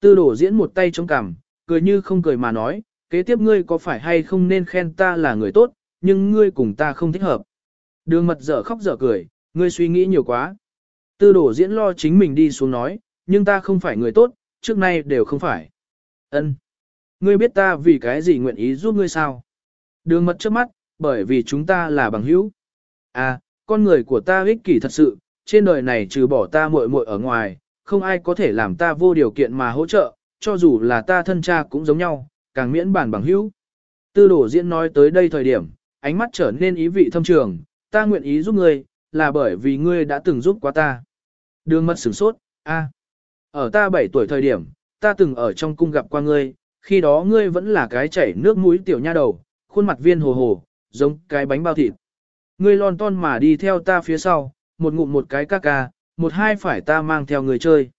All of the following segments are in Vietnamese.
Tư đổ diễn một tay trong cằm, cười như không cười mà nói, kế tiếp ngươi có phải hay không nên khen ta là người tốt, nhưng ngươi cùng ta không thích hợp. Đường mật dở khóc dở cười, ngươi suy nghĩ nhiều quá. Tư đổ diễn lo chính mình đi xuống nói, nhưng ta không phải người tốt, trước nay đều không phải. Ân, Ngươi biết ta vì cái gì nguyện ý giúp ngươi sao? Đường mật trước mắt, bởi vì chúng ta là bằng hữu. À, con người của ta ích kỷ thật sự, trên đời này trừ bỏ ta muội muội ở ngoài, không ai có thể làm ta vô điều kiện mà hỗ trợ, cho dù là ta thân cha cũng giống nhau, càng miễn bản bằng hữu. Tư đổ diễn nói tới đây thời điểm, ánh mắt trở nên ý vị thâm trường, ta nguyện ý giúp ngươi, là bởi vì ngươi đã từng giúp qua ta. Đường mật sửng sốt, a, ở ta 7 tuổi thời điểm, ta từng ở trong cung gặp qua ngươi, khi đó ngươi vẫn là cái chảy nước mũi tiểu nha đầu, khuôn mặt viên hồ hồ, giống cái bánh bao thịt. Ngươi lon ton mà đi theo ta phía sau, một ngụm một cái ca ca, một hai phải ta mang theo người chơi.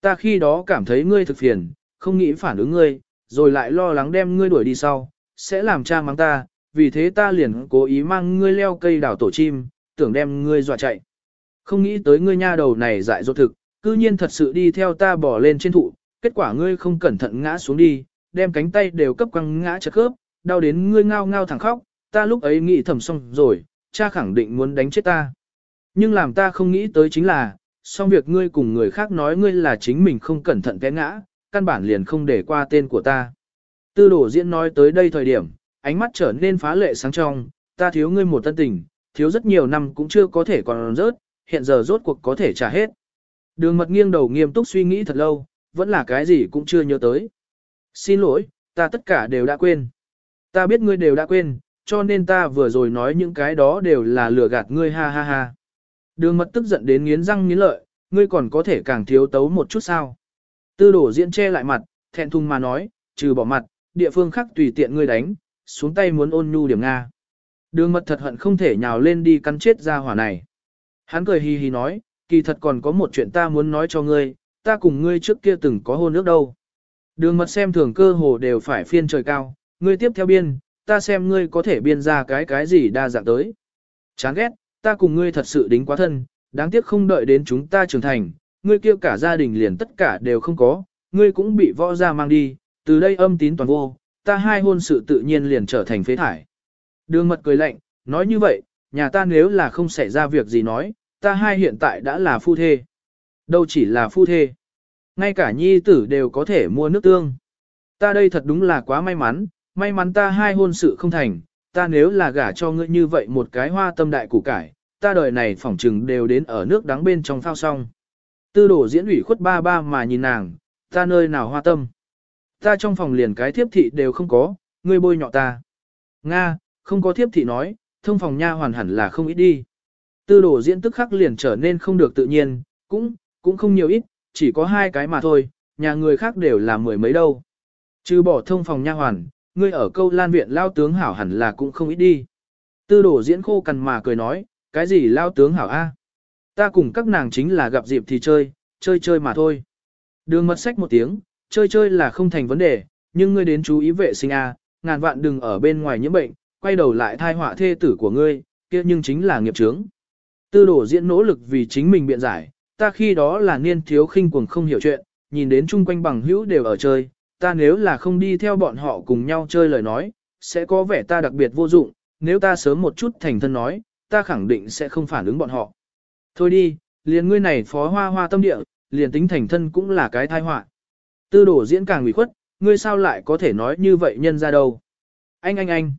Ta khi đó cảm thấy ngươi thực phiền, không nghĩ phản ứng ngươi, rồi lại lo lắng đem ngươi đuổi đi sau, sẽ làm cha mắng ta, vì thế ta liền cố ý mang ngươi leo cây đảo tổ chim, tưởng đem ngươi dọa chạy. Không nghĩ tới ngươi nha đầu này dại dột thực, cư nhiên thật sự đi theo ta bỏ lên trên thụ, kết quả ngươi không cẩn thận ngã xuống đi, đem cánh tay đều cấp quăng ngã chật khớp, đau đến ngươi ngao ngao thẳng khóc, ta lúc ấy nghĩ thầm xong rồi, cha khẳng định muốn đánh chết ta. Nhưng làm ta không nghĩ tới chính là, xong việc ngươi cùng người khác nói ngươi là chính mình không cẩn thận té ngã, căn bản liền không để qua tên của ta. Tư đổ diễn nói tới đây thời điểm, ánh mắt trở nên phá lệ sáng trong, ta thiếu ngươi một tân tình, thiếu rất nhiều năm cũng chưa có thể còn rớt, hiện giờ rốt cuộc có thể trả hết. Đường mật nghiêng đầu nghiêm túc suy nghĩ thật lâu, vẫn là cái gì cũng chưa nhớ tới. Xin lỗi, ta tất cả đều đã quên. Ta biết ngươi đều đã quên, cho nên ta vừa rồi nói những cái đó đều là lừa gạt ngươi ha ha ha. Đường mật tức giận đến nghiến răng nghiến lợi, ngươi còn có thể càng thiếu tấu một chút sao. Tư đổ diễn che lại mặt, thẹn thùng mà nói, trừ bỏ mặt, địa phương khác tùy tiện ngươi đánh, xuống tay muốn ôn nhu điểm Nga. Đường mật thật hận không thể nhào lên đi cắn chết ra hỏa này. Hắn cười hì hì nói, kỳ thật còn có một chuyện ta muốn nói cho ngươi, ta cùng ngươi trước kia từng có hôn ước đâu. Đường mật xem thường cơ hồ đều phải phiên trời cao, ngươi tiếp theo biên, ta xem ngươi có thể biên ra cái cái gì đa dạng tới. Chán ghét, ta cùng ngươi thật sự đính quá thân, đáng tiếc không đợi đến chúng ta trưởng thành, ngươi kia cả gia đình liền tất cả đều không có, ngươi cũng bị võ ra mang đi, từ đây âm tín toàn vô, ta hai hôn sự tự nhiên liền trở thành phế thải. Đường mật cười lạnh, nói như vậy, nhà ta nếu là không xảy ra việc gì nói, ta hai hiện tại đã là phu thê. Đâu chỉ là phu thê. Ngay cả nhi tử đều có thể mua nước tương. Ta đây thật đúng là quá may mắn, may mắn ta hai hôn sự không thành, ta nếu là gả cho ngươi như vậy một cái hoa tâm đại củ cải, ta đời này phỏng trừng đều đến ở nước đắng bên trong phao xong. Tư đổ diễn ủy khuất ba ba mà nhìn nàng, ta nơi nào hoa tâm. Ta trong phòng liền cái thiếp thị đều không có, ngươi bôi nhọ ta. Nga, không có thiếp thị nói, thông phòng nha hoàn hẳn là không ít đi. Tư đổ diễn tức khắc liền trở nên không được tự nhiên, cũng, cũng không nhiều ít, chỉ có hai cái mà thôi, nhà người khác đều là mười mấy đâu. Trừ bỏ thông phòng nha hoàn, ngươi ở câu lan viện lao tướng hảo hẳn là cũng không ít đi. Tư đổ diễn khô cằn mà cười nói, cái gì lao tướng hảo a? Ta cùng các nàng chính là gặp dịp thì chơi, chơi chơi mà thôi. Đường mật sách một tiếng, chơi chơi là không thành vấn đề, nhưng ngươi đến chú ý vệ sinh a, ngàn vạn đừng ở bên ngoài nhiễm bệnh, quay đầu lại thai họa thê tử của ngươi, kia nhưng chính là nghiệp chướng. Tư đổ diễn nỗ lực vì chính mình biện giải, ta khi đó là niên thiếu khinh cuồng không hiểu chuyện, nhìn đến chung quanh bằng hữu đều ở chơi, ta nếu là không đi theo bọn họ cùng nhau chơi lời nói, sẽ có vẻ ta đặc biệt vô dụng, nếu ta sớm một chút thành thân nói, ta khẳng định sẽ không phản ứng bọn họ. Thôi đi, liền ngươi này phó hoa hoa tâm địa, liền tính thành thân cũng là cái tai họa. Tư đổ diễn càng ủy khuất, ngươi sao lại có thể nói như vậy nhân ra đâu. Anh anh anh.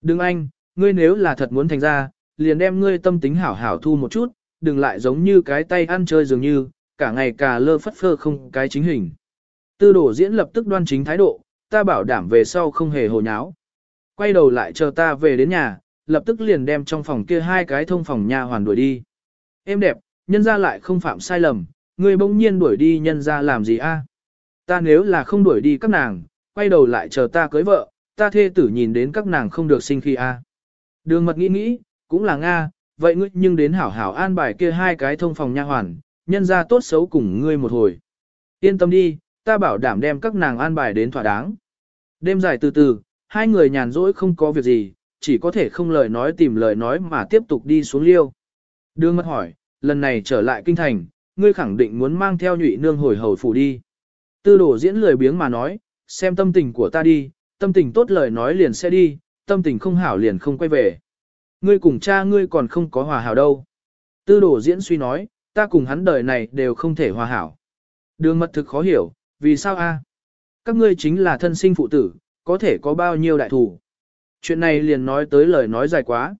Đừng anh, ngươi nếu là thật muốn thành ra, liền đem ngươi tâm tính hảo hảo thu một chút, đừng lại giống như cái tay ăn chơi dường như, cả ngày cà lơ phất phơ không cái chính hình. Tư đổ diễn lập tức đoan chính thái độ, ta bảo đảm về sau không hề hồ nháo. Quay đầu lại chờ ta về đến nhà, lập tức liền đem trong phòng kia hai cái thông phòng nha hoàn đuổi đi. Em đẹp, nhân ra lại không phạm sai lầm, người bỗng nhiên đuổi đi nhân ra làm gì a? Ta nếu là không đuổi đi các nàng, quay đầu lại chờ ta cưới vợ, ta thê tử nhìn đến các nàng không được sinh khi a. Đường mật nghĩ nghĩ, cũng là Nga, vậy ngươi nhưng đến hảo hảo an bài kia hai cái thông phòng nha hoàn, nhân ra tốt xấu cùng ngươi một hồi. Yên tâm đi, ta bảo đảm đem các nàng an bài đến thỏa đáng. Đêm dài từ từ, hai người nhàn rỗi không có việc gì, chỉ có thể không lời nói tìm lời nói mà tiếp tục đi xuống liêu. Đường mật hỏi, lần này trở lại kinh thành, ngươi khẳng định muốn mang theo nhụy nương hồi hầu phủ đi. Tư đổ diễn lười biếng mà nói, xem tâm tình của ta đi, tâm tình tốt lời nói liền sẽ đi, tâm tình không hảo liền không quay về. Ngươi cùng cha ngươi còn không có hòa hảo đâu. Tư đổ diễn suy nói, ta cùng hắn đời này đều không thể hòa hảo. Đường mật thực khó hiểu, vì sao a? Các ngươi chính là thân sinh phụ tử, có thể có bao nhiêu đại thủ. Chuyện này liền nói tới lời nói dài quá.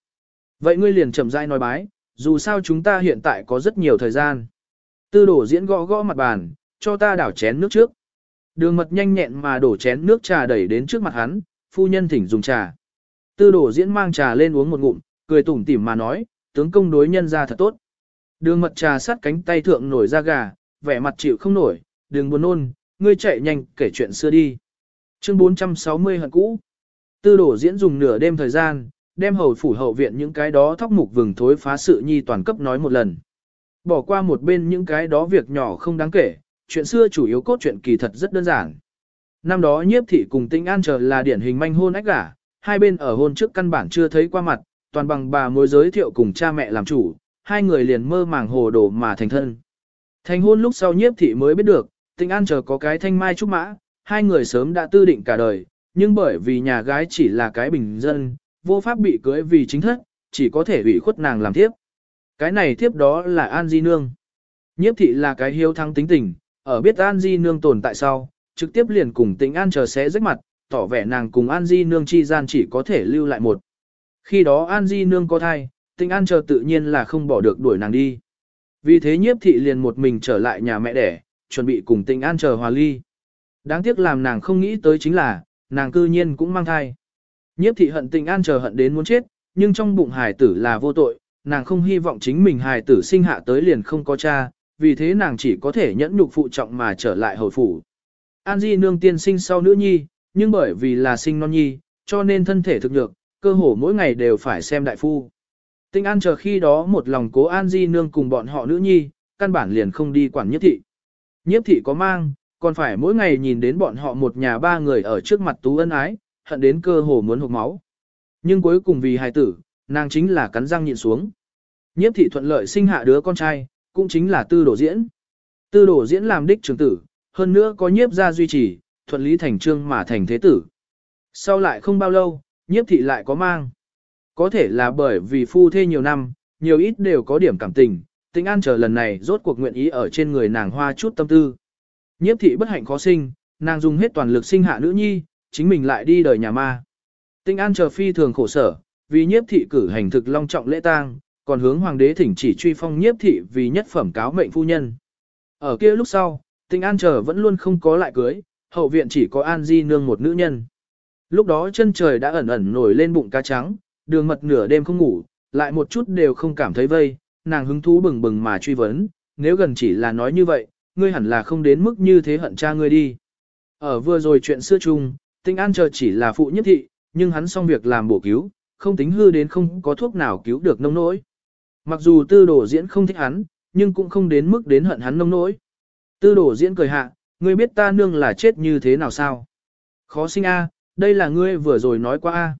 Vậy ngươi liền chậm rãi nói bái, dù sao chúng ta hiện tại có rất nhiều thời gian. Tư đổ diễn gõ gõ mặt bàn, cho ta đảo chén nước trước. Đường mật nhanh nhẹn mà đổ chén nước trà đẩy đến trước mặt hắn, phu nhân thỉnh dùng trà. Tư đổ diễn mang trà lên uống một ngụm, cười tủm tỉm mà nói, tướng công đối nhân ra thật tốt. Đường mật trà sát cánh tay thượng nổi ra gà, vẻ mặt chịu không nổi, đường buồn nôn, ngươi chạy nhanh kể chuyện xưa đi. Chương 460 hận cũ. Tư đổ diễn dùng nửa đêm thời gian, đem hầu phủ hậu viện những cái đó thóc mục vừng thối phá sự nhi toàn cấp nói một lần. Bỏ qua một bên những cái đó việc nhỏ không đáng kể, chuyện xưa chủ yếu cốt truyện kỳ thật rất đơn giản. Năm đó nhiếp thị cùng tinh an chờ là điển hình manh hôn ách gả, hai bên ở hôn trước căn bản chưa thấy qua mặt, toàn bằng bà mối giới thiệu cùng cha mẹ làm chủ, hai người liền mơ màng hồ đồ mà thành thân. Thành hôn lúc sau nhiếp thị mới biết được, tinh an chờ có cái thanh mai trúc mã, hai người sớm đã tư định cả đời, nhưng bởi vì nhà gái chỉ là cái bình dân, vô pháp bị cưới vì chính thất, chỉ có thể ủy khuất nàng làm tiếp. Cái này tiếp đó là An Di Nương. Nhiếp thị là cái hiếu thắng tính tình, ở biết An Di Nương tồn tại sau, trực tiếp liền cùng tính An chờ sẽ rách mặt, tỏ vẻ nàng cùng An Di Nương chi gian chỉ có thể lưu lại một. Khi đó An Di Nương có thai, tính An chờ tự nhiên là không bỏ được đuổi nàng đi. Vì thế nhiếp thị liền một mình trở lại nhà mẹ đẻ, chuẩn bị cùng tình An chờ hòa ly. Đáng tiếc làm nàng không nghĩ tới chính là, nàng cư nhiên cũng mang thai. Nhiếp thị hận tình An chờ hận đến muốn chết, nhưng trong bụng hài tử là vô tội, nàng không hy vọng chính mình hài tử sinh hạ tới liền không có cha, vì thế nàng chỉ có thể nhẫn nhục phụ trọng mà trở lại hồi phủ. An Di nương tiên sinh sau nữ nhi, nhưng bởi vì là sinh non nhi, cho nên thân thể thực nhược, cơ hồ mỗi ngày đều phải xem đại phu. Tinh An chờ khi đó một lòng cố An Di nương cùng bọn họ nữ nhi, căn bản liền không đi quản nhiếp thị. Nhiếp thị có mang, còn phải mỗi ngày nhìn đến bọn họ một nhà ba người ở trước mặt tú ân ái, hận đến cơ hồ muốn hụt máu. Nhưng cuối cùng vì hài tử, nàng chính là cắn răng nhịn xuống. Nhiếp thị thuận lợi sinh hạ đứa con trai, cũng chính là tư đổ diễn. Tư đổ diễn làm đích trưởng tử, hơn nữa có nhiếp gia duy trì, thuận lý thành trương mà thành thế tử. Sau lại không bao lâu, nhiếp thị lại có mang. Có thể là bởi vì phu thê nhiều năm, nhiều ít đều có điểm cảm tình, tình an chờ lần này rốt cuộc nguyện ý ở trên người nàng hoa chút tâm tư. Nhiếp thị bất hạnh khó sinh, nàng dùng hết toàn lực sinh hạ nữ nhi, chính mình lại đi đời nhà ma. Tinh an chờ phi thường khổ sở, vì nhiếp thị cử hành thực long trọng lễ tang, còn hướng hoàng đế thỉnh chỉ truy phong nhiếp thị vì nhất phẩm cáo mệnh phu nhân. Ở kia lúc sau, tinh an chờ vẫn luôn không có lại cưới, hậu viện chỉ có an di nương một nữ nhân. Lúc đó chân trời đã ẩn ẩn nổi lên bụng cá trắng, đường mật nửa đêm không ngủ, lại một chút đều không cảm thấy vây, nàng hứng thú bừng bừng mà truy vấn, nếu gần chỉ là nói như vậy, ngươi hẳn là không đến mức như thế hận cha ngươi đi. Ở vừa rồi chuyện xưa chung, tinh an chờ chỉ là phụ nhất thị, nhưng hắn xong việc làm bổ cứu, không tính hư đến không có thuốc nào cứu được nông nỗi. Mặc dù tư đồ diễn không thích hắn, nhưng cũng không đến mức đến hận hắn nông nỗi. Tư đồ diễn cười hạ, ngươi biết ta nương là chết như thế nào sao? Khó sinh a, đây là ngươi vừa rồi nói qua a.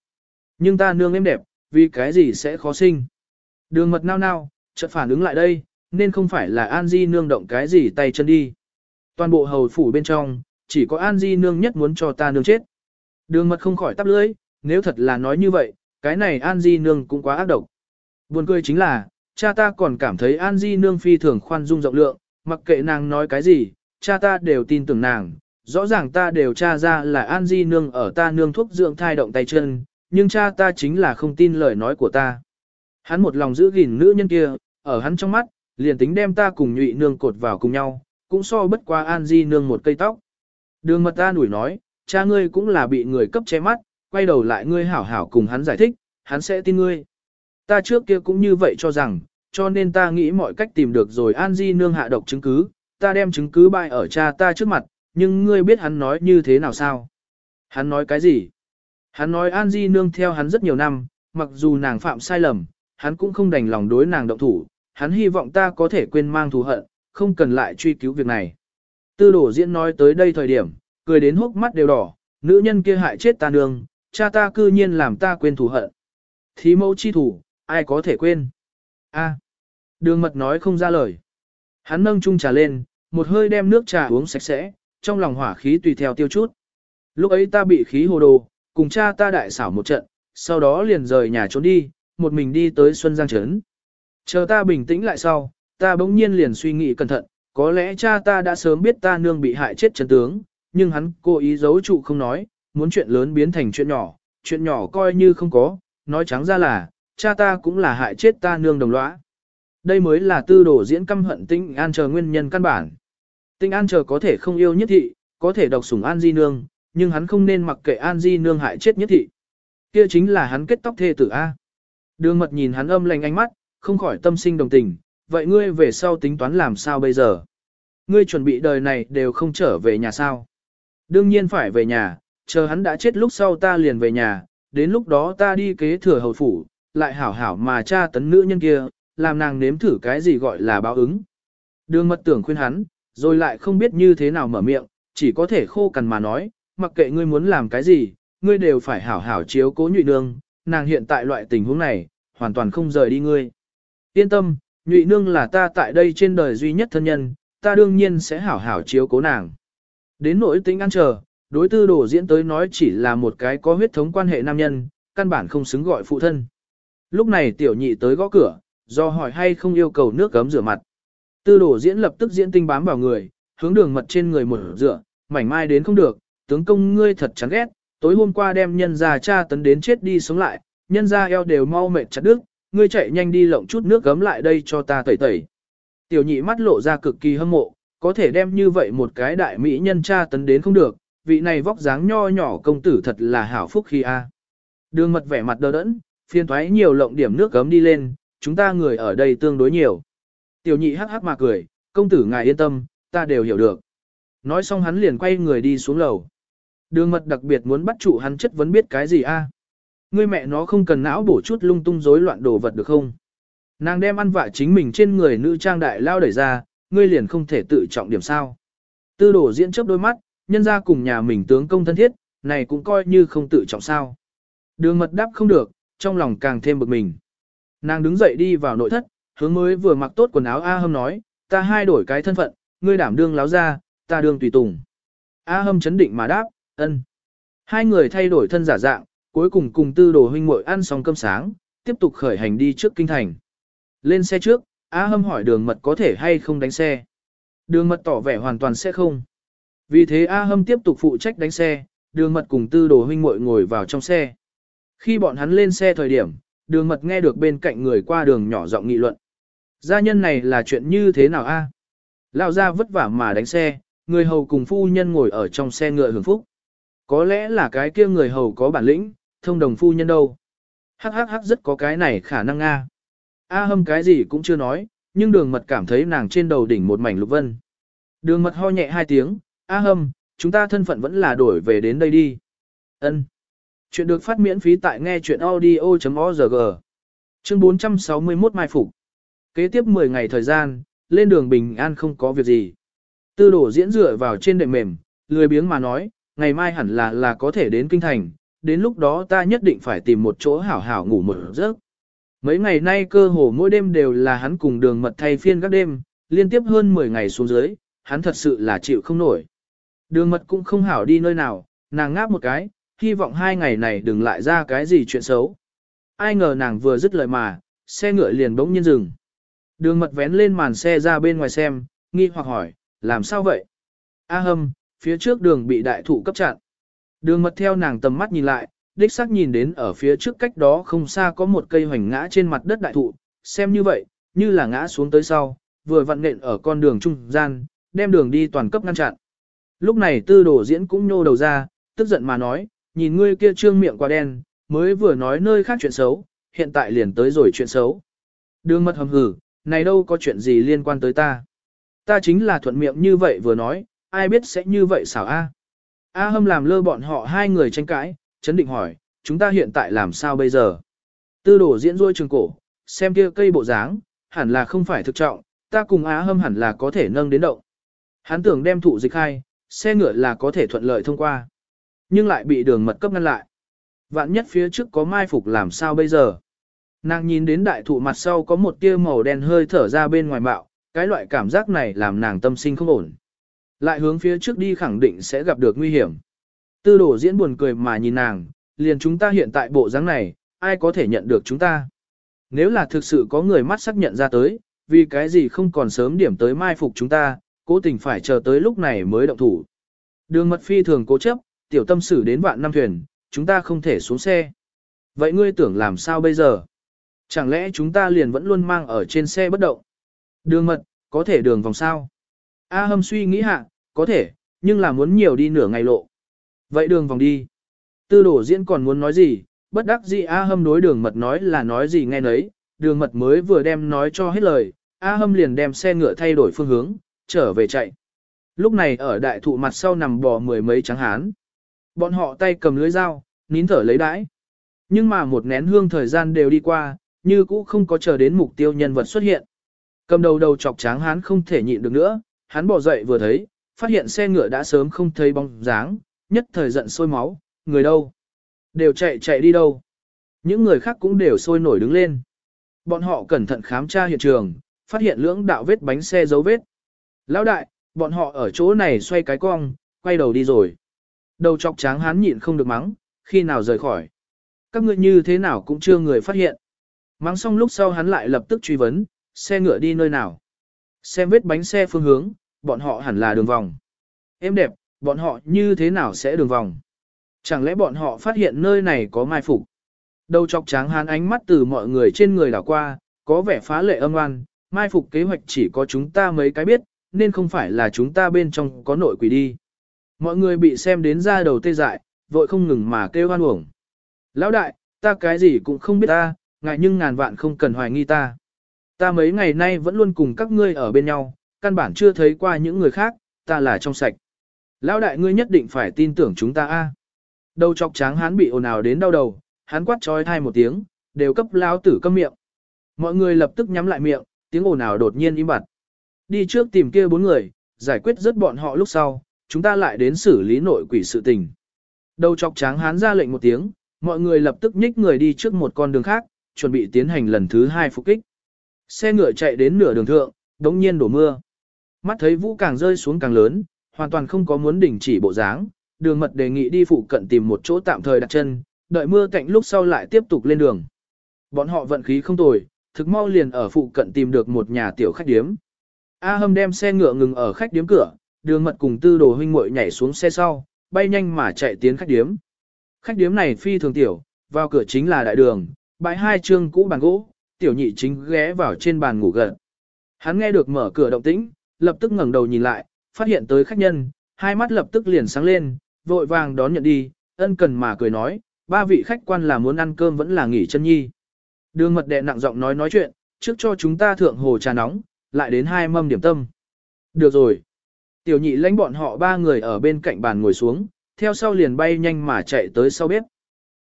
Nhưng ta nương em đẹp, vì cái gì sẽ khó sinh? Đường mật nao nao, chợt phản ứng lại đây, nên không phải là An Di nương động cái gì tay chân đi. Toàn bộ hầu phủ bên trong, chỉ có An Di nương nhất muốn cho ta nương chết. Đường mật không khỏi tắp lưỡi, nếu thật là nói như vậy, cái này An Di nương cũng quá ác độc. Buồn cười chính là, cha ta còn cảm thấy An Di nương phi thường khoan dung rộng lượng, mặc kệ nàng nói cái gì, cha ta đều tin tưởng nàng. Rõ ràng ta đều tra ra là An Di nương ở ta nương thuốc dưỡng thai động tay chân, nhưng cha ta chính là không tin lời nói của ta. Hắn một lòng giữ gìn nữ nhân kia, ở hắn trong mắt, liền tính đem ta cùng nhụy nương cột vào cùng nhau, cũng so bất qua An Di nương một cây tóc. Đường mật ta nủi nói, cha ngươi cũng là bị người cấp che mắt, quay đầu lại ngươi hảo hảo cùng hắn giải thích, hắn sẽ tin ngươi. Ta trước kia cũng như vậy cho rằng, cho nên ta nghĩ mọi cách tìm được rồi An Di nương hạ độc chứng cứ, ta đem chứng cứ bại ở cha ta trước mặt, nhưng ngươi biết hắn nói như thế nào sao? Hắn nói cái gì? Hắn nói An Di nương theo hắn rất nhiều năm, mặc dù nàng phạm sai lầm, hắn cũng không đành lòng đối nàng động thủ, hắn hy vọng ta có thể quên mang thù hận, không cần lại truy cứu việc này. Tư đổ diễn nói tới đây thời điểm, cười đến hốc mắt đều đỏ, nữ nhân kia hại chết ta nương, cha ta cư nhiên làm ta quên thù hận. Thí mẫu chi thủ, ai có thể quên? A. Đường mật nói không ra lời. Hắn nâng chung trà lên, một hơi đem nước trà uống sạch sẽ, trong lòng hỏa khí tùy theo tiêu chút. Lúc ấy ta bị khí hồ đồ, cùng cha ta đại xảo một trận, sau đó liền rời nhà trốn đi, một mình đi tới Xuân Giang Trấn. Chờ ta bình tĩnh lại sau, ta bỗng nhiên liền suy nghĩ cẩn thận, có lẽ cha ta đã sớm biết ta nương bị hại chết chân tướng, nhưng hắn cố ý giấu trụ không nói, muốn chuyện lớn biến thành chuyện nhỏ, chuyện nhỏ coi như không có, nói trắng ra là, cha ta cũng là hại chết ta nương đồng lõa. Đây mới là tư đồ diễn căm hận tinh an chờ nguyên nhân căn bản. Tinh an chờ có thể không yêu nhất thị, có thể độc sủng an di nương, nhưng hắn không nên mặc kệ an di nương hại chết nhất thị. Kia chính là hắn kết tóc thê tử A. Đường mật nhìn hắn âm lành ánh mắt, không khỏi tâm sinh đồng tình, vậy ngươi về sau tính toán làm sao bây giờ? Ngươi chuẩn bị đời này đều không trở về nhà sao? Đương nhiên phải về nhà, chờ hắn đã chết lúc sau ta liền về nhà, đến lúc đó ta đi kế thừa hầu phủ, lại hảo hảo mà cha tấn nữ nhân kia, làm nàng nếm thử cái gì gọi là báo ứng. Đường mật tưởng khuyên hắn, rồi lại không biết như thế nào mở miệng, chỉ có thể khô cằn mà nói, mặc kệ ngươi muốn làm cái gì, ngươi đều phải hảo hảo chiếu cố nhụy nương, nàng hiện tại loại tình huống này, hoàn toàn không rời đi ngươi. Yên tâm, nhụy nương là ta tại đây trên đời duy nhất thân nhân, ta đương nhiên sẽ hảo hảo chiếu cố nàng. Đến nỗi tính ăn chờ, đối tư đồ diễn tới nói chỉ là một cái có huyết thống quan hệ nam nhân, căn bản không xứng gọi phụ thân. Lúc này tiểu nhị tới gõ cửa, do hỏi hay không yêu cầu nước gấm rửa mặt. Tư đồ diễn lập tức diễn tinh bám vào người, hướng đường mật trên người một rửa, mảnh mai đến không được, tướng công ngươi thật chán ghét, tối hôm qua đem nhân ra cha tấn đến chết đi sống lại, nhân ra eo đều mau mệt chặt đứt, ngươi chạy nhanh đi lộng chút nước gấm lại đây cho ta tẩy tẩy. Tiểu nhị mắt lộ ra cực kỳ hâm mộ, có thể đem như vậy một cái đại mỹ nhân cha tấn đến không được, vị này vóc dáng nho nhỏ công tử thật là hảo phúc khi a. Đường mật vẻ mặt đờ đẫn, phiên thoái nhiều lộng điểm nước gấm đi lên, chúng ta người ở đây tương đối nhiều. Tiểu nhị hắc hắc mà cười, công tử ngài yên tâm, ta đều hiểu được. Nói xong hắn liền quay người đi xuống lầu. Đường mật đặc biệt muốn bắt trụ hắn chất vấn biết cái gì a? À? Ngươi mẹ nó không cần não bổ chút lung tung rối loạn đồ vật được không? Nàng đem ăn vạ chính mình trên người nữ trang đại lao đẩy ra, ngươi liền không thể tự trọng điểm sao. Tư đổ diễn chớp đôi mắt, nhân ra cùng nhà mình tướng công thân thiết, này cũng coi như không tự trọng sao. Đường mật đáp không được, trong lòng càng thêm bực mình. Nàng đứng dậy đi vào nội thất, hướng mới vừa mặc tốt quần áo A Hâm nói, ta hai đổi cái thân phận, ngươi đảm đương láo ra, ta đương tùy tùng. A Hâm chấn định mà đáp, ân. Hai người thay đổi thân giả dạng, cuối cùng cùng tư đồ huynh muội ăn xong cơm sáng, tiếp tục khởi hành đi trước kinh thành. Lên xe trước, A Hâm hỏi đường mật có thể hay không đánh xe. Đường mật tỏ vẻ hoàn toàn sẽ không. Vì thế A Hâm tiếp tục phụ trách đánh xe, đường mật cùng tư đồ huynh muội ngồi vào trong xe. Khi bọn hắn lên xe thời điểm, đường mật nghe được bên cạnh người qua đường nhỏ giọng nghị luận. Gia nhân này là chuyện như thế nào a? Lão gia vất vả mà đánh xe, người hầu cùng phu nhân ngồi ở trong xe ngựa hưởng phúc. Có lẽ là cái kia người hầu có bản lĩnh, thông đồng phu nhân đâu. Hắc hắc hắc rất có cái này khả năng a. A hâm cái gì cũng chưa nói, nhưng đường mật cảm thấy nàng trên đầu đỉnh một mảnh lục vân. Đường mật ho nhẹ hai tiếng, A hâm, chúng ta thân phận vẫn là đổi về đến đây đi. Ân. Chuyện được phát miễn phí tại nghe chuyện audio.org. Chương 461 Mai Phục. Kế tiếp 10 ngày thời gian, lên đường bình an không có việc gì. Tư đổ diễn dựa vào trên đệm mềm, lười biếng mà nói, ngày mai hẳn là là có thể đến kinh thành, đến lúc đó ta nhất định phải tìm một chỗ hảo hảo ngủ một giấc. Mấy ngày nay cơ hồ mỗi đêm đều là hắn cùng đường mật thay phiên các đêm, liên tiếp hơn 10 ngày xuống dưới, hắn thật sự là chịu không nổi. Đường mật cũng không hảo đi nơi nào, nàng ngáp một cái, hy vọng hai ngày này đừng lại ra cái gì chuyện xấu. Ai ngờ nàng vừa dứt lời mà, xe ngựa liền bỗng nhiên dừng. Đường mật vén lên màn xe ra bên ngoài xem, nghi hoặc hỏi, làm sao vậy? A hâm, phía trước đường bị đại thụ cấp chặn. Đường mật theo nàng tầm mắt nhìn lại, đích xác nhìn đến ở phía trước cách đó không xa có một cây hoành ngã trên mặt đất đại thụ, xem như vậy, như là ngã xuống tới sau, vừa vặn nện ở con đường trung gian, đem đường đi toàn cấp ngăn chặn. Lúc này tư đồ diễn cũng nhô đầu ra, tức giận mà nói, nhìn ngươi kia trương miệng quá đen, mới vừa nói nơi khác chuyện xấu, hiện tại liền tới rồi chuyện xấu. Đường mật hầm hử, này đâu có chuyện gì liên quan tới ta. Ta chính là thuận miệng như vậy vừa nói, ai biết sẽ như vậy xảo a. A hâm làm lơ bọn họ hai người tranh cãi, chấn định hỏi, chúng ta hiện tại làm sao bây giờ? Tư đổ diễn ruôi trường cổ, xem kia cây bộ dáng, hẳn là không phải thực trọng, ta cùng a hâm hẳn là có thể nâng đến động. Hắn tưởng đem thụ dịch hai, xe ngựa là có thể thuận lợi thông qua. Nhưng lại bị đường mật cấp ngăn lại. Vạn nhất phía trước có mai phục làm sao bây giờ? Nàng nhìn đến đại thụ mặt sau có một tia màu đen hơi thở ra bên ngoài bạo, cái loại cảm giác này làm nàng tâm sinh không ổn. Lại hướng phía trước đi khẳng định sẽ gặp được nguy hiểm. Tư đổ diễn buồn cười mà nhìn nàng, liền chúng ta hiện tại bộ dáng này, ai có thể nhận được chúng ta. Nếu là thực sự có người mắt xác nhận ra tới, vì cái gì không còn sớm điểm tới mai phục chúng ta, cố tình phải chờ tới lúc này mới động thủ. Đường mật phi thường cố chấp, tiểu tâm xử đến vạn năm thuyền, chúng ta không thể xuống xe. Vậy ngươi tưởng làm sao bây giờ? Chẳng lẽ chúng ta liền vẫn luôn mang ở trên xe bất động? Đường mật, có thể đường vòng sao? A hâm suy nghĩ hạ, có thể, nhưng là muốn nhiều đi nửa ngày lộ. Vậy đường vòng đi. Tư đổ diễn còn muốn nói gì, bất đắc dĩ A hâm đối đường mật nói là nói gì nghe nấy, đường mật mới vừa đem nói cho hết lời, A hâm liền đem xe ngựa thay đổi phương hướng, trở về chạy. Lúc này ở đại thụ mặt sau nằm bò mười mấy trắng hán. Bọn họ tay cầm lưới dao, nín thở lấy đãi. Nhưng mà một nén hương thời gian đều đi qua, như cũ không có chờ đến mục tiêu nhân vật xuất hiện. Cầm đầu đầu chọc tráng hán không thể nhịn được nữa, hắn bỏ dậy vừa thấy, phát hiện xe ngựa đã sớm không thấy bóng dáng, nhất thời giận sôi máu, người đâu? Đều chạy chạy đi đâu? Những người khác cũng đều sôi nổi đứng lên. Bọn họ cẩn thận khám tra hiện trường, phát hiện lưỡng đạo vết bánh xe dấu vết. Lão đại, bọn họ ở chỗ này xoay cái cong, quay đầu đi rồi. Đầu chọc tráng hán nhịn không được mắng, khi nào rời khỏi. Các ngươi như thế nào cũng chưa người phát hiện. Mắng xong lúc sau hắn lại lập tức truy vấn, xe ngựa đi nơi nào. Xem vết bánh xe phương hướng, bọn họ hẳn là đường vòng. Em đẹp, bọn họ như thế nào sẽ đường vòng? Chẳng lẽ bọn họ phát hiện nơi này có mai phục? Đầu chọc tráng hán ánh mắt từ mọi người trên người đảo qua, có vẻ phá lệ âm oan, mai phục kế hoạch chỉ có chúng ta mấy cái biết, nên không phải là chúng ta bên trong có nội quỷ đi. Mọi người bị xem đến ra đầu tê dại, vội không ngừng mà kêu hoan uổng. Lão đại, ta cái gì cũng không biết ta, ngại nhưng ngàn vạn không cần hoài nghi ta. Ta mấy ngày nay vẫn luôn cùng các ngươi ở bên nhau, căn bản chưa thấy qua những người khác, ta là trong sạch. Lão đại ngươi nhất định phải tin tưởng chúng ta a. Đầu chọc tráng hắn bị ồn ào đến đau đầu, hắn quát trói thai một tiếng, đều cấp lão tử câm miệng. Mọi người lập tức nhắm lại miệng, tiếng ồn ào đột nhiên im bặt. Đi trước tìm kia bốn người, giải quyết rất bọn họ lúc sau, chúng ta lại đến xử lý nội quỷ sự tình. Đầu chọc tráng hán ra lệnh một tiếng, mọi người lập tức nhích người đi trước một con đường khác, chuẩn bị tiến hành lần thứ hai phục kích. Xe ngựa chạy đến nửa đường thượng, đống nhiên đổ mưa. Mắt thấy vũ càng rơi xuống càng lớn, hoàn toàn không có muốn đình chỉ bộ dáng, đường mật đề nghị đi phụ cận tìm một chỗ tạm thời đặt chân, đợi mưa cạnh lúc sau lại tiếp tục lên đường. Bọn họ vận khí không tồi, thực mau liền ở phụ cận tìm được một nhà tiểu khách điếm. A Hâm đem xe ngựa ngừng ở khách điếm cửa, đường mật cùng tư đồ huynh muội nhảy xuống xe sau, bay nhanh mà chạy tiến khách điếm. Khách điếm này phi thường tiểu, vào cửa chính là đại đường, bãi hai trương cũ bàn gỗ, tiểu nhị chính ghé vào trên bàn ngủ gần. Hắn nghe được mở cửa động tĩnh, lập tức ngẩng đầu nhìn lại, phát hiện tới khách nhân, hai mắt lập tức liền sáng lên, vội vàng đón nhận đi, ân cần mà cười nói, ba vị khách quan là muốn ăn cơm vẫn là nghỉ chân nhi. Đường mật đệ nặng giọng nói nói chuyện, trước cho chúng ta thượng hồ trà nóng, lại đến hai mâm điểm tâm. Được rồi. Tiểu nhị lãnh bọn họ ba người ở bên cạnh bàn ngồi xuống, theo sau liền bay nhanh mà chạy tới sau bếp.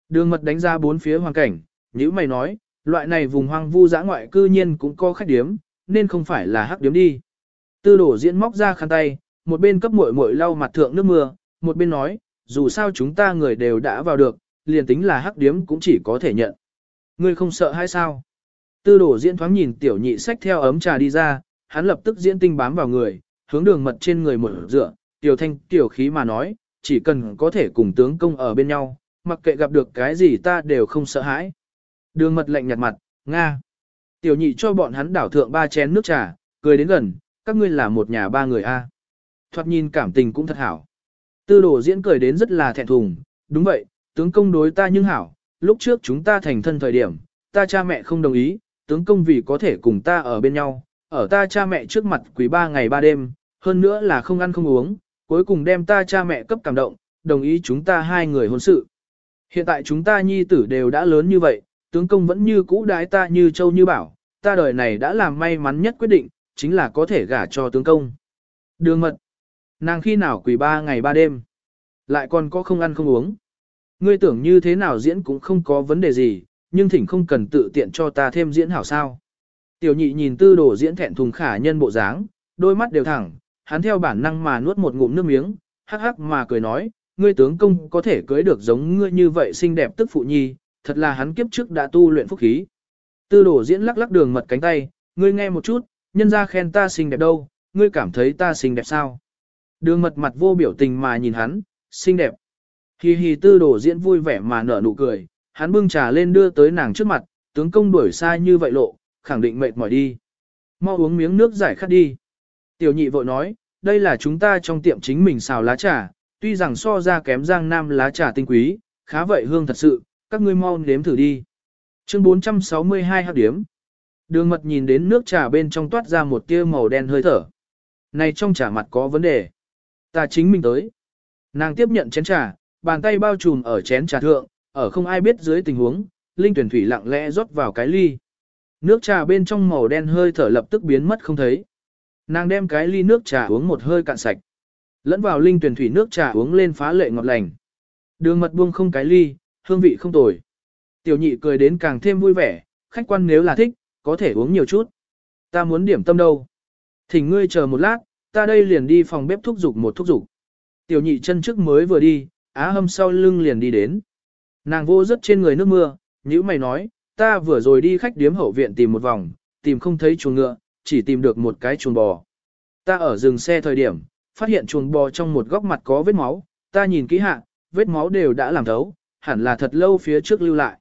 Đường mật đánh ra bốn phía hoàn cảnh, nữ mày nói, loại này vùng hoang vu dã ngoại cư nhiên cũng có khách điếm, nên không phải là hắc điếm đi. Tư đổ diễn móc ra khăn tay, một bên cấp muội muội lau mặt thượng nước mưa, một bên nói, dù sao chúng ta người đều đã vào được, liền tính là hắc điếm cũng chỉ có thể nhận. Ngươi không sợ hay sao? Tư đổ diễn thoáng nhìn tiểu nhị sách theo ấm trà đi ra, hắn lập tức diễn tinh bám vào người, hướng đường mật trên người một dựa, tiểu thanh tiểu khí mà nói, chỉ cần có thể cùng tướng công ở bên nhau, mặc kệ gặp được cái gì ta đều không sợ hãi. Đường mật lạnh nhạt mặt, Nga. Tiểu nhị cho bọn hắn đảo thượng ba chén nước trà, cười đến gần, các ngươi là một nhà ba người a. Thoạt nhìn cảm tình cũng thật hảo. Tư đồ diễn cười đến rất là thẹn thùng, đúng vậy, tướng công đối ta nhưng hảo, lúc trước chúng ta thành thân thời điểm, ta cha mẹ không đồng ý, tướng công vì có thể cùng ta ở bên nhau, ở ta cha mẹ trước mặt quý ba ngày ba đêm, hơn nữa là không ăn không uống, cuối cùng đem ta cha mẹ cấp cảm động, đồng ý chúng ta hai người hôn sự. Hiện tại chúng ta nhi tử đều đã lớn như vậy, tướng công vẫn như cũ đái ta như châu như bảo, ta đời này đã làm may mắn nhất quyết định, chính là có thể gả cho tướng công. Đường mật, nàng khi nào quỳ ba ngày ba đêm, lại còn có không ăn không uống. Ngươi tưởng như thế nào diễn cũng không có vấn đề gì, nhưng thỉnh không cần tự tiện cho ta thêm diễn hảo sao. Tiểu nhị nhìn tư đồ diễn thẹn thùng khả nhân bộ dáng, đôi mắt đều thẳng, hắn theo bản năng mà nuốt một ngụm nước miếng, hắc hắc mà cười nói, ngươi tướng công có thể cưới được giống ngươi như vậy xinh đẹp tức phụ nhi, thật là hắn kiếp trước đã tu luyện phúc khí. Tư đổ diễn lắc lắc đường mật cánh tay, ngươi nghe một chút, nhân ra khen ta xinh đẹp đâu, ngươi cảm thấy ta xinh đẹp sao? Đường mật mặt vô biểu tình mà nhìn hắn, xinh đẹp. Hi hi tư đổ diễn vui vẻ mà nở nụ cười, hắn bưng trà lên đưa tới nàng trước mặt, tướng công đuổi xa như vậy lộ, khẳng định mệt mỏi đi. Mau uống miếng nước giải khát đi. Tiểu nhị vội nói, đây là chúng ta trong tiệm chính mình xào lá trà, tuy rằng so ra kém giang nam lá trà tinh quý, khá vậy hương thật sự, các ngươi mau nếm thử đi. Chương 462 hạt điếm. Đường mật nhìn đến nước trà bên trong toát ra một tia màu đen hơi thở. Này trong trà mặt có vấn đề. Ta chính mình tới. Nàng tiếp nhận chén trà, bàn tay bao trùm ở chén trà thượng, ở không ai biết dưới tình huống, linh tuyển thủy lặng lẽ rót vào cái ly. Nước trà bên trong màu đen hơi thở lập tức biến mất không thấy. Nàng đem cái ly nước trà uống một hơi cạn sạch. Lẫn vào linh tuyển thủy nước trà uống lên phá lệ ngọt lành. Đường mật buông không cái ly, hương vị không tồi. Tiểu nhị cười đến càng thêm vui vẻ, khách quan nếu là thích, có thể uống nhiều chút. Ta muốn điểm tâm đâu. Thỉnh ngươi chờ một lát, ta đây liền đi phòng bếp thúc dục một thúc dục. Tiểu nhị chân trước mới vừa đi, á hâm sau lưng liền đi đến. Nàng vô rất trên người nước mưa, như mày nói, ta vừa rồi đi khách điếm hậu viện tìm một vòng, tìm không thấy chuồng ngựa, chỉ tìm được một cái chuồng bò. Ta ở dừng xe thời điểm, phát hiện chuồng bò trong một góc mặt có vết máu, ta nhìn kỹ hạ, vết máu đều đã làm thấu, hẳn là thật lâu phía trước lưu lại.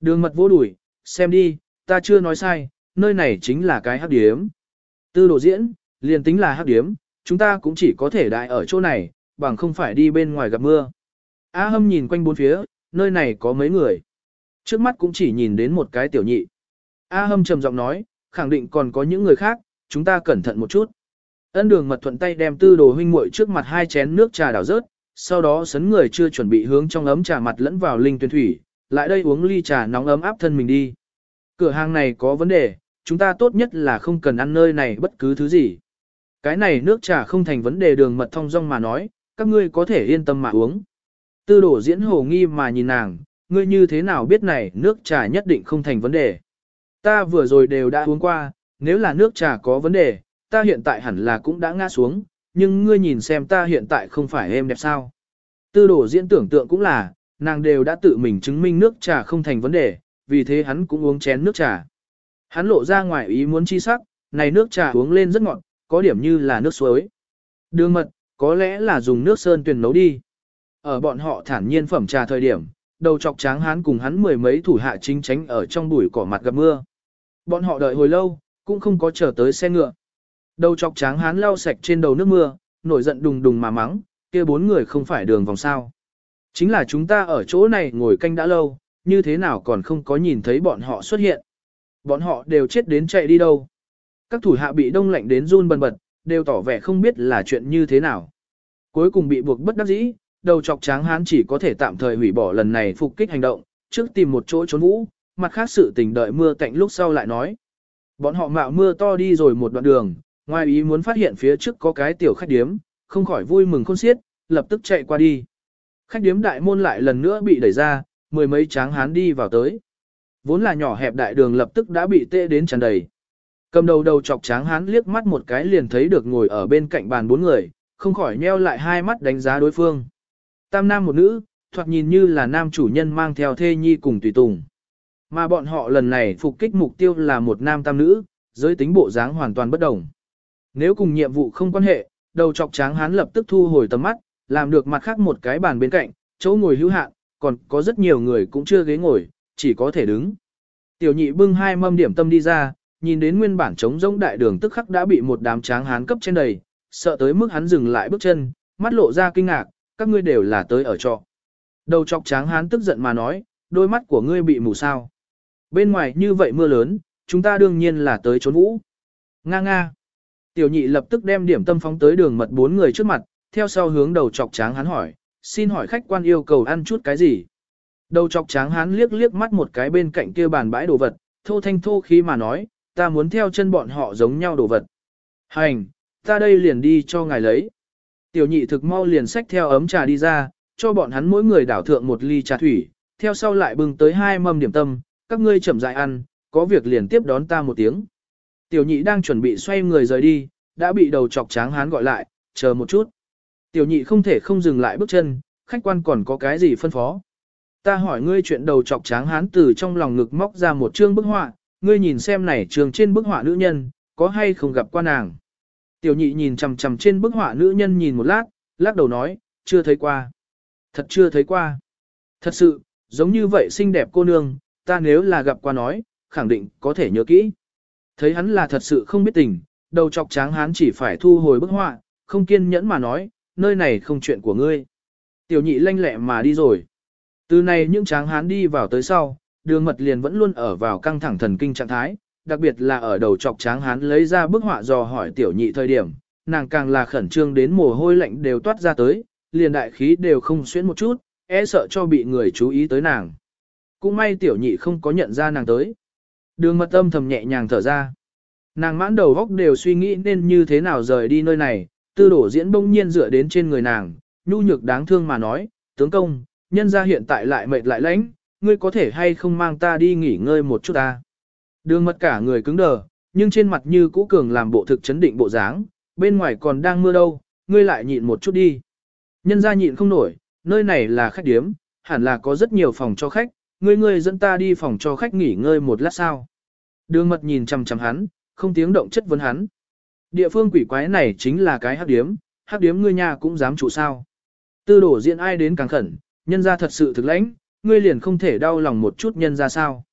Đường mật vô đuổi, xem đi, ta chưa nói sai, nơi này chính là cái hắc điếm. Tư đồ diễn, liền tính là hắc điếm, chúng ta cũng chỉ có thể đại ở chỗ này, bằng không phải đi bên ngoài gặp mưa. A hâm nhìn quanh bốn phía, nơi này có mấy người. Trước mắt cũng chỉ nhìn đến một cái tiểu nhị. A hâm trầm giọng nói, khẳng định còn có những người khác, chúng ta cẩn thận một chút. Ân đường mật thuận tay đem tư đồ huynh muội trước mặt hai chén nước trà đảo rớt, sau đó sấn người chưa chuẩn bị hướng trong ấm trà mặt lẫn vào linh tuyển thủy, lại đây uống ly trà nóng ấm áp thân mình đi. Cửa hàng này có vấn đề, chúng ta tốt nhất là không cần ăn nơi này bất cứ thứ gì. Cái này nước trà không thành vấn đề đường mật thông rong mà nói, các ngươi có thể yên tâm mà uống. Tư đổ diễn hồ nghi mà nhìn nàng, ngươi như thế nào biết này nước trà nhất định không thành vấn đề. Ta vừa rồi đều đã uống qua, nếu là nước trà có vấn đề, ta hiện tại hẳn là cũng đã ngã xuống, nhưng ngươi nhìn xem ta hiện tại không phải êm đẹp sao. Tư đổ diễn tưởng tượng cũng là, nàng đều đã tự mình chứng minh nước trà không thành vấn đề, vì thế hắn cũng uống chén nước trà. Hắn lộ ra ngoài ý muốn chi sắc, này nước trà uống lên rất ngọt, có điểm như là nước suối. Đường mật, có lẽ là dùng nước sơn tuyền nấu đi. Ở bọn họ thản nhiên phẩm trà thời điểm, đầu chọc tráng hắn cùng hắn mười mấy thủ hạ chính tránh ở trong bụi cỏ mặt gặp mưa. Bọn họ đợi hồi lâu, cũng không có chờ tới xe ngựa. Đầu chọc tráng hán lau sạch trên đầu nước mưa, nổi giận đùng đùng mà mắng, kia bốn người không phải đường vòng sao. Chính là chúng ta ở chỗ này ngồi canh đã lâu, như thế nào còn không có nhìn thấy bọn họ xuất hiện. Bọn họ đều chết đến chạy đi đâu. Các thủ hạ bị đông lạnh đến run bần bật, đều tỏ vẻ không biết là chuyện như thế nào. Cuối cùng bị buộc bất đắc dĩ, đầu chọc tráng hán chỉ có thể tạm thời hủy bỏ lần này phục kích hành động, trước tìm một chỗ trốn vũ, mặt khác sự tình đợi mưa cạnh lúc sau lại nói. Bọn họ mạo mưa to đi rồi một đoạn đường, ngoài ý muốn phát hiện phía trước có cái tiểu khách điếm, không khỏi vui mừng khôn xiết, lập tức chạy qua đi. Khách điếm đại môn lại lần nữa bị đẩy ra, mười mấy tráng hán đi vào tới. Vốn là nhỏ hẹp đại đường lập tức đã bị tê đến tràn đầy. Cầm đầu đầu chọc tráng hán liếc mắt một cái liền thấy được ngồi ở bên cạnh bàn bốn người, không khỏi nheo lại hai mắt đánh giá đối phương. Tam nam một nữ, thoạt nhìn như là nam chủ nhân mang theo thê nhi cùng tùy tùng. Mà bọn họ lần này phục kích mục tiêu là một nam tam nữ, giới tính bộ dáng hoàn toàn bất đồng. Nếu cùng nhiệm vụ không quan hệ, đầu chọc tráng hán lập tức thu hồi tầm mắt, làm được mặt khác một cái bàn bên cạnh, chỗ ngồi hữu hạn, còn có rất nhiều người cũng chưa ghế ngồi, chỉ có thể đứng. Tiểu nhị bưng hai mâm điểm tâm đi ra, nhìn đến nguyên bản trống rỗng đại đường tức khắc đã bị một đám tráng hán cấp trên đầy, sợ tới mức hắn dừng lại bước chân, mắt lộ ra kinh ngạc, các ngươi đều là tới ở trọ. Đầu chọc tráng hán tức giận mà nói, đôi mắt của ngươi bị mù sao. Bên ngoài như vậy mưa lớn, chúng ta đương nhiên là tới trốn vũ. Nga nga. Tiểu nhị lập tức đem điểm tâm phóng tới đường mật bốn người trước mặt, theo sau hướng đầu chọc tráng hắn hỏi, xin hỏi khách quan yêu cầu ăn chút cái gì. Đầu chọc tráng hắn liếc liếc mắt một cái bên cạnh kia bàn bãi đồ vật, thô thanh thô khí mà nói, ta muốn theo chân bọn họ giống nhau đồ vật. Hành, ta đây liền đi cho ngài lấy. Tiểu nhị thực mau liền xách theo ấm trà đi ra, cho bọn hắn mỗi người đảo thượng một ly trà thủy, theo sau lại bưng tới hai mâm điểm tâm, các ngươi chậm rãi ăn, có việc liền tiếp đón ta một tiếng. Tiểu nhị đang chuẩn bị xoay người rời đi, đã bị đầu chọc tráng hán gọi lại, chờ một chút. Tiểu nhị không thể không dừng lại bước chân, khách quan còn có cái gì phân phó. Ta hỏi ngươi chuyện đầu chọc tráng hán từ trong lòng ngực móc ra một chương bức họa, ngươi nhìn xem này trường trên bức họa nữ nhân, có hay không gặp qua nàng. Tiểu nhị nhìn chằm chằm trên bức họa nữ nhân nhìn một lát, lắc đầu nói, chưa thấy qua. Thật chưa thấy qua. Thật sự, giống như vậy xinh đẹp cô nương, ta nếu là gặp qua nói, khẳng định có thể nhớ kỹ. Thấy hắn là thật sự không biết tình, đầu chọc tráng hắn chỉ phải thu hồi bức họa, không kiên nhẫn mà nói, nơi này không chuyện của ngươi. Tiểu nhị lanh lẹ mà đi rồi. Từ này những tráng hán đi vào tới sau, đường mật liền vẫn luôn ở vào căng thẳng thần kinh trạng thái, đặc biệt là ở đầu chọc tráng hán lấy ra bức họa dò hỏi tiểu nhị thời điểm, nàng càng là khẩn trương đến mồ hôi lạnh đều toát ra tới, liền đại khí đều không xuyến một chút, e sợ cho bị người chú ý tới nàng. Cũng may tiểu nhị không có nhận ra nàng tới. Đường mật âm thầm nhẹ nhàng thở ra. Nàng mãn đầu góc đều suy nghĩ nên như thế nào rời đi nơi này, tư đổ diễn bỗng nhiên dựa đến trên người nàng, nhu nhược đáng thương mà nói, tướng công, nhân ra hiện tại lại mệt lại lãnh, ngươi có thể hay không mang ta đi nghỉ ngơi một chút ta. Đường mật cả người cứng đờ, nhưng trên mặt như cũ cường làm bộ thực chấn định bộ dáng, bên ngoài còn đang mưa đâu, ngươi lại nhịn một chút đi. Nhân ra nhịn không nổi, nơi này là khách điếm, hẳn là có rất nhiều phòng cho khách, ngươi ngươi dẫn ta đi phòng cho khách nghỉ ngơi một lát sao. Đường mật nhìn chằm chằm hắn, không tiếng động chất vấn hắn. Địa phương quỷ quái này chính là cái hắc điếm, hắc điếm ngươi nhà cũng dám trụ sao. Tư đổ diện ai đến càng khẩn, nhân ra thật sự thực lãnh, ngươi liền không thể đau lòng một chút nhân ra sao.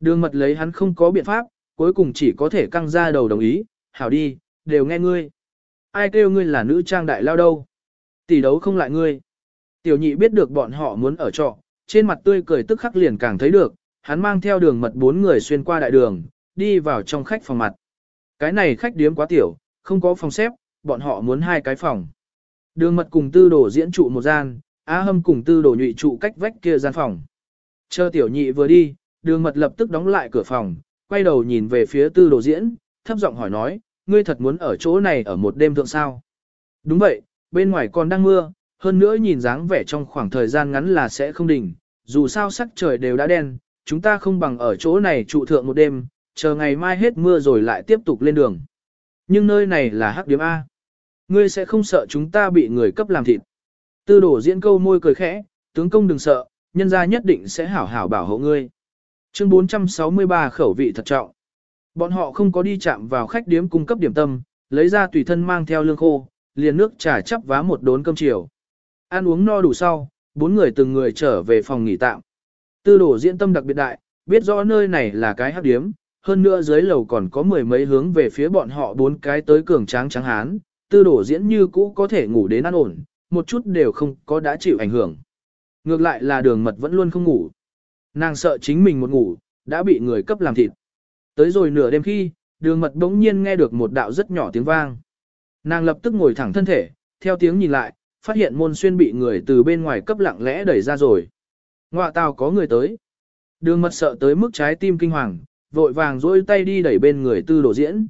Đường mật lấy hắn không có biện pháp, cuối cùng chỉ có thể căng ra đầu đồng ý, hảo đi, đều nghe ngươi. Ai kêu ngươi là nữ trang đại lao đâu. Tỷ đấu không lại ngươi. Tiểu nhị biết được bọn họ muốn ở trọ, trên mặt tươi cười tức khắc liền càng thấy được, hắn mang theo đường mật bốn người xuyên qua đại đường, đi vào trong khách phòng mặt. Cái này khách điếm quá tiểu, không có phòng xếp, bọn họ muốn hai cái phòng. Đường mật cùng tư đồ diễn trụ một gian, Á hâm cùng tư đồ nhụy trụ cách vách kia gian phòng. Chờ tiểu nhị vừa đi, đường mật lập tức đóng lại cửa phòng, quay đầu nhìn về phía tư đồ diễn, thấp giọng hỏi nói, ngươi thật muốn ở chỗ này ở một đêm thượng sao? Đúng vậy, bên ngoài còn đang mưa, hơn nữa nhìn dáng vẻ trong khoảng thời gian ngắn là sẽ không đỉnh, dù sao sắc trời đều đã đen, chúng ta không bằng ở chỗ này trụ thượng một đêm, chờ ngày mai hết mưa rồi lại tiếp tục lên đường. Nhưng nơi này là hắc điểm A. Ngươi sẽ không sợ chúng ta bị người cấp làm thịt. Tư đổ diễn câu môi cười khẽ, tướng công đừng sợ, nhân gia nhất định sẽ hảo hảo bảo hộ ngươi. Chương 463 khẩu vị thật trọng. Bọn họ không có đi chạm vào khách điếm cung cấp điểm tâm, lấy ra tùy thân mang theo lương khô, liền nước trà chắp vá một đốn cơm chiều. Ăn uống no đủ sau, bốn người từng người trở về phòng nghỉ tạm. Tư đổ diễn tâm đặc biệt đại, biết rõ nơi này là cái hắc điếm, hơn nữa dưới lầu còn có mười mấy hướng về phía bọn họ bốn cái tới cường tráng trắng hán, tư đổ diễn như cũ có thể ngủ đến ăn ổn, một chút đều không có đã chịu ảnh hưởng. Ngược lại là đường mật vẫn luôn không ngủ. Nàng sợ chính mình một ngủ, đã bị người cấp làm thịt. Tới rồi nửa đêm khi, đường mật đống nhiên nghe được một đạo rất nhỏ tiếng vang. Nàng lập tức ngồi thẳng thân thể, theo tiếng nhìn lại, phát hiện môn xuyên bị người từ bên ngoài cấp lặng lẽ đẩy ra rồi. Ngoạ tàu có người tới. Đường mật sợ tới mức trái tim kinh hoàng, vội vàng dỗi tay đi đẩy bên người tư đồ diễn.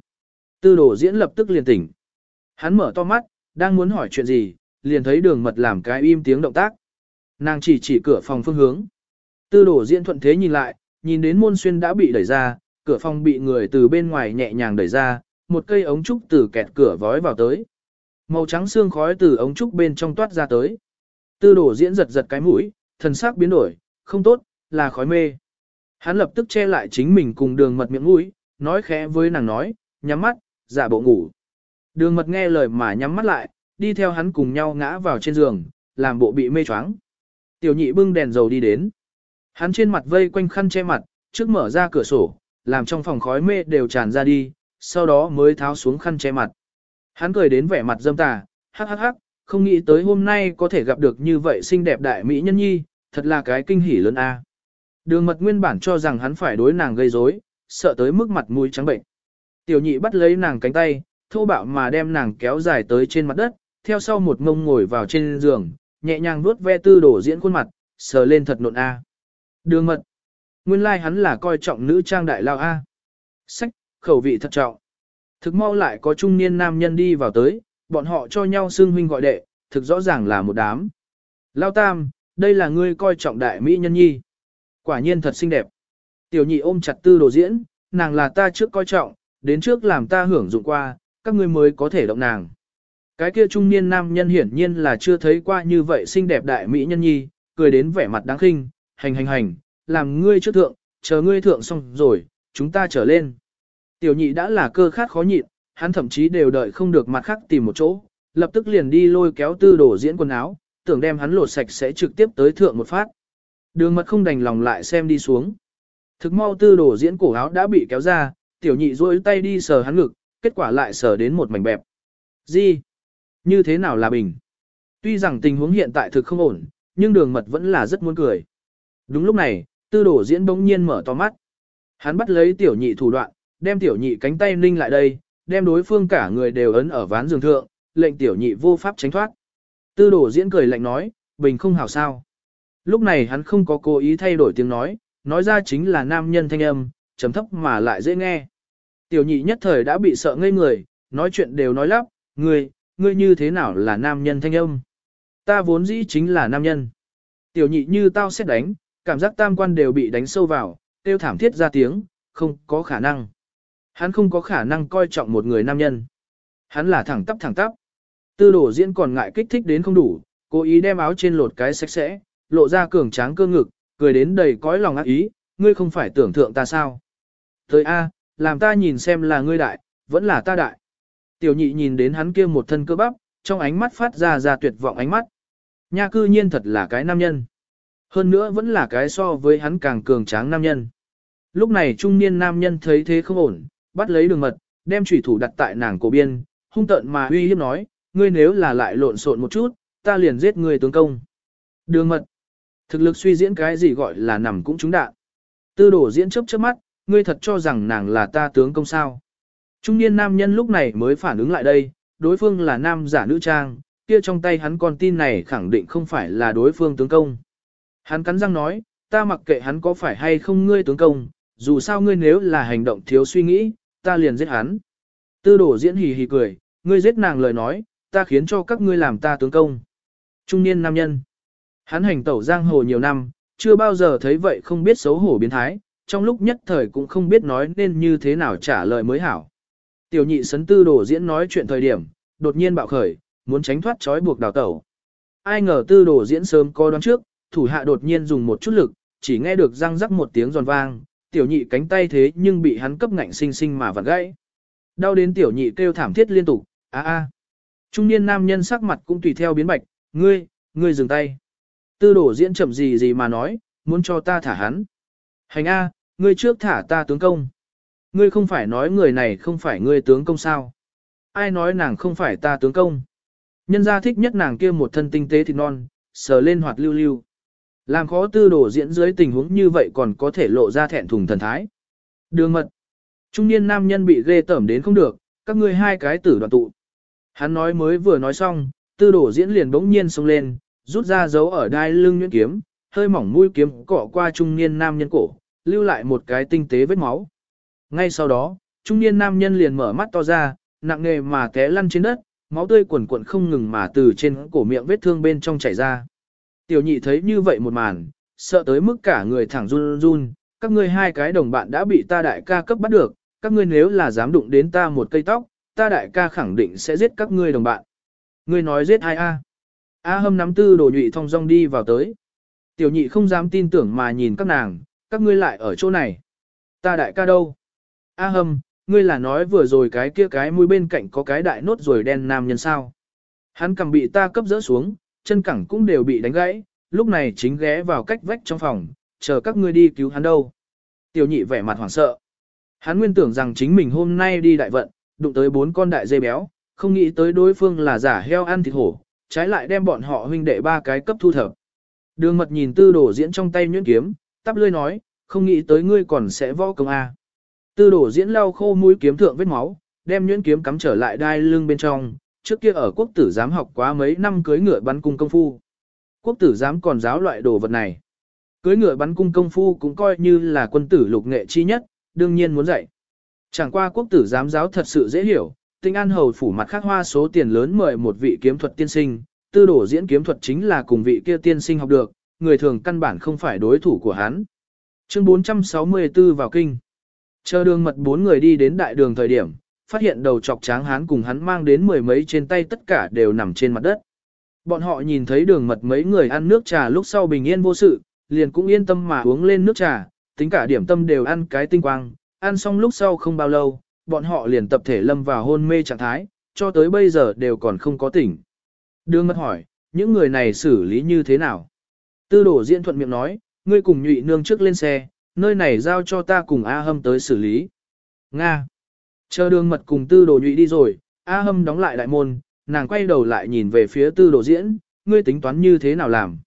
Tư đồ diễn lập tức liền tỉnh. Hắn mở to mắt, đang muốn hỏi chuyện gì, liền thấy đường mật làm cái im tiếng động tác. Nàng chỉ chỉ cửa phòng phương hướng. Tư đồ diễn thuận thế nhìn lại, nhìn đến môn xuyên đã bị đẩy ra, cửa phòng bị người từ bên ngoài nhẹ nhàng đẩy ra, một cây ống trúc từ kẹt cửa vói vào tới. Màu trắng xương khói từ ống trúc bên trong toát ra tới. Tư đồ diễn giật giật cái mũi, thần sắc biến đổi, không tốt, là khói mê. Hắn lập tức che lại chính mình cùng đường mật miệng mũi, nói khẽ với nàng nói, nhắm mắt, giả bộ ngủ. Đường mật nghe lời mà nhắm mắt lại, đi theo hắn cùng nhau ngã vào trên giường, làm bộ bị mê choáng. Tiểu nhị bưng đèn dầu đi đến. Hắn trên mặt vây quanh khăn che mặt, trước mở ra cửa sổ, làm trong phòng khói mê đều tràn ra đi, sau đó mới tháo xuống khăn che mặt. Hắn cười đến vẻ mặt dâm tà, hắc hắc hắc, không nghĩ tới hôm nay có thể gặp được như vậy xinh đẹp đại mỹ nhân nhi, thật là cái kinh hỉ lớn a. Đường mật nguyên bản cho rằng hắn phải đối nàng gây rối, sợ tới mức mặt mũi trắng bệnh. Tiểu nhị bắt lấy nàng cánh tay, thô bạo mà đem nàng kéo dài tới trên mặt đất, theo sau một ngông ngồi vào trên giường, nhẹ nhàng vuốt ve tư đổ diễn khuôn mặt, sờ lên thật nộn a. Đường mật. Nguyên lai like hắn là coi trọng nữ trang đại lao a. Sách, khẩu vị thật trọng. Thực mau lại có trung niên nam nhân đi vào tới, bọn họ cho nhau xưng huynh gọi đệ, thực rõ ràng là một đám. Lao tam, đây là ngươi coi trọng đại mỹ nhân nhi. Quả nhiên thật xinh đẹp. Tiểu nhị ôm chặt tư đồ diễn, nàng là ta trước coi trọng, đến trước làm ta hưởng dụng qua, các ngươi mới có thể động nàng. Cái kia trung niên nam nhân hiển nhiên là chưa thấy qua như vậy xinh đẹp đại mỹ nhân nhi, cười đến vẻ mặt đáng khinh, hành hành hành, làm ngươi trước thượng, chờ ngươi thượng xong rồi, chúng ta trở lên. Tiểu nhị đã là cơ khát khó nhịn, hắn thậm chí đều đợi không được mặt khác tìm một chỗ, lập tức liền đi lôi kéo tư đổ diễn quần áo, tưởng đem hắn lột sạch sẽ trực tiếp tới thượng một phát. Đường mật không đành lòng lại xem đi xuống. Thực mau tư đổ diễn cổ áo đã bị kéo ra, tiểu nhị duỗi tay đi sờ hắn ngực, kết quả lại sờ đến một mảnh bẹp. Gì? Như thế nào là bình? Tuy rằng tình huống hiện tại thực không ổn, nhưng đường mật vẫn là rất muốn cười. Đúng lúc này, tư đổ diễn bỗng nhiên mở to mắt. Hắn bắt lấy tiểu nhị thủ đoạn, đem tiểu nhị cánh tay ninh lại đây, đem đối phương cả người đều ấn ở ván giường thượng, lệnh tiểu nhị vô pháp tránh thoát. Tư đổ diễn cười lạnh nói, bình không hảo sao. Lúc này hắn không có cố ý thay đổi tiếng nói, nói ra chính là nam nhân thanh âm, trầm thấp mà lại dễ nghe. Tiểu nhị nhất thời đã bị sợ ngây người, nói chuyện đều nói lắp, ngươi, ngươi như thế nào là nam nhân thanh âm. Ta vốn dĩ chính là nam nhân. Tiểu nhị như tao xét đánh, cảm giác tam quan đều bị đánh sâu vào, tiêu thảm thiết ra tiếng, không có khả năng. Hắn không có khả năng coi trọng một người nam nhân. Hắn là thẳng tắp thẳng tắp. Tư đổ diễn còn ngại kích thích đến không đủ, cố ý đem áo trên lột cái sạch sẽ, lộ ra cường tráng cơ ngực, cười đến đầy cõi lòng ác ý, ngươi không phải tưởng thượng ta sao. Tới A, làm ta nhìn xem là ngươi đại, vẫn là ta đại. Tiểu nhị nhìn đến hắn kia một thân cơ bắp, trong ánh mắt phát ra ra tuyệt vọng ánh mắt. Nha cư nhiên thật là cái nam nhân. Hơn nữa vẫn là cái so với hắn càng cường tráng nam nhân. Lúc này trung niên nam nhân thấy thế không ổn, bắt lấy đường mật, đem chủy thủ đặt tại nàng cổ biên, hung tợn mà uy hiếp nói, ngươi nếu là lại lộn xộn một chút, ta liền giết ngươi tướng công. Đường mật, thực lực suy diễn cái gì gọi là nằm cũng trúng đạn. Tư đổ diễn chớp chớp mắt, ngươi thật cho rằng nàng là ta tướng công sao. Trung niên nam nhân lúc này mới phản ứng lại đây, đối phương là nam giả nữ trang, kia trong tay hắn con tin này khẳng định không phải là đối phương tướng công. Hắn cắn răng nói, ta mặc kệ hắn có phải hay không ngươi tướng công, dù sao ngươi nếu là hành động thiếu suy nghĩ, ta liền giết hắn. Tư đổ diễn hì hì cười, ngươi giết nàng lời nói, ta khiến cho các ngươi làm ta tướng công. Trung niên nam nhân. Hắn hành tẩu giang hồ nhiều năm, chưa bao giờ thấy vậy không biết xấu hổ biến thái, trong lúc nhất thời cũng không biết nói nên như thế nào trả lời mới hảo. Tiểu nhị sấn tư đổ diễn nói chuyện thời điểm, đột nhiên bạo khởi, muốn tránh thoát trói buộc đào tẩu. Ai ngờ tư đổ diễn sớm co đoán trước, thủ hạ đột nhiên dùng một chút lực, chỉ nghe được răng rắc một tiếng giòn vang, tiểu nhị cánh tay thế nhưng bị hắn cấp ngạnh sinh sinh mà vặn gãy. Đau đến tiểu nhị kêu thảm thiết liên tục, a a. Trung niên nam nhân sắc mặt cũng tùy theo biến bạch, ngươi, ngươi dừng tay. Tư đổ diễn chậm gì gì mà nói, muốn cho ta thả hắn. Hành a, ngươi trước thả ta tướng công. Ngươi không phải nói người này không phải ngươi tướng công sao. Ai nói nàng không phải ta tướng công. Nhân gia thích nhất nàng kia một thân tinh tế thịt non, sờ lên hoạt lưu lưu. Làm khó tư đồ diễn dưới tình huống như vậy còn có thể lộ ra thẹn thùng thần thái. Đường mật. Trung niên nam nhân bị ghê tởm đến không được, các ngươi hai cái tử đoạn tụ. Hắn nói mới vừa nói xong, tư đồ diễn liền bỗng nhiên xông lên, rút ra dấu ở đai lưng nhuyễn kiếm, hơi mỏng mũi kiếm cọ qua trung niên nam nhân cổ, lưu lại một cái tinh tế vết máu. Ngay sau đó, trung niên nam nhân liền mở mắt to ra, nặng nề mà té lăn trên đất, máu tươi quần cuộn không ngừng mà từ trên cổ miệng vết thương bên trong chảy ra. Tiểu nhị thấy như vậy một màn, sợ tới mức cả người thẳng run run, các ngươi hai cái đồng bạn đã bị ta đại ca cấp bắt được, các ngươi nếu là dám đụng đến ta một cây tóc, ta đại ca khẳng định sẽ giết các ngươi đồng bạn. Ngươi nói giết ai a? A hâm nắm tư đồ nhụy thong dong đi vào tới. Tiểu nhị không dám tin tưởng mà nhìn các nàng, các ngươi lại ở chỗ này. Ta đại ca đâu? A hâm, ngươi là nói vừa rồi cái kia cái mũi bên cạnh có cái đại nốt rồi đen nam nhân sao. Hắn cầm bị ta cấp dỡ xuống, chân cẳng cũng đều bị đánh gãy, lúc này chính ghé vào cách vách trong phòng, chờ các ngươi đi cứu hắn đâu. Tiểu nhị vẻ mặt hoảng sợ. Hắn nguyên tưởng rằng chính mình hôm nay đi đại vận, đụng tới bốn con đại dê béo, không nghĩ tới đối phương là giả heo ăn thịt hổ, trái lại đem bọn họ huynh đệ ba cái cấp thu thập. Đường mật nhìn tư đổ diễn trong tay nhuyễn kiếm, tắp lươi nói, không nghĩ tới ngươi còn sẽ võ công A. Tư đổ diễn lau khô mũi kiếm thượng vết máu, đem nhuyễn kiếm cắm trở lại đai lưng bên trong, trước kia ở quốc tử giám học quá mấy năm cưới ngựa bắn cung công phu. Quốc tử giám còn giáo loại đồ vật này. Cưới ngựa bắn cung công phu cũng coi như là quân tử lục nghệ chi nhất, đương nhiên muốn dạy. Chẳng qua quốc tử giám giáo thật sự dễ hiểu, tinh an hầu phủ mặt khác hoa số tiền lớn mời một vị kiếm thuật tiên sinh, tư đổ diễn kiếm thuật chính là cùng vị kia tiên sinh học được, người thường căn bản không phải đối thủ của hắn. Chương 464 vào kinh. Chờ đường mật bốn người đi đến đại đường thời điểm, phát hiện đầu chọc tráng hán cùng hắn mang đến mười mấy trên tay tất cả đều nằm trên mặt đất. Bọn họ nhìn thấy đường mật mấy người ăn nước trà lúc sau bình yên vô sự, liền cũng yên tâm mà uống lên nước trà, tính cả điểm tâm đều ăn cái tinh quang, ăn xong lúc sau không bao lâu, bọn họ liền tập thể lâm vào hôn mê trạng thái, cho tới bây giờ đều còn không có tỉnh. Đường mật hỏi, những người này xử lý như thế nào? Tư đổ diễn thuận miệng nói, ngươi cùng nhụy nương trước lên xe, nơi này giao cho ta cùng A Hâm tới xử lý. Nga. Chờ đường mật cùng tư đồ nhụy đi rồi, A Hâm đóng lại đại môn, nàng quay đầu lại nhìn về phía tư đồ diễn, ngươi tính toán như thế nào làm.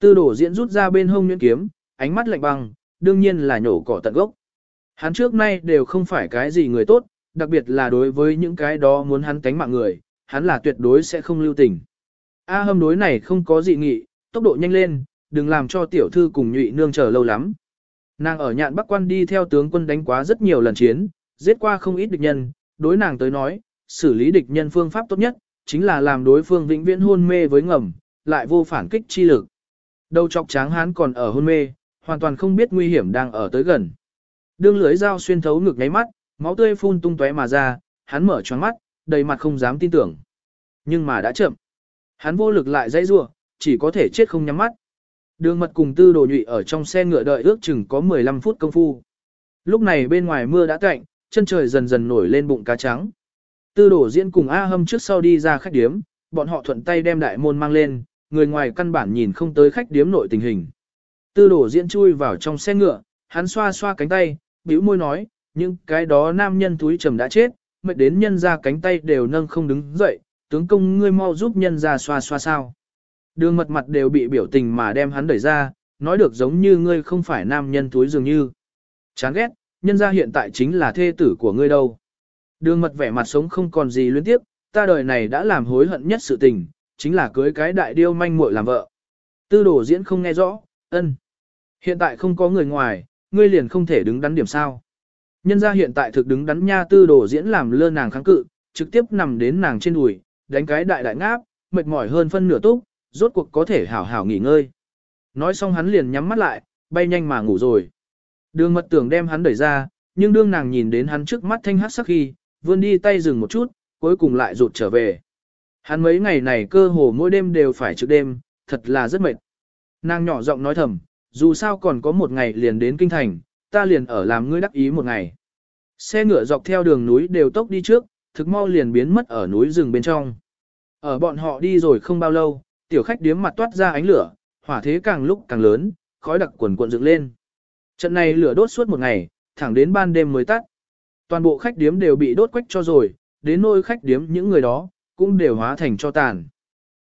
Tư đồ diễn rút ra bên hông nhuyễn kiếm, ánh mắt lạnh băng, đương nhiên là nhổ cỏ tận gốc. Hắn trước nay đều không phải cái gì người tốt, đặc biệt là đối với những cái đó muốn hắn cánh mạng người, hắn là tuyệt đối sẽ không lưu tình. A hâm đối này không có dị nghị, tốc độ nhanh lên, đừng làm cho tiểu thư cùng nhụy nương chờ lâu lắm. Nàng ở nhạn bắc quan đi theo tướng quân đánh quá rất nhiều lần chiến, giết qua không ít địch nhân, đối nàng tới nói, xử lý địch nhân phương pháp tốt nhất, chính là làm đối phương vĩnh viễn hôn mê với ngầm, lại vô phản kích chi lực. Đầu chọc tráng hán còn ở hôn mê, hoàn toàn không biết nguy hiểm đang ở tới gần. Đương lưới dao xuyên thấu ngực ngáy mắt, máu tươi phun tung tóe mà ra, hắn mở choáng mắt, đầy mặt không dám tin tưởng. Nhưng mà đã chậm. Hắn vô lực lại dãy rủa, chỉ có thể chết không nhắm mắt. Đường mật cùng tư đồ nhụy ở trong xe ngựa đợi ước chừng có 15 phút công phu. Lúc này bên ngoài mưa đã cạnh, chân trời dần dần nổi lên bụng cá trắng. Tư đổ diễn cùng A hâm trước sau đi ra khách điếm, bọn họ thuận tay đem đại môn mang lên, người ngoài căn bản nhìn không tới khách điếm nội tình hình. Tư đổ diễn chui vào trong xe ngựa, hắn xoa xoa cánh tay, bĩu môi nói, những cái đó nam nhân túi trầm đã chết, mệt đến nhân ra cánh tay đều nâng không đứng dậy, tướng công ngươi mau giúp nhân ra xoa xoa sao. Đường mật mặt đều bị biểu tình mà đem hắn đẩy ra, nói được giống như ngươi không phải nam nhân túi dường như. Chán ghét, nhân ra hiện tại chính là thê tử của ngươi đâu. Đường mật vẻ mặt sống không còn gì liên tiếp, ta đời này đã làm hối hận nhất sự tình, chính là cưới cái đại điêu manh muội làm vợ. Tư đồ diễn không nghe rõ, ân. Hiện tại không có người ngoài, ngươi liền không thể đứng đắn điểm sao. Nhân ra hiện tại thực đứng đắn nha tư đồ diễn làm lơ nàng kháng cự, trực tiếp nằm đến nàng trên đùi, đánh cái đại đại ngáp, mệt mỏi hơn phân nửa túc, rốt cuộc có thể hảo hảo nghỉ ngơi. Nói xong hắn liền nhắm mắt lại, bay nhanh mà ngủ rồi. Đường mật tưởng đem hắn đẩy ra, nhưng đương nàng nhìn đến hắn trước mắt thanh hát sắc khi, vươn đi tay dừng một chút, cuối cùng lại rụt trở về. Hắn mấy ngày này cơ hồ mỗi đêm đều phải trực đêm, thật là rất mệt. Nàng nhỏ giọng nói thầm, dù sao còn có một ngày liền đến kinh thành, ta liền ở làm ngươi đắc ý một ngày. Xe ngựa dọc theo đường núi đều tốc đi trước, thực mau liền biến mất ở núi rừng bên trong. Ở bọn họ đi rồi không bao lâu, tiểu khách điếm mặt toát ra ánh lửa, hỏa thế càng lúc càng lớn, khói đặc quần cuộn dựng lên. Trận này lửa đốt suốt một ngày, thẳng đến ban đêm mới tắt. Toàn bộ khách điếm đều bị đốt quách cho rồi, đến nôi khách điếm những người đó, cũng đều hóa thành cho tàn.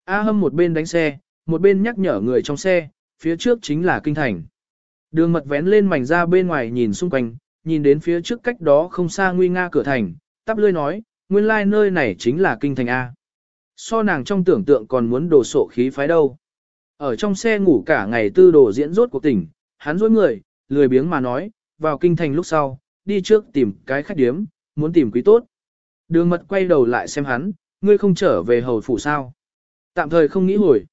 A hâm một bên đánh xe, một bên nhắc nhở người trong xe, phía trước chính là kinh thành. Đường mật vén lên mảnh ra bên ngoài nhìn xung quanh, nhìn đến phía trước cách đó không xa nguy nga cửa thành, tắp lươi nói, nguyên lai like nơi này chính là kinh thành A. So nàng trong tưởng tượng còn muốn đồ sộ khí phái đâu. Ở trong xe ngủ cả ngày tư đồ diễn rốt cuộc tỉnh, hắn dối người, lười biếng mà nói, vào kinh thành lúc sau, đi trước tìm cái khách điếm, muốn tìm quý tốt. Đường mật quay đầu lại xem hắn, ngươi không trở về hầu phủ sao. Tạm thời không nghĩ hồi.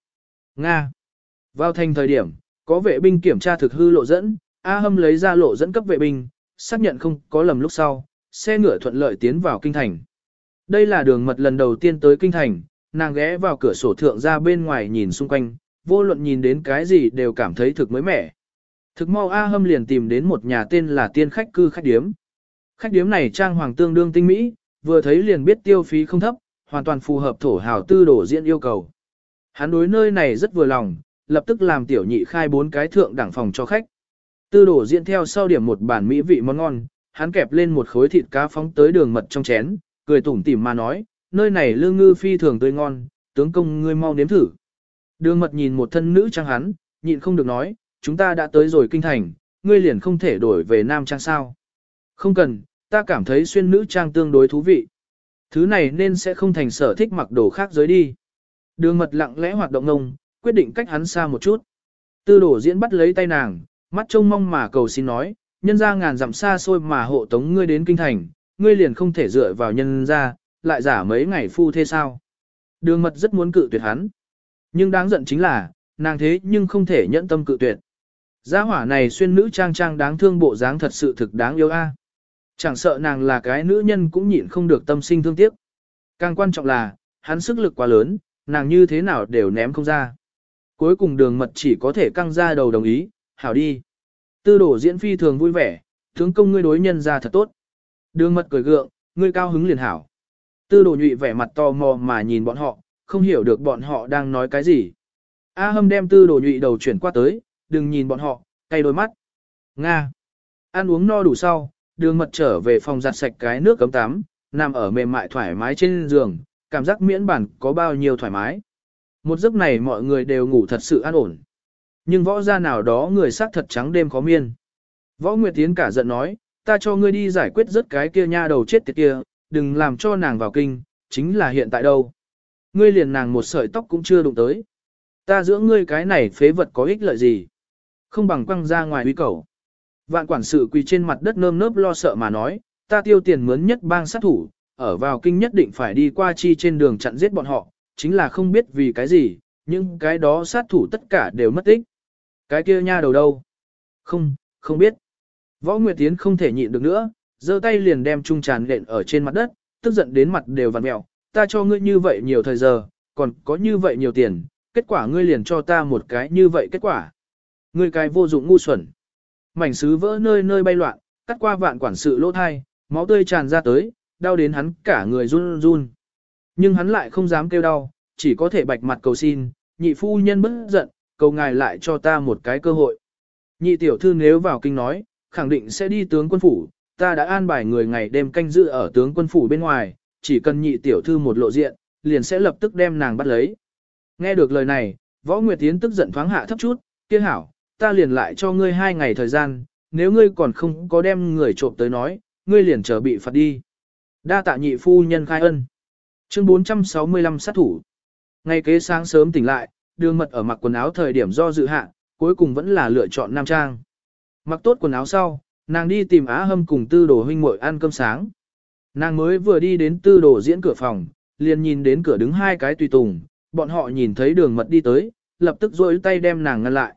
Nga. Vào thành thời điểm, có vệ binh kiểm tra thực hư lộ dẫn, A Hâm lấy ra lộ dẫn cấp vệ binh, xác nhận không có lầm lúc sau, xe ngựa thuận lợi tiến vào kinh thành. Đây là đường mật lần đầu tiên tới kinh thành, nàng ghé vào cửa sổ thượng ra bên ngoài nhìn xung quanh, vô luận nhìn đến cái gì đều cảm thấy thực mới mẻ. Thực mau A Hâm liền tìm đến một nhà tên là tiên khách cư khách điếm. Khách điếm này trang hoàng tương đương tinh mỹ, vừa thấy liền biết tiêu phí không thấp, hoàn toàn phù hợp thổ hào tư đổ diễn yêu cầu. Hắn đối nơi này rất vừa lòng, lập tức làm tiểu nhị khai bốn cái thượng đẳng phòng cho khách. Tư đổ diễn theo sau điểm một bản mỹ vị món ngon, hắn kẹp lên một khối thịt cá phóng tới đường mật trong chén, cười tủm tỉm mà nói, nơi này lương ngư phi thường tươi ngon, tướng công ngươi mau nếm thử. Đường mật nhìn một thân nữ trang hắn, nhịn không được nói, chúng ta đã tới rồi kinh thành, ngươi liền không thể đổi về nam trang sao. Không cần, ta cảm thấy xuyên nữ trang tương đối thú vị. Thứ này nên sẽ không thành sở thích mặc đồ khác giới đi. Đường mật lặng lẽ hoạt động ngông, quyết định cách hắn xa một chút. Tư đổ diễn bắt lấy tay nàng, mắt trông mong mà cầu xin nói, nhân ra ngàn dặm xa xôi mà hộ tống ngươi đến kinh thành, ngươi liền không thể dựa vào nhân ra, lại giả mấy ngày phu thế sao. Đường mật rất muốn cự tuyệt hắn. Nhưng đáng giận chính là, nàng thế nhưng không thể nhẫn tâm cự tuyệt. Gia hỏa này xuyên nữ trang trang đáng thương bộ dáng thật sự thực đáng yêu a. Chẳng sợ nàng là cái nữ nhân cũng nhịn không được tâm sinh thương tiếc. Càng quan trọng là, hắn sức lực quá lớn, nàng như thế nào đều ném không ra. Cuối cùng đường mật chỉ có thể căng ra đầu đồng ý, hảo đi. Tư đổ diễn phi thường vui vẻ, tướng công ngươi đối nhân ra thật tốt. Đường mật cười gượng, ngươi cao hứng liền hảo. Tư đồ nhụy vẻ mặt tò mò mà nhìn bọn họ, không hiểu được bọn họ đang nói cái gì. A hâm đem tư đồ nhụy đầu chuyển qua tới, đừng nhìn bọn họ, cay đôi mắt. Nga. Ăn uống no đủ sau, đường mật trở về phòng giặt sạch cái nước cấm tắm, nằm ở mềm mại thoải mái trên giường, cảm giác miễn bản có bao nhiêu thoải mái. Một giấc này mọi người đều ngủ thật sự an ổn. Nhưng võ gia nào đó người sắc thật trắng đêm khó miên. Võ Nguyệt Tiến cả giận nói, ta cho ngươi đi giải quyết rất cái kia nha đầu chết tiệt kia, đừng làm cho nàng vào kinh, chính là hiện tại đâu. Ngươi liền nàng một sợi tóc cũng chưa đụng tới. Ta giữa ngươi cái này phế vật có ích lợi gì? Không bằng quăng ra ngoài uy cầu. Vạn quản sự quỳ trên mặt đất nơm nớp lo sợ mà nói, ta tiêu tiền mướn nhất bang sát thủ, ở vào kinh nhất định phải đi qua chi trên đường chặn giết bọn họ, chính là không biết vì cái gì, nhưng cái đó sát thủ tất cả đều mất tích. Cái kia nha đầu đâu? Không, không biết. Võ Nguyệt Tiến không thể nhịn được nữa, giơ tay liền đem trung tràn lện ở trên mặt đất, tức giận đến mặt đều vặn mẹo. Ta cho ngươi như vậy nhiều thời giờ, còn có như vậy nhiều tiền, kết quả ngươi liền cho ta một cái như vậy kết quả. Ngươi cái vô dụng ngu xuẩn. Mảnh sứ vỡ nơi nơi bay loạn, cắt qua vạn quản sự lỗ thai, máu tươi tràn ra tới, đau đến hắn cả người run run. Nhưng hắn lại không dám kêu đau, chỉ có thể bạch mặt cầu xin, nhị phu nhân bất giận, cầu ngài lại cho ta một cái cơ hội. Nhị tiểu thư nếu vào kinh nói, khẳng định sẽ đi tướng quân phủ, ta đã an bài người ngày đêm canh giữ ở tướng quân phủ bên ngoài, chỉ cần nhị tiểu thư một lộ diện, liền sẽ lập tức đem nàng bắt lấy. Nghe được lời này, võ nguyệt tiến tức giận thoáng hạ thấp chút, kia hảo, ta liền lại cho ngươi hai ngày thời gian, nếu ngươi còn không có đem người trộm tới nói, ngươi liền chờ bị phạt đi. Đa tạ nhị phu nhân khai ân. Chương 465 sát thủ. Ngay kế sáng sớm tỉnh lại, đường mật ở mặc quần áo thời điểm do dự hạ, cuối cùng vẫn là lựa chọn nam trang. Mặc tốt quần áo sau, nàng đi tìm Á Hâm cùng tư đồ huynh muội ăn cơm sáng. Nàng mới vừa đi đến tư đồ diễn cửa phòng, liền nhìn đến cửa đứng hai cái tùy tùng, bọn họ nhìn thấy đường mật đi tới, lập tức rôi tay đem nàng ngăn lại.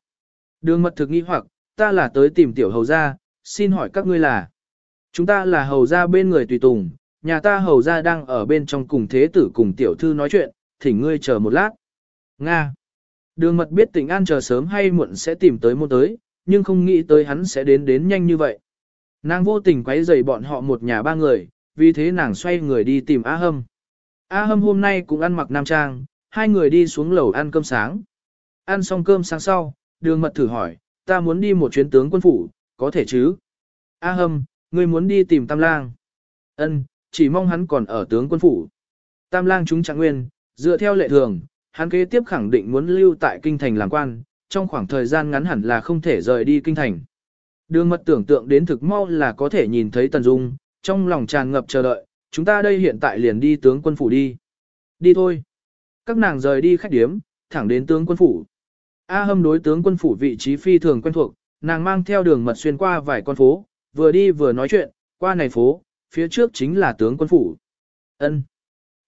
Đường mật thực nghi hoặc, ta là tới tìm tiểu hầu gia, xin hỏi các ngươi là. Chúng ta là hầu gia bên người tùy tùng, nhà ta hầu gia đang ở bên trong cùng thế tử cùng tiểu thư nói chuyện, thỉnh ngươi chờ một lát. Nga. Đường mật biết tỉnh an chờ sớm hay muộn sẽ tìm tới môn tới, nhưng không nghĩ tới hắn sẽ đến đến nhanh như vậy. Nàng vô tình quấy rầy bọn họ một nhà ba người, vì thế nàng xoay người đi tìm A Hâm. A Hâm hôm nay cũng ăn mặc nam trang, hai người đi xuống lầu ăn cơm sáng. Ăn xong cơm sáng sau, đường mật thử hỏi, ta muốn đi một chuyến tướng quân phủ, có thể chứ? A Hâm, ngươi muốn đi tìm Tam Lang. Ân, chỉ mong hắn còn ở tướng quân phủ. Tam Lang chúng trạng nguyên, dựa theo lệ thường, hắn kế tiếp khẳng định muốn lưu tại kinh thành làm quan, trong khoảng thời gian ngắn hẳn là không thể rời đi kinh thành. Đường mật tưởng tượng đến thực mau là có thể nhìn thấy Tần Dung, trong lòng tràn ngập chờ đợi, chúng ta đây hiện tại liền đi tướng quân phủ đi. Đi thôi. Các nàng rời đi khách điếm, thẳng đến tướng quân phủ. A hâm đối tướng quân phủ vị trí phi thường quen thuộc, nàng mang theo đường mật xuyên qua vài con phố, vừa đi vừa nói chuyện, qua này phố, phía trước chính là tướng quân phủ. Ân.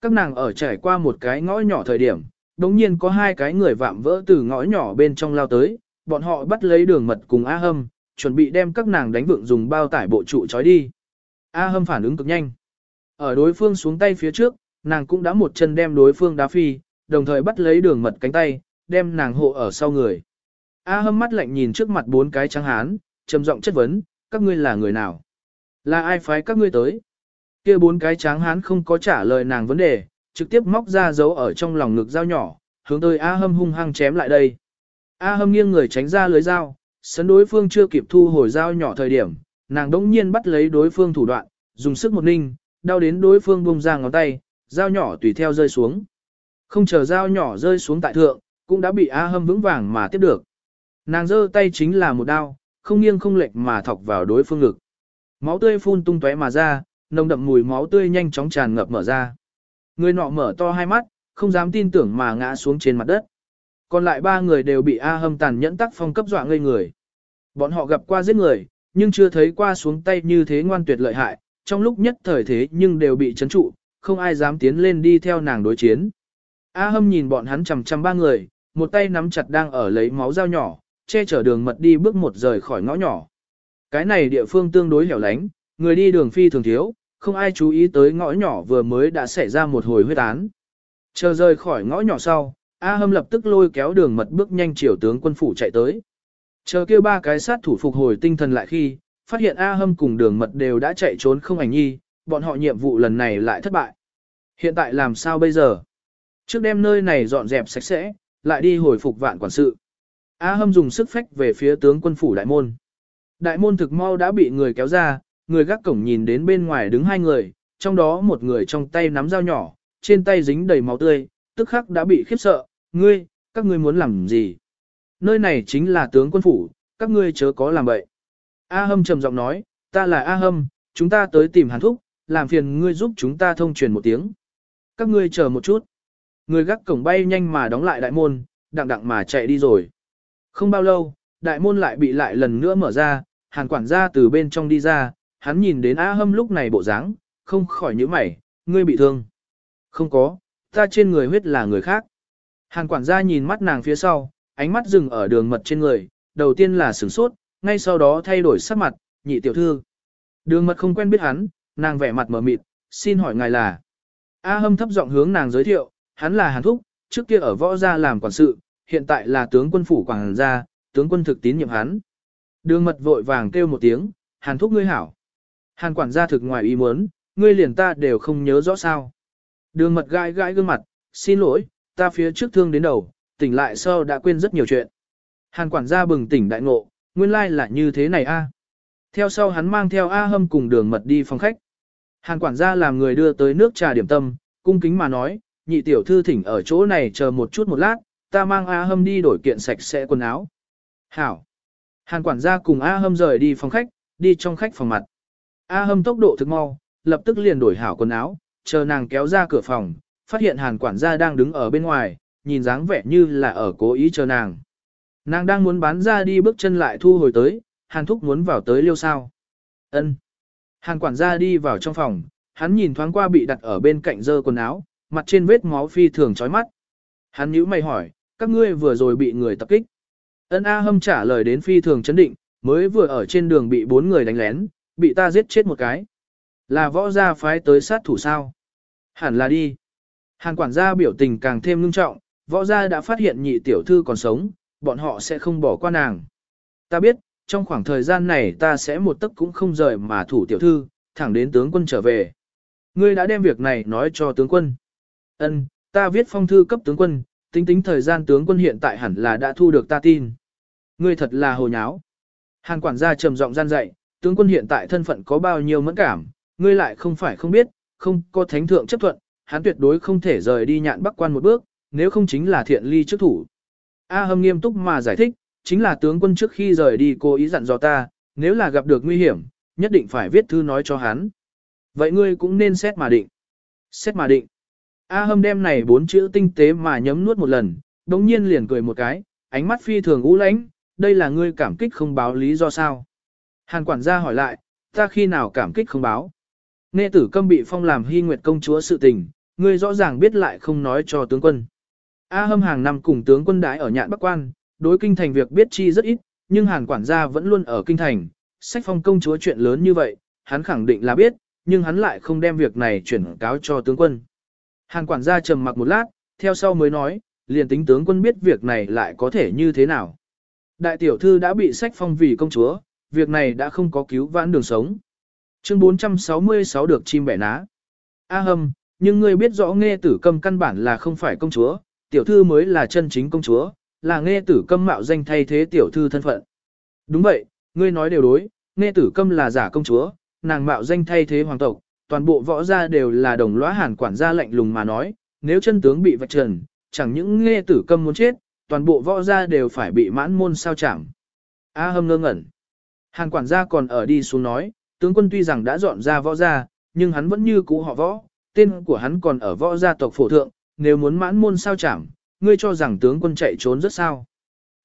Các nàng ở trải qua một cái ngõ nhỏ thời điểm, đống nhiên có hai cái người vạm vỡ từ ngõ nhỏ bên trong lao tới, bọn họ bắt lấy đường mật cùng A Hâm, chuẩn bị đem các nàng đánh vượng dùng bao tải bộ trụ trói đi. A Hâm phản ứng cực nhanh. Ở đối phương xuống tay phía trước, nàng cũng đã một chân đem đối phương đá phi, đồng thời bắt lấy đường mật cánh tay, đem nàng hộ ở sau người. A Hâm mắt lạnh nhìn trước mặt bốn cái trắng hán, trầm giọng chất vấn, các ngươi là người nào? Là ai phái các ngươi tới? Kia bốn cái tráng hán không có trả lời nàng vấn đề, trực tiếp móc ra dấu ở trong lòng ngực dao nhỏ, hướng tới A Hâm hung hăng chém lại đây. A Hâm nghiêng người tránh ra lưới dao, sấn đối phương chưa kịp thu hồi dao nhỏ thời điểm, nàng đống nhiên bắt lấy đối phương thủ đoạn, dùng sức một ninh, đau đến đối phương bung ra ngón tay, dao nhỏ tùy theo rơi xuống. Không chờ dao nhỏ rơi xuống tại thượng, cũng đã bị A Hâm vững vàng mà tiếp được. Nàng giơ tay chính là một đao, không nghiêng không lệch mà thọc vào đối phương ngực. Máu tươi phun tung tóe mà ra, nồng đậm mùi máu tươi nhanh chóng tràn ngập mở ra. Người nọ mở to hai mắt, không dám tin tưởng mà ngã xuống trên mặt đất. Còn lại ba người đều bị A Hâm tàn nhẫn tắc phong cấp dọa ngây người. Bọn họ gặp qua giết người, nhưng chưa thấy qua xuống tay như thế ngoan tuyệt lợi hại, trong lúc nhất thời thế nhưng đều bị chấn trụ, không ai dám tiến lên đi theo nàng đối chiến. A Hâm nhìn bọn hắn chằm chằm ba người, một tay nắm chặt đang ở lấy máu dao nhỏ, che chở đường mật đi bước một rời khỏi ngõ nhỏ. Cái này địa phương tương đối hẻo lánh, người đi đường phi thường thiếu, không ai chú ý tới ngõ nhỏ vừa mới đã xảy ra một hồi huyết án. Chờ rời khỏi ngõ nhỏ sau, A Hâm lập tức lôi kéo đường mật bước nhanh chiều tướng quân phủ chạy tới. Chờ kêu ba cái sát thủ phục hồi tinh thần lại khi, phát hiện A Hâm cùng đường mật đều đã chạy trốn không ảnh nhi, bọn họ nhiệm vụ lần này lại thất bại. Hiện tại làm sao bây giờ? Trước đêm nơi này dọn dẹp sạch sẽ, lại đi hồi phục vạn quản sự. A Hâm dùng sức phách về phía tướng quân phủ đại môn. Đại môn thực mau đã bị người kéo ra, người gác cổng nhìn đến bên ngoài đứng hai người, trong đó một người trong tay nắm dao nhỏ, trên tay dính đầy máu tươi, tức khắc đã bị khiếp sợ, ngươi, các ngươi muốn làm gì? Nơi này chính là tướng quân phủ, các ngươi chớ có làm vậy. A Hâm trầm giọng nói, ta là A Hâm, chúng ta tới tìm Hàn Thúc, làm phiền ngươi giúp chúng ta thông truyền một tiếng. Các ngươi chờ một chút. Người gác cổng bay nhanh mà đóng lại đại môn, đặng đặng mà chạy đi rồi. Không bao lâu, đại môn lại bị lại lần nữa mở ra, hàn quản gia từ bên trong đi ra, hắn nhìn đến A Hâm lúc này bộ dáng, không khỏi nhíu mày, ngươi bị thương. Không có, ta trên người huyết là người khác. Hàn quản gia nhìn mắt nàng phía sau, ánh mắt dừng ở đường mật trên người, đầu tiên là sửng sốt, ngay sau đó thay đổi sắc mặt, nhị tiểu thư. Đường mật không quen biết hắn, nàng vẻ mặt mở mịt, xin hỏi ngài là. A hâm thấp giọng hướng nàng giới thiệu, hắn là Hàn Thúc, trước kia ở võ gia làm quản sự, hiện tại là tướng quân phủ quảng gia, tướng quân thực tín nhiệm hắn. Đường mật vội vàng kêu một tiếng, Hàn Thúc ngươi hảo. Hàn quản gia thực ngoài ý muốn, ngươi liền ta đều không nhớ rõ sao. Đường mật gãi gãi gương mặt, xin lỗi, ta phía trước thương đến đầu, tỉnh lại sau đã quên rất nhiều chuyện. Hàn quản gia bừng tỉnh đại ngộ, nguyên lai like là như thế này a. Theo sau hắn mang theo A Hâm cùng đường mật đi phòng khách. Hàn quản gia làm người đưa tới nước trà điểm tâm, cung kính mà nói, nhị tiểu thư thỉnh ở chỗ này chờ một chút một lát, ta mang A Hâm đi đổi kiện sạch sẽ quần áo. Hảo. Hàn quản gia cùng A Hâm rời đi phòng khách, đi trong khách phòng mặt. A Hâm tốc độ thực mau, lập tức liền đổi hảo quần áo, chờ nàng kéo ra cửa phòng, phát hiện hàn quản gia đang đứng ở bên ngoài, nhìn dáng vẻ như là ở cố ý chờ nàng. Nàng đang muốn bán ra đi bước chân lại thu hồi tới, hàn thúc muốn vào tới liêu sao. ân Hàn quản gia đi vào trong phòng, hắn nhìn thoáng qua bị đặt ở bên cạnh dơ quần áo, mặt trên vết máu phi thường chói mắt. Hắn nhíu mày hỏi, các ngươi vừa rồi bị người tập kích. Ân A Hâm trả lời đến phi thường chấn định, mới vừa ở trên đường bị bốn người đánh lén, bị ta giết chết một cái. Là võ gia phái tới sát thủ sao? Hẳn là đi. Hàn quản gia biểu tình càng thêm ngưng trọng, võ gia đã phát hiện nhị tiểu thư còn sống, bọn họ sẽ không bỏ qua nàng. Ta biết, trong khoảng thời gian này ta sẽ một tấc cũng không rời mà thủ tiểu thư, thẳng đến tướng quân trở về. Ngươi đã đem việc này nói cho tướng quân. Ân, ta viết phong thư cấp tướng quân, tính tính thời gian tướng quân hiện tại hẳn là đã thu được ta tin. Ngươi thật là hồ nháo. Hàn quản gia trầm giọng gian dạy, tướng quân hiện tại thân phận có bao nhiêu mẫn cảm, ngươi lại không phải không biết, không có thánh thượng chấp thuận, hắn tuyệt đối không thể rời đi nhạn bắc quan một bước, nếu không chính là thiện ly trước thủ. A hâm nghiêm túc mà giải thích, chính là tướng quân trước khi rời đi cố ý dặn dò ta, nếu là gặp được nguy hiểm, nhất định phải viết thư nói cho hắn. Vậy ngươi cũng nên xét mà định. Xét mà định. A hâm đem này bốn chữ tinh tế mà nhấm nuốt một lần, đống nhiên liền cười một cái, ánh mắt phi thường u lãnh, đây là ngươi cảm kích không báo lý do sao. Hàn quản gia hỏi lại, ta khi nào cảm kích không báo. Nghe tử câm bị phong làm hy nguyệt công chúa sự tình, ngươi rõ ràng biết lại không nói cho tướng quân. A hâm hàng năm cùng tướng quân đái ở nhạn Bắc Quan, đối kinh thành việc biết chi rất ít, nhưng hàn quản gia vẫn luôn ở kinh thành, sách phong công chúa chuyện lớn như vậy, hắn khẳng định là biết, nhưng hắn lại không đem việc này chuyển cáo cho tướng quân. Hàn quản gia trầm mặc một lát, theo sau mới nói, liền tính tướng quân biết việc này lại có thể như thế nào. Đại tiểu thư đã bị sách phong vì công chúa, việc này đã không có cứu vãn đường sống. Chương 466 được chim bẻ ná. A hâm, nhưng ngươi biết rõ nghe tử câm căn bản là không phải công chúa, tiểu thư mới là chân chính công chúa, là nghe tử câm mạo danh thay thế tiểu thư thân phận. Đúng vậy, ngươi nói đều đối, nghe tử câm là giả công chúa, nàng mạo danh thay thế hoàng tộc, toàn bộ võ gia đều là đồng lõa hàn quản gia lạnh lùng mà nói, nếu chân tướng bị vạch trần, chẳng những nghe tử câm muốn chết, toàn bộ võ gia đều phải bị mãn môn sao chẳng. A hâm ngơ ngẩn. Hàn quản gia còn ở đi xuống nói, tướng quân tuy rằng đã dọn ra võ gia, nhưng hắn vẫn như cũ họ võ, tên của hắn còn ở võ gia tộc phổ thượng, nếu muốn mãn môn sao chẳng, ngươi cho rằng tướng quân chạy trốn rất sao.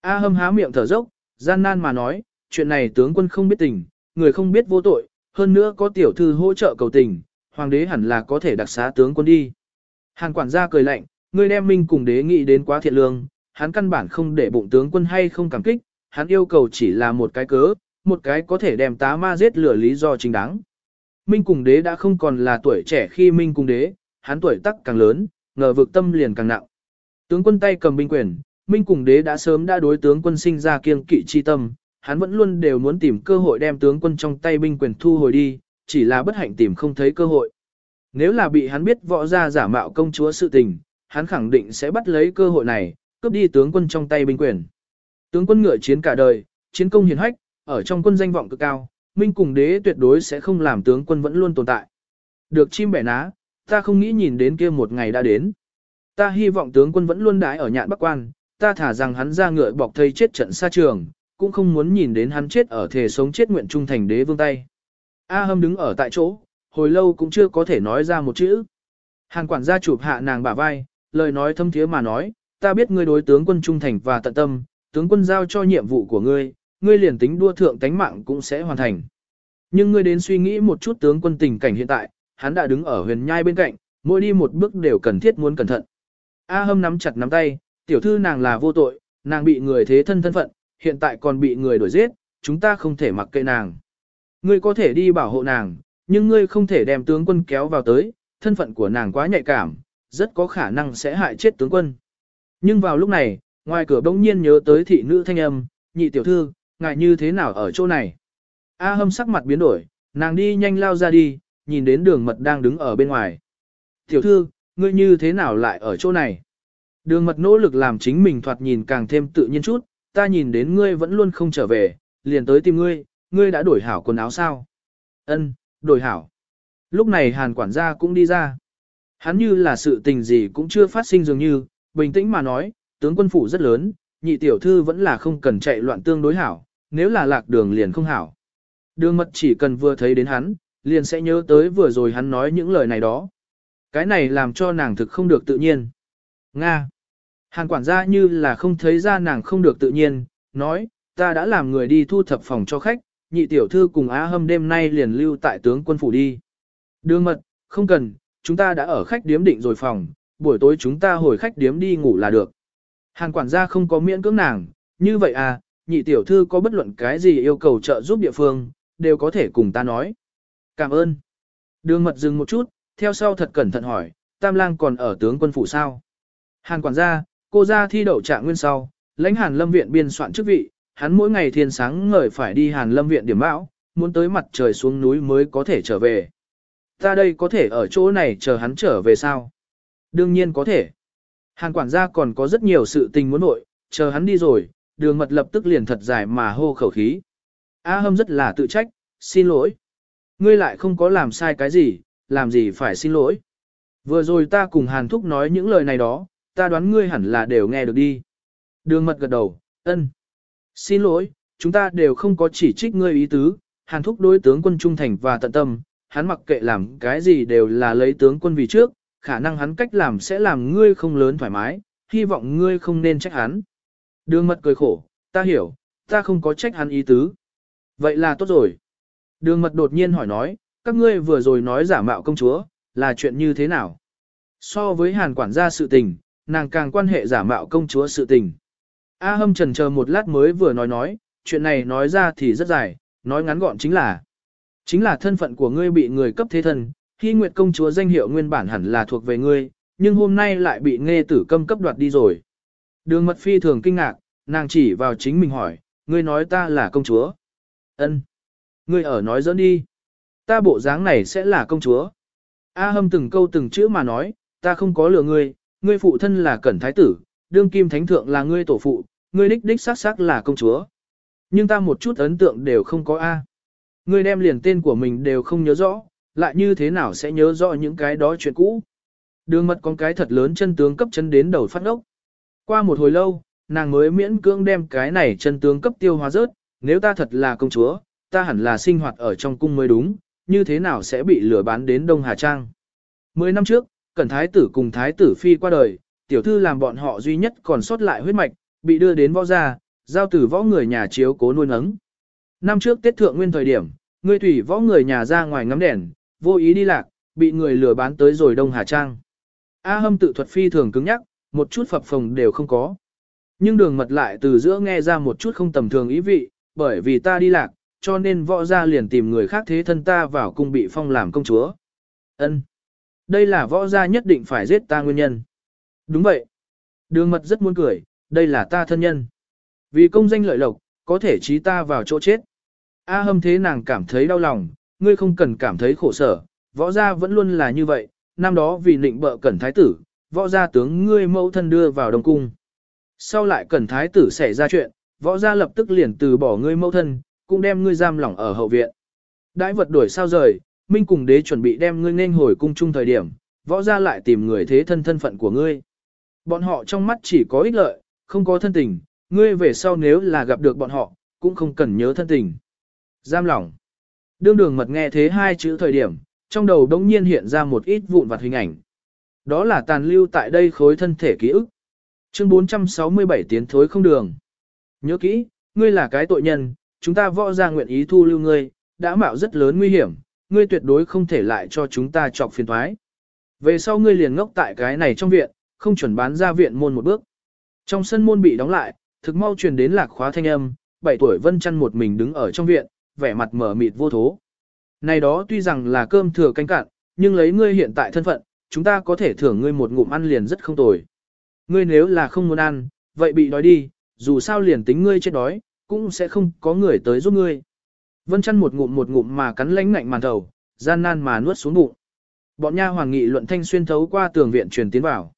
A hâm há miệng thở dốc, gian nan mà nói, chuyện này tướng quân không biết tình, người không biết vô tội, hơn nữa có tiểu thư hỗ trợ cầu tình, hoàng đế hẳn là có thể đặc xá tướng quân đi. Hàn quản gia cười lạnh, ngươi đem minh cùng đế nghĩ đến quá thiện lương, hắn căn bản không để bụng tướng quân hay không cảm kích, hắn yêu cầu chỉ là một cái cớ, một cái có thể đem tá ma giết lửa lý do chính đáng. Minh cùng đế đã không còn là tuổi trẻ khi Minh cùng đế, hắn tuổi tác càng lớn, ngờ vực tâm liền càng nặng. Tướng quân tay cầm binh quyền, Minh cùng đế đã sớm đã đối tướng quân sinh ra kiêng kỵ chi tâm, hắn vẫn luôn đều muốn tìm cơ hội đem tướng quân trong tay binh quyền thu hồi đi, chỉ là bất hạnh tìm không thấy cơ hội. Nếu là bị hắn biết võ ra giả mạo công chúa sự tình, hắn khẳng định sẽ bắt lấy cơ hội này, cướp đi tướng quân trong tay binh quyền. Tướng quân ngựa chiến cả đời, chiến công hiển hách, ở trong quân danh vọng cực cao, minh cùng đế tuyệt đối sẽ không làm tướng quân vẫn luôn tồn tại. Được chim bẻ ná, ta không nghĩ nhìn đến kia một ngày đã đến. Ta hy vọng tướng quân vẫn luôn đái ở nhạn bắc quan, ta thả rằng hắn ra ngựa bọc thây chết trận xa trường, cũng không muốn nhìn đến hắn chết ở thể sống chết nguyện trung thành đế vương tay. A hâm đứng ở tại chỗ, hồi lâu cũng chưa có thể nói ra một chữ. Hàn quản gia chụp hạ nàng bả vai, lời nói thâm thiế mà nói, ta biết ngươi đối tướng quân trung thành và tận tâm, tướng quân giao cho nhiệm vụ của ngươi, ngươi liền tính đua thượng tánh mạng cũng sẽ hoàn thành. Nhưng ngươi đến suy nghĩ một chút tướng quân tình cảnh hiện tại, hắn đã đứng ở huyền nhai bên cạnh, mỗi đi một bước đều cần thiết muốn cẩn thận. A hâm nắm chặt nắm tay, tiểu thư nàng là vô tội, nàng bị người thế thân thân phận, hiện tại còn bị người đuổi giết, chúng ta không thể mặc kệ nàng. Ngươi có thể đi bảo hộ nàng, nhưng ngươi không thể đem tướng quân kéo vào tới, thân phận của nàng quá nhạy cảm, rất có khả năng sẽ hại chết tướng quân. Nhưng vào lúc này, ngoài cửa bỗng nhiên nhớ tới thị nữ thanh âm, nhị tiểu thư, ngại như thế nào ở chỗ này. A hâm sắc mặt biến đổi, nàng đi nhanh lao ra đi, nhìn đến đường mật đang đứng ở bên ngoài. Tiểu thư, ngươi như thế nào lại ở chỗ này? Đường mật nỗ lực làm chính mình thoạt nhìn càng thêm tự nhiên chút, ta nhìn đến ngươi vẫn luôn không trở về, liền tới tìm ngươi, ngươi đã đổi hảo quần áo sao? Ân, đổi hảo. Lúc này hàn quản gia cũng đi ra. Hắn như là sự tình gì cũng chưa phát sinh dường như, bình tĩnh mà nói, tướng quân phủ rất lớn, nhị tiểu thư vẫn là không cần chạy loạn tương đối hảo, nếu là lạc đường liền không hảo. Đường mật chỉ cần vừa thấy đến hắn, liền sẽ nhớ tới vừa rồi hắn nói những lời này đó. Cái này làm cho nàng thực không được tự nhiên. Nga. Hàn quản gia như là không thấy ra nàng không được tự nhiên, nói, ta đã làm người đi thu thập phòng cho khách, nhị tiểu thư cùng Á Hâm đêm nay liền lưu tại tướng quân phủ đi. Đường mật, không cần, chúng ta đã ở khách điếm định rồi phòng, buổi tối chúng ta hồi khách điếm đi ngủ là được. Hàn quản gia không có miễn cưỡng nàng, như vậy à, nhị tiểu thư có bất luận cái gì yêu cầu trợ giúp địa phương, đều có thể cùng ta nói. Cảm ơn. Đường mật dừng một chút, theo sau thật cẩn thận hỏi, Tam lang còn ở tướng quân phủ sao? Hàn quản gia, cô ra thi đậu trạng nguyên sau, lãnh Hàn Lâm viện biên soạn chức vị, hắn mỗi ngày thiên sáng ngời phải đi Hàn Lâm viện điểm bão, muốn tới mặt trời xuống núi mới có thể trở về. Ta đây có thể ở chỗ này chờ hắn trở về sao? Đương nhiên có thể. Hàn quản gia còn có rất nhiều sự tình muốn nội, chờ hắn đi rồi, đường mật lập tức liền thật dài mà hô khẩu khí. A hâm rất là tự trách, xin lỗi. Ngươi lại không có làm sai cái gì, làm gì phải xin lỗi. Vừa rồi ta cùng Hàn Thúc nói những lời này đó, ta đoán ngươi hẳn là đều nghe được đi. Đường mật gật đầu, ân. Xin lỗi, chúng ta đều không có chỉ trích ngươi ý tứ, Hàn Thúc đối tướng quân trung thành và tận tâm, hắn mặc kệ làm cái gì đều là lấy tướng quân vì trước, khả năng hắn cách làm sẽ làm ngươi không lớn thoải mái, hy vọng ngươi không nên trách hắn. Đường mật cười khổ, ta hiểu, ta không có trách hắn ý tứ. Vậy là tốt rồi. Đường mật đột nhiên hỏi nói, các ngươi vừa rồi nói giả mạo công chúa, là chuyện như thế nào? So với hàn quản gia sự tình, nàng càng quan hệ giả mạo công chúa sự tình. A hâm trần chờ một lát mới vừa nói nói, chuyện này nói ra thì rất dài, nói ngắn gọn chính là Chính là thân phận của ngươi bị người cấp thế thân, Hy Nguyệt công chúa danh hiệu nguyên bản hẳn là thuộc về ngươi, nhưng hôm nay lại bị nghe tử câm cấp đoạt đi rồi. Đường mật phi thường kinh ngạc, nàng chỉ vào chính mình hỏi, ngươi nói ta là công chúa. ân Ngươi ở nói dẫn đi. Ta bộ dáng này sẽ là công chúa. A hâm từng câu từng chữ mà nói, ta không có lừa ngươi, ngươi phụ thân là cẩn thái tử, đương kim thánh thượng là ngươi tổ phụ, ngươi đích đích xác xác là công chúa. Nhưng ta một chút ấn tượng đều không có A. À. Ngươi đem liền tên của mình đều không nhớ rõ, lại như thế nào sẽ nhớ rõ những cái đó chuyện cũ. Đường mật con cái thật lớn chân tướng cấp chân đến đầu phát ốc. Qua một hồi lâu, nàng mới miễn cưỡng đem cái này chân tướng cấp tiêu hóa rớt, nếu ta thật là công chúa, ta hẳn là sinh hoạt ở trong cung mới đúng, như thế nào sẽ bị lừa bán đến Đông Hà Trang. Mười năm trước, Cẩn Thái tử cùng Thái tử Phi qua đời, tiểu thư làm bọn họ duy nhất còn sót lại huyết mạch, bị đưa đến võ gia, giao tử võ người nhà chiếu cố nuôi nấng. Năm trước Tết Thượng Nguyên thời điểm, Ngươi thủy võ người nhà ra ngoài ngắm đèn, vô ý đi lạc, bị người lừa bán tới rồi Đông Hà Trang. A hâm tự thuật phi thường cứng nhắc, một chút phập phồng đều không có. Nhưng đường mật lại từ giữa nghe ra một chút không tầm thường ý vị, bởi vì ta đi lạc, cho nên võ gia liền tìm người khác thế thân ta vào cung bị phong làm công chúa. Ân, đây là võ gia nhất định phải giết ta nguyên nhân. Đúng vậy. Đường mật rất muốn cười, đây là ta thân nhân. Vì công danh lợi lộc, có thể trí ta vào chỗ chết. A hâm thế nàng cảm thấy đau lòng, ngươi không cần cảm thấy khổ sở, võ gia vẫn luôn là như vậy, năm đó vì nịnh bợ cẩn thái tử, võ gia tướng ngươi mẫu thân đưa vào đông cung. Sau lại cẩn thái tử xảy ra chuyện, võ gia lập tức liền từ bỏ ngươi mẫu thân, cũng đem ngươi giam lỏng ở hậu viện. Đãi vật đuổi sao rời, Minh cùng đế chuẩn bị đem ngươi nên hồi cung chung thời điểm, võ gia lại tìm người thế thân thân phận của ngươi. Bọn họ trong mắt chỉ có ích lợi, không có thân tình, ngươi về sau nếu là gặp được bọn họ, cũng không cần nhớ thân tình. Giam lỏng. Đương đường mật nghe thế hai chữ thời điểm, trong đầu đống nhiên hiện ra một ít vụn vặt hình ảnh. Đó là tàn lưu tại đây khối thân thể ký ức. Chương 467 tiến thối không đường. Nhớ kỹ, ngươi là cái tội nhân, chúng ta võ ra nguyện ý thu lưu ngươi, đã mạo rất lớn nguy hiểm, ngươi tuyệt đối không thể lại cho chúng ta chọc phiền thoái. Về sau ngươi liền ngốc tại cái này trong viện, không chuẩn bán ra viện môn một bước. Trong sân môn bị đóng lại, thực mau truyền đến lạc khóa thanh âm, 7 tuổi Vân Chăn một mình đứng ở trong viện, vẻ mặt mở mịt vô thố. Này đó tuy rằng là cơm thừa canh cạn, nhưng lấy ngươi hiện tại thân phận, chúng ta có thể thưởng ngươi một ngụm ăn liền rất không tồi. Ngươi nếu là không muốn ăn, vậy bị đói đi, dù sao liền tính ngươi chết đói, cũng sẽ không có người tới giúp ngươi. Vân chăn một ngụm một ngụm mà cắn lánh ngạnh màn thầu, gian nan mà nuốt xuống bụng. Bọn nha hoàng nghị luận thanh xuyên thấu qua tường viện truyền tiến vào.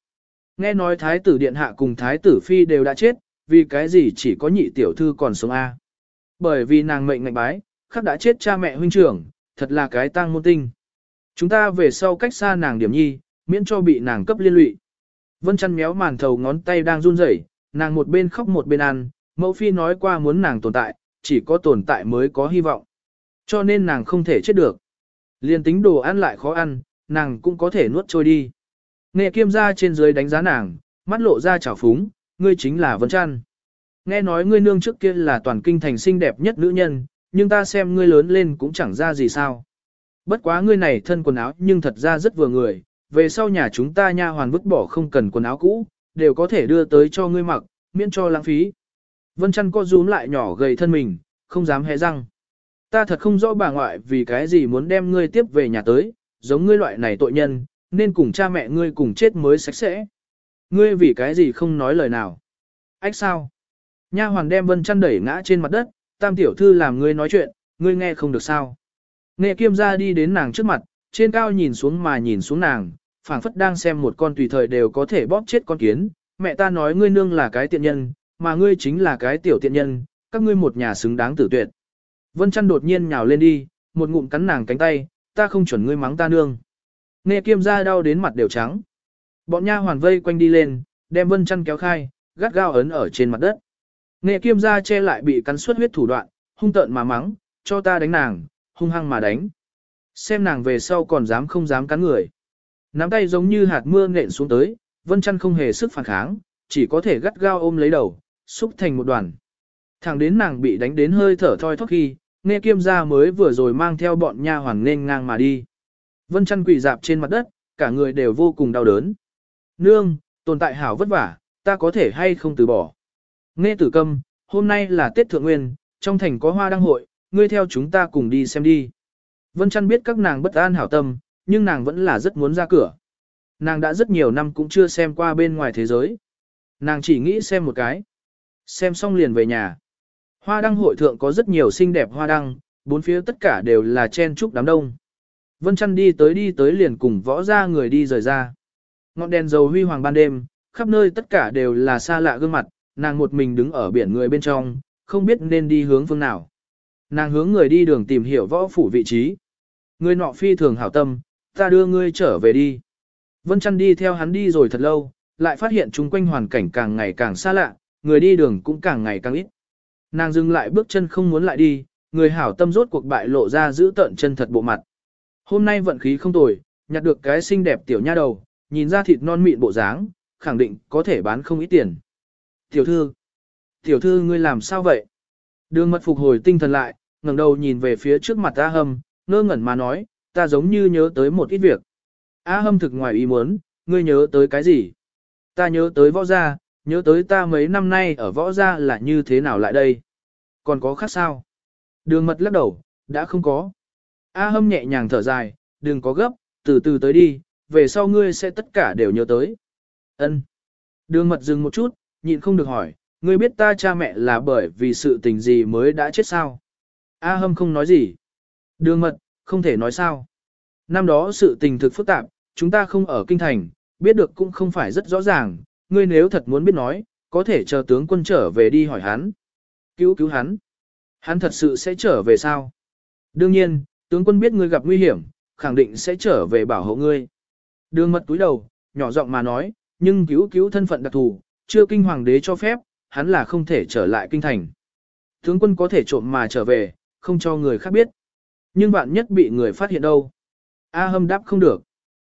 Nghe nói thái tử điện hạ cùng thái tử phi đều đã chết, vì cái gì chỉ có nhị tiểu thư còn sống a? Bởi vì nàng mệnh ngạnh bái, khắc đã chết cha mẹ huynh trưởng, thật là cái tang môn tinh. Chúng ta về sau cách xa nàng điểm nhi, miễn cho bị nàng cấp liên lụy. Vân chăn méo màn thầu ngón tay đang run rẩy, nàng một bên khóc một bên ăn, mẫu phi nói qua muốn nàng tồn tại, chỉ có tồn tại mới có hy vọng. Cho nên nàng không thể chết được. Liên tính đồ ăn lại khó ăn, nàng cũng có thể nuốt trôi đi. Nghe kiêm ra trên dưới đánh giá nàng, mắt lộ ra trào phúng, ngươi chính là Vân Trăn. Nghe nói ngươi nương trước kia là toàn kinh thành xinh đẹp nhất nữ nhân, nhưng ta xem ngươi lớn lên cũng chẳng ra gì sao. Bất quá ngươi này thân quần áo nhưng thật ra rất vừa người, về sau nhà chúng ta nha hoàn vứt bỏ không cần quần áo cũ, đều có thể đưa tới cho ngươi mặc, miễn cho lãng phí. Vân chăn co rúm lại nhỏ gầy thân mình, không dám hé răng. Ta thật không rõ bà ngoại vì cái gì muốn đem ngươi tiếp về nhà tới, giống ngươi loại này tội nhân, nên cùng cha mẹ ngươi cùng chết mới sạch sẽ. Ngươi vì cái gì không nói lời nào. Ách sao? Nha hoàn đem vân chăn đẩy ngã trên mặt đất, tam tiểu thư làm ngươi nói chuyện, ngươi nghe không được sao. Nghệ kiêm ra đi đến nàng trước mặt, trên cao nhìn xuống mà nhìn xuống nàng, phảng phất đang xem một con tùy thời đều có thể bóp chết con kiến. Mẹ ta nói ngươi nương là cái tiện nhân, mà ngươi chính là cái tiểu tiện nhân, các ngươi một nhà xứng đáng tử tuyệt. Vân chăn đột nhiên nhào lên đi, một ngụm cắn nàng cánh tay, ta không chuẩn ngươi mắng ta nương. Nghe kiêm ra đau đến mặt đều trắng. Bọn nha hoàn vây quanh đi lên, đem vân chăn kéo khai, gắt gao ấn ở trên mặt đất. Nghe kiêm ra che lại bị cắn suốt huyết thủ đoạn, hung tợn mà mắng, cho ta đánh nàng, hung hăng mà đánh. Xem nàng về sau còn dám không dám cắn người. Nắm tay giống như hạt mưa nện xuống tới, vân chăn không hề sức phản kháng, chỉ có thể gắt gao ôm lấy đầu, xúc thành một đoàn. Thẳng đến nàng bị đánh đến hơi thở thoi thóp khi, nghe kiêm gia mới vừa rồi mang theo bọn nha hoàn nên ngang mà đi. Vân chăn quỳ dạp trên mặt đất, cả người đều vô cùng đau đớn. Nương, tồn tại hảo vất vả, ta có thể hay không từ bỏ. Nghe tử câm, hôm nay là Tết Thượng Nguyên, trong thành có hoa đăng hội, ngươi theo chúng ta cùng đi xem đi. Vân chăn biết các nàng bất an hảo tâm, nhưng nàng vẫn là rất muốn ra cửa. Nàng đã rất nhiều năm cũng chưa xem qua bên ngoài thế giới. Nàng chỉ nghĩ xem một cái. Xem xong liền về nhà. Hoa đăng hội thượng có rất nhiều xinh đẹp hoa đăng, bốn phía tất cả đều là chen trúc đám đông. Vân chăn đi tới đi tới liền cùng võ ra người đi rời ra. Ngọn đèn dầu huy hoàng ban đêm, khắp nơi tất cả đều là xa lạ gương mặt, nàng một mình đứng ở biển người bên trong, không biết nên đi hướng phương nào. Nàng hướng người đi đường tìm hiểu võ phủ vị trí. Người nọ phi thường hảo tâm, ta đưa ngươi trở về đi. Vân chăn đi theo hắn đi rồi thật lâu, lại phát hiện chung quanh hoàn cảnh càng ngày càng xa lạ, người đi đường cũng càng ngày càng ít. Nàng dừng lại bước chân không muốn lại đi, người hảo tâm rốt cuộc bại lộ ra giữ tận chân thật bộ mặt. Hôm nay vận khí không tồi, nhặt được cái xinh đẹp tiểu nha đầu, nhìn ra thịt non mịn bộ dáng, khẳng định có thể bán không ít tiền. Tiểu thư, tiểu thư ngươi làm sao vậy? Đường mật phục hồi tinh thần lại, ngẩng đầu nhìn về phía trước mặt A Hâm, ngơ ngẩn mà nói, ta giống như nhớ tới một ít việc. A Hâm thực ngoài ý muốn, ngươi nhớ tới cái gì? Ta nhớ tới võ gia, nhớ tới ta mấy năm nay ở võ gia là như thế nào lại đây? Còn có khác sao? Đường mật lắc đầu, đã không có. A hâm nhẹ nhàng thở dài, đừng có gấp, từ từ tới đi, về sau ngươi sẽ tất cả đều nhớ tới. Ân. Đường mật dừng một chút, nhịn không được hỏi, Ngươi biết ta cha mẹ là bởi vì sự tình gì mới đã chết sao? A hâm không nói gì. Đường mật, không thể nói sao. Năm đó sự tình thực phức tạp, chúng ta không ở kinh thành, biết được cũng không phải rất rõ ràng, ngươi nếu thật muốn biết nói, có thể chờ tướng quân trở về đi hỏi hắn. Cứu cứu hắn. Hắn thật sự sẽ trở về sao? Đương nhiên, tướng quân biết ngươi gặp nguy hiểm, khẳng định sẽ trở về bảo hộ ngươi. Đường mật túi đầu, nhỏ giọng mà nói, nhưng cứu cứu thân phận đặc thù, chưa kinh hoàng đế cho phép, hắn là không thể trở lại kinh thành. Tướng quân có thể trộm mà trở về, không cho người khác biết. Nhưng bạn nhất bị người phát hiện đâu. A hâm đáp không được.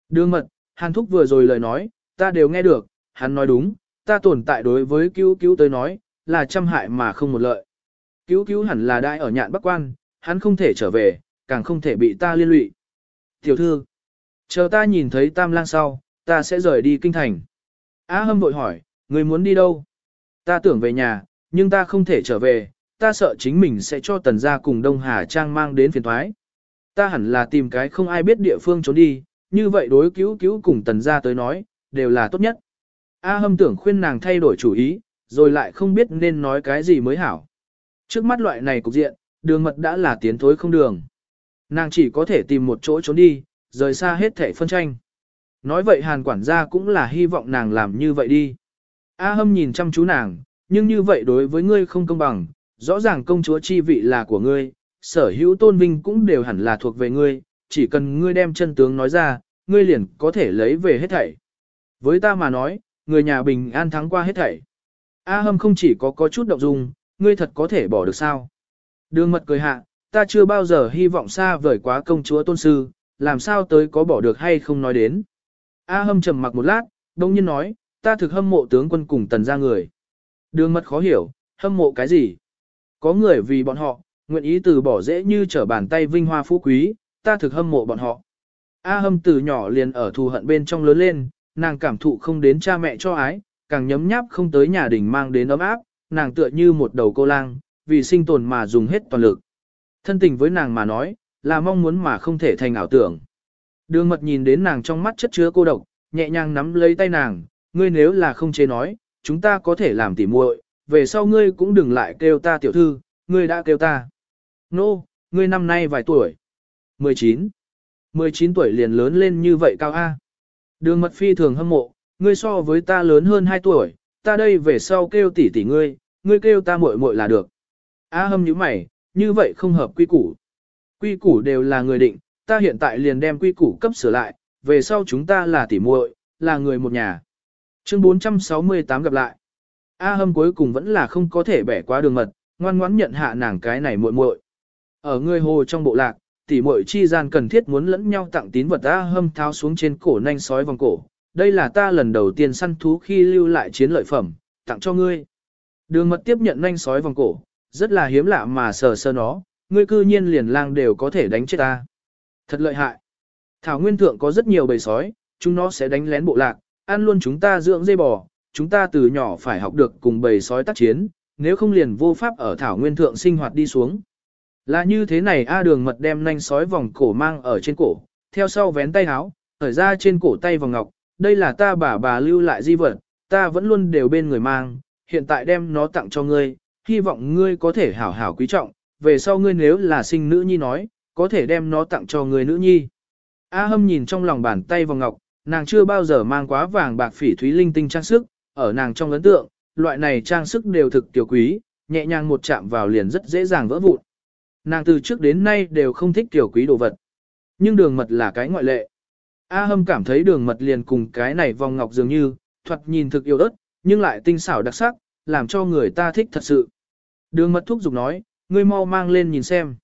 Đường mật, hàn thúc vừa rồi lời nói, ta đều nghe được, hắn nói đúng, ta tồn tại đối với cứu cứu tới nói, là trăm hại mà không một lợi. Cứu cứu hẳn là đại ở nhạn bắc quan, hắn không thể trở về, càng không thể bị ta liên lụy. Tiểu thư, chờ ta nhìn thấy tam lang sau, ta sẽ rời đi kinh thành. Á hâm vội hỏi, người muốn đi đâu? Ta tưởng về nhà, nhưng ta không thể trở về, ta sợ chính mình sẽ cho tần gia cùng Đông Hà Trang mang đến phiền thoái. Ta hẳn là tìm cái không ai biết địa phương trốn đi, như vậy đối cứu cứu cùng tần gia tới nói, đều là tốt nhất. A hâm tưởng khuyên nàng thay đổi chủ ý, rồi lại không biết nên nói cái gì mới hảo. Trước mắt loại này cục diện, đường mật đã là tiến thối không đường. Nàng chỉ có thể tìm một chỗ trốn đi, rời xa hết thể phân tranh. Nói vậy hàn quản gia cũng là hy vọng nàng làm như vậy đi. A hâm nhìn chăm chú nàng, nhưng như vậy đối với ngươi không công bằng, rõ ràng công chúa chi vị là của ngươi, sở hữu tôn vinh cũng đều hẳn là thuộc về ngươi, chỉ cần ngươi đem chân tướng nói ra, ngươi liền có thể lấy về hết thảy. Với ta mà nói, người nhà bình an thắng qua hết thảy. A hâm không chỉ có có chút động dung, ngươi thật có thể bỏ được sao. Đường mật cười hạ, ta chưa bao giờ hy vọng xa vời quá công chúa tôn sư, làm sao tới có bỏ được hay không nói đến. A hâm trầm mặc một lát, đông nhiên nói, ta thực hâm mộ tướng quân cùng tần ra người. Đường mật khó hiểu, hâm mộ cái gì? Có người vì bọn họ, nguyện ý từ bỏ dễ như trở bàn tay vinh hoa phú quý, ta thực hâm mộ bọn họ. A hâm từ nhỏ liền ở thù hận bên trong lớn lên, nàng cảm thụ không đến cha mẹ cho ái, càng nhấm nháp không tới nhà đình mang đến ấm áp, nàng tựa như một đầu cô lang, vì sinh tồn mà dùng hết toàn lực. Thân tình với nàng mà nói, là mong muốn mà không thể thành ảo tưởng. Đường mật nhìn đến nàng trong mắt chất chứa cô độc, nhẹ nhàng nắm lấy tay nàng, ngươi nếu là không chế nói, chúng ta có thể làm tỉ muội, về sau ngươi cũng đừng lại kêu ta tiểu thư, ngươi đã kêu ta. Nô, no, ngươi năm nay vài tuổi? 19. 19 tuổi liền lớn lên như vậy cao A. Đường mật phi thường hâm mộ, ngươi so với ta lớn hơn 2 tuổi, ta đây về sau kêu tỷ tỷ ngươi, ngươi kêu ta muội muội là được. A hâm như mày, như vậy không hợp quy củ. Quy củ đều là người định, ta hiện tại liền đem quy củ cấp sửa lại, về sau chúng ta là tỷ muội, là người một nhà. Chương 468 gặp lại. A hâm cuối cùng vẫn là không có thể bẻ qua đường mật, ngoan ngoãn nhận hạ nàng cái này muội muội. Ở người hồ trong bộ lạc, tỷ muội chi gian cần thiết muốn lẫn nhau tặng tín vật A hâm tháo xuống trên cổ nanh sói vòng cổ. Đây là ta lần đầu tiên săn thú khi lưu lại chiến lợi phẩm, tặng cho ngươi. Đường mật tiếp nhận nanh sói vòng cổ, rất là hiếm lạ mà sờ sờ nó, ngươi cư nhiên liền lang đều có thể đánh chết ta. Thật lợi hại. Thảo nguyên thượng có rất nhiều bầy sói, chúng nó sẽ đánh lén bộ lạc, ăn luôn chúng ta dưỡng dây bò, chúng ta từ nhỏ phải học được cùng bầy sói tác chiến, nếu không liền vô pháp ở thảo nguyên thượng sinh hoạt đi xuống. Là như thế này A đường mật đem nanh sói vòng cổ mang ở trên cổ, theo sau vén tay háo, thở ra trên cổ tay vòng ngọc, đây là ta bà bà lưu lại di vật, ta vẫn luôn đều bên người mang, hiện tại đem nó tặng cho ngươi, hy vọng ngươi có thể hảo hảo quý trọng, về sau ngươi nếu là sinh nữ nhi nói, có thể đem nó tặng cho người nữ nhi. A hâm nhìn trong lòng bàn tay vòng ngọc, nàng chưa bao giờ mang quá vàng bạc phỉ thúy linh tinh trang sức, ở nàng trong ấn tượng, loại này trang sức đều thực tiểu quý, nhẹ nhàng một chạm vào liền rất dễ dàng vỡ vụn. Nàng từ trước đến nay đều không thích tiểu quý đồ vật. Nhưng đường mật là cái ngoại lệ. A hâm cảm thấy đường mật liền cùng cái này vòng ngọc dường như, thuật nhìn thực yêu ớt, nhưng lại tinh xảo đặc sắc, làm cho người ta thích thật sự. Đường mật thúc giục nói, ngươi mau mang lên nhìn xem.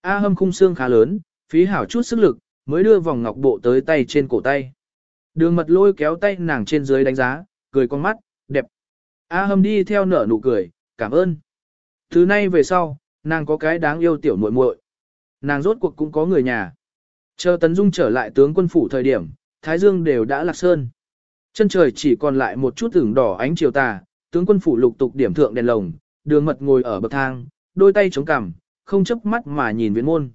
A hâm khung xương khá lớn, phí hảo chút sức lực, mới đưa vòng ngọc bộ tới tay trên cổ tay. Đường mật lôi kéo tay nàng trên dưới đánh giá, cười con mắt, đẹp. A hâm đi theo nở nụ cười, cảm ơn. Thứ nay về sau, nàng có cái đáng yêu tiểu muội muội. Nàng rốt cuộc cũng có người nhà. Chờ Tấn Dung trở lại tướng quân phủ thời điểm, Thái Dương đều đã lạc sơn. Chân trời chỉ còn lại một chút ửng đỏ ánh chiều tà, tướng quân phủ lục tục điểm thượng đèn lồng, đường mật ngồi ở bậc thang, đôi tay chống cằm, không chấp mắt mà nhìn viện môn.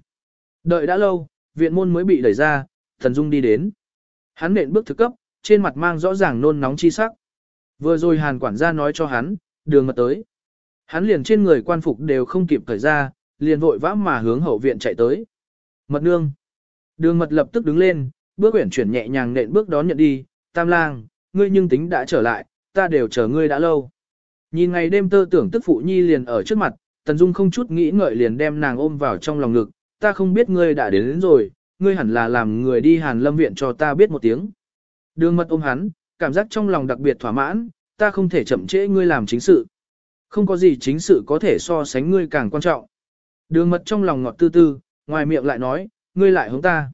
Đợi đã lâu, viện môn mới bị đẩy ra, Thần Dung đi đến. Hắn nện bước thực cấp, trên mặt mang rõ ràng nôn nóng chi sắc. Vừa rồi hàn quản gia nói cho hắn, đường mật tới. Hắn liền trên người quan phục đều không kịp thời ra, liền vội vã mà hướng hậu viện chạy tới. Mật nương. Đường mật lập tức đứng lên, bước quyển chuyển nhẹ nhàng nện bước đón nhận đi, tam lang, ngươi nhưng tính đã trở lại, ta đều chờ ngươi đã lâu. Nhìn ngày đêm tơ tưởng tức phụ nhi liền ở trước mặt, Tần Dung không chút nghĩ ngợi liền đem nàng ôm vào trong lòng ngực, ta không biết ngươi đã đến, đến rồi, ngươi hẳn là làm người đi hàn lâm viện cho ta biết một tiếng. Đường mật ôm hắn, cảm giác trong lòng đặc biệt thỏa mãn, ta không thể chậm trễ ngươi làm chính sự. Không có gì chính sự có thể so sánh ngươi càng quan trọng. Đường mật trong lòng ngọt tư tư, ngoài miệng lại nói, ngươi lại hướng ta.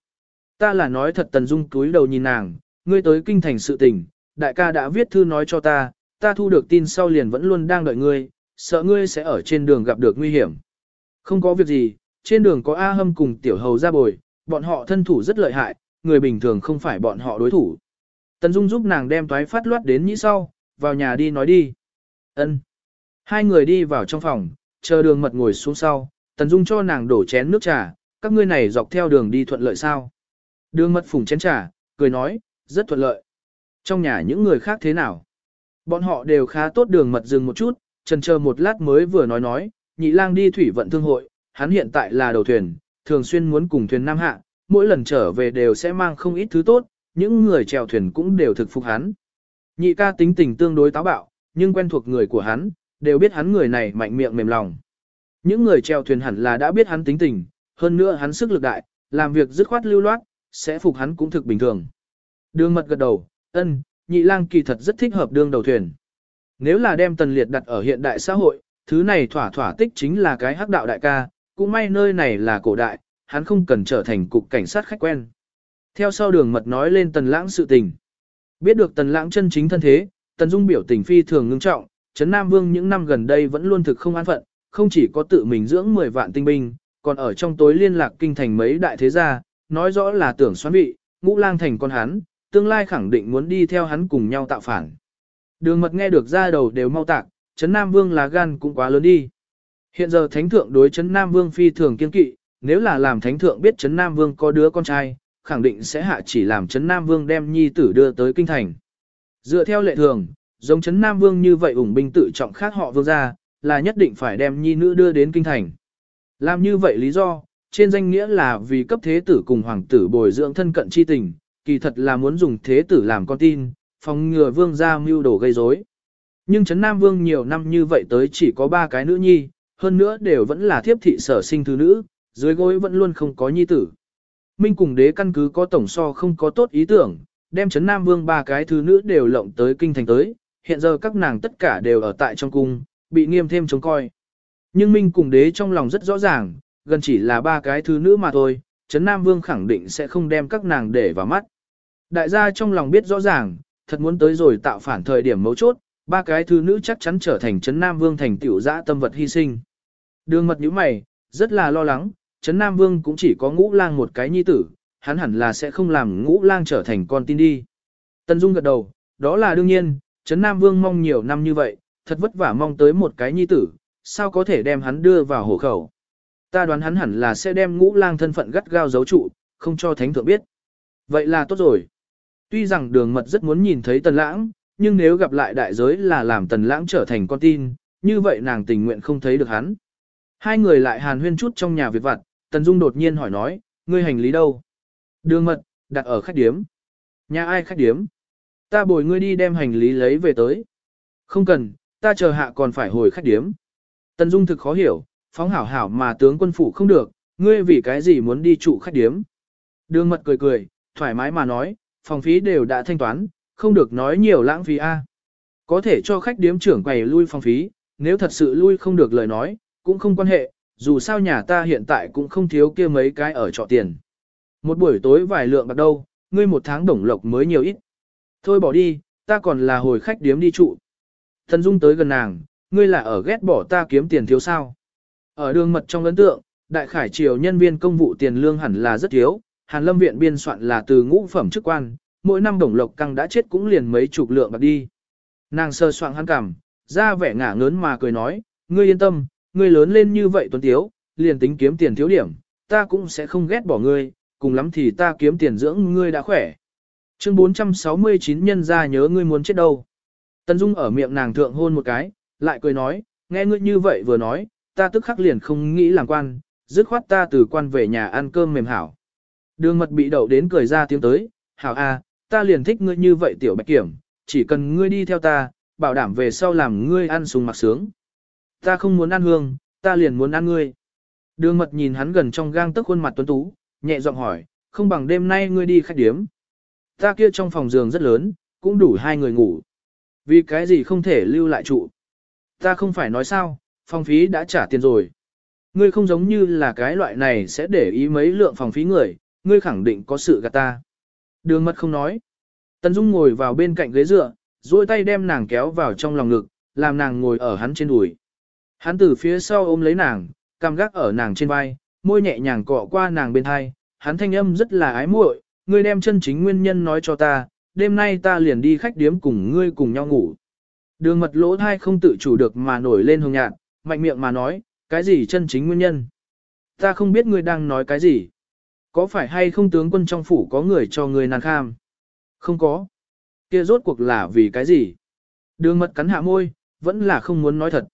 Ta là nói thật Tần Dung túi đầu nhìn nàng, ngươi tới kinh thành sự tình, đại ca đã viết thư nói cho ta, ta thu được tin sau liền vẫn luôn đang đợi ngươi, sợ ngươi sẽ ở trên đường gặp được nguy hiểm. Không có việc gì, trên đường có A Hâm cùng tiểu hầu ra bồi, bọn họ thân thủ rất lợi hại, người bình thường không phải bọn họ đối thủ. Tần Dung giúp nàng đem toái phát loát đến nhĩ sau, vào nhà đi nói đi. Ân. Hai người đi vào trong phòng, chờ đường mật ngồi xuống sau, Tần Dung cho nàng đổ chén nước trà, các ngươi này dọc theo đường đi thuận lợi sao. Đường mật phủng chén trà, cười nói, rất thuận lợi. Trong nhà những người khác thế nào? Bọn họ đều khá tốt đường mật dừng một chút, trần chờ một lát mới vừa nói nói, nhị lang đi thủy vận thương hội, hắn hiện tại là đầu thuyền, thường xuyên muốn cùng thuyền Nam Hạ, mỗi lần trở về đều sẽ mang không ít thứ tốt, những người chèo thuyền cũng đều thực phục hắn. Nhị ca tính tình tương đối táo bạo, nhưng quen thuộc người của hắn, đều biết hắn người này mạnh miệng mềm lòng. Những người treo thuyền hẳn là đã biết hắn tính tình, hơn nữa hắn sức lực đại, làm việc dứt khoát lưu loát, sẽ phục hắn cũng thực bình thường. Đường mật gật đầu, ân, nhị lang kỳ thật rất thích hợp đương đầu thuyền. Nếu là đem tần liệt đặt ở hiện đại xã hội, thứ này thỏa thỏa tích chính là cái hắc đạo đại ca, cũng may nơi này là cổ đại, hắn không cần trở thành cục cảnh sát khách quen. Theo sau đường mật nói lên tần lãng sự tình. Biết được tần lãng chân chính thân thế, tần dung biểu tình phi thường ngưng trọng, Trấn Nam Vương những năm gần đây vẫn luôn thực không an phận, không chỉ có tự mình dưỡng 10 vạn tinh binh, còn ở trong tối liên lạc kinh thành mấy đại thế gia, nói rõ là tưởng xoán vị, ngũ lang thành con hắn, tương lai khẳng định muốn đi theo hắn cùng nhau tạo phản. Đường mật nghe được ra đầu đều mau tạc, Trấn Nam Vương là gan cũng quá lớn đi. Hiện giờ Thánh Thượng đối Trấn Nam Vương phi thường kiên kỵ, nếu là làm Thánh Thượng biết Trấn Nam Vương có đứa con trai, khẳng định sẽ hạ chỉ làm Trấn Nam Vương đem nhi tử đưa tới kinh thành. Dựa theo lệ thường, giống chấn Nam Vương như vậy ủng binh tự trọng khác họ vương gia là nhất định phải đem nhi nữ đưa đến kinh thành. Làm như vậy lý do, trên danh nghĩa là vì cấp thế tử cùng hoàng tử bồi dưỡng thân cận chi tình, kỳ thật là muốn dùng thế tử làm con tin, phòng ngừa vương gia mưu đồ gây rối. Nhưng Trấn Nam Vương nhiều năm như vậy tới chỉ có ba cái nữ nhi, hơn nữa đều vẫn là thiếp thị sở sinh thứ nữ, dưới gối vẫn luôn không có nhi tử. Minh cùng đế căn cứ có tổng so không có tốt ý tưởng, đem Trấn Nam Vương ba cái thứ nữ đều lộng tới kinh thành tới, hiện giờ các nàng tất cả đều ở tại trong cung, bị nghiêm thêm chống coi. Nhưng Minh cùng đế trong lòng rất rõ ràng, gần chỉ là ba cái thứ nữ mà thôi, Trấn Nam Vương khẳng định sẽ không đem các nàng để vào mắt. Đại gia trong lòng biết rõ ràng, thật muốn tới rồi tạo phản thời điểm mấu chốt, ba cái thứ nữ chắc chắn trở thành Trấn Nam Vương thành tiểu dã tâm vật hy sinh. Đường mật như mày, rất là lo lắng, Trấn Nam Vương cũng chỉ có ngũ lang một cái nhi tử, hắn hẳn là sẽ không làm ngũ lang trở thành con tin đi. Tân Dung gật đầu, đó là đương nhiên, Trấn Nam Vương mong nhiều năm như vậy, thật vất vả mong tới một cái nhi tử, sao có thể đem hắn đưa vào hổ khẩu. Ta đoán hắn hẳn là sẽ đem ngũ lang thân phận gắt gao giấu trụ, không cho thánh thượng biết. Vậy là tốt rồi. Tuy rằng đường mật rất muốn nhìn thấy tần lãng, nhưng nếu gặp lại đại giới là làm tần lãng trở thành con tin, như vậy nàng tình nguyện không thấy được hắn. Hai người lại hàn huyên chút trong nhà việc vặt, tần dung đột nhiên hỏi nói, ngươi hành lý đâu? Đường mật, đặt ở khách điếm. Nhà ai khách điếm? Ta bồi ngươi đi đem hành lý lấy về tới. Không cần, ta chờ hạ còn phải hồi khách điếm. Tần Dung thực khó hiểu, phóng hảo hảo mà tướng quân phủ không được, ngươi vì cái gì muốn đi trụ khách điếm. Đường mật cười cười, thoải mái mà nói, phòng phí đều đã thanh toán, không được nói nhiều lãng phí a. Có thể cho khách điếm trưởng quầy lui phòng phí, nếu thật sự lui không được lời nói, cũng không quan hệ, dù sao nhà ta hiện tại cũng không thiếu kia mấy cái ở trọ tiền. Một buổi tối vài lượng bạc đâu, ngươi một tháng đồng lộc mới nhiều ít. Thôi bỏ đi, ta còn là hồi khách điếm đi trụ. Thần Dung tới gần nàng, ngươi là ở ghét bỏ ta kiếm tiền thiếu sao. Ở đường mật trong ấn tượng, đại khải triều nhân viên công vụ tiền lương hẳn là rất thiếu, Hàn Lâm viện biên soạn là từ ngũ phẩm chức quan, mỗi năm đồng lộc căng đã chết cũng liền mấy chục lượng bạc đi. Nàng sơ soạn hắn cảm, ra vẻ ngả ngớn mà cười nói, ngươi yên tâm, ngươi lớn lên như vậy tuấn tiếu, liền tính kiếm tiền thiếu điểm, ta cũng sẽ không ghét bỏ ngươi, cùng lắm thì ta kiếm tiền dưỡng ngươi đã khỏe. Chương 469 nhân ra nhớ ngươi muốn chết đâu. Tần Dung ở miệng nàng thượng hôn một cái, lại cười nói, nghe ngươi như vậy vừa nói, ta tức khắc liền không nghĩ làm quan, dứt khoát ta từ quan về nhà ăn cơm mềm hảo. Đường mật bị đậu đến cười ra tiếng tới, hảo a, ta liền thích ngươi như vậy tiểu bạch kiểm, chỉ cần ngươi đi theo ta, bảo đảm về sau làm ngươi ăn sung mặc sướng. Ta không muốn ăn hương, ta liền muốn ăn ngươi. Đường mật nhìn hắn gần trong gang tức khuôn mặt tuấn tú, nhẹ giọng hỏi, không bằng đêm nay ngươi đi khách điếm. Ta kia trong phòng giường rất lớn, cũng đủ hai người ngủ. Vì cái gì không thể lưu lại trụ. Ta không phải nói sao, phòng phí đã trả tiền rồi. Ngươi không giống như là cái loại này sẽ để ý mấy lượng phòng phí người, ngươi khẳng định có sự gạt ta. Đường mật không nói. Tần Dung ngồi vào bên cạnh ghế dựa, duỗi tay đem nàng kéo vào trong lòng ngực, làm nàng ngồi ở hắn trên đùi. Hắn từ phía sau ôm lấy nàng, cằm gác ở nàng trên vai, môi nhẹ nhàng cọ qua nàng bên thai, hắn thanh âm rất là ái muội, ngươi đem chân chính nguyên nhân nói cho ta, đêm nay ta liền đi khách điếm cùng ngươi cùng nhau ngủ. Đường mật lỗ thai không tự chủ được mà nổi lên hồng nhạt, mạnh miệng mà nói, cái gì chân chính nguyên nhân? Ta không biết ngươi đang nói cái gì. Có phải hay không tướng quân trong phủ có người cho ngươi nàng kham? Không có. Kia rốt cuộc là vì cái gì? Đường mật cắn hạ môi, vẫn là không muốn nói thật.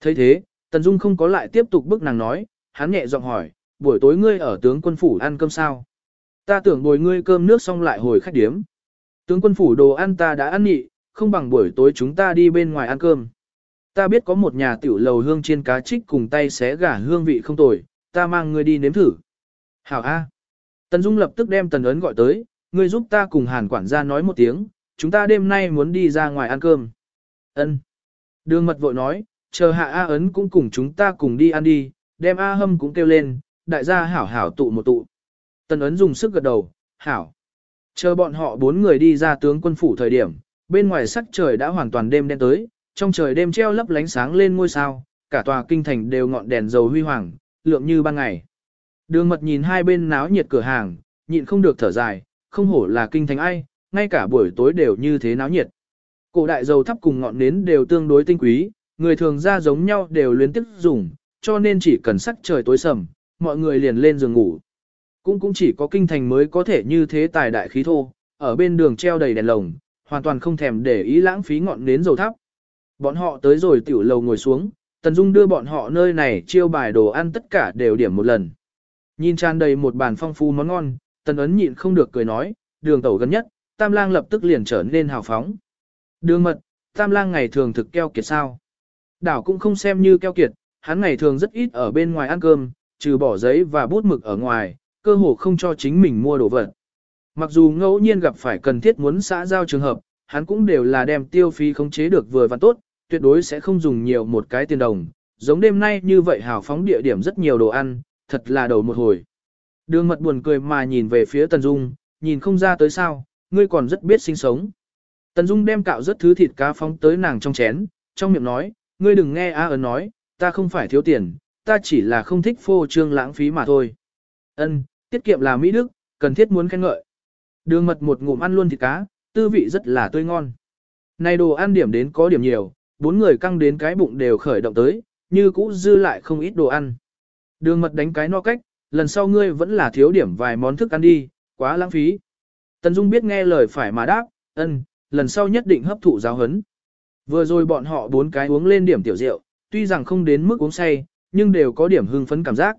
thấy thế, Tần Dung không có lại tiếp tục bức nàng nói, hắn nhẹ giọng hỏi, buổi tối ngươi ở tướng quân phủ ăn cơm sao? Ta tưởng bồi ngươi cơm nước xong lại hồi khách điếm. Tướng quân phủ đồ ăn ta đã ăn nhị, không bằng buổi tối chúng ta đi bên ngoài ăn cơm. Ta biết có một nhà tiểu lầu hương chiên cá trích cùng tay xé gà hương vị không tồi, ta mang ngươi đi nếm thử. Hảo A. Tần Dung lập tức đem Tần Ấn gọi tới, ngươi giúp ta cùng hàn quản gia nói một tiếng, chúng ta đêm nay muốn đi ra ngoài ăn cơm. Ân. Đường mật vội nói, chờ hạ A Ấn cũng cùng chúng ta cùng đi ăn đi, đem A Hâm cũng kêu lên, đại gia hảo hảo tụ một tụ. Tần Ấn dùng sức gật đầu, hảo. Chờ bọn họ bốn người đi ra tướng quân phủ thời điểm, bên ngoài sắc trời đã hoàn toàn đêm đen tới, trong trời đêm treo lấp lánh sáng lên ngôi sao, cả tòa kinh thành đều ngọn đèn dầu huy hoàng, lượng như ban ngày. Đường mật nhìn hai bên náo nhiệt cửa hàng, nhịn không được thở dài, không hổ là kinh thành ai, ngay cả buổi tối đều như thế náo nhiệt. Cổ đại dầu thắp cùng ngọn nến đều tương đối tinh quý, người thường ra giống nhau đều luyến tiếp dùng, cho nên chỉ cần sắc trời tối sầm, mọi người liền lên giường ngủ. Cũng cũng chỉ có kinh thành mới có thể như thế tài đại khí thô, ở bên đường treo đầy đèn lồng, hoàn toàn không thèm để ý lãng phí ngọn nến dầu thắp. Bọn họ tới rồi tiểu lầu ngồi xuống, Tần Dung đưa bọn họ nơi này chiêu bài đồ ăn tất cả đều điểm một lần. Nhìn tràn đầy một bàn phong phú món ngon, Tần Ấn nhịn không được cười nói, đường tẩu gần nhất, Tam Lang lập tức liền trở nên hào phóng. Đường mật, Tam Lang ngày thường thực keo kiệt sao. Đảo cũng không xem như keo kiệt, hắn ngày thường rất ít ở bên ngoài ăn cơm, trừ bỏ giấy và bút mực ở ngoài, cơ hồ không cho chính mình mua đồ vật. Mặc dù ngẫu nhiên gặp phải cần thiết muốn xã giao trường hợp, hắn cũng đều là đem tiêu phí khống chế được vừa và tốt, tuyệt đối sẽ không dùng nhiều một cái tiền đồng. Giống đêm nay như vậy hào phóng địa điểm rất nhiều đồ ăn, thật là đầu một hồi. Đường mật buồn cười mà nhìn về phía Tần Dung, nhìn không ra tới sao, ngươi còn rất biết sinh sống. Tần Dung đem cạo rất thứ thịt cá phóng tới nàng trong chén, trong miệng nói, ngươi đừng nghe A ấn nói, ta không phải thiếu tiền, ta chỉ là không thích phô trương lãng phí mà thôi. Ân, tiết kiệm là mỹ đức, cần thiết muốn khen ngợi. Đường mật một ngụm ăn luôn thịt cá, tư vị rất là tươi ngon. Này đồ ăn điểm đến có điểm nhiều, bốn người căng đến cái bụng đều khởi động tới, như cũ dư lại không ít đồ ăn. Đường mật đánh cái no cách, lần sau ngươi vẫn là thiếu điểm vài món thức ăn đi, quá lãng phí. Tần Dung biết nghe lời phải mà đáp, ân, lần sau nhất định hấp thụ giáo hấn. Vừa rồi bọn họ bốn cái uống lên điểm tiểu rượu, tuy rằng không đến mức uống say, nhưng đều có điểm hưng phấn cảm giác.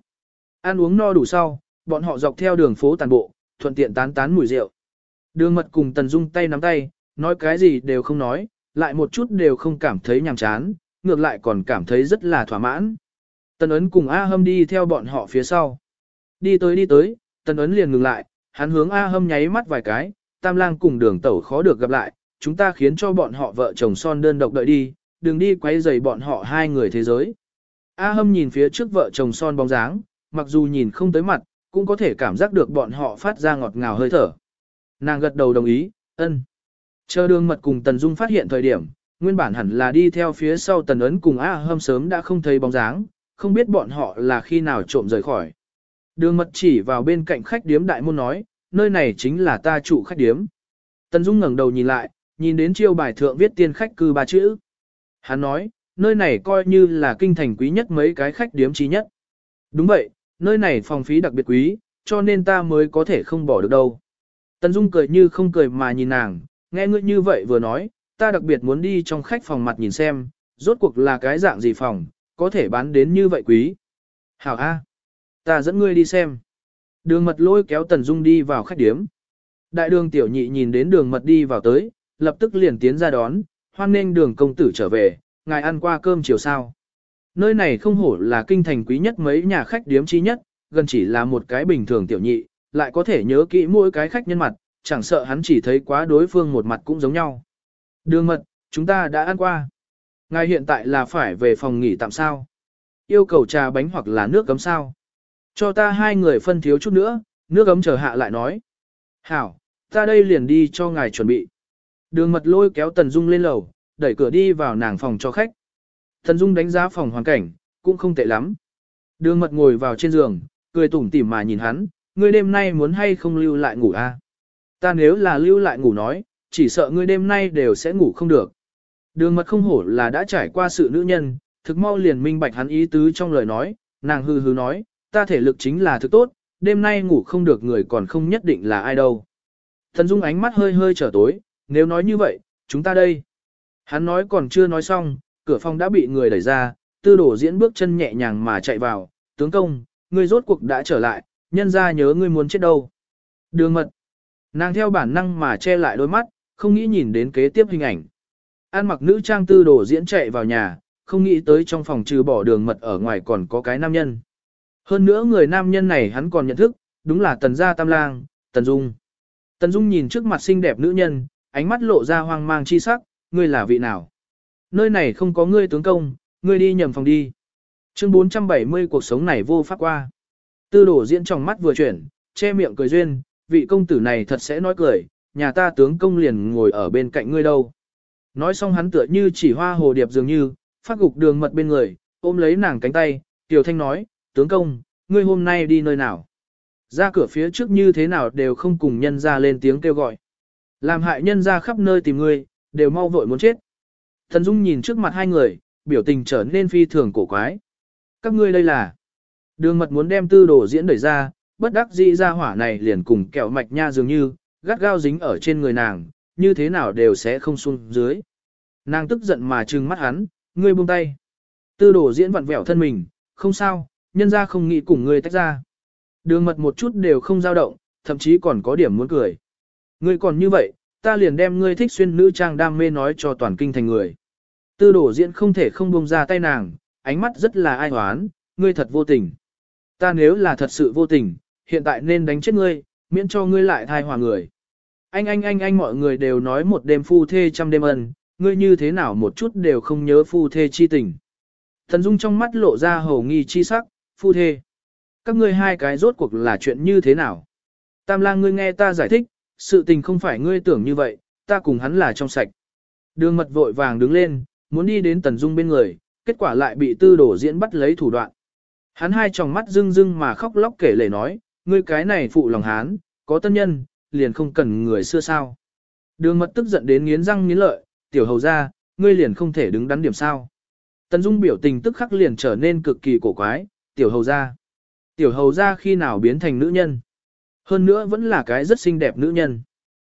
Ăn uống no đủ sau, bọn họ dọc theo đường phố tàn bộ, thuận tiện tán tán mùi rượu. Đường mật cùng Tần Dung tay nắm tay, nói cái gì đều không nói, lại một chút đều không cảm thấy nhàm chán, ngược lại còn cảm thấy rất là thỏa mãn. Tần ấn cùng A Hâm đi theo bọn họ phía sau. Đi tới đi tới, Tần ấn liền ngừng lại, hắn hướng A Hâm nháy mắt vài cái, tam lang cùng đường tẩu khó được gặp lại, chúng ta khiến cho bọn họ vợ chồng son đơn độc đợi đi, đừng đi quấy rầy bọn họ hai người thế giới. A Hâm nhìn phía trước vợ chồng son bóng dáng, mặc dù nhìn không tới mặt, cũng có thể cảm giác được bọn họ phát ra ngọt ngào hơi thở. Nàng gật đầu đồng ý, ân. Chờ đường mật cùng Tần Dung phát hiện thời điểm, nguyên bản hẳn là đi theo phía sau Tần Ấn cùng A Hâm sớm đã không thấy bóng dáng, không biết bọn họ là khi nào trộm rời khỏi. Đường mật chỉ vào bên cạnh khách điếm đại môn nói, nơi này chính là ta trụ khách điếm. Tần Dung ngẩng đầu nhìn lại, nhìn đến chiêu bài thượng viết tiên khách cư ba chữ. Hắn nói, nơi này coi như là kinh thành quý nhất mấy cái khách điếm trí nhất. Đúng vậy, nơi này phòng phí đặc biệt quý, cho nên ta mới có thể không bỏ được đâu. Tần Dung cười như không cười mà nhìn nàng, nghe ngươi như vậy vừa nói, ta đặc biệt muốn đi trong khách phòng mặt nhìn xem, Rốt cuộc là cái dạng gì phòng, có thể bán đến như vậy quý. Hảo A. Ta dẫn ngươi đi xem. Đường mật lôi kéo Tần Dung đi vào khách điếm. Đại đường tiểu nhị nhìn đến đường mật đi vào tới, lập tức liền tiến ra đón, hoan nghênh đường công tử trở về, ngài ăn qua cơm chiều sao. Nơi này không hổ là kinh thành quý nhất mấy nhà khách điếm chi nhất, gần chỉ là một cái bình thường tiểu nhị, lại có thể nhớ kỹ mỗi cái khách nhân mặt, chẳng sợ hắn chỉ thấy quá đối phương một mặt cũng giống nhau. Đường mật, chúng ta đã ăn qua. Ngài hiện tại là phải về phòng nghỉ tạm sao. Yêu cầu trà bánh hoặc là nước cấm sao. Cho ta hai người phân thiếu chút nữa, nước cấm chờ hạ lại nói. Hảo, ta đây liền đi cho ngài chuẩn bị. Đường mật lôi kéo Tần Dung lên lầu, đẩy cửa đi vào nàng phòng cho khách. Thần Dung đánh giá phòng hoàn cảnh, cũng không tệ lắm. Đường mật ngồi vào trên giường, cười tủm tỉm mà nhìn hắn, ngươi đêm nay muốn hay không lưu lại ngủ a? À? Ta nếu là lưu lại ngủ nói, chỉ sợ ngươi đêm nay đều sẽ ngủ không được. Đường mật không hổ là đã trải qua sự nữ nhân, thực mau liền minh bạch hắn ý tứ trong lời nói, nàng hư hư nói, ta thể lực chính là thực tốt, đêm nay ngủ không được người còn không nhất định là ai đâu. Thần Dung ánh mắt hơi hơi trở tối, nếu nói như vậy, chúng ta đây. Hắn nói còn chưa nói xong, cửa phòng đã bị người đẩy ra, tư đổ diễn bước chân nhẹ nhàng mà chạy vào, tướng công, ngươi rốt cuộc đã trở lại, nhân ra nhớ ngươi muốn chết đâu. Đường mật, nàng theo bản năng mà che lại đôi mắt, không nghĩ nhìn đến kế tiếp hình ảnh. An mặc nữ trang tư đổ diễn chạy vào nhà, không nghĩ tới trong phòng trừ bỏ đường mật ở ngoài còn có cái nam nhân. Hơn nữa người nam nhân này hắn còn nhận thức, đúng là tần gia tam lang, tần dung. Tần dung nhìn trước mặt xinh đẹp nữ nhân, ánh mắt lộ ra hoang mang chi sắc, ngươi là vị nào? Nơi này không có ngươi tướng công, ngươi đi nhầm phòng đi. Chương 470 cuộc sống này vô pháp qua. Tư đổ diễn trong mắt vừa chuyển, che miệng cười duyên, vị công tử này thật sẽ nói cười, nhà ta tướng công liền ngồi ở bên cạnh ngươi đâu. Nói xong hắn tựa như chỉ hoa hồ điệp dường như, phát gục đường mật bên người, ôm lấy nàng cánh tay, Tiểu Thanh nói, tướng công, ngươi hôm nay đi nơi nào? Ra cửa phía trước như thế nào đều không cùng nhân ra lên tiếng kêu gọi. Làm hại nhân ra khắp nơi tìm ngươi, đều mau vội muốn chết. Thần Dung nhìn trước mặt hai người, biểu tình trở nên phi thường cổ quái. Các ngươi đây là... Đường mật muốn đem tư đồ diễn đẩy ra, bất đắc dĩ ra hỏa này liền cùng kẹo mạch nha dường như, gắt gao dính ở trên người nàng, như thế nào đều sẽ không xuống dưới. Nàng tức giận mà trừng mắt hắn, ngươi buông tay. Tư đồ diễn vặn vẹo thân mình, không sao, nhân ra không nghĩ cùng ngươi tách ra. Đường mật một chút đều không dao động, thậm chí còn có điểm muốn cười. Ngươi còn như vậy, ta liền đem ngươi thích xuyên nữ trang đam mê nói cho toàn kinh thành người. Tư đổ diễn không thể không buông ra tay nàng, ánh mắt rất là ai hoán, ngươi thật vô tình. Ta nếu là thật sự vô tình, hiện tại nên đánh chết ngươi, miễn cho ngươi lại thai hòa người. Anh anh anh anh mọi người đều nói một đêm phu thê trăm đêm ân, ngươi như thế nào một chút đều không nhớ phu thê chi tình. Thần Dung trong mắt lộ ra hầu nghi chi sắc, phu thê. Các ngươi hai cái rốt cuộc là chuyện như thế nào? Tam lang ngươi nghe ta giải thích, sự tình không phải ngươi tưởng như vậy, ta cùng hắn là trong sạch. Đường mật vội vàng đứng lên, muốn đi đến Tần Dung bên người, kết quả lại bị tư đổ diễn bắt lấy thủ đoạn. Hắn hai tròng mắt rưng rưng mà khóc lóc kể lể nói, ngươi cái này phụ lòng hán, có tân nhân, liền không cần người xưa sao. Đường mật tức giận đến nghiến răng nghiến lợi, tiểu hầu ra, ngươi liền không thể đứng đắn điểm sao. Tần Dung biểu tình tức khắc liền trở nên cực kỳ cổ quái, tiểu hầu ra. Tiểu hầu ra khi nào biến thành nữ nhân. Hơn nữa vẫn là cái rất xinh đẹp nữ nhân.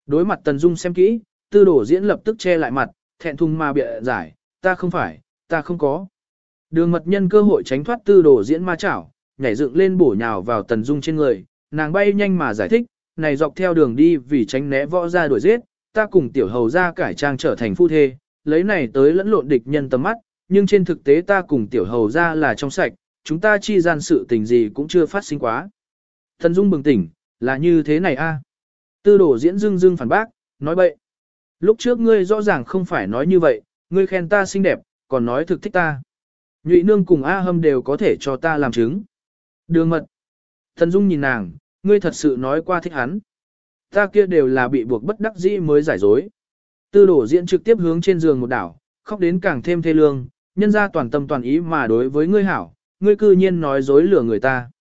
Đối mặt Tần Dung xem kỹ, tư đổ diễn lập tức che lại mặt, thẹn thùng mà bịa giải, ta không phải, ta không có. Đường mật nhân cơ hội tránh thoát tư đổ diễn ma chảo, nhảy dựng lên bổ nhào vào Tần Dung trên người, nàng bay nhanh mà giải thích, này dọc theo đường đi vì tránh né võ ra đuổi giết, ta cùng tiểu hầu ra cải trang trở thành phu thê, lấy này tới lẫn lộn địch nhân tầm mắt, nhưng trên thực tế ta cùng tiểu hầu ra là trong sạch, chúng ta chi gian sự tình gì cũng chưa phát sinh quá. Thần Dung bừng tỉnh, là như thế này a. Tư đổ diễn dưng dưng phản bác, nói bậy. Lúc trước ngươi rõ ràng không phải nói như vậy, ngươi khen ta xinh đẹp, còn nói thực thích ta. Nhụy nương cùng A hâm đều có thể cho ta làm chứng. Đường mật. Thần Dung nhìn nàng, ngươi thật sự nói qua thích hắn. Ta kia đều là bị buộc bất đắc dĩ mới giải dối. Tư đổ diễn trực tiếp hướng trên giường một đảo, khóc đến càng thêm thê lương, nhân ra toàn tâm toàn ý mà đối với ngươi hảo, ngươi cư nhiên nói dối lừa người ta.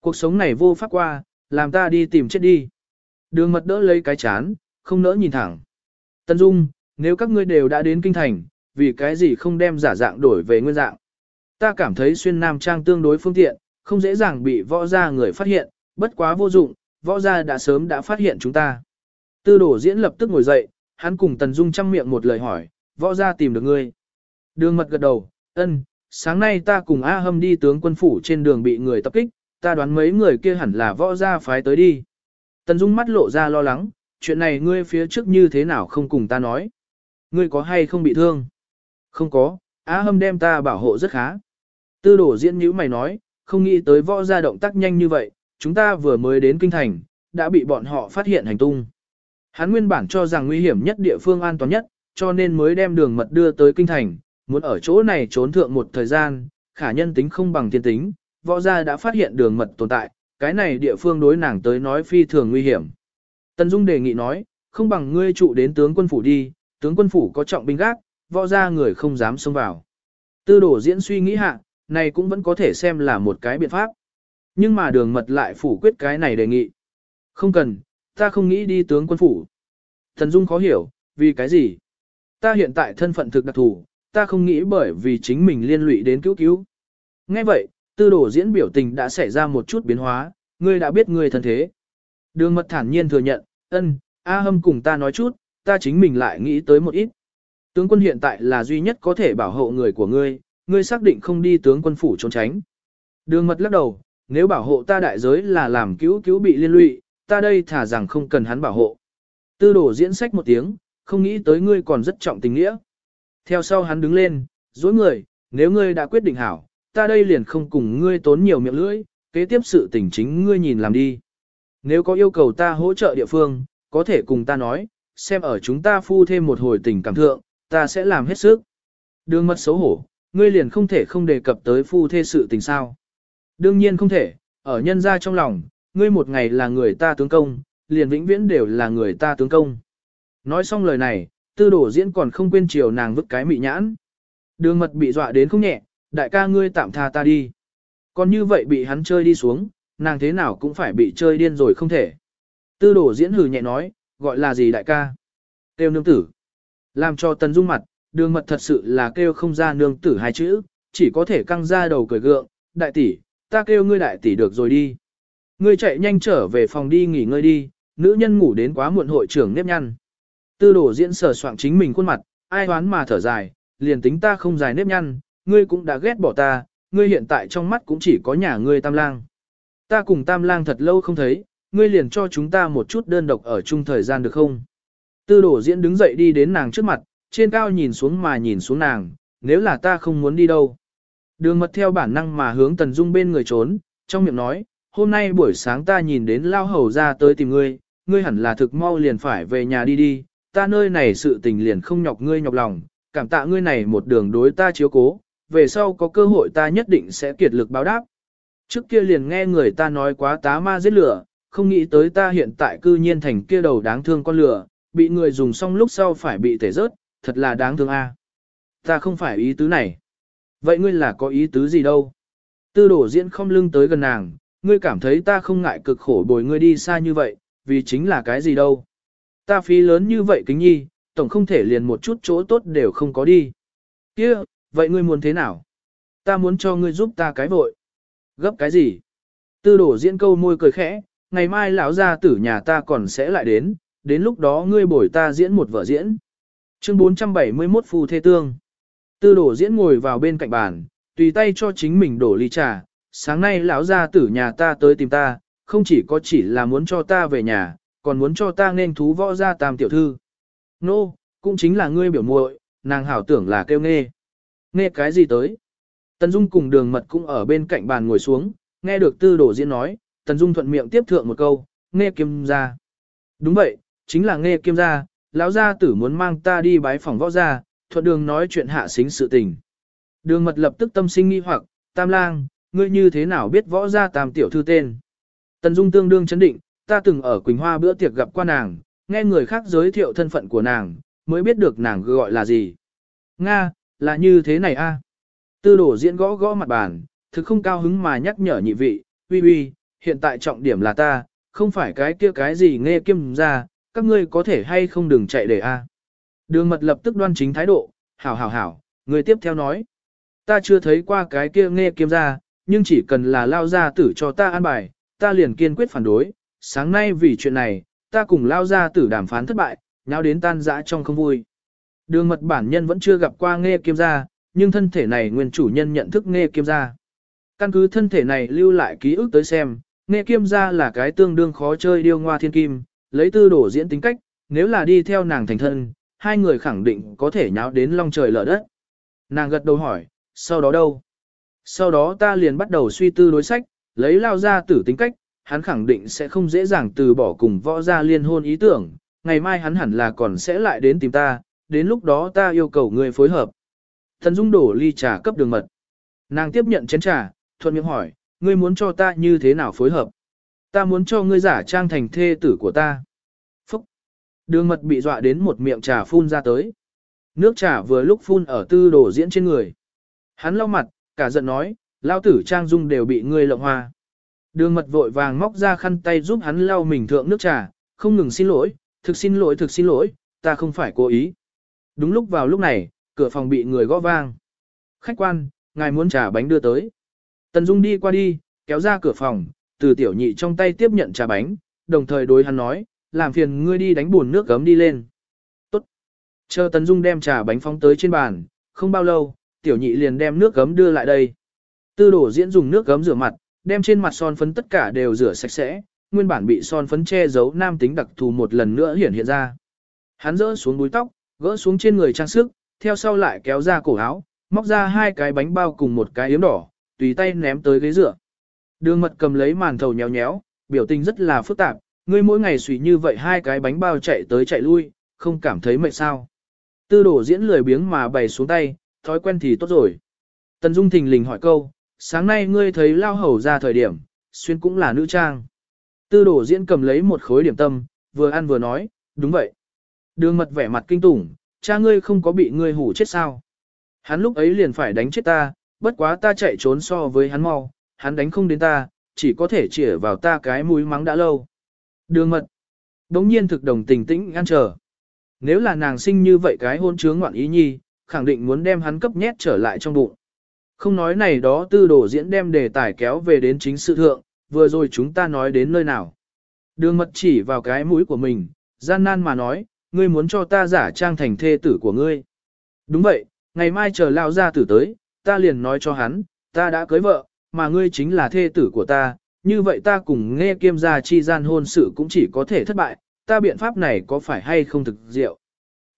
Cuộc sống này vô pháp qua, làm ta đi tìm chết đi. Đường mật đỡ lấy cái chán, không nỡ nhìn thẳng. Tân Dung, nếu các ngươi đều đã đến kinh thành, vì cái gì không đem giả dạng đổi về nguyên dạng. Ta cảm thấy xuyên nam trang tương đối phương tiện, không dễ dàng bị võ gia người phát hiện, bất quá vô dụng, võ gia đã sớm đã phát hiện chúng ta. Tư đổ diễn lập tức ngồi dậy, hắn cùng Tần Dung chăm miệng một lời hỏi, võ gia tìm được ngươi. Đường mật gật đầu, ân, sáng nay ta cùng A Hâm đi tướng quân phủ trên đường bị người tập kích, ta đoán mấy người kia hẳn là võ gia phái tới đi. Tần Dung mắt lộ ra lo lắng, chuyện này ngươi phía trước như thế nào không cùng ta nói. Ngươi có hay không bị thương? Không có, Á Hâm đem ta bảo hộ rất khá. Tư đổ diễn nhữ mày nói, không nghĩ tới võ gia động tác nhanh như vậy, chúng ta vừa mới đến kinh thành, đã bị bọn họ phát hiện hành tung. Hắn nguyên bản cho rằng nguy hiểm nhất địa phương an toàn nhất, cho nên mới đem đường mật đưa tới kinh thành, muốn ở chỗ này trốn thượng một thời gian, khả nhân tính không bằng thiên tính, võ gia đã phát hiện đường mật tồn tại, cái này địa phương đối nàng tới nói phi thường nguy hiểm. Tần Dung đề nghị nói, không bằng ngươi trụ đến tướng quân phủ đi, tướng quân phủ có trọng binh gác, võ gia người không dám xông vào. Tư đổ diễn suy nghĩ hạ, này cũng vẫn có thể xem là một cái biện pháp. Nhưng mà đường mật lại phủ quyết cái này đề nghị. Không cần, ta không nghĩ đi tướng quân phủ. Thần Dung khó hiểu, vì cái gì? Ta hiện tại thân phận thực đặc thù, ta không nghĩ bởi vì chính mình liên lụy đến cứu cứu. Nghe vậy, tư đổ diễn biểu tình đã xảy ra một chút biến hóa, ngươi đã biết ngươi thân thế. Đường mật thản nhiên thừa nhận, ân, A hâm cùng ta nói chút, ta chính mình lại nghĩ tới một ít. Tướng quân hiện tại là duy nhất có thể bảo hộ người của ngươi, ngươi xác định không đi tướng quân phủ trốn tránh. Đường mật lắc đầu, nếu bảo hộ ta đại giới là làm cứu cứu bị liên lụy, ta đây thả rằng không cần hắn bảo hộ. Tư đổ diễn sách một tiếng, không nghĩ tới ngươi còn rất trọng tình nghĩa. Theo sau hắn đứng lên, dối người, nếu ngươi đã quyết định hảo, ta đây liền không cùng ngươi tốn nhiều miệng lưỡi, kế tiếp sự tình chính ngươi nhìn làm đi. Nếu có yêu cầu ta hỗ trợ địa phương, có thể cùng ta nói, xem ở chúng ta phu thêm một hồi tình cảm thượng, ta sẽ làm hết sức. Đường mật xấu hổ, ngươi liền không thể không đề cập tới phu thê sự tình sao. Đương nhiên không thể, ở nhân gia trong lòng, ngươi một ngày là người ta tướng công, liền vĩnh viễn đều là người ta tướng công. Nói xong lời này, tư đổ diễn còn không quên chiều nàng vứt cái mị nhãn. Đường mật bị dọa đến không nhẹ, đại ca ngươi tạm tha ta đi. Còn như vậy bị hắn chơi đi xuống, nàng thế nào cũng phải bị chơi điên rồi không thể. Tư đổ diễn hừ nhẹ nói, gọi là gì đại ca? Kêu nương tử. Làm cho tần dung mặt, đường mật thật sự là kêu không ra nương tử hai chữ, chỉ có thể căng ra đầu cười gượng, đại tỷ, ta kêu ngươi đại tỷ được rồi đi. Ngươi chạy nhanh trở về phòng đi nghỉ ngơi đi, nữ nhân ngủ đến quá muộn hội trưởng nếp nhăn. Tư đổ diễn sờ soạn chính mình khuôn mặt, ai đoán mà thở dài, liền tính ta không dài nếp nhăn, ngươi cũng đã ghét bỏ ta, ngươi hiện tại trong mắt cũng chỉ có nhà ngươi tam lang. Ta cùng tam lang thật lâu không thấy, ngươi liền cho chúng ta một chút đơn độc ở chung thời gian được không? Tư đổ diễn đứng dậy đi đến nàng trước mặt, trên cao nhìn xuống mà nhìn xuống nàng, nếu là ta không muốn đi đâu. Đường mật theo bản năng mà hướng Tần Dung bên người trốn, trong miệng nói, hôm nay buổi sáng ta nhìn đến lao hầu ra tới tìm ngươi, ngươi hẳn là thực mau liền phải về nhà đi đi, ta nơi này sự tình liền không nhọc ngươi nhọc lòng, cảm tạ ngươi này một đường đối ta chiếu cố, về sau có cơ hội ta nhất định sẽ kiệt lực báo đáp. Trước kia liền nghe người ta nói quá tá ma giết lửa, không nghĩ tới ta hiện tại cư nhiên thành kia đầu đáng thương con lửa, bị người dùng xong lúc sau phải bị tể rớt, thật là đáng thương a. Ta không phải ý tứ này. Vậy ngươi là có ý tứ gì đâu? Tư đổ diễn không lưng tới gần nàng, ngươi cảm thấy ta không ngại cực khổ bồi ngươi đi xa như vậy, vì chính là cái gì đâu. Ta phí lớn như vậy kính nhi, tổng không thể liền một chút chỗ tốt đều không có đi. kia vậy ngươi muốn thế nào? Ta muốn cho ngươi giúp ta cái vội. Gấp cái gì? Tư đổ diễn câu môi cười khẽ, ngày mai lão gia tử nhà ta còn sẽ lại đến, đến lúc đó ngươi bồi ta diễn một vở diễn. Chương 471 phù Thê Tương Tư đổ diễn ngồi vào bên cạnh bàn, tùy tay cho chính mình đổ ly trà. Sáng nay lão gia tử nhà ta tới tìm ta, không chỉ có chỉ là muốn cho ta về nhà, còn muốn cho ta nên thú võ ra tam tiểu thư. Nô, no, cũng chính là ngươi biểu muội, nàng hảo tưởng là kêu nghe. Nghe cái gì tới? Tần Dung cùng đường mật cũng ở bên cạnh bàn ngồi xuống, nghe được tư đổ diễn nói, Tần Dung thuận miệng tiếp thượng một câu, nghe kiêm Gia. Đúng vậy, chính là nghe kiêm Gia, lão gia tử muốn mang ta đi bái phòng võ gia, thuận đường nói chuyện hạ xính sự tình. Đường mật lập tức tâm sinh nghi hoặc, tam lang, ngươi như thế nào biết võ gia tam tiểu thư tên. Tần Dung tương đương chấn định, ta từng ở Quỳnh Hoa bữa tiệc gặp qua nàng, nghe người khác giới thiệu thân phận của nàng, mới biết được nàng gọi là gì. Nga, là như thế này a. Tư đổ diễn gõ gõ mặt bàn, thực không cao hứng mà nhắc nhở nhị vị, uy uy, hiện tại trọng điểm là ta, không phải cái kia cái gì nghe kiêm ra, các ngươi có thể hay không đừng chạy để a. Đường mật lập tức đoan chính thái độ, hảo hảo hảo, người tiếp theo nói. Ta chưa thấy qua cái kia nghe kiêm ra, nhưng chỉ cần là lao gia tử cho ta an bài, ta liền kiên quyết phản đối. Sáng nay vì chuyện này, ta cùng lao gia tử đàm phán thất bại, nháo đến tan dã trong không vui. Đường mật bản nhân vẫn chưa gặp qua nghe kiêm gia nhưng thân thể này nguyên chủ nhân nhận thức nghe kiêm gia. Căn cứ thân thể này lưu lại ký ức tới xem, nghe kiêm gia là cái tương đương khó chơi điêu ngoa thiên kim, lấy tư đổ diễn tính cách, nếu là đi theo nàng thành thân, hai người khẳng định có thể nháo đến long trời lở đất. Nàng gật đầu hỏi, sau đó đâu? Sau đó ta liền bắt đầu suy tư đối sách, lấy lao ra tử tính cách, hắn khẳng định sẽ không dễ dàng từ bỏ cùng võ gia liên hôn ý tưởng, ngày mai hắn hẳn là còn sẽ lại đến tìm ta, đến lúc đó ta yêu cầu người phối hợp. Thần Dung đổ ly trà cấp đường mật. Nàng tiếp nhận chén trà, thuận miệng hỏi, ngươi muốn cho ta như thế nào phối hợp? Ta muốn cho ngươi giả trang thành thê tử của ta. Phúc! Đường mật bị dọa đến một miệng trà phun ra tới. Nước trà vừa lúc phun ở tư đổ diễn trên người. Hắn lau mặt, cả giận nói, lao tử trang dung đều bị ngươi lộng hoa. Đường mật vội vàng móc ra khăn tay giúp hắn lau mình thượng nước trà, không ngừng xin lỗi, thực xin lỗi thực xin lỗi, ta không phải cố ý. Đúng lúc vào lúc này, cửa phòng bị người gõ vang. Khách quan, ngài muốn trà bánh đưa tới. Tần Dung đi qua đi, kéo ra cửa phòng, từ tiểu nhị trong tay tiếp nhận trà bánh, đồng thời đối hắn nói, làm phiền ngươi đi đánh buồn nước gấm đi lên. Tốt. Chờ Tần Dung đem trà bánh phóng tới trên bàn, không bao lâu, tiểu nhị liền đem nước gấm đưa lại đây. Tư đổ diễn dùng nước gấm rửa mặt, đem trên mặt son phấn tất cả đều rửa sạch sẽ, nguyên bản bị son phấn che giấu nam tính đặc thù một lần nữa hiển hiện ra. Hắn rỡ xuống búi tóc, gỡ xuống trên người trang sức, theo sau lại kéo ra cổ áo, móc ra hai cái bánh bao cùng một cái yếm đỏ, tùy tay ném tới ghế dựa. Đường mật cầm lấy màn thầu nhéo nhéo, biểu tình rất là phức tạp, ngươi mỗi ngày suy như vậy hai cái bánh bao chạy tới chạy lui, không cảm thấy mệt sao. Tư đổ diễn lười biếng mà bày xuống tay, thói quen thì tốt rồi. Tần Dung thình lình hỏi câu, sáng nay ngươi thấy lao hầu ra thời điểm, xuyên cũng là nữ trang. Tư đổ diễn cầm lấy một khối điểm tâm, vừa ăn vừa nói, đúng vậy. Đường mật vẻ mặt kinh tủng, cha ngươi không có bị ngươi hủ chết sao. Hắn lúc ấy liền phải đánh chết ta, bất quá ta chạy trốn so với hắn mau, hắn đánh không đến ta, chỉ có thể chĩa vào ta cái mũi mắng đã lâu. Đường mật. Đống nhiên thực đồng tình tĩnh ngăn trở, Nếu là nàng sinh như vậy cái hôn chướng ngoạn ý nhi, khẳng định muốn đem hắn cấp nhét trở lại trong bụng. Không nói này đó tư đồ diễn đem đề tài kéo về đến chính sự thượng, vừa rồi chúng ta nói đến nơi nào. Đường mật chỉ vào cái mũi của mình, gian nan mà nói, ngươi muốn cho ta giả trang thành thê tử của ngươi. Đúng vậy, ngày mai chờ lao ra tử tới, ta liền nói cho hắn, ta đã cưới vợ, mà ngươi chính là thê tử của ta, như vậy ta cùng nghe kiêm gia chi gian hôn sự cũng chỉ có thể thất bại, ta biện pháp này có phải hay không thực diệu.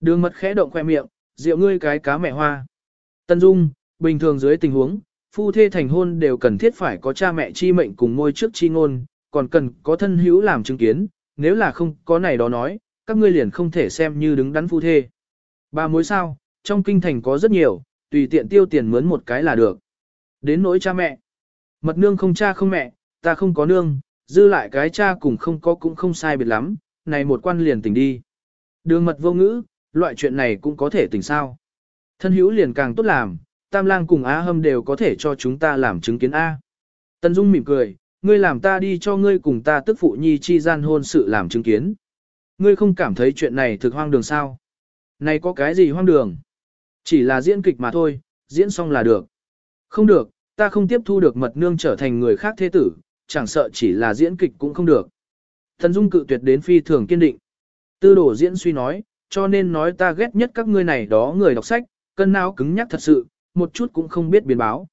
Đường mật khẽ động khoe miệng, diệu ngươi cái cá mẹ hoa. Tân Dung, bình thường dưới tình huống, phu thê thành hôn đều cần thiết phải có cha mẹ chi mệnh cùng môi trước chi ngôn, còn cần có thân hữu làm chứng kiến, nếu là không có này đó nói, các ngươi liền không thể xem như đứng đắn phu thê. Ba mối sao, trong kinh thành có rất nhiều, tùy tiện tiêu tiền mướn một cái là được. Đến nỗi cha mẹ. Mật nương không cha không mẹ, ta không có nương, dư lại cái cha cùng không có cũng không sai biệt lắm, này một quan liền tỉnh đi. Đường mật vô ngữ, loại chuyện này cũng có thể tỉnh sao. Thân hữu liền càng tốt làm, Tam Lang cùng Á Hâm đều có thể cho chúng ta làm chứng kiến A. Tân Dung mỉm cười, ngươi làm ta đi cho ngươi cùng ta tức phụ nhi chi gian hôn sự làm chứng kiến. Ngươi không cảm thấy chuyện này thực hoang đường sao? Này có cái gì hoang đường? Chỉ là diễn kịch mà thôi, diễn xong là được. Không được, ta không tiếp thu được mật nương trở thành người khác thế tử, chẳng sợ chỉ là diễn kịch cũng không được. Thần Dung cự tuyệt đến phi thường kiên định. Tư đổ diễn suy nói, cho nên nói ta ghét nhất các ngươi này đó người đọc sách, cân não cứng nhắc thật sự, một chút cũng không biết biến báo.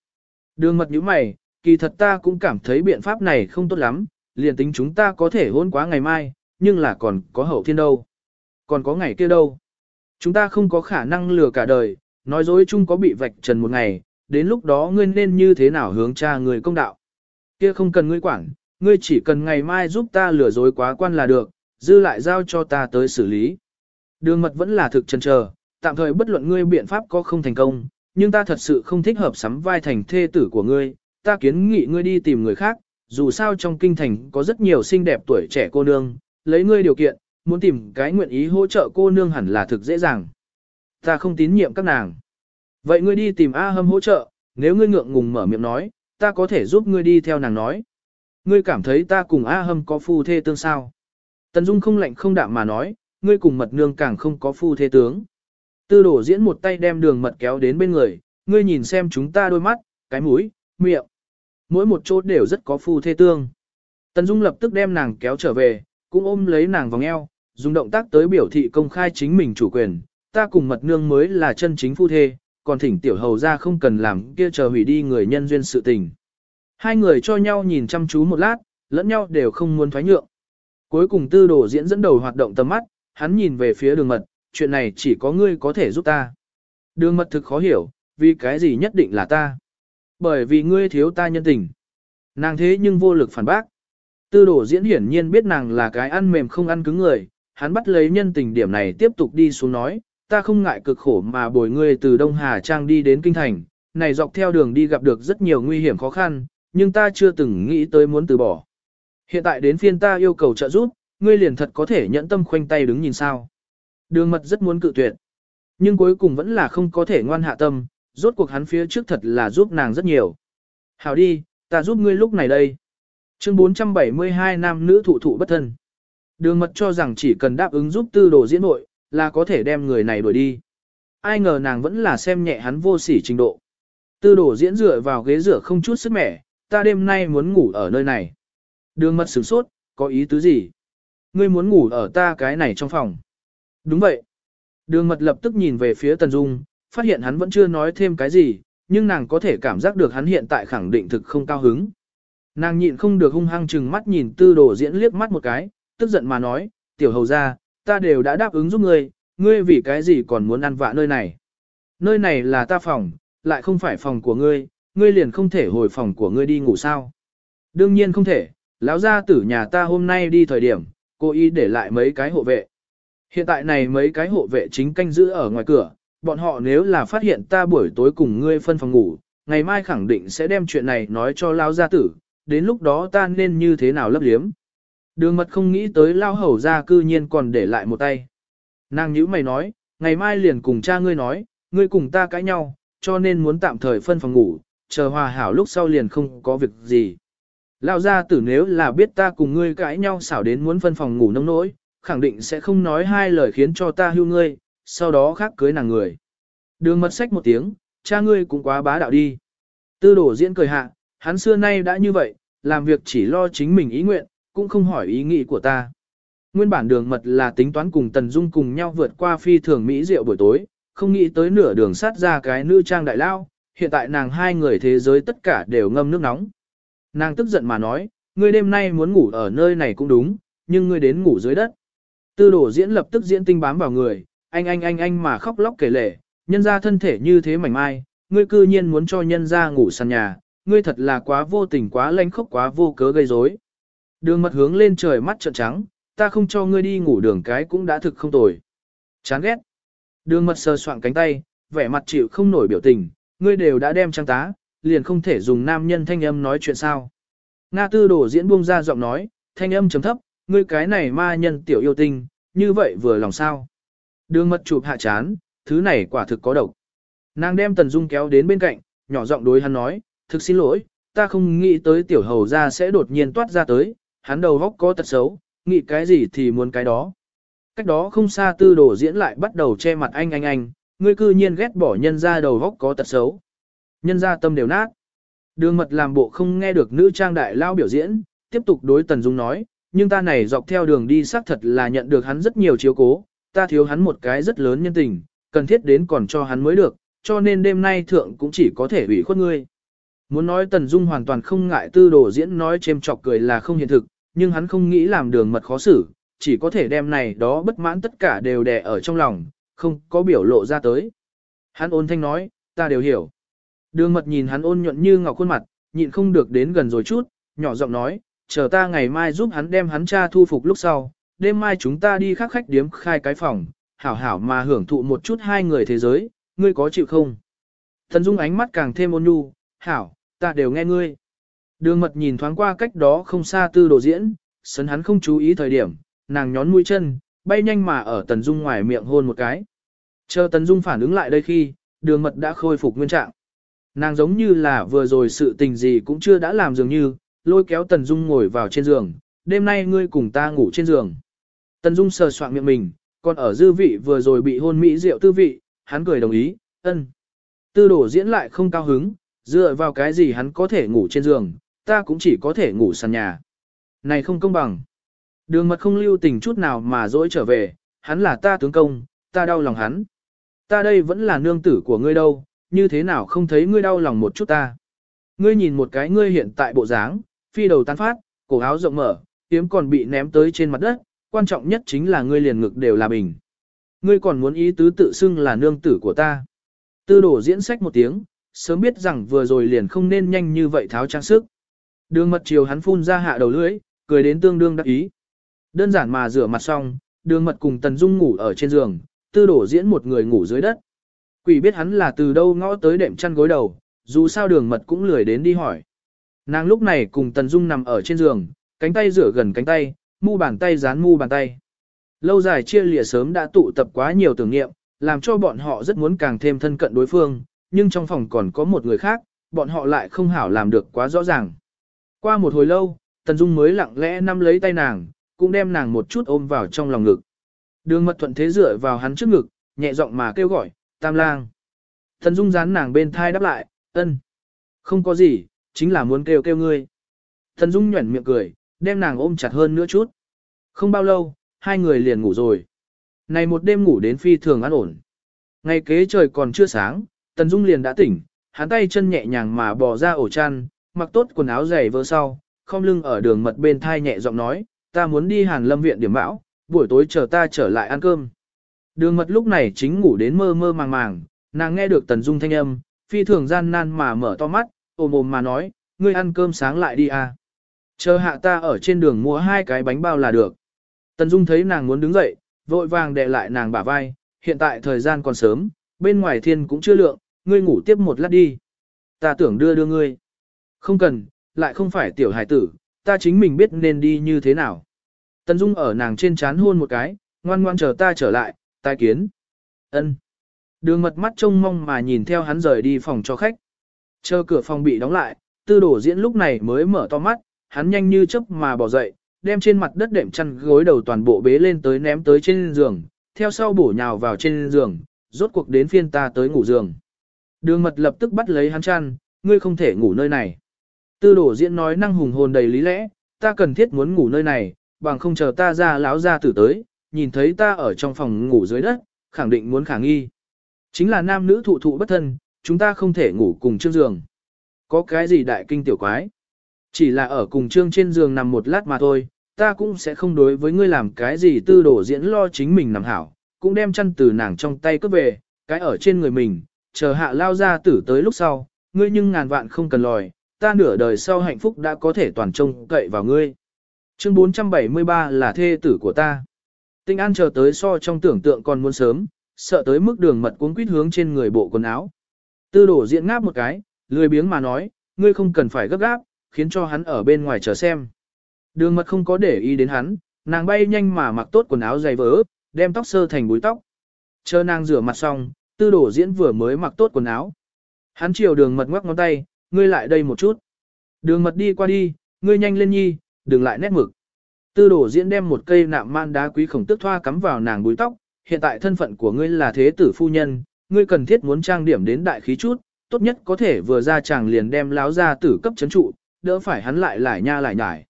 Đường mật như mày, kỳ thật ta cũng cảm thấy biện pháp này không tốt lắm, liền tính chúng ta có thể hôn quá ngày mai, nhưng là còn có hậu thiên đâu. Còn có ngày kia đâu. Chúng ta không có khả năng lừa cả đời, nói dối chung có bị vạch trần một ngày, đến lúc đó ngươi nên như thế nào hướng cha người công đạo. Kia không cần ngươi quản, ngươi chỉ cần ngày mai giúp ta lừa dối quá quan là được, dư lại giao cho ta tới xử lý. Đường mật vẫn là thực chân chờ, tạm thời bất luận ngươi biện pháp có không thành công, nhưng ta thật sự không thích hợp sắm vai thành thê tử của ngươi, ta kiến nghị ngươi đi tìm người khác, dù sao trong kinh thành có rất nhiều xinh đẹp tuổi trẻ cô nương, lấy ngươi điều kiện, muốn tìm cái nguyện ý hỗ trợ cô nương hẳn là thực dễ dàng. Ta không tín nhiệm các nàng. Vậy ngươi đi tìm A Hâm hỗ trợ, nếu ngươi ngượng ngùng mở miệng nói, ta có thể giúp ngươi đi theo nàng nói. Ngươi cảm thấy ta cùng A Hâm có phu thê tương sao. Tần Dung không lạnh không đạm mà nói, ngươi cùng mật nương càng không có phu thê tướng. Tư đổ diễn một tay đem đường mật kéo đến bên người, ngươi nhìn xem chúng ta đôi mắt, cái mũi, miệng. Mỗi một chỗ đều rất có phu thê tương. Tần Dung lập tức đem nàng kéo trở về, cũng ôm lấy nàng vòng eo, dùng động tác tới biểu thị công khai chính mình chủ quyền, ta cùng mật nương mới là chân chính phu thê, còn thỉnh tiểu hầu ra không cần làm kia chờ hủy đi người nhân duyên sự tình. Hai người cho nhau nhìn chăm chú một lát, lẫn nhau đều không muốn thoái nhượng. Cuối cùng tư đồ diễn dẫn đầu hoạt động tầm mắt, hắn nhìn về phía đường mật, chuyện này chỉ có ngươi có thể giúp ta. Đường mật thực khó hiểu, vì cái gì nhất định là ta. Bởi vì ngươi thiếu ta nhân tình. Nàng thế nhưng vô lực phản bác. Tư đồ diễn hiển nhiên biết nàng là cái ăn mềm không ăn cứng người, hắn bắt lấy nhân tình điểm này tiếp tục đi xuống nói, ta không ngại cực khổ mà bồi ngươi từ Đông Hà Trang đi đến Kinh Thành, này dọc theo đường đi gặp được rất nhiều nguy hiểm khó khăn, nhưng ta chưa từng nghĩ tới muốn từ bỏ. Hiện tại đến phiên ta yêu cầu trợ giúp, ngươi liền thật có thể nhẫn tâm khoanh tay đứng nhìn sao. Đường mật rất muốn cự tuyệt, nhưng cuối cùng vẫn là không có thể ngoan hạ tâm, rốt cuộc hắn phía trước thật là giúp nàng rất nhiều. Hảo đi, ta giúp ngươi lúc này đây. Chương 472 nam nữ thụ thụ bất thân. Đường mật cho rằng chỉ cần đáp ứng giúp tư đồ diễn hội, là có thể đem người này đuổi đi. Ai ngờ nàng vẫn là xem nhẹ hắn vô sỉ trình độ. Tư đồ diễn dựa vào ghế rửa không chút sức mẻ, ta đêm nay muốn ngủ ở nơi này. Đường mật sửng sốt, có ý tứ gì? Ngươi muốn ngủ ở ta cái này trong phòng. Đúng vậy. Đường mật lập tức nhìn về phía Tần Dung, phát hiện hắn vẫn chưa nói thêm cái gì, nhưng nàng có thể cảm giác được hắn hiện tại khẳng định thực không cao hứng. Nàng nhịn không được hung hăng chừng mắt nhìn tư đồ diễn liếc mắt một cái, tức giận mà nói, tiểu hầu ra, ta đều đã đáp ứng giúp ngươi, ngươi vì cái gì còn muốn ăn vạ nơi này. Nơi này là ta phòng, lại không phải phòng của ngươi, ngươi liền không thể hồi phòng của ngươi đi ngủ sao. Đương nhiên không thể, lão gia tử nhà ta hôm nay đi thời điểm, cô ý để lại mấy cái hộ vệ. Hiện tại này mấy cái hộ vệ chính canh giữ ở ngoài cửa, bọn họ nếu là phát hiện ta buổi tối cùng ngươi phân phòng ngủ, ngày mai khẳng định sẽ đem chuyện này nói cho lão gia tử, đến lúc đó ta nên như thế nào lấp liếm. Đường mật không nghĩ tới lao hầu ra cư nhiên còn để lại một tay. Nàng nhữ mày nói, ngày mai liền cùng cha ngươi nói, ngươi cùng ta cãi nhau, cho nên muốn tạm thời phân phòng ngủ, chờ hòa hảo lúc sau liền không có việc gì. Lao ra tử nếu là biết ta cùng ngươi cãi nhau xảo đến muốn phân phòng ngủ nông nỗi, khẳng định sẽ không nói hai lời khiến cho ta hưu ngươi, sau đó khác cưới nàng người. Đường mật sách một tiếng, cha ngươi cũng quá bá đạo đi. Tư đổ diễn cười hạ, hắn xưa nay đã như vậy, làm việc chỉ lo chính mình ý nguyện, cũng không hỏi ý nghĩ của ta. Nguyên bản đường mật là tính toán cùng Tần Dung cùng nhau vượt qua phi thường Mỹ rượu buổi tối, không nghĩ tới nửa đường sát ra cái nữ trang đại lao, hiện tại nàng hai người thế giới tất cả đều ngâm nước nóng. Nàng tức giận mà nói, ngươi đêm nay muốn ngủ ở nơi này cũng đúng, nhưng ngươi đến ngủ dưới đất. Tư đổ diễn lập tức diễn tinh bám vào người, anh anh anh anh mà khóc lóc kể lể, nhân ra thân thể như thế mảnh mai, ngươi cư nhiên muốn cho nhân ra ngủ sàn nhà, ngươi thật là quá vô tình quá lanh khốc, quá vô cớ gây rối. Đường mật hướng lên trời mắt trợn trắng, ta không cho ngươi đi ngủ đường cái cũng đã thực không tồi. Chán ghét. Đường mật sờ soạn cánh tay, vẻ mặt chịu không nổi biểu tình, ngươi đều đã đem trang tá, liền không thể dùng nam nhân thanh âm nói chuyện sao. Nga tư đổ diễn buông ra giọng nói, thanh âm chấm thấp, ngươi cái này ma nhân tiểu yêu tinh, như vậy vừa lòng sao. Đường mật chụp hạ chán, thứ này quả thực có độc. Nàng đem Tần Dung kéo đến bên cạnh, nhỏ giọng đối hắn nói, thực xin lỗi, ta không nghĩ tới tiểu hầu ra sẽ đột nhiên toát ra tới, hắn đầu góc có tật xấu, nghĩ cái gì thì muốn cái đó. Cách đó không xa tư đồ diễn lại bắt đầu che mặt anh anh anh, ngươi cư nhiên ghét bỏ nhân ra đầu góc có tật xấu. Nhân ra tâm đều nát. Đường mật làm bộ không nghe được nữ trang đại lao biểu diễn, tiếp tục đối Tần Dung nói, nhưng ta này dọc theo đường đi xác thật là nhận được hắn rất nhiều chiếu cố, ta thiếu hắn một cái rất lớn nhân tình, cần thiết đến còn cho hắn mới được, cho nên đêm nay thượng cũng chỉ có thể ủy khuất ngươi. Muốn nói Tần Dung hoàn toàn không ngại tư đồ diễn nói chêm chọc cười là không hiện thực, nhưng hắn không nghĩ làm đường mật khó xử, chỉ có thể đem này đó bất mãn tất cả đều đè ở trong lòng, không có biểu lộ ra tới. Hắn ôn thanh nói, ta đều hiểu. Đường mật nhìn hắn ôn nhuận như ngọc khuôn mặt, nhịn không được đến gần rồi chút, nhỏ giọng nói, chờ ta ngày mai giúp hắn đem hắn cha thu phục lúc sau, đêm mai chúng ta đi khắc khách điếm khai cái phòng, hảo hảo mà hưởng thụ một chút hai người thế giới, ngươi có chịu không? Thần Dung ánh mắt càng thêm ôn nhu, hảo, ta đều nghe ngươi. Đường mật nhìn thoáng qua cách đó không xa tư đồ diễn, sấn hắn không chú ý thời điểm, nàng nhón mũi chân, bay nhanh mà ở Tần Dung ngoài miệng hôn một cái. Chờ Tần Dung phản ứng lại đây khi, đường mật đã khôi phục nguyên trạng. Nàng giống như là vừa rồi sự tình gì cũng chưa đã làm dường như, lôi kéo Tần Dung ngồi vào trên giường, đêm nay ngươi cùng ta ngủ trên giường. Tần Dung sờ soạn miệng mình, còn ở dư vị vừa rồi bị hôn mỹ rượu tư vị, hắn cười đồng ý, ân. Tư đổ diễn lại không cao hứng, dựa vào cái gì hắn có thể ngủ trên giường, ta cũng chỉ có thể ngủ sàn nhà. Này không công bằng. Đường mật không lưu tình chút nào mà dỗi trở về, hắn là ta tướng công, ta đau lòng hắn. Ta đây vẫn là nương tử của ngươi đâu, như thế nào không thấy ngươi đau lòng một chút ta. Ngươi nhìn một cái ngươi hiện tại bộ dáng, phi đầu tán phát, cổ áo rộng mở, tiếm còn bị ném tới trên mặt đất, quan trọng nhất chính là ngươi liền ngực đều là bình. Ngươi còn muốn ý tứ tự xưng là nương tử của ta. Tư đổ diễn sách một tiếng, sớm biết rằng vừa rồi liền không nên nhanh như vậy tháo trang sức. Đường mật chiều hắn phun ra hạ đầu lưỡi, cười đến tương đương đắc ý. Đơn giản mà rửa mặt xong, đường mật cùng Tần Dung ngủ ở trên giường, tư đổ diễn một người ngủ dưới đất. Quỷ biết hắn là từ đâu ngõ tới đệm chăn gối đầu, dù sao đường mật cũng lười đến đi hỏi. Nàng lúc này cùng Tần Dung nằm ở trên giường, cánh tay rửa gần cánh tay, mu bàn tay dán mu bàn tay. Lâu dài chia lìa sớm đã tụ tập quá nhiều tưởng niệm, làm cho bọn họ rất muốn càng thêm thân cận đối phương, nhưng trong phòng còn có một người khác, bọn họ lại không hảo làm được quá rõ ràng. Qua một hồi lâu, Tần Dung mới lặng lẽ nắm lấy tay nàng, cũng đem nàng một chút ôm vào trong lòng ngực. Đường mật thuận thế dựa vào hắn trước ngực, nhẹ giọng mà kêu gọi, tam lang. Tần Dung dán nàng bên thai đáp lại, ân. Không có gì, chính là muốn kêu kêu ngươi. Tần Dung nhuẩn miệng cười, đem nàng ôm chặt hơn nữa chút. Không bao lâu, hai người liền ngủ rồi. Này một đêm ngủ đến phi thường an ổn. Ngày kế trời còn chưa sáng, Tần Dung liền đã tỉnh, hắn tay chân nhẹ nhàng mà bò ra ổ chăn, mặc tốt quần áo dày vỡ sau, không lưng ở đường mật bên thai nhẹ giọng nói, ta muốn đi hàn lâm viện điểm bão, buổi tối chờ ta trở lại ăn cơm. Đường mật lúc này chính ngủ đến mơ mơ màng màng, nàng nghe được Tần Dung thanh âm, phi thường gian nan mà mở to mắt, ôm ồm mà nói, ngươi ăn cơm sáng lại đi à. Chờ hạ ta ở trên đường mua hai cái bánh bao là được. Tần Dung thấy nàng muốn đứng dậy, vội vàng đè lại nàng bả vai, hiện tại thời gian còn sớm, bên ngoài thiên cũng chưa lượng, ngươi ngủ tiếp một lát đi. Ta tưởng đưa đưa ngươi. Không cần, lại không phải tiểu hải tử, ta chính mình biết nên đi như thế nào. Tần Dung ở nàng trên chán hôn một cái, ngoan ngoan chờ ta trở lại, tai kiến. Ân. Đường mật mắt trông mong mà nhìn theo hắn rời đi phòng cho khách. Chờ cửa phòng bị đóng lại, tư đổ diễn lúc này mới mở to mắt, hắn nhanh như chớp mà bỏ dậy, đem trên mặt đất đệm chăn gối đầu toàn bộ bế lên tới ném tới trên giường, theo sau bổ nhào vào trên giường, rốt cuộc đến phiên ta tới ngủ giường. Đường mật lập tức bắt lấy hắn chăn, ngươi không thể ngủ nơi này. Tư đổ diễn nói năng hùng hồn đầy lý lẽ, ta cần thiết muốn ngủ nơi này, bằng không chờ ta ra láo ra tử tới, nhìn thấy ta ở trong phòng ngủ dưới đất, khẳng định muốn khả nghi. Chính là nam nữ thụ thụ bất thân, chúng ta không thể ngủ cùng chương giường. Có cái gì đại kinh tiểu quái? Chỉ là ở cùng chương trên giường nằm một lát mà thôi, ta cũng sẽ không đối với ngươi làm cái gì tư đổ diễn lo chính mình nằm hảo, cũng đem chăn từ nàng trong tay cướp về, cái ở trên người mình, chờ hạ lao ra tử tới lúc sau, ngươi nhưng ngàn vạn không cần lòi, ta nửa đời sau hạnh phúc đã có thể toàn trông cậy vào ngươi. Chương 473 là thê tử của ta. Tinh An chờ tới so trong tưởng tượng còn muốn sớm, sợ tới mức đường mật cuống quýt hướng trên người bộ quần áo. Tư đổ diện ngáp một cái, lười biếng mà nói, ngươi không cần phải gấp gáp, khiến cho hắn ở bên ngoài chờ xem. Đường mật không có để ý đến hắn, nàng bay nhanh mà mặc tốt quần áo dày vỡ, đem tóc sơ thành búi tóc. Chờ nàng rửa mặt xong, tư đổ diễn vừa mới mặc tốt quần áo. Hắn chiều đường mật ngoắc ngón tay, ngươi lại đây một chút. Đường mật đi qua đi, ngươi nhanh lên nhi, đừng lại nét mực. Tư đổ diễn đem một cây nạm man đá quý khổng tức thoa cắm vào nàng búi tóc, hiện tại thân phận của ngươi là thế tử phu nhân, ngươi cần thiết muốn trang điểm đến đại khí chút, tốt nhất có thể vừa ra chàng liền đem láo ra tử cấp chấn trụ, đỡ phải hắn lại lại nha lại nhải.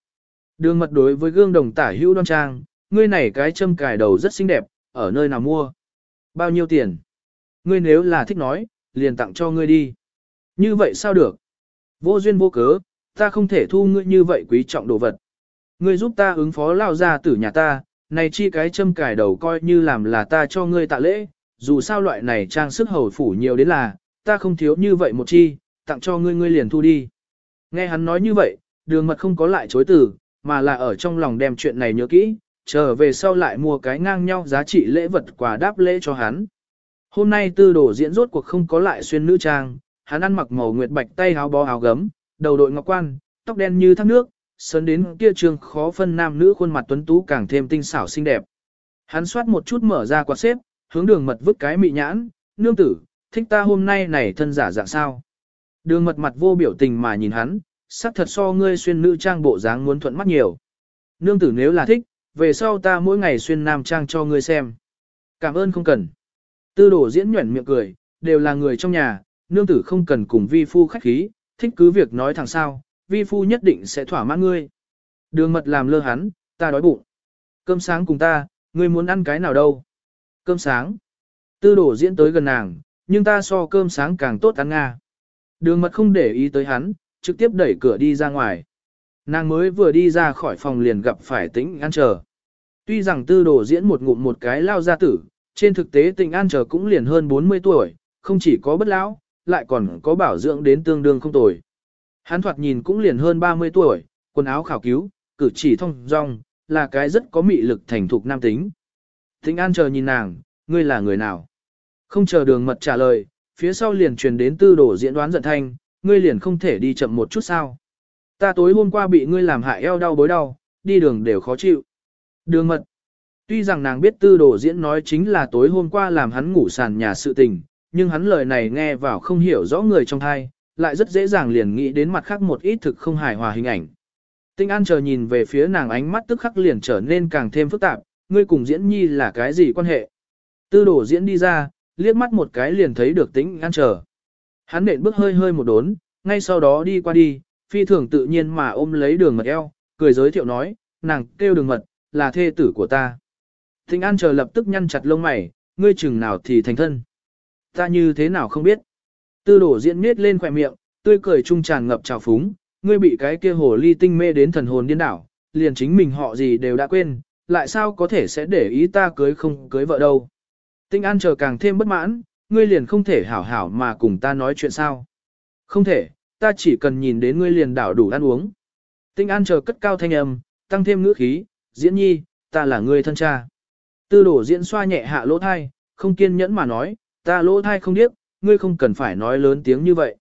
Đường mật đối với gương đồng tả hữu đoan trang, ngươi này cái châm cài đầu rất xinh đẹp, ở nơi nào mua? Bao nhiêu tiền? Ngươi nếu là thích nói, liền tặng cho ngươi đi. Như vậy sao được? Vô duyên vô cớ, ta không thể thu ngươi như vậy quý trọng đồ vật. Ngươi giúp ta ứng phó lao ra tử nhà ta, này chi cái châm cài đầu coi như làm là ta cho ngươi tạ lễ, dù sao loại này trang sức hầu phủ nhiều đến là, ta không thiếu như vậy một chi, tặng cho ngươi ngươi liền thu đi. Nghe hắn nói như vậy, đường mật không có lại chối từ, mà là ở trong lòng đem chuyện này nhớ kỹ, trở về sau lại mua cái ngang nhau giá trị lễ vật quà đáp lễ cho hắn. Hôm nay tư đồ diễn rốt cuộc không có lại xuyên nữ trang, hắn ăn mặc màu nguyệt bạch tay áo bó áo gấm, đầu đội ngọc quan, tóc đen như thác nước, sơn đến kia trường khó phân nam nữ khuôn mặt tuấn tú càng thêm tinh xảo xinh đẹp. Hắn xoát một chút mở ra quạt xếp, hướng đường mật vứt cái mị nhãn, nương tử, thích ta hôm nay này thân giả dạng sao. Đường mật mặt vô biểu tình mà nhìn hắn, sắc thật so ngươi xuyên nữ trang bộ dáng muốn thuận mắt nhiều. Nương tử nếu là thích, về sau ta mỗi ngày xuyên nam trang cho ngươi xem. Cảm ơn không cần. Tư đổ diễn nhuẩn miệng cười, đều là người trong nhà, nương tử không cần cùng vi phu khách khí, thích cứ việc nói thẳng sao, vi phu nhất định sẽ thỏa mãn ngươi. Đường mật làm lơ hắn, ta đói bụng. Cơm sáng cùng ta, ngươi muốn ăn cái nào đâu? Cơm sáng. Tư đổ diễn tới gần nàng, nhưng ta so cơm sáng càng tốt ăn nga. Đường mật không để ý tới hắn, trực tiếp đẩy cửa đi ra ngoài. Nàng mới vừa đi ra khỏi phòng liền gặp phải tĩnh ngăn chờ. Tuy rằng tư đồ diễn một ngụm một cái lao ra tử, trên thực tế tình an chờ cũng liền hơn 40 tuổi, không chỉ có bất lão, lại còn có bảo dưỡng đến tương đương không tồi. Hắn thoạt nhìn cũng liền hơn 30 tuổi, quần áo khảo cứu, cử chỉ thông dong, là cái rất có mị lực thành thục nam tính. tình an chờ nhìn nàng, ngươi là người nào? Không chờ đường mật trả lời, phía sau liền truyền đến tư đổ diễn đoán giận thanh, ngươi liền không thể đi chậm một chút sao. Ta tối hôm qua bị ngươi làm hại eo đau bối đau, đi đường đều khó chịu. Đường mật. Tuy rằng nàng biết tư đồ diễn nói chính là tối hôm qua làm hắn ngủ sàn nhà sự tình, nhưng hắn lời này nghe vào không hiểu rõ người trong thai, lại rất dễ dàng liền nghĩ đến mặt khác một ít thực không hài hòa hình ảnh. Tinh An chờ nhìn về phía nàng ánh mắt tức khắc liền trở nên càng thêm phức tạp, ngươi cùng diễn nhi là cái gì quan hệ? Tư đổ diễn đi ra, liếc mắt một cái liền thấy được tĩnh An chờ. Hắn nện bước hơi hơi một đốn, ngay sau đó đi qua đi, phi thường tự nhiên mà ôm lấy đường mật eo, cười giới thiệu nói, nàng kêu đường mật, là thê tử của ta. Thịnh An chờ lập tức nhăn chặt lông mày, ngươi chừng nào thì thành thân. Ta như thế nào không biết. Tư đổ diễn miết lên khỏe miệng, tươi cười trung tràn ngập trào phúng, ngươi bị cái kia hồ ly tinh mê đến thần hồn điên đảo, liền chính mình họ gì đều đã quên, lại sao có thể sẽ để ý ta cưới không cưới vợ đâu. Tinh An chờ càng thêm bất mãn, ngươi liền không thể hảo hảo mà cùng ta nói chuyện sao. Không thể, ta chỉ cần nhìn đến ngươi liền đảo đủ ăn uống. Tinh An chờ cất cao thanh âm, tăng thêm ngữ khí, diễn nhi, ta là ngươi thân cha. Tư đổ diễn xoa nhẹ hạ lỗ thai, không kiên nhẫn mà nói, ta lỗ thai không điếc, ngươi không cần phải nói lớn tiếng như vậy.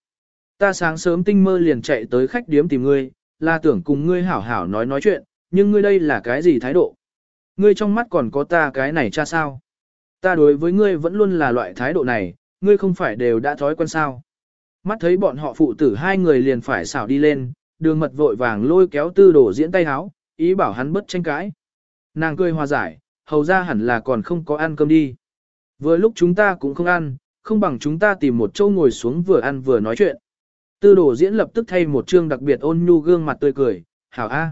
Ta sáng sớm tinh mơ liền chạy tới khách điếm tìm ngươi, là tưởng cùng ngươi hảo hảo nói nói chuyện, nhưng ngươi đây là cái gì thái độ? Ngươi trong mắt còn có ta cái này cha sao? Ta đối với ngươi vẫn luôn là loại thái độ này, ngươi không phải đều đã thói quen sao? Mắt thấy bọn họ phụ tử hai người liền phải xảo đi lên, đường mật vội vàng lôi kéo tư đổ diễn tay háo, ý bảo hắn bất tranh cãi. Nàng cười hòa giải, hầu ra hẳn là còn không có ăn cơm đi. Vừa lúc chúng ta cũng không ăn, không bằng chúng ta tìm một chỗ ngồi xuống vừa ăn vừa nói chuyện. Tư đồ diễn lập tức thay một chương đặc biệt ôn nhu gương mặt tươi cười, hảo a.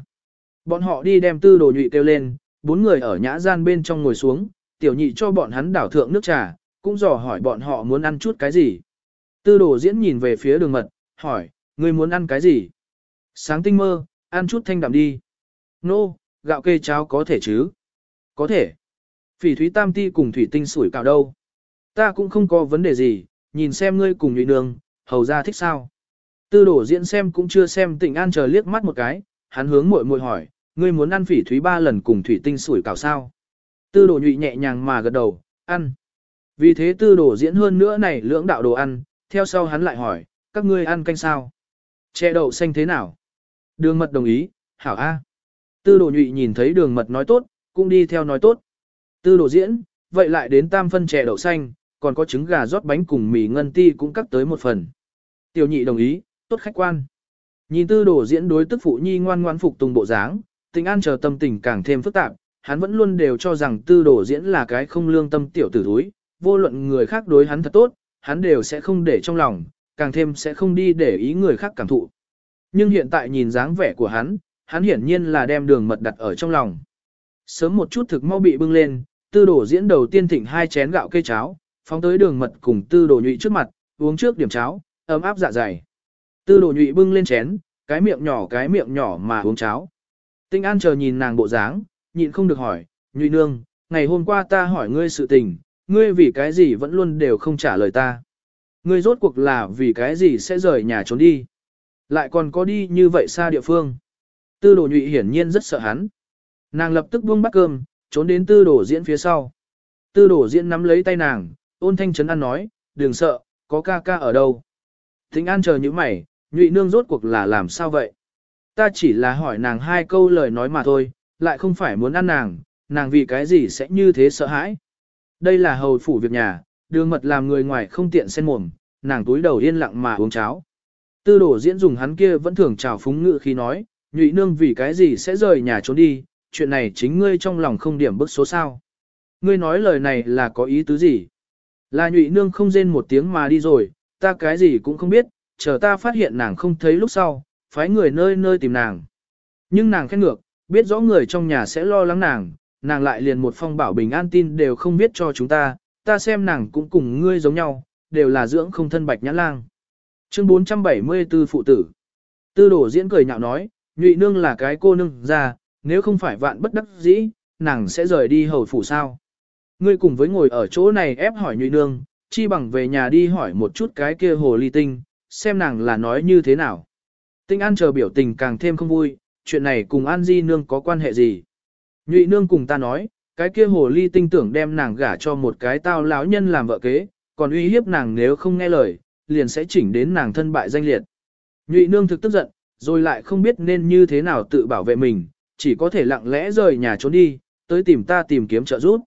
Bọn họ đi đem tư đồ nhụy kêu lên, bốn người ở nhã gian bên trong ngồi xuống, tiểu nhị cho bọn hắn đảo thượng nước trà, cũng dò hỏi bọn họ muốn ăn chút cái gì. Tư đồ diễn nhìn về phía đường mật, hỏi, ngươi muốn ăn cái gì? Sáng tinh mơ, ăn chút thanh đạm đi. Nô, no, gạo kê cháo có thể chứ? Có thể. Phỉ thúy tam ti cùng thủy tinh sủi cảo đâu? Ta cũng không có vấn đề gì, nhìn xem ngươi cùng nhụy nương, hầu ra thích sao? Tư đổ diễn xem cũng chưa xem tịnh an chờ liếc mắt một cái, hắn hướng muội muội hỏi, ngươi muốn ăn phỉ thúy ba lần cùng thủy tinh sủi cảo sao? Tư đổ nhụy nhẹ nhàng mà gật đầu, ăn. Vì thế tư đổ diễn hơn nữa này lưỡng đạo đồ ăn, theo sau hắn lại hỏi, các ngươi ăn canh sao? Chè đậu xanh thế nào? Đường mật đồng ý, hảo A. Tư đồ nhụy nhìn thấy đường mật nói tốt, cũng đi theo nói tốt. Tư đồ diễn, vậy lại đến tam phân chè đậu xanh, còn có trứng gà rót bánh cùng mì ngân ti cũng cắt tới một phần. Tiểu nhị đồng ý, tốt khách quan. Nhìn tư đồ diễn đối tức phụ nhi ngoan ngoan phục tùng bộ dáng, tình an chờ tâm tình càng thêm phức tạp, hắn vẫn luôn đều cho rằng tư đồ diễn là cái không lương tâm tiểu tử thúi, vô luận người khác đối hắn thật tốt, hắn đều sẽ không để trong lòng, càng thêm sẽ không đi để ý người khác cảm thụ. Nhưng hiện tại nhìn dáng vẻ của hắn, hắn hiển nhiên là đem đường mật đặt ở trong lòng. Sớm một chút thực mau bị bưng lên, tư đồ diễn đầu tiên thịnh hai chén gạo cây cháo, phóng tới đường mật cùng tư đồ nhụy trước mặt, uống trước điểm cháo, ấm áp dạ dày. Tư đồ nhụy bưng lên chén, cái miệng nhỏ cái miệng nhỏ mà uống cháo. Tinh An chờ nhìn nàng bộ dáng, nhịn không được hỏi, nhụy nương, ngày hôm qua ta hỏi ngươi sự tình, ngươi vì cái gì vẫn luôn đều không trả lời ta. Ngươi rốt cuộc là vì cái gì sẽ rời nhà trốn đi. Lại còn có đi như vậy xa địa phương. Tư đồ nhụy hiển nhiên rất sợ hắn. Nàng lập tức buông bát cơm, trốn đến tư đổ diễn phía sau. Tư đổ diễn nắm lấy tay nàng, ôn thanh trấn an nói, đừng sợ, có ca ca ở đâu. Thịnh an chờ như mày, nhụy nương rốt cuộc là làm sao vậy? Ta chỉ là hỏi nàng hai câu lời nói mà thôi, lại không phải muốn ăn nàng, nàng vì cái gì sẽ như thế sợ hãi. Đây là hầu phủ việc nhà, đường mật làm người ngoài không tiện xen mồm, nàng túi đầu yên lặng mà uống cháo. Tư đổ diễn dùng hắn kia vẫn thường trào phúng ngự khi nói, nhụy nương vì cái gì sẽ rời nhà trốn đi, chuyện này chính ngươi trong lòng không điểm bức số sao. Ngươi nói lời này là có ý tứ gì? Là nhụy nương không rên một tiếng mà đi rồi, ta cái gì cũng không biết, chờ ta phát hiện nàng không thấy lúc sau, phái người nơi nơi tìm nàng. Nhưng nàng khét ngược, biết rõ người trong nhà sẽ lo lắng nàng, nàng lại liền một phong bảo bình an tin đều không biết cho chúng ta, ta xem nàng cũng cùng ngươi giống nhau, đều là dưỡng không thân bạch nhãn lang. Chương 474 phụ tử. Tư đổ diễn cười nhạo nói, nhụy nương là cái cô nương ra, nếu không phải vạn bất đắc dĩ, nàng sẽ rời đi hầu phủ sao. Ngươi cùng với ngồi ở chỗ này ép hỏi nhụy nương, chi bằng về nhà đi hỏi một chút cái kia hồ ly tinh, xem nàng là nói như thế nào. Tinh An chờ biểu tình càng thêm không vui, chuyện này cùng An Di nương có quan hệ gì. Nhụy nương cùng ta nói, cái kia hồ ly tinh tưởng đem nàng gả cho một cái tao lão nhân làm vợ kế, còn uy hiếp nàng nếu không nghe lời, liền sẽ chỉnh đến nàng thân bại danh liệt. Nhụy nương thực tức giận, rồi lại không biết nên như thế nào tự bảo vệ mình, chỉ có thể lặng lẽ rời nhà trốn đi, tới tìm ta tìm kiếm trợ giúp.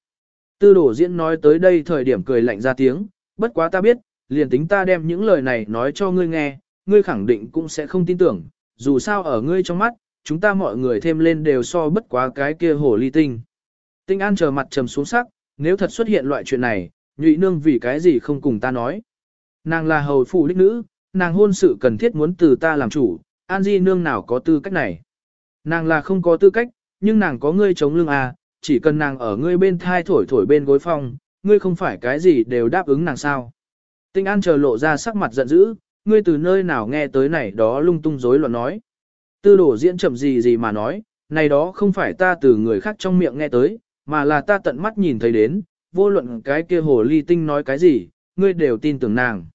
Tư đổ diễn nói tới đây thời điểm cười lạnh ra tiếng, bất quá ta biết, liền tính ta đem những lời này nói cho ngươi nghe, ngươi khẳng định cũng sẽ không tin tưởng, dù sao ở ngươi trong mắt, chúng ta mọi người thêm lên đều so bất quá cái kia hồ ly tinh. Tinh An chờ mặt trầm xuống sắc, nếu thật xuất hiện loại chuyện này, nhụy nương vì cái gì không cùng ta nói. Nàng là hầu phụ đích nữ, nàng hôn sự cần thiết muốn từ ta làm chủ, An Di nương nào có tư cách này. Nàng là không có tư cách, nhưng nàng có ngươi chống lưng à, chỉ cần nàng ở ngươi bên thai thổi thổi bên gối phong, ngươi không phải cái gì đều đáp ứng nàng sao. Tinh An chờ lộ ra sắc mặt giận dữ, ngươi từ nơi nào nghe tới này đó lung tung rối loạn nói. Tư đổ diễn chậm gì gì mà nói, này đó không phải ta từ người khác trong miệng nghe tới, mà là ta tận mắt nhìn thấy đến, vô luận cái kia hồ ly tinh nói cái gì, ngươi đều tin tưởng nàng.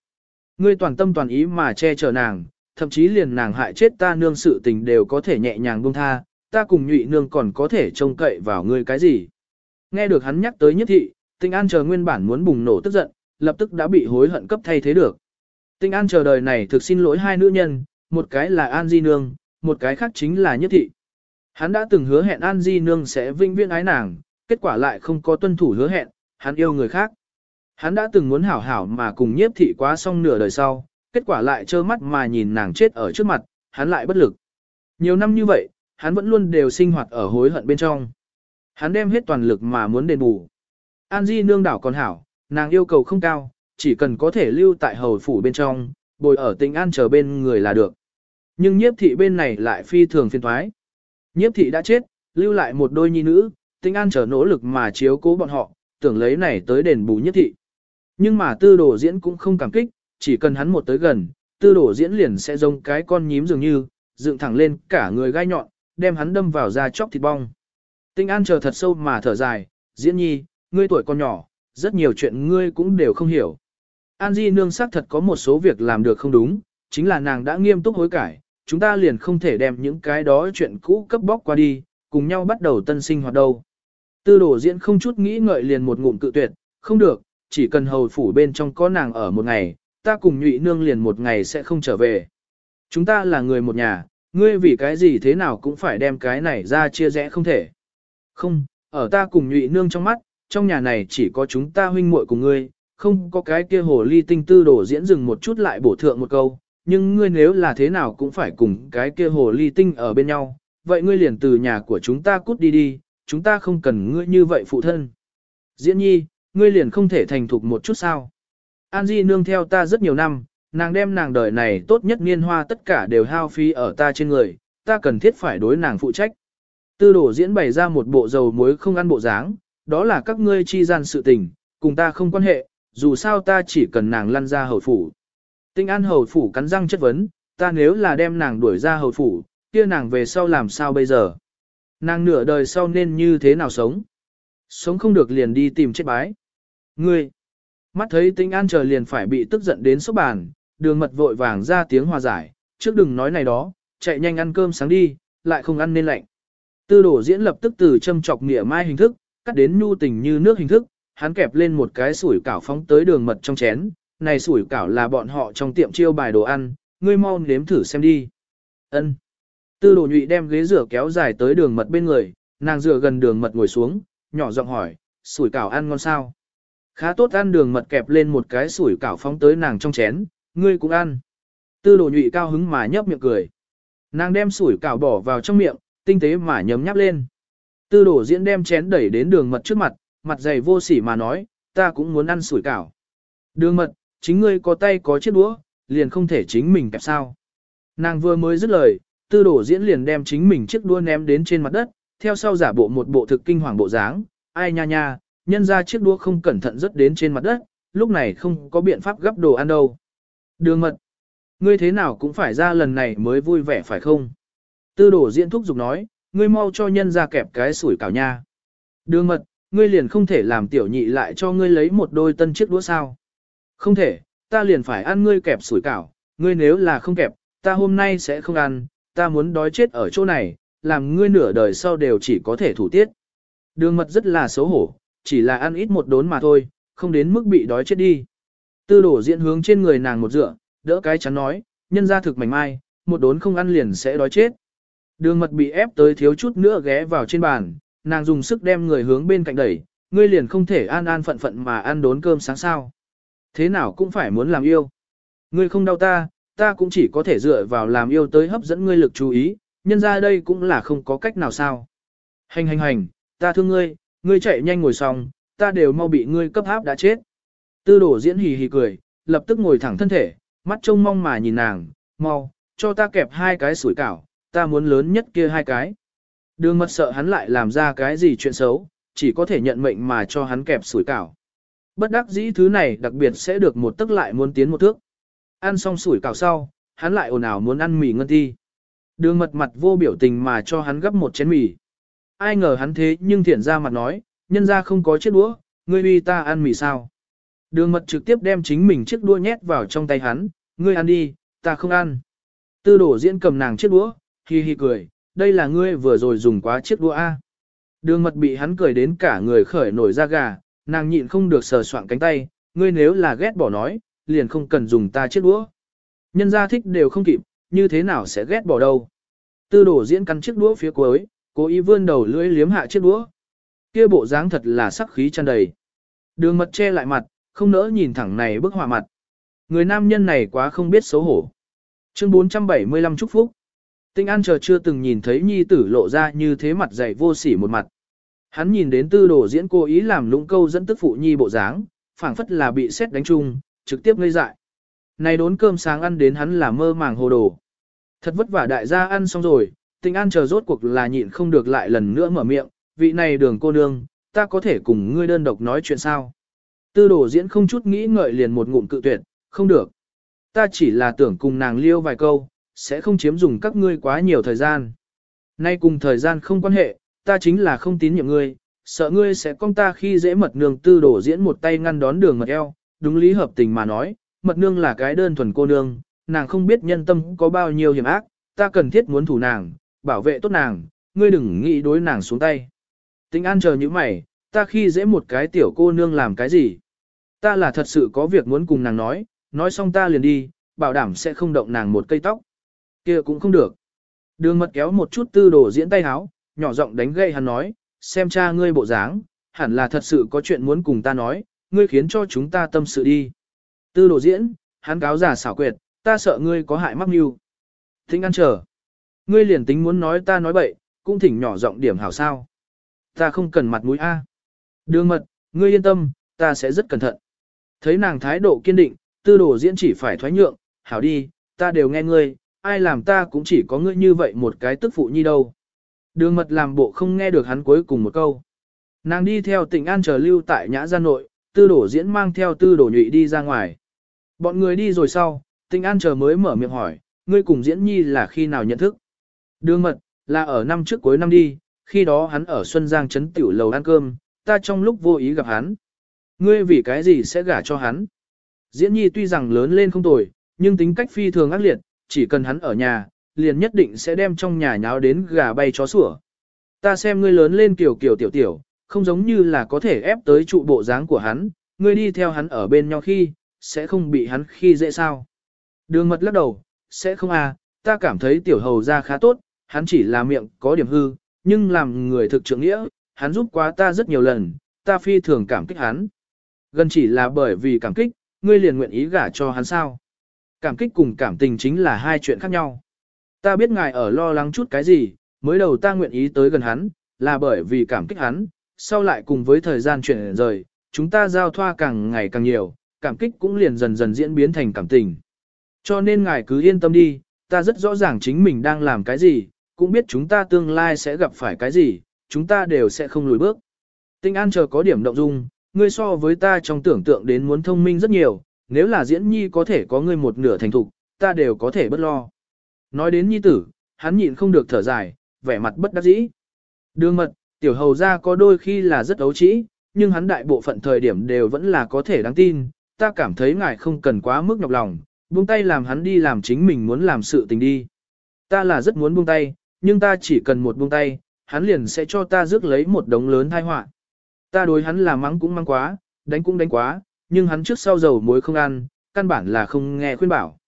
Ngươi toàn tâm toàn ý mà che chở nàng, thậm chí liền nàng hại chết ta nương sự tình đều có thể nhẹ nhàng buông tha, ta cùng nhụy nương còn có thể trông cậy vào ngươi cái gì. Nghe được hắn nhắc tới nhất thị, tinh an chờ nguyên bản muốn bùng nổ tức giận, lập tức đã bị hối hận cấp thay thế được. Tinh an chờ đời này thực xin lỗi hai nữ nhân, một cái là An Di Nương, một cái khác chính là nhất thị. Hắn đã từng hứa hẹn An Di Nương sẽ vinh viễn ái nàng, kết quả lại không có tuân thủ hứa hẹn, hắn yêu người khác. Hắn đã từng muốn hảo hảo mà cùng nhiếp thị quá xong nửa đời sau, kết quả lại trơ mắt mà nhìn nàng chết ở trước mặt, hắn lại bất lực. Nhiều năm như vậy, hắn vẫn luôn đều sinh hoạt ở hối hận bên trong. Hắn đem hết toàn lực mà muốn đền bù. An Di nương đảo còn hảo, nàng yêu cầu không cao, chỉ cần có thể lưu tại hầu phủ bên trong, bồi ở tỉnh An chờ bên người là được. Nhưng nhiếp thị bên này lại phi thường phiền thoái. Nhiếp thị đã chết, lưu lại một đôi nhi nữ, tinh an chờ nỗ lực mà chiếu cố bọn họ, tưởng lấy này tới đền bù nhiếp thị. Nhưng mà tư đồ diễn cũng không cảm kích, chỉ cần hắn một tới gần, tư đổ diễn liền sẽ giống cái con nhím dường như, dựng thẳng lên cả người gai nhọn, đem hắn đâm vào da chóc thịt bong. Tinh an chờ thật sâu mà thở dài, diễn nhi, ngươi tuổi còn nhỏ, rất nhiều chuyện ngươi cũng đều không hiểu. An Di nương xác thật có một số việc làm được không đúng, chính là nàng đã nghiêm túc hối cải, chúng ta liền không thể đem những cái đó chuyện cũ cấp bóc qua đi, cùng nhau bắt đầu tân sinh hoạt đâu. Tư đổ diễn không chút nghĩ ngợi liền một ngụm cự tuyệt, không được, chỉ cần hầu phủ bên trong có nàng ở một ngày, ta cùng nhụy nương liền một ngày sẽ không trở về. Chúng ta là người một nhà, ngươi vì cái gì thế nào cũng phải đem cái này ra chia rẽ không thể. Không, ở ta cùng nhụy nương trong mắt, trong nhà này chỉ có chúng ta huynh muội cùng ngươi, không có cái kia hồ ly tinh tư đổ diễn dừng một chút lại bổ thượng một câu, nhưng ngươi nếu là thế nào cũng phải cùng cái kia hồ ly tinh ở bên nhau, vậy ngươi liền từ nhà của chúng ta cút đi đi, chúng ta không cần ngươi như vậy phụ thân. Diễn nhi, ngươi liền không thể thành thục một chút sao. An Di nương theo ta rất nhiều năm, nàng đem nàng đời này tốt nhất niên hoa tất cả đều hao phí ở ta trên người, ta cần thiết phải đối nàng phụ trách. Tư đổ diễn bày ra một bộ dầu muối không ăn bộ dáng, đó là các ngươi chi gian sự tình, cùng ta không quan hệ, dù sao ta chỉ cần nàng lăn ra hầu phủ. Tinh an hầu phủ cắn răng chất vấn, ta nếu là đem nàng đuổi ra hầu phủ, kia nàng về sau làm sao bây giờ? Nàng nửa đời sau nên như thế nào sống? Sống không được liền đi tìm chết bái. Ngươi! Mắt thấy tinh an chờ liền phải bị tức giận đến sốc bàn, đường mật vội vàng ra tiếng hòa giải, trước đừng nói này đó, chạy nhanh ăn cơm sáng đi, lại không ăn nên lạnh. Tư đổ diễn lập tức từ châm chọc nghĩa mai hình thức, cắt đến nhu tình như nước hình thức, hắn kẹp lên một cái sủi cảo phóng tới đường mật trong chén, này sủi cảo là bọn họ trong tiệm chiêu bài đồ ăn, ngươi mau nếm thử xem đi. Ân. Tư đồ nhụy đem ghế rửa kéo dài tới đường mật bên người, nàng rửa gần đường mật ngồi xuống, nhỏ giọng hỏi, sủi cảo ăn ngon sao? Khá tốt ăn đường mật kẹp lên một cái sủi cảo phóng tới nàng trong chén, ngươi cũng ăn. Tư đồ nhụy cao hứng mà nhấp miệng cười. Nàng đem sủi cảo bỏ vào trong miệng, tinh tế mà nhấm nháp lên. Tư đồ diễn đem chén đẩy đến đường mật trước mặt, mặt dày vô sỉ mà nói, ta cũng muốn ăn sủi cảo. Đường mật, chính ngươi có tay có chiếc đũa, liền không thể chính mình kẹp sao. Nàng vừa mới dứt lời, tư đổ diễn liền đem chính mình chiếc đũa ném đến trên mặt đất, theo sau giả bộ một bộ thực kinh hoàng bộ dáng, ai nha nha, nhân ra chiếc đũa không cẩn thận rớt đến trên mặt đất, lúc này không có biện pháp gấp đồ ăn đâu. Đường mật, ngươi thế nào cũng phải ra lần này mới vui vẻ phải không? Tư đổ diễn thúc giục nói, ngươi mau cho nhân ra kẹp cái sủi cảo nha. Đường mật, ngươi liền không thể làm tiểu nhị lại cho ngươi lấy một đôi tân chiếc đũa sao. Không thể, ta liền phải ăn ngươi kẹp sủi cảo, ngươi nếu là không kẹp, ta hôm nay sẽ không ăn, ta muốn đói chết ở chỗ này, làm ngươi nửa đời sau đều chỉ có thể thủ tiết. Đường mật rất là xấu hổ, chỉ là ăn ít một đốn mà thôi, không đến mức bị đói chết đi. Tư đổ diễn hướng trên người nàng một dựa, đỡ cái chắn nói, nhân ra thực mảnh mai, một đốn không ăn liền sẽ đói chết. Đường mật bị ép tới thiếu chút nữa ghé vào trên bàn, nàng dùng sức đem người hướng bên cạnh đẩy, ngươi liền không thể an an phận phận mà ăn đốn cơm sáng sao. Thế nào cũng phải muốn làm yêu. Ngươi không đau ta, ta cũng chỉ có thể dựa vào làm yêu tới hấp dẫn ngươi lực chú ý, nhân ra đây cũng là không có cách nào sao. Hành hành hành, ta thương ngươi, ngươi chạy nhanh ngồi xong, ta đều mau bị ngươi cấp háp đã chết. Tư đổ diễn hì hì cười, lập tức ngồi thẳng thân thể, mắt trông mong mà nhìn nàng, mau, cho ta kẹp hai cái sủi cảo, ta muốn lớn nhất kia hai cái. Đường mật sợ hắn lại làm ra cái gì chuyện xấu, chỉ có thể nhận mệnh mà cho hắn kẹp sủi cảo. Bất đắc dĩ thứ này đặc biệt sẽ được một tức lại muốn tiến một thước. Ăn xong sủi cảo sau, hắn lại ồn ào muốn ăn mì ngân ti. Đường mật mặt vô biểu tình mà cho hắn gấp một chén mì. Ai ngờ hắn thế nhưng thiện ra mặt nói, nhân ra không có chiếc đũa, ngươi uy ta ăn mì sao. Đường mật trực tiếp đem chính mình chiếc đũa nhét vào trong tay hắn, ngươi ăn đi, ta không ăn. Tư đổ diễn cầm nàng chiếc đũa, hi hi cười, đây là ngươi vừa rồi dùng quá chiếc đũa A. Đường mật bị hắn cười đến cả người khởi nổi da gà, nàng nhịn không được sờ soạn cánh tay, ngươi nếu là ghét bỏ nói, liền không cần dùng ta chiếc đũa. Nhân gia thích đều không kịp, như thế nào sẽ ghét bỏ đâu. Tư đổ diễn cắn chiếc đũa phía cuối, cố ý vươn đầu lưỡi liếm hạ chiếc đũa. Kia bộ dáng thật là sắc khí tràn đầy. Đường mật che lại mặt, không nỡ nhìn thẳng này bức họa mặt. Người nam nhân này quá không biết xấu hổ. Chương 475 chúc phúc. Tinh An chờ chưa từng nhìn thấy nhi tử lộ ra như thế mặt dày vô sỉ một mặt. Hắn nhìn đến tư đồ diễn cố ý làm lũng câu dẫn tức phụ nhi bộ dáng, phảng phất là bị xét đánh chung, trực tiếp ngây dại. Này đốn cơm sáng ăn đến hắn là mơ màng hồ đồ. Thật vất vả đại gia ăn xong rồi, Tình An chờ rốt cuộc là nhịn không được lại lần nữa mở miệng, vị này đường cô nương, ta có thể cùng ngươi đơn độc nói chuyện sao? Tư đồ diễn không chút nghĩ ngợi liền một ngụm cự tuyệt, không được. Ta chỉ là tưởng cùng nàng liêu vài câu, sẽ không chiếm dùng các ngươi quá nhiều thời gian. Nay cùng thời gian không quan hệ, ta chính là không tín nhiệm ngươi, sợ ngươi sẽ cong ta khi dễ mật nương tư đổ diễn một tay ngăn đón đường mật eo, đúng lý hợp tình mà nói, mật nương là cái đơn thuần cô nương, nàng không biết nhân tâm có bao nhiêu hiểm ác, ta cần thiết muốn thủ nàng, bảo vệ tốt nàng, ngươi đừng nghĩ đối nàng xuống tay. Tĩnh an chờ như mày, ta khi dễ một cái tiểu cô nương làm cái gì? Ta là thật sự có việc muốn cùng nàng nói, nói xong ta liền đi, bảo đảm sẽ không động nàng một cây tóc kia cũng không được. Đường mật kéo một chút tư đồ diễn tay háo, nhỏ giọng đánh gậy hắn nói, xem cha ngươi bộ dáng, hẳn là thật sự có chuyện muốn cùng ta nói, ngươi khiến cho chúng ta tâm sự đi. Tư đồ diễn, hắn cáo giả xảo quyệt, ta sợ ngươi có hại mắc mưu. Thính ăn chờ. Ngươi liền tính muốn nói ta nói bậy, cũng thỉnh nhỏ giọng điểm hảo sao. Ta không cần mặt mũi A. Đường mật, ngươi yên tâm, ta sẽ rất cẩn thận. Thấy nàng thái độ kiên định, tư đồ diễn chỉ phải thoái nhượng, hảo đi, ta đều nghe ngươi, ai làm ta cũng chỉ có ngươi như vậy một cái tức phụ nhi đâu. Đường mật làm bộ không nghe được hắn cuối cùng một câu. Nàng đi theo tỉnh an chờ lưu tại nhã gia nội, tư đổ diễn mang theo tư đổ nhụy đi ra ngoài. Bọn người đi rồi sau, tỉnh an chờ mới mở miệng hỏi, ngươi cùng diễn nhi là khi nào nhận thức. Đường mật, là ở năm trước cuối năm đi, khi đó hắn ở Xuân Giang trấn tiểu lầu ăn cơm, ta trong lúc vô ý gặp hắn. Ngươi vì cái gì sẽ gả cho hắn? Diễn nhi tuy rằng lớn lên không tồi, nhưng tính cách phi thường ác liệt, chỉ cần hắn ở nhà, liền nhất định sẽ đem trong nhà nháo đến gà bay chó sủa. Ta xem ngươi lớn lên kiểu kiểu tiểu tiểu, không giống như là có thể ép tới trụ bộ dáng của hắn, ngươi đi theo hắn ở bên nhau khi, sẽ không bị hắn khi dễ sao. Đường mật lắc đầu, sẽ không à, ta cảm thấy tiểu hầu ra khá tốt, hắn chỉ là miệng có điểm hư, nhưng làm người thực trưởng nghĩa, hắn giúp quá ta rất nhiều lần, ta phi thường cảm kích hắn. Gần chỉ là bởi vì cảm kích, ngươi liền nguyện ý gả cho hắn sao. Cảm kích cùng cảm tình chính là hai chuyện khác nhau. Ta biết ngài ở lo lắng chút cái gì, mới đầu ta nguyện ý tới gần hắn, là bởi vì cảm kích hắn, sau lại cùng với thời gian chuyển rời, chúng ta giao thoa càng ngày càng nhiều, cảm kích cũng liền dần dần diễn biến thành cảm tình. Cho nên ngài cứ yên tâm đi, ta rất rõ ràng chính mình đang làm cái gì, cũng biết chúng ta tương lai sẽ gặp phải cái gì, chúng ta đều sẽ không lùi bước. Tinh An chờ có điểm động dung, ngươi so với ta trong tưởng tượng đến muốn thông minh rất nhiều, nếu là diễn nhi có thể có ngươi một nửa thành thục, ta đều có thể bất lo. Nói đến nhi tử, hắn nhịn không được thở dài, vẻ mặt bất đắc dĩ. Đường mật, tiểu hầu ra có đôi khi là rất ấu trĩ, nhưng hắn đại bộ phận thời điểm đều vẫn là có thể đáng tin, ta cảm thấy ngài không cần quá mức nhọc lòng, buông tay làm hắn đi làm chính mình muốn làm sự tình đi. Ta là rất muốn buông tay, nhưng ta chỉ cần một buông tay, hắn liền sẽ cho ta rước lấy một đống lớn tai họa. Ta đối hắn là mắng cũng mắng quá, đánh cũng đánh quá, nhưng hắn trước sau dầu muối không ăn, căn bản là không nghe khuyên bảo.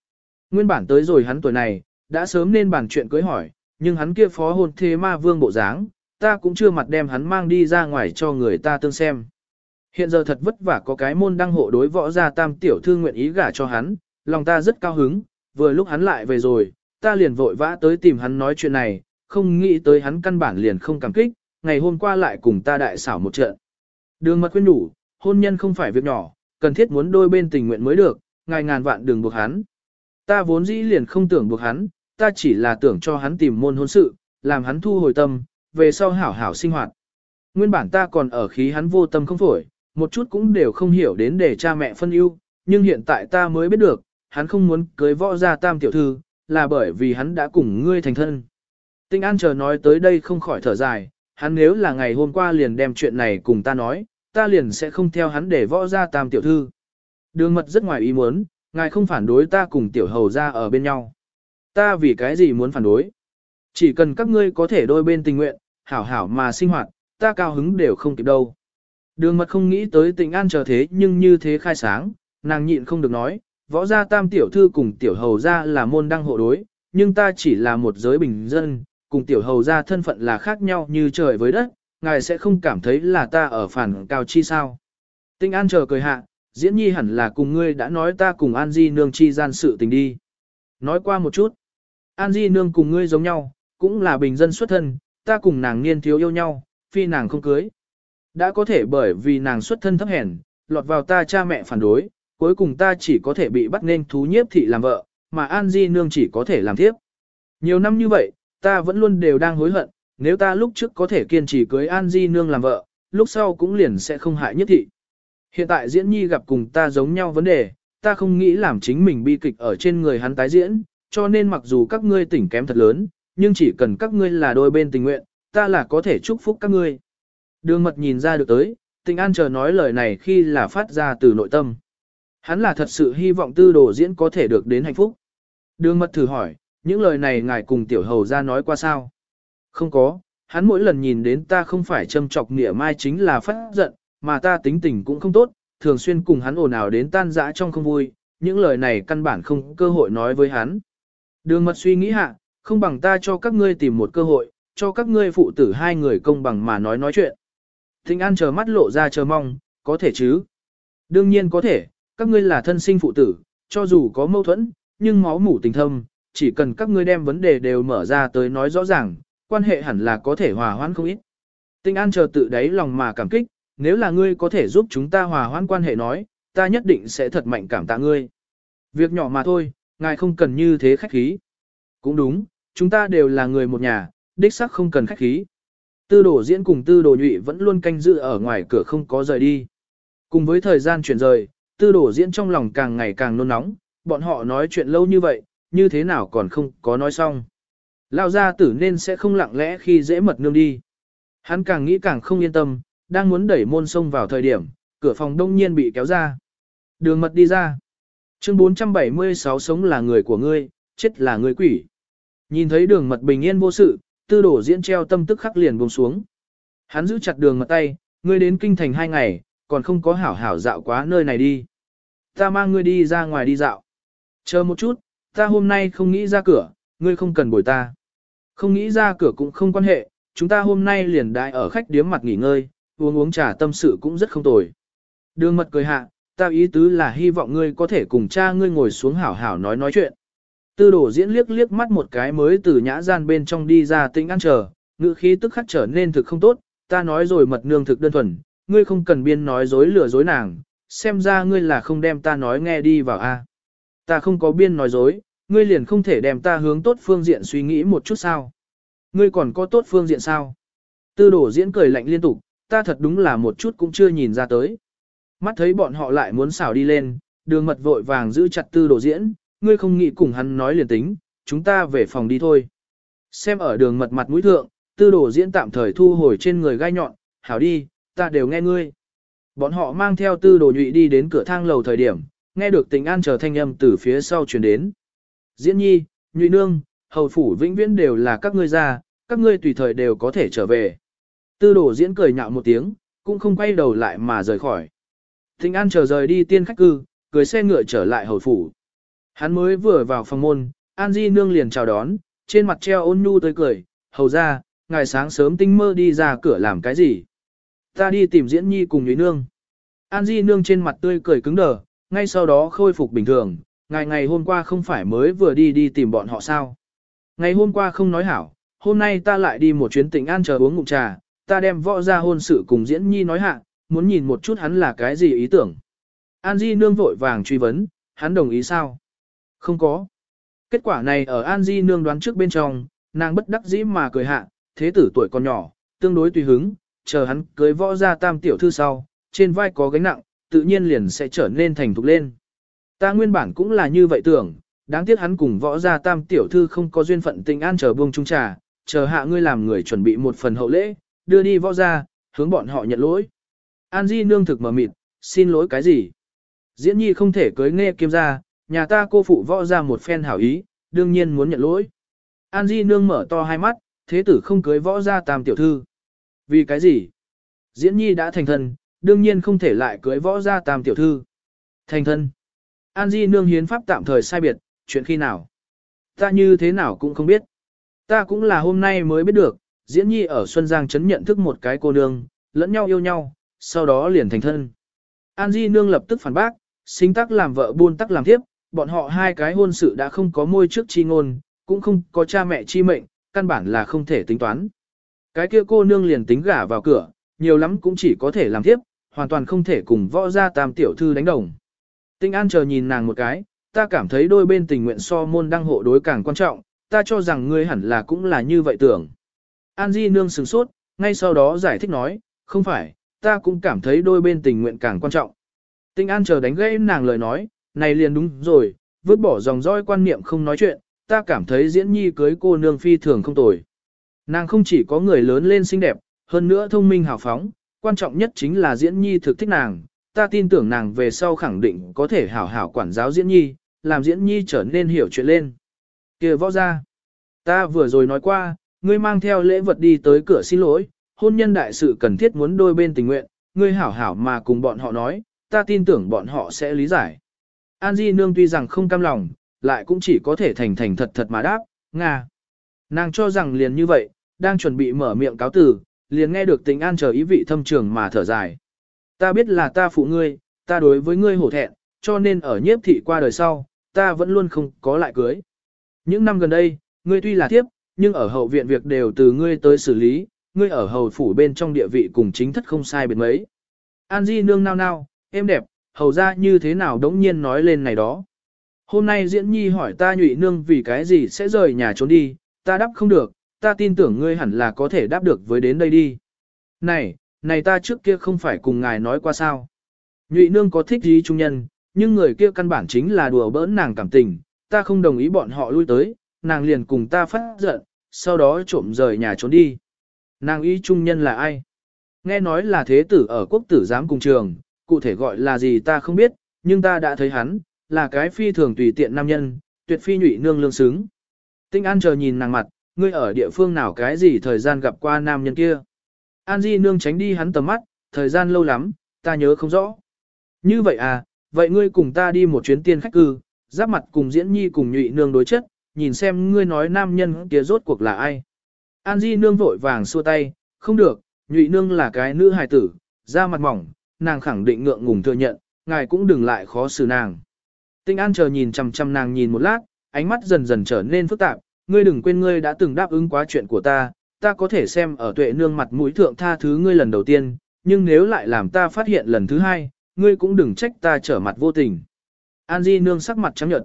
Nguyên bản tới rồi hắn tuổi này, đã sớm nên bàn chuyện cưới hỏi, nhưng hắn kia phó hôn thế ma vương bộ dáng, ta cũng chưa mặt đem hắn mang đi ra ngoài cho người ta tương xem. Hiện giờ thật vất vả có cái môn đăng hộ đối võ gia tam tiểu thư nguyện ý gả cho hắn, lòng ta rất cao hứng, vừa lúc hắn lại về rồi, ta liền vội vã tới tìm hắn nói chuyện này, không nghĩ tới hắn căn bản liền không cảm kích, ngày hôm qua lại cùng ta đại xảo một trận. Đường mật khuyên đủ, hôn nhân không phải việc nhỏ, cần thiết muốn đôi bên tình nguyện mới được, ngài ngàn vạn đường buộc hắn. Ta vốn dĩ liền không tưởng buộc hắn, ta chỉ là tưởng cho hắn tìm môn hôn sự, làm hắn thu hồi tâm, về sau hảo hảo sinh hoạt. Nguyên bản ta còn ở khí hắn vô tâm không phổi, một chút cũng đều không hiểu đến để cha mẹ phân ưu, nhưng hiện tại ta mới biết được, hắn không muốn cưới võ gia tam tiểu thư, là bởi vì hắn đã cùng ngươi thành thân. Tinh An chờ nói tới đây không khỏi thở dài, hắn nếu là ngày hôm qua liền đem chuyện này cùng ta nói, ta liền sẽ không theo hắn để võ ra tam tiểu thư. Đường mật rất ngoài ý muốn, ngài không phản đối ta cùng tiểu hầu ra ở bên nhau. Ta vì cái gì muốn phản đối? Chỉ cần các ngươi có thể đôi bên tình nguyện, hảo hảo mà sinh hoạt, ta cao hứng đều không kịp đâu. Đường mật không nghĩ tới tình an chờ thế nhưng như thế khai sáng, nàng nhịn không được nói, võ gia tam tiểu thư cùng tiểu hầu gia là môn đăng hộ đối, nhưng ta chỉ là một giới bình dân, cùng tiểu hầu gia thân phận là khác nhau như trời với đất, ngài sẽ không cảm thấy là ta ở phản cao chi sao. Tinh an chờ cười hạ, diễn nhi hẳn là cùng ngươi đã nói ta cùng an di nương chi gian sự tình đi. Nói qua một chút, an di nương cùng ngươi giống nhau, cũng là bình dân xuất thân, ta cùng nàng niên thiếu yêu nhau, phi nàng không cưới. Đã có thể bởi vì nàng xuất thân thấp hèn, lọt vào ta cha mẹ phản đối, cuối cùng ta chỉ có thể bị bắt nên thú nhiếp thị làm vợ, mà An Di Nương chỉ có thể làm tiếp. Nhiều năm như vậy, ta vẫn luôn đều đang hối hận, nếu ta lúc trước có thể kiên trì cưới An Di Nương làm vợ, lúc sau cũng liền sẽ không hại nhất thị. Hiện tại diễn nhi gặp cùng ta giống nhau vấn đề, ta không nghĩ làm chính mình bi kịch ở trên người hắn tái diễn, cho nên mặc dù các ngươi tỉnh kém thật lớn, nhưng chỉ cần các ngươi là đôi bên tình nguyện, ta là có thể chúc phúc các ngươi. Đường mật nhìn ra được tới, tình an chờ nói lời này khi là phát ra từ nội tâm. Hắn là thật sự hy vọng tư đồ diễn có thể được đến hạnh phúc. Đường mật thử hỏi, những lời này ngài cùng tiểu hầu ra nói qua sao? Không có, hắn mỗi lần nhìn đến ta không phải châm chọc nghĩa mai chính là phát giận, mà ta tính tình cũng không tốt, thường xuyên cùng hắn ồn ào đến tan dã trong không vui, những lời này căn bản không cơ hội nói với hắn. Đường mật suy nghĩ hạ, không bằng ta cho các ngươi tìm một cơ hội, cho các ngươi phụ tử hai người công bằng mà nói nói chuyện. Thịnh An chờ mắt lộ ra chờ mong, có thể chứ? Đương nhiên có thể, các ngươi là thân sinh phụ tử, cho dù có mâu thuẫn, nhưng máu mủ tình thâm, chỉ cần các ngươi đem vấn đề đều mở ra tới nói rõ ràng, quan hệ hẳn là có thể hòa hoãn không ít. Tinh An chờ tự đáy lòng mà cảm kích, nếu là ngươi có thể giúp chúng ta hòa hoãn quan hệ nói, ta nhất định sẽ thật mạnh cảm tạ ngươi. Việc nhỏ mà thôi, ngài không cần như thế khách khí. Cũng đúng, chúng ta đều là người một nhà, đích xác không cần khách khí. Tư đồ diễn cùng tư đồ nhụy vẫn luôn canh giữ ở ngoài cửa không có rời đi. Cùng với thời gian chuyển rời, tư đổ diễn trong lòng càng ngày càng nôn nóng, bọn họ nói chuyện lâu như vậy, như thế nào còn không có nói xong. Lao gia tử nên sẽ không lặng lẽ khi dễ mật nương đi. Hắn càng nghĩ càng không yên tâm, đang muốn đẩy môn sông vào thời điểm, cửa phòng đông nhiên bị kéo ra. Đường mật đi ra. Chương 476 sống là người của ngươi, chết là người quỷ. Nhìn thấy đường mật bình yên vô sự, tư đổ diễn treo tâm tức khắc liền buông xuống. Hắn giữ chặt đường mật tay, ngươi đến kinh thành hai ngày, còn không có hảo hảo dạo quá nơi này đi. Ta mang ngươi đi ra ngoài đi dạo. Chờ một chút, ta hôm nay không nghĩ ra cửa, ngươi không cần bồi ta. Không nghĩ ra cửa cũng không quan hệ, chúng ta hôm nay liền đại ở khách điếm mặt nghỉ ngơi, uống uống trà tâm sự cũng rất không tồi. Đường mật cười hạ, ta ý tứ là hy vọng ngươi có thể cùng cha ngươi ngồi xuống hảo hảo nói nói chuyện. Tư đổ diễn liếc liếc mắt một cái mới từ nhã gian bên trong đi ra tĩnh ăn chờ, ngữ khí tức khắc trở nên thực không tốt, ta nói rồi mật nương thực đơn thuần, ngươi không cần biên nói dối lừa dối nàng, xem ra ngươi là không đem ta nói nghe đi vào a. Ta không có biên nói dối, ngươi liền không thể đem ta hướng tốt phương diện suy nghĩ một chút sao. Ngươi còn có tốt phương diện sao? Tư đổ diễn cười lạnh liên tục, ta thật đúng là một chút cũng chưa nhìn ra tới. Mắt thấy bọn họ lại muốn xảo đi lên, đường mật vội vàng giữ chặt tư đồ diễn, ngươi không nghĩ cùng hắn nói liền tính, chúng ta về phòng đi thôi. Xem ở đường mật mặt mũi thượng, tư đồ diễn tạm thời thu hồi trên người gai nhọn, hảo đi, ta đều nghe ngươi. Bọn họ mang theo tư đồ nhụy đi đến cửa thang lầu thời điểm, nghe được tình an chờ thanh âm từ phía sau truyền đến. Diễn nhi, nhụy nương, hầu phủ vĩnh viễn đều là các ngươi ra, các ngươi tùy thời đều có thể trở về. Tư đồ diễn cười nhạo một tiếng, cũng không quay đầu lại mà rời khỏi. Tình an chờ rời đi tiên khách cư, cưới xe ngựa trở lại hầu phủ. Hắn mới vừa vào phòng môn, An Di nương liền chào đón, trên mặt treo ôn nhu tươi cười, hầu ra, ngày sáng sớm tinh mơ đi ra cửa làm cái gì. Ta đi tìm diễn nhi cùng nhúy nương. An Di nương trên mặt tươi cười cứng đờ, ngay sau đó khôi phục bình thường, ngày ngày hôm qua không phải mới vừa đi đi tìm bọn họ sao. Ngày hôm qua không nói hảo, hôm nay ta lại đi một chuyến tỉnh An chờ uống ngụm trà, ta đem võ ra hôn sự cùng diễn nhi nói hạ, muốn nhìn một chút hắn là cái gì ý tưởng. An Di nương vội vàng truy vấn, hắn đồng ý sao? Không có. Kết quả này ở An Di nương đoán trước bên trong, nàng bất đắc dĩ mà cười hạ, thế tử tuổi còn nhỏ, tương đối tùy hứng, chờ hắn cưới võ ra tam tiểu thư sau, trên vai có gánh nặng, tự nhiên liền sẽ trở nên thành thục lên. Ta nguyên bản cũng là như vậy tưởng, đáng tiếc hắn cùng võ gia tam tiểu thư không có duyên phận tình an chờ buông trung trà, chờ hạ ngươi làm người chuẩn bị một phần hậu lễ, đưa đi võ gia, hướng bọn họ nhận lỗi. An Di nương thực mở mịt, xin lỗi cái gì? Diễn nhi không thể cưới nghe kiếm ra, nhà ta cô phụ võ ra một phen hảo ý, đương nhiên muốn nhận lỗi. An Di nương mở to hai mắt, thế tử không cưới võ ra tam tiểu thư. Vì cái gì? Diễn nhi đã thành thân, đương nhiên không thể lại cưới võ ra tam tiểu thư. Thành thân. An Di nương hiến pháp tạm thời sai biệt, chuyện khi nào? Ta như thế nào cũng không biết. Ta cũng là hôm nay mới biết được, diễn nhi ở Xuân Giang chấn nhận thức một cái cô nương, lẫn nhau yêu nhau, sau đó liền thành thân. An Di nương lập tức phản bác, sinh tắc làm vợ buôn tắc làm thiếp bọn họ hai cái hôn sự đã không có môi trước chi ngôn, cũng không có cha mẹ chi mệnh, căn bản là không thể tính toán. Cái kia cô nương liền tính gả vào cửa, nhiều lắm cũng chỉ có thể làm tiếp, hoàn toàn không thể cùng võ gia tam tiểu thư đánh đồng. Tinh An chờ nhìn nàng một cái, ta cảm thấy đôi bên tình nguyện so môn đăng hộ đối càng quan trọng, ta cho rằng ngươi hẳn là cũng là như vậy tưởng. An Di nương sửng sốt, ngay sau đó giải thích nói, không phải, ta cũng cảm thấy đôi bên tình nguyện càng quan trọng. Tinh An chờ đánh gãy nàng lời nói, này liền đúng rồi, vứt bỏ dòng dõi quan niệm không nói chuyện, ta cảm thấy diễn nhi cưới cô nương phi thường không tồi. Nàng không chỉ có người lớn lên xinh đẹp, hơn nữa thông minh hào phóng, quan trọng nhất chính là diễn nhi thực thích nàng, ta tin tưởng nàng về sau khẳng định có thể hảo hảo quản giáo diễn nhi, làm diễn nhi trở nên hiểu chuyện lên. kia võ ra, ta vừa rồi nói qua, ngươi mang theo lễ vật đi tới cửa xin lỗi, hôn nhân đại sự cần thiết muốn đôi bên tình nguyện, ngươi hảo hảo mà cùng bọn họ nói, ta tin tưởng bọn họ sẽ lý giải. An Di Nương tuy rằng không cam lòng, lại cũng chỉ có thể thành thành thật thật mà đáp, Nga. Nàng cho rằng liền như vậy, đang chuẩn bị mở miệng cáo tử, liền nghe được tình an chờ ý vị thâm trường mà thở dài. Ta biết là ta phụ ngươi, ta đối với ngươi hổ thẹn, cho nên ở nhiếp thị qua đời sau, ta vẫn luôn không có lại cưới. Những năm gần đây, ngươi tuy là thiếp, nhưng ở hậu viện việc đều từ ngươi tới xử lý, ngươi ở hầu phủ bên trong địa vị cùng chính thất không sai biệt mấy. An Di nương nao nao, em đẹp, hầu ra như thế nào đống nhiên nói lên này đó. Hôm nay diễn nhi hỏi ta nhụy nương vì cái gì sẽ rời nhà trốn đi, ta đáp không được, ta tin tưởng ngươi hẳn là có thể đáp được với đến đây đi. Này, này ta trước kia không phải cùng ngài nói qua sao. Nhụy nương có thích gì trung nhân, nhưng người kia căn bản chính là đùa bỡn nàng cảm tình, ta không đồng ý bọn họ lui tới, nàng liền cùng ta phát giận, sau đó trộm rời nhà trốn đi. Nàng ý trung nhân là ai? Nghe nói là thế tử ở quốc tử giám cùng trường, cụ thể gọi là gì ta không biết, nhưng ta đã thấy hắn, là cái phi thường tùy tiện nam nhân, tuyệt phi nhụy nương lương xứng. Tinh An chờ nhìn nàng mặt, ngươi ở địa phương nào cái gì thời gian gặp qua nam nhân kia. An Di nương tránh đi hắn tầm mắt, thời gian lâu lắm, ta nhớ không rõ. Như vậy à, vậy ngươi cùng ta đi một chuyến tiên khách cư, giáp mặt cùng diễn nhi cùng nhụy nương đối chất, nhìn xem ngươi nói nam nhân kia rốt cuộc là ai. An Di nương vội vàng xua tay, không được, nhụy nương là cái nữ hài tử, da mặt mỏng, nàng khẳng định ngượng ngùng thừa nhận, ngài cũng đừng lại khó xử nàng. Tinh An chờ nhìn chằm chằm nàng nhìn một lát, ánh mắt dần dần trở nên phức tạp, ngươi đừng quên ngươi đã từng đáp ứng quá chuyện của ta, ta có thể xem ở tuệ nương mặt mũi thượng tha thứ ngươi lần đầu tiên, nhưng nếu lại làm ta phát hiện lần thứ hai, ngươi cũng đừng trách ta trở mặt vô tình. An Di nương sắc mặt trắng nhợt.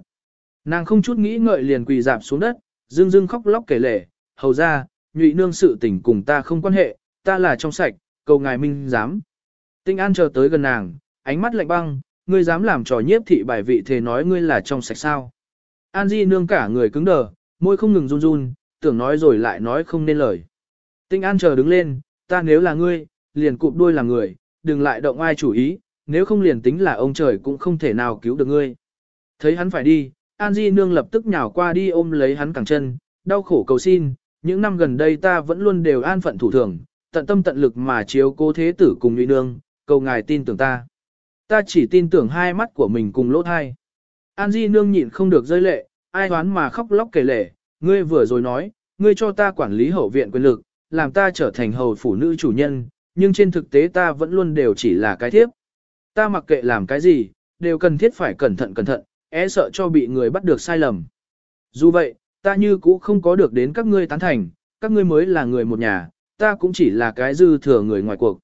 Nàng không chút nghĩ ngợi liền quỳ dạp xuống đất, dưng dưng khóc lóc kể lể, hầu ra, nhụy nương sự tình cùng ta không quan hệ, ta là trong sạch, cầu ngài minh dám. Tinh An chờ tới gần nàng, ánh mắt lạnh băng, ngươi dám làm trò nhiếp thị bài vị thế nói ngươi là trong sạch sao. An Di nương cả người cứng đờ, môi không ngừng run run, tưởng nói rồi lại nói không nên lời. Tinh An chờ đứng lên, ta nếu là ngươi, liền cụp đuôi làm người, đừng lại động ai chủ ý, nếu không liền tính là ông trời cũng không thể nào cứu được ngươi. Thấy hắn phải đi, An Di nương lập tức nhào qua đi ôm lấy hắn cẳng chân, đau khổ cầu xin, những năm gần đây ta vẫn luôn đều an phận thủ thường, tận tâm tận lực mà chiếu cố thế tử cùng nhụy nương, cầu ngài tin tưởng ta. Ta chỉ tin tưởng hai mắt của mình cùng lỗ thai. An Di nương nhịn không được rơi lệ, ai đoán mà khóc lóc kể lể, ngươi vừa rồi nói, ngươi cho ta quản lý hậu viện quyền lực, làm ta trở thành hầu phủ nữ chủ nhân, nhưng trên thực tế ta vẫn luôn đều chỉ là cái thiếp. Ta mặc kệ làm cái gì, đều cần thiết phải cẩn thận cẩn thận, e sợ cho bị người bắt được sai lầm. Dù vậy, ta như cũ không có được đến các ngươi tán thành, các ngươi mới là người một nhà, ta cũng chỉ là cái dư thừa người ngoài cuộc.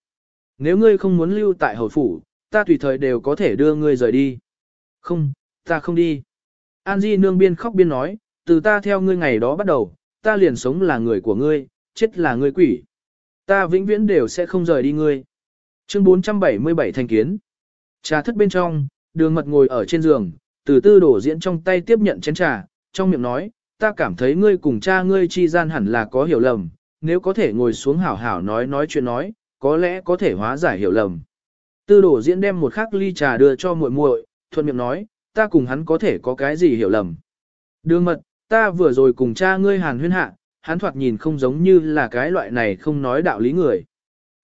Nếu ngươi không muốn lưu tại hầu phủ, ta tùy thời đều có thể đưa ngươi rời đi. Không, ta không đi. An Di nương biên khóc biên nói, từ ta theo ngươi ngày đó bắt đầu, ta liền sống là người của ngươi, chết là ngươi quỷ. Ta vĩnh viễn đều sẽ không rời đi ngươi. Chương 477 thành kiến. Trà thất bên trong, đường mật ngồi ở trên giường, từ tư đổ diễn trong tay tiếp nhận chén trà, trong miệng nói, ta cảm thấy ngươi cùng cha ngươi chi gian hẳn là có hiểu lầm, nếu có thể ngồi xuống hảo hảo nói nói chuyện nói, có lẽ có thể hóa giải hiểu lầm. Tư đổ diễn đem một khắc ly trà đưa cho muội muội, thuận miệng nói, ta cùng hắn có thể có cái gì hiểu lầm. Đường mật, ta vừa rồi cùng cha ngươi hàn huyên hạ, hắn thoạt nhìn không giống như là cái loại này không nói đạo lý người.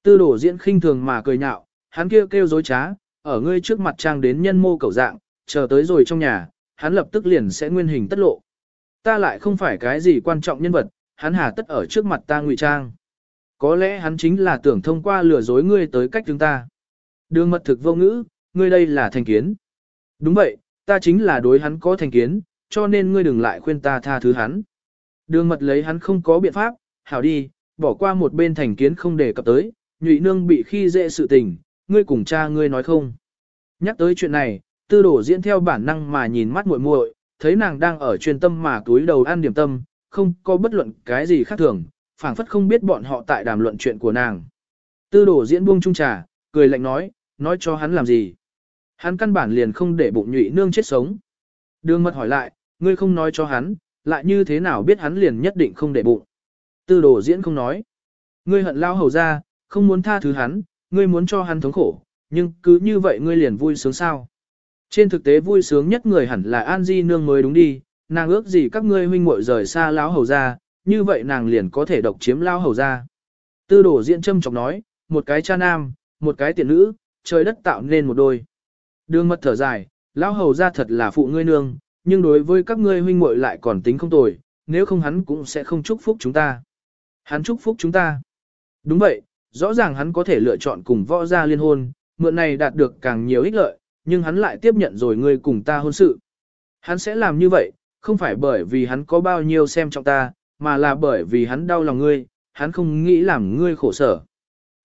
Tư đổ diễn khinh thường mà cười nhạo, hắn kêu kêu dối trá, ở ngươi trước mặt trang đến nhân mô cầu dạng, chờ tới rồi trong nhà, hắn lập tức liền sẽ nguyên hình tất lộ. Ta lại không phải cái gì quan trọng nhân vật, hắn hà tất ở trước mặt ta ngụy trang. Có lẽ hắn chính là tưởng thông qua lừa dối ngươi tới cách chúng ta. Đường mật thực vô ngữ, ngươi đây là thành kiến. Đúng vậy, ta chính là đối hắn có thành kiến, cho nên ngươi đừng lại khuyên ta tha thứ hắn. Đường mật lấy hắn không có biện pháp, hảo đi, bỏ qua một bên thành kiến không để cập tới, nhụy nương bị khi dễ sự tình, ngươi cùng cha ngươi nói không. Nhắc tới chuyện này, tư đổ diễn theo bản năng mà nhìn mắt muội muội, thấy nàng đang ở chuyên tâm mà túi đầu ăn điểm tâm, không có bất luận cái gì khác thường, phảng phất không biết bọn họ tại đàm luận chuyện của nàng. Tư đổ diễn buông chung trà, cười lạnh nói, nói cho hắn làm gì. Hắn căn bản liền không để bụng nhụy nương chết sống. Đường mật hỏi lại, ngươi không nói cho hắn, lại như thế nào biết hắn liền nhất định không để bụng. Tư đồ diễn không nói. Ngươi hận lao hầu ra, không muốn tha thứ hắn, ngươi muốn cho hắn thống khổ, nhưng cứ như vậy ngươi liền vui sướng sao. Trên thực tế vui sướng nhất người hẳn là An Di Nương mới đúng đi, nàng ước gì các ngươi huynh muội rời xa lão hầu ra, như vậy nàng liền có thể độc chiếm lao hầu ra. Tư đồ diễn châm chọc nói, một cái cha nam, một cái tiện nữ, trời đất tạo nên một đôi. Đường mật thở dài, lão hầu ra thật là phụ ngươi nương, nhưng đối với các ngươi huynh muội lại còn tính không tồi, nếu không hắn cũng sẽ không chúc phúc chúng ta. Hắn chúc phúc chúng ta. Đúng vậy, rõ ràng hắn có thể lựa chọn cùng võ gia liên hôn, mượn này đạt được càng nhiều ích lợi, nhưng hắn lại tiếp nhận rồi ngươi cùng ta hôn sự. Hắn sẽ làm như vậy, không phải bởi vì hắn có bao nhiêu xem trọng ta, mà là bởi vì hắn đau lòng ngươi, hắn không nghĩ làm ngươi khổ sở.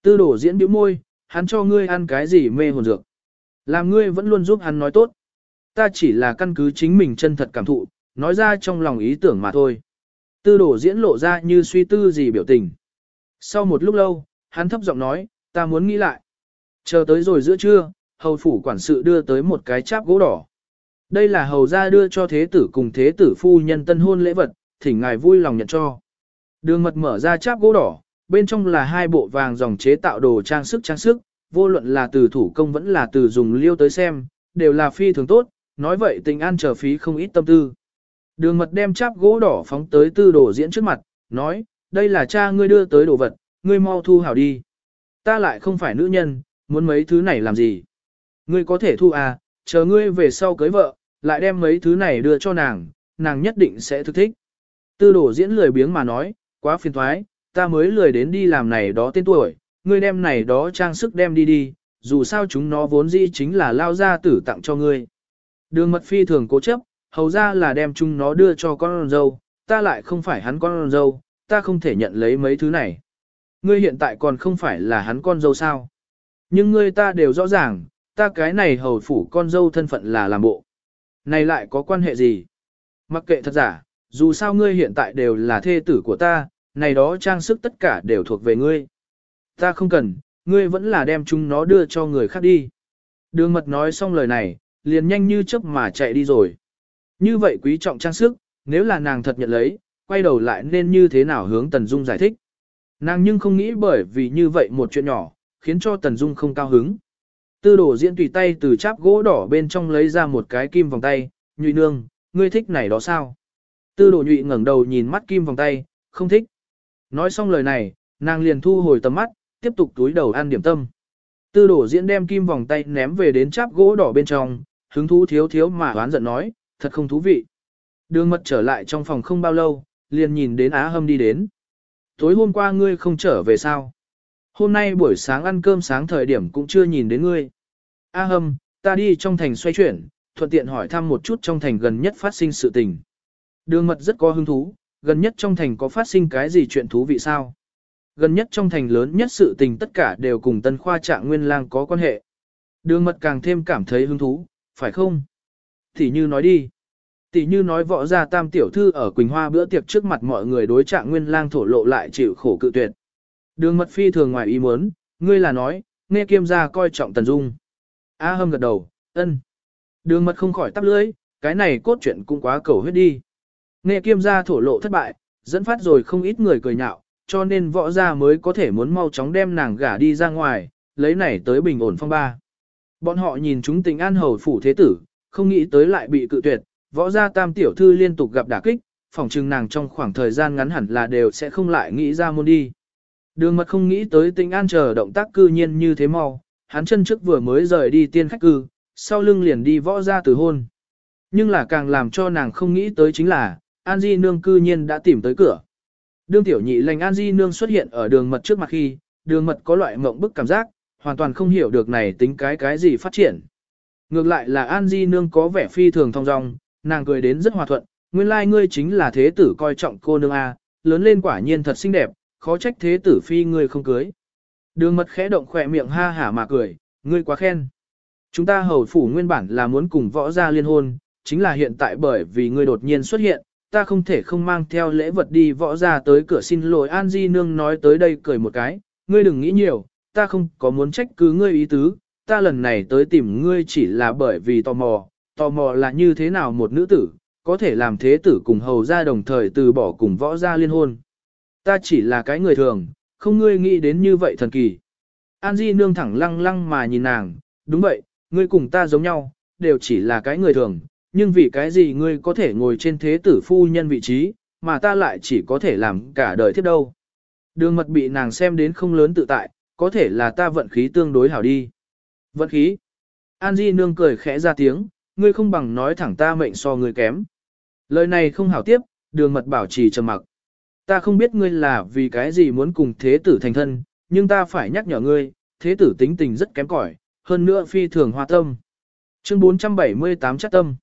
Tư đổ diễn biểu môi, hắn cho ngươi ăn cái gì mê hồn dược. Làm ngươi vẫn luôn giúp hắn nói tốt. Ta chỉ là căn cứ chính mình chân thật cảm thụ, nói ra trong lòng ý tưởng mà thôi. Tư đổ diễn lộ ra như suy tư gì biểu tình. Sau một lúc lâu, hắn thấp giọng nói, ta muốn nghĩ lại. Chờ tới rồi giữa trưa, hầu phủ quản sự đưa tới một cái cháp gỗ đỏ. Đây là hầu gia đưa cho thế tử cùng thế tử phu nhân tân hôn lễ vật, thỉnh ngài vui lòng nhận cho. Đường mật mở ra cháp gỗ đỏ, bên trong là hai bộ vàng dòng chế tạo đồ trang sức trang sức, vô luận là từ thủ công vẫn là từ dùng liêu tới xem, đều là phi thường tốt, nói vậy tình an trở phí không ít tâm tư. Đường mật đem cháp gỗ đỏ phóng tới tư đồ diễn trước mặt, nói, đây là cha ngươi đưa tới đồ vật, ngươi mau thu hảo đi. Ta lại không phải nữ nhân, muốn mấy thứ này làm gì. Ngươi có thể thu à, chờ ngươi về sau cưới vợ, lại đem mấy thứ này đưa cho nàng, nàng nhất định sẽ thực thích. Tư đồ diễn lười biếng mà nói, quá phiền thoái, ta mới lười đến đi làm này đó tên tuổi, ngươi đem này đó trang sức đem đi đi, dù sao chúng nó vốn dĩ chính là lao gia tử tặng cho ngươi. Đường mật phi thường cố chấp, hầu ra là đem chúng nó đưa cho con dâu, ta lại không phải hắn con dâu, ta không thể nhận lấy mấy thứ này. Ngươi hiện tại còn không phải là hắn con dâu sao. Nhưng ngươi ta đều rõ ràng, ta cái này hầu phủ con dâu thân phận là làm bộ. Này lại có quan hệ gì? Mặc kệ thật giả, dù sao ngươi hiện tại đều là thê tử của ta, này đó trang sức tất cả đều thuộc về ngươi. Ta không cần, ngươi vẫn là đem chúng nó đưa cho người khác đi. Đường mật nói xong lời này, liền nhanh như chớp mà chạy đi rồi. Như vậy quý trọng trang sức, nếu là nàng thật nhận lấy, quay đầu lại nên như thế nào hướng Tần Dung giải thích. Nàng nhưng không nghĩ bởi vì như vậy một chuyện nhỏ, khiến cho Tần Dung không cao hứng. Tư đổ diễn tùy tay từ cháp gỗ đỏ bên trong lấy ra một cái kim vòng tay, nhụy nương, ngươi thích này đó sao? Tư đổ nhụy ngẩng đầu nhìn mắt kim vòng tay, không thích. Nói xong lời này, nàng liền thu hồi tầm mắt, tiếp tục túi đầu ăn điểm tâm. Tư đổ diễn đem kim vòng tay ném về đến cháp gỗ đỏ bên trong, hứng thú thiếu thiếu mà oán giận nói, thật không thú vị. Đường mật trở lại trong phòng không bao lâu, liền nhìn đến Á Hâm đi đến. Tối hôm qua ngươi không trở về sao? Hôm nay buổi sáng ăn cơm sáng thời điểm cũng chưa nhìn đến ngươi. á Hâm, ta đi trong thành xoay chuyển, thuận tiện hỏi thăm một chút trong thành gần nhất phát sinh sự tình. Đường mật rất có hứng thú, gần nhất trong thành có phát sinh cái gì chuyện thú vị sao? Gần nhất trong thành lớn nhất sự tình tất cả đều cùng tân khoa trạng nguyên lang có quan hệ. Đường mật càng thêm cảm thấy hứng thú, phải không? Thì như nói đi. Tỷ như nói võ gia tam tiểu thư ở Quỳnh Hoa bữa tiệc trước mặt mọi người đối trạng nguyên lang thổ lộ lại chịu khổ cự tuyệt. Đường mật phi thường ngoài ý muốn, ngươi là nói, nghe kiêm gia coi trọng tần dung. A hâm gật đầu, ân. Đường mật không khỏi tắp lưỡi, cái này cốt truyện cũng quá cầu huyết đi. Nghe kiêm gia thổ lộ thất bại, dẫn phát rồi không ít người cười nhạo, cho nên võ gia mới có thể muốn mau chóng đem nàng gả đi ra ngoài, lấy này tới bình ổn phong ba. Bọn họ nhìn chúng tình an hầu phủ thế tử, không nghĩ tới lại bị cự tuyệt, võ gia tam tiểu thư liên tục gặp đả kích, phỏng chừng nàng trong khoảng thời gian ngắn hẳn là đều sẽ không lại nghĩ ra môn đi. Đường mật không nghĩ tới tình an chờ động tác cư nhiên như thế mau, hắn chân trước vừa mới rời đi tiên khách cư, sau lưng liền đi võ gia từ hôn. Nhưng là càng làm cho nàng không nghĩ tới chính là, An Di Nương cư nhiên đã tìm tới cửa. Đương tiểu nhị lành An Di Nương xuất hiện ở đường mật trước mặt khi, đường mật có loại mộng bức cảm giác, hoàn toàn không hiểu được này tính cái cái gì phát triển. Ngược lại là An Di Nương có vẻ phi thường thong dong, nàng cười đến rất hòa thuận, nguyên lai like ngươi chính là thế tử coi trọng cô nương A, lớn lên quả nhiên thật xinh đẹp, khó trách thế tử phi ngươi không cưới. Đường mật khẽ động khỏe miệng ha hả mà cười, ngươi quá khen. Chúng ta hầu phủ nguyên bản là muốn cùng võ gia liên hôn, chính là hiện tại bởi vì ngươi đột nhiên xuất hiện, ta không thể không mang theo lễ vật đi võ gia tới cửa xin lỗi An Di Nương nói tới đây cười một cái, ngươi đừng nghĩ nhiều, ta không có muốn trách cứ ngươi ý tứ, ta lần này tới tìm ngươi chỉ là bởi vì tò mò, tò mò là như thế nào một nữ tử, có thể làm thế tử cùng hầu ra đồng thời từ bỏ cùng võ gia liên hôn. Ta chỉ là cái người thường, không ngươi nghĩ đến như vậy thần kỳ. An Di nương thẳng lăng lăng mà nhìn nàng, đúng vậy, ngươi cùng ta giống nhau, đều chỉ là cái người thường, nhưng vì cái gì ngươi có thể ngồi trên thế tử phu nhân vị trí, mà ta lại chỉ có thể làm cả đời tiếp đâu. Đường mật bị nàng xem đến không lớn tự tại, có thể là ta vận khí tương đối hảo đi. Vận khí. An Di nương cười khẽ ra tiếng, ngươi không bằng nói thẳng ta mệnh so ngươi kém. Lời này không hảo tiếp, đường mật bảo trì trầm mặc. Ta không biết ngươi là vì cái gì muốn cùng thế tử thành thân, nhưng ta phải nhắc nhở ngươi, thế tử tính tình rất kém cỏi, hơn nữa phi thường hoa tâm. Chương 478 chắc tâm.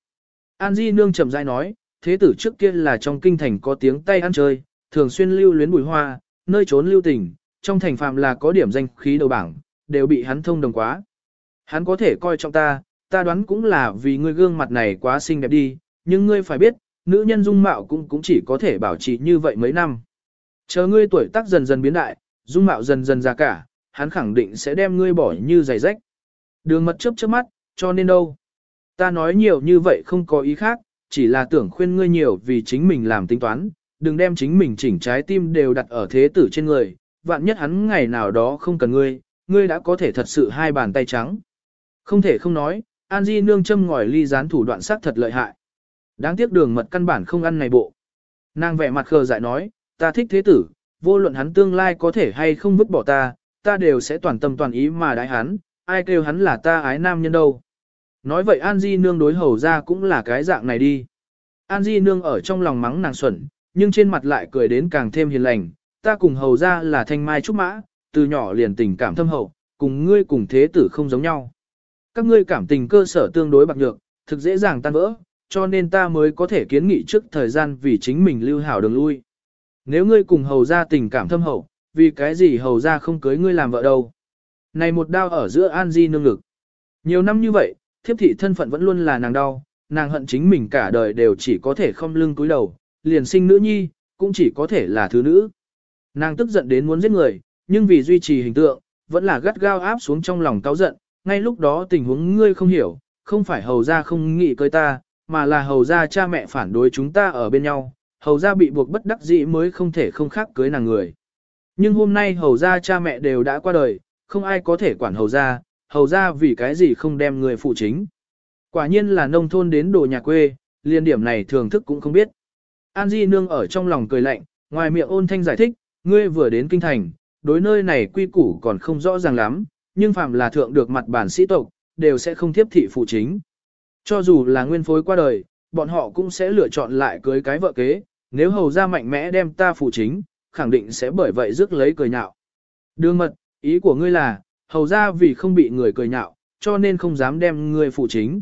An Di Nương chậm rãi nói, thế tử trước kia là trong kinh thành có tiếng tay ăn chơi, thường xuyên lưu luyến bùi hoa, nơi trốn lưu tình, trong thành phạm là có điểm danh khí đầu bảng, đều bị hắn thông đồng quá. Hắn có thể coi trọng ta, ta đoán cũng là vì ngươi gương mặt này quá xinh đẹp đi, nhưng ngươi phải biết, nữ nhân dung mạo cũng cũng chỉ có thể bảo trì như vậy mấy năm. Chờ ngươi tuổi tác dần dần biến đại, dung mạo dần dần già cả, hắn khẳng định sẽ đem ngươi bỏ như giày rách. Đường mật chớp chớp mắt, cho nên đâu. Ta nói nhiều như vậy không có ý khác, chỉ là tưởng khuyên ngươi nhiều vì chính mình làm tính toán, đừng đem chính mình chỉnh trái tim đều đặt ở thế tử trên người, vạn nhất hắn ngày nào đó không cần ngươi, ngươi đã có thể thật sự hai bàn tay trắng. Không thể không nói, An Di nương châm ngòi ly gián thủ đoạn sắc thật lợi hại. Đáng tiếc đường mật căn bản không ăn này bộ. Nàng vẻ mặt khờ dại nói, ta thích thế tử, vô luận hắn tương lai có thể hay không vứt bỏ ta, ta đều sẽ toàn tâm toàn ý mà đái hắn, ai kêu hắn là ta ái nam nhân đâu. Nói vậy An Di nương đối hầu ra cũng là cái dạng này đi. An Di nương ở trong lòng mắng nàng xuẩn, nhưng trên mặt lại cười đến càng thêm hiền lành, ta cùng hầu ra là thanh mai trúc mã, từ nhỏ liền tình cảm thâm hậu, cùng ngươi cùng thế tử không giống nhau. Các ngươi cảm tình cơ sở tương đối bạc nhược, thực dễ dàng tan vỡ, cho nên ta mới có thể kiến nghị trước thời gian vì chính mình lưu hảo đường lui. Nếu ngươi cùng hầu ra tình cảm thâm hậu, vì cái gì hầu ra không cưới ngươi làm vợ đâu. Này một đao ở giữa An Di nương ngực. Nhiều năm như vậy, thiếp thị thân phận vẫn luôn là nàng đau, nàng hận chính mình cả đời đều chỉ có thể không lưng cúi đầu, liền sinh nữ nhi, cũng chỉ có thể là thứ nữ. Nàng tức giận đến muốn giết người, nhưng vì duy trì hình tượng, vẫn là gắt gao áp xuống trong lòng cáu giận, ngay lúc đó tình huống ngươi không hiểu, không phải hầu ra không nghĩ cưới ta, mà là hầu ra cha mẹ phản đối chúng ta ở bên nhau, hầu ra bị buộc bất đắc dĩ mới không thể không khác cưới nàng người. Nhưng hôm nay hầu ra cha mẹ đều đã qua đời, không ai có thể quản hầu ra, hầu ra vì cái gì không đem người phụ chính. Quả nhiên là nông thôn đến đồ nhà quê, liên điểm này thường thức cũng không biết. An Di Nương ở trong lòng cười lạnh, ngoài miệng ôn thanh giải thích, ngươi vừa đến kinh thành, đối nơi này quy củ còn không rõ ràng lắm, nhưng phàm là thượng được mặt bản sĩ tộc, đều sẽ không tiếp thị phụ chính. Cho dù là nguyên phối qua đời, bọn họ cũng sẽ lựa chọn lại cưới cái vợ kế, nếu hầu ra mạnh mẽ đem ta phụ chính, khẳng định sẽ bởi vậy rước lấy cười nhạo. Đường mật, ý của ngươi là, hầu ra vì không bị người cười nhạo, cho nên không dám đem ngươi phụ chính.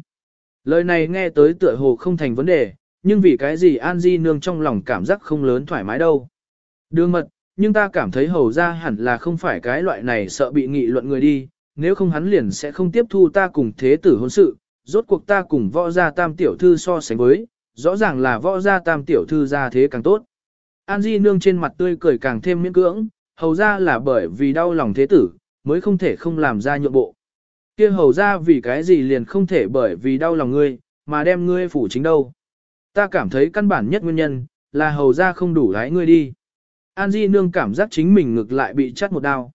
Lời này nghe tới tựa hồ không thành vấn đề, nhưng vì cái gì An Di Nương trong lòng cảm giác không lớn thoải mái đâu. Đường mật, nhưng ta cảm thấy hầu ra hẳn là không phải cái loại này sợ bị nghị luận người đi, nếu không hắn liền sẽ không tiếp thu ta cùng thế tử hôn sự, rốt cuộc ta cùng võ gia tam tiểu thư so sánh với, rõ ràng là võ gia tam tiểu thư ra thế càng tốt. An Di nương trên mặt tươi cười càng thêm miễn cưỡng, hầu ra là bởi vì đau lòng thế tử, mới không thể không làm ra nhượng bộ. kia hầu ra vì cái gì liền không thể bởi vì đau lòng ngươi, mà đem ngươi phủ chính đâu. Ta cảm thấy căn bản nhất nguyên nhân, là hầu ra không đủ lái ngươi đi. An Di nương cảm giác chính mình ngực lại bị chắt một đau.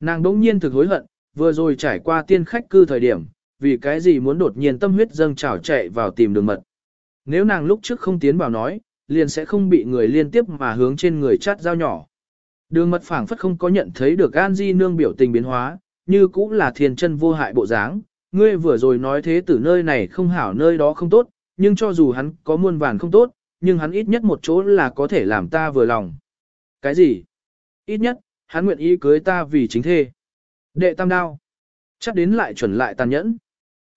Nàng đỗng nhiên thực hối hận, vừa rồi trải qua tiên khách cư thời điểm, vì cái gì muốn đột nhiên tâm huyết dâng trào chạy vào tìm đường mật. Nếu nàng lúc trước không tiến vào nói, liền sẽ không bị người liên tiếp mà hướng trên người chát dao nhỏ. Đường mật phảng phất không có nhận thấy được An Di nương biểu tình biến hóa, như cũng là thiền chân vô hại bộ dáng. Ngươi vừa rồi nói thế tử nơi này không hảo nơi đó không tốt, nhưng cho dù hắn có muôn vàn không tốt, nhưng hắn ít nhất một chỗ là có thể làm ta vừa lòng. Cái gì? Ít nhất, hắn nguyện ý cưới ta vì chính thê. Đệ tam đao. Chắc đến lại chuẩn lại tàn nhẫn.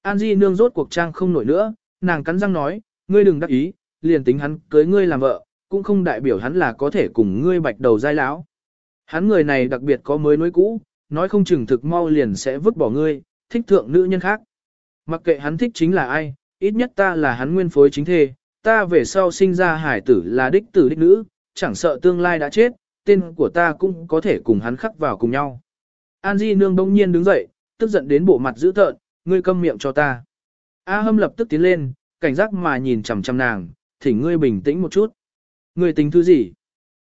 An Di nương rốt cuộc trang không nổi nữa, nàng cắn răng nói, ngươi đừng đắc ý, liền tính hắn cưới ngươi làm vợ, cũng không đại biểu hắn là có thể cùng ngươi bạch đầu dai lão. Hắn người này đặc biệt có mới nối cũ, nói không chừng thực mau liền sẽ vứt bỏ ngươi, thích thượng nữ nhân khác. Mặc kệ hắn thích chính là ai, ít nhất ta là hắn nguyên phối chính thê, ta về sau sinh ra hải tử là đích tử đích nữ, chẳng sợ tương lai đã chết, tên của ta cũng có thể cùng hắn khắc vào cùng nhau. An Di nương đông nhiên đứng dậy, tức giận đến bộ mặt dữ tợn, ngươi câm miệng cho ta. A hâm lập tức tiến lên, cảnh giác mà nhìn chằm chằm nàng, thỉnh ngươi bình tĩnh một chút. Ngươi tính thứ gì?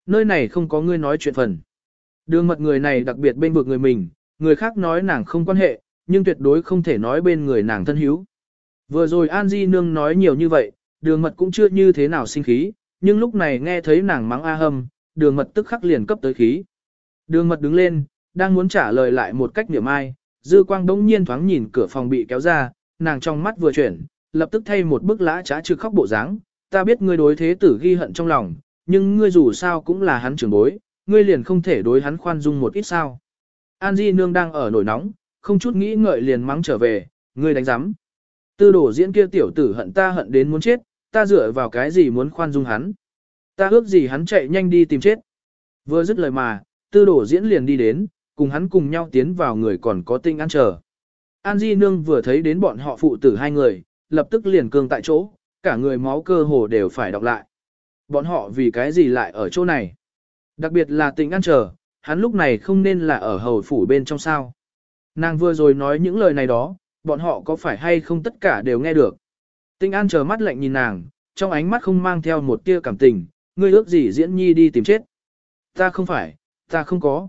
Nơi này không có ngươi nói chuyện phần. Đường mật người này đặc biệt bên vực người mình, người khác nói nàng không quan hệ, nhưng tuyệt đối không thể nói bên người nàng thân hữu. Vừa rồi An Di Nương nói nhiều như vậy, đường mật cũng chưa như thế nào sinh khí, nhưng lúc này nghe thấy nàng mắng A hâm, đường mật tức khắc liền cấp tới khí. Đường mật đứng lên, đang muốn trả lời lại một cách niệm ai, dư quang đống nhiên thoáng nhìn cửa phòng bị kéo ra, nàng trong mắt vừa chuyển, lập tức thay một bức lã trá trừ khóc bộ dáng. ta biết ngươi đối thế tử ghi hận trong lòng, nhưng ngươi dù sao cũng là hắn trưởng bối, ngươi liền không thể đối hắn khoan dung một ít sao. An Di Nương đang ở nổi nóng, không chút nghĩ ngợi liền mắng trở về, ngươi đánh giám. Tư đổ diễn kia tiểu tử hận ta hận đến muốn chết, ta dựa vào cái gì muốn khoan dung hắn. Ta ước gì hắn chạy nhanh đi tìm chết. Vừa dứt lời mà, tư đổ diễn liền đi đến, cùng hắn cùng nhau tiến vào người còn có tinh ăn chờ. An Di Nương vừa thấy đến bọn họ phụ tử hai người, lập tức liền cương tại chỗ, cả người máu cơ hồ đều phải đọc lại. Bọn họ vì cái gì lại ở chỗ này? Đặc biệt là tình ăn chờ, hắn lúc này không nên là ở hầu phủ bên trong sao. Nàng vừa rồi nói những lời này đó, bọn họ có phải hay không tất cả đều nghe được. Tinh an chờ mắt lạnh nhìn nàng, trong ánh mắt không mang theo một tia cảm tình, ngươi ước gì diễn nhi đi tìm chết. Ta không phải, ta không có.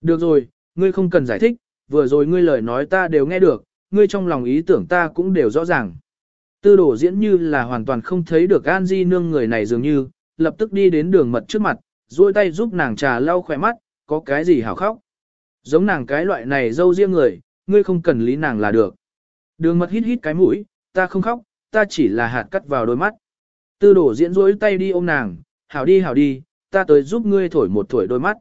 Được rồi, ngươi không cần giải thích, vừa rồi ngươi lời nói ta đều nghe được, ngươi trong lòng ý tưởng ta cũng đều rõ ràng. Tư đổ diễn như là hoàn toàn không thấy được An Di nương người này dường như, lập tức đi đến đường mật trước mặt, duỗi tay giúp nàng trà lau khỏe mắt, có cái gì hảo khóc. Giống nàng cái loại này dâu riêng người, ngươi không cần lý nàng là được. Đường mật hít hít cái mũi, ta không khóc, ta chỉ là hạt cắt vào đôi mắt. Tư đổ diễn duỗi tay đi ôm nàng, hảo đi hảo đi, ta tới giúp ngươi thổi một thổi đôi mắt.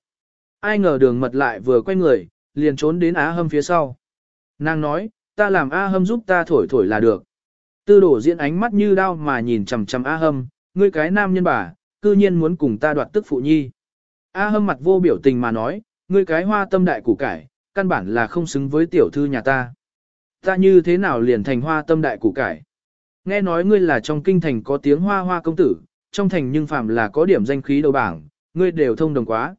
Ai ngờ đường mật lại vừa quay người, liền trốn đến Á Hâm phía sau. Nàng nói, ta làm A Hâm giúp ta thổi thổi là được. Tư đổ diễn ánh mắt như đau mà nhìn chằm chằm A Hâm, ngươi cái nam nhân bà, cư nhiên muốn cùng ta đoạt tức phụ nhi. A Hâm mặt vô biểu tình mà nói, ngươi cái hoa tâm đại củ cải, căn bản là không xứng với tiểu thư nhà ta. Ta như thế nào liền thành hoa tâm đại củ cải? Nghe nói ngươi là trong kinh thành có tiếng hoa hoa công tử, trong thành nhưng phàm là có điểm danh khí đầu bảng, ngươi đều thông đồng quá.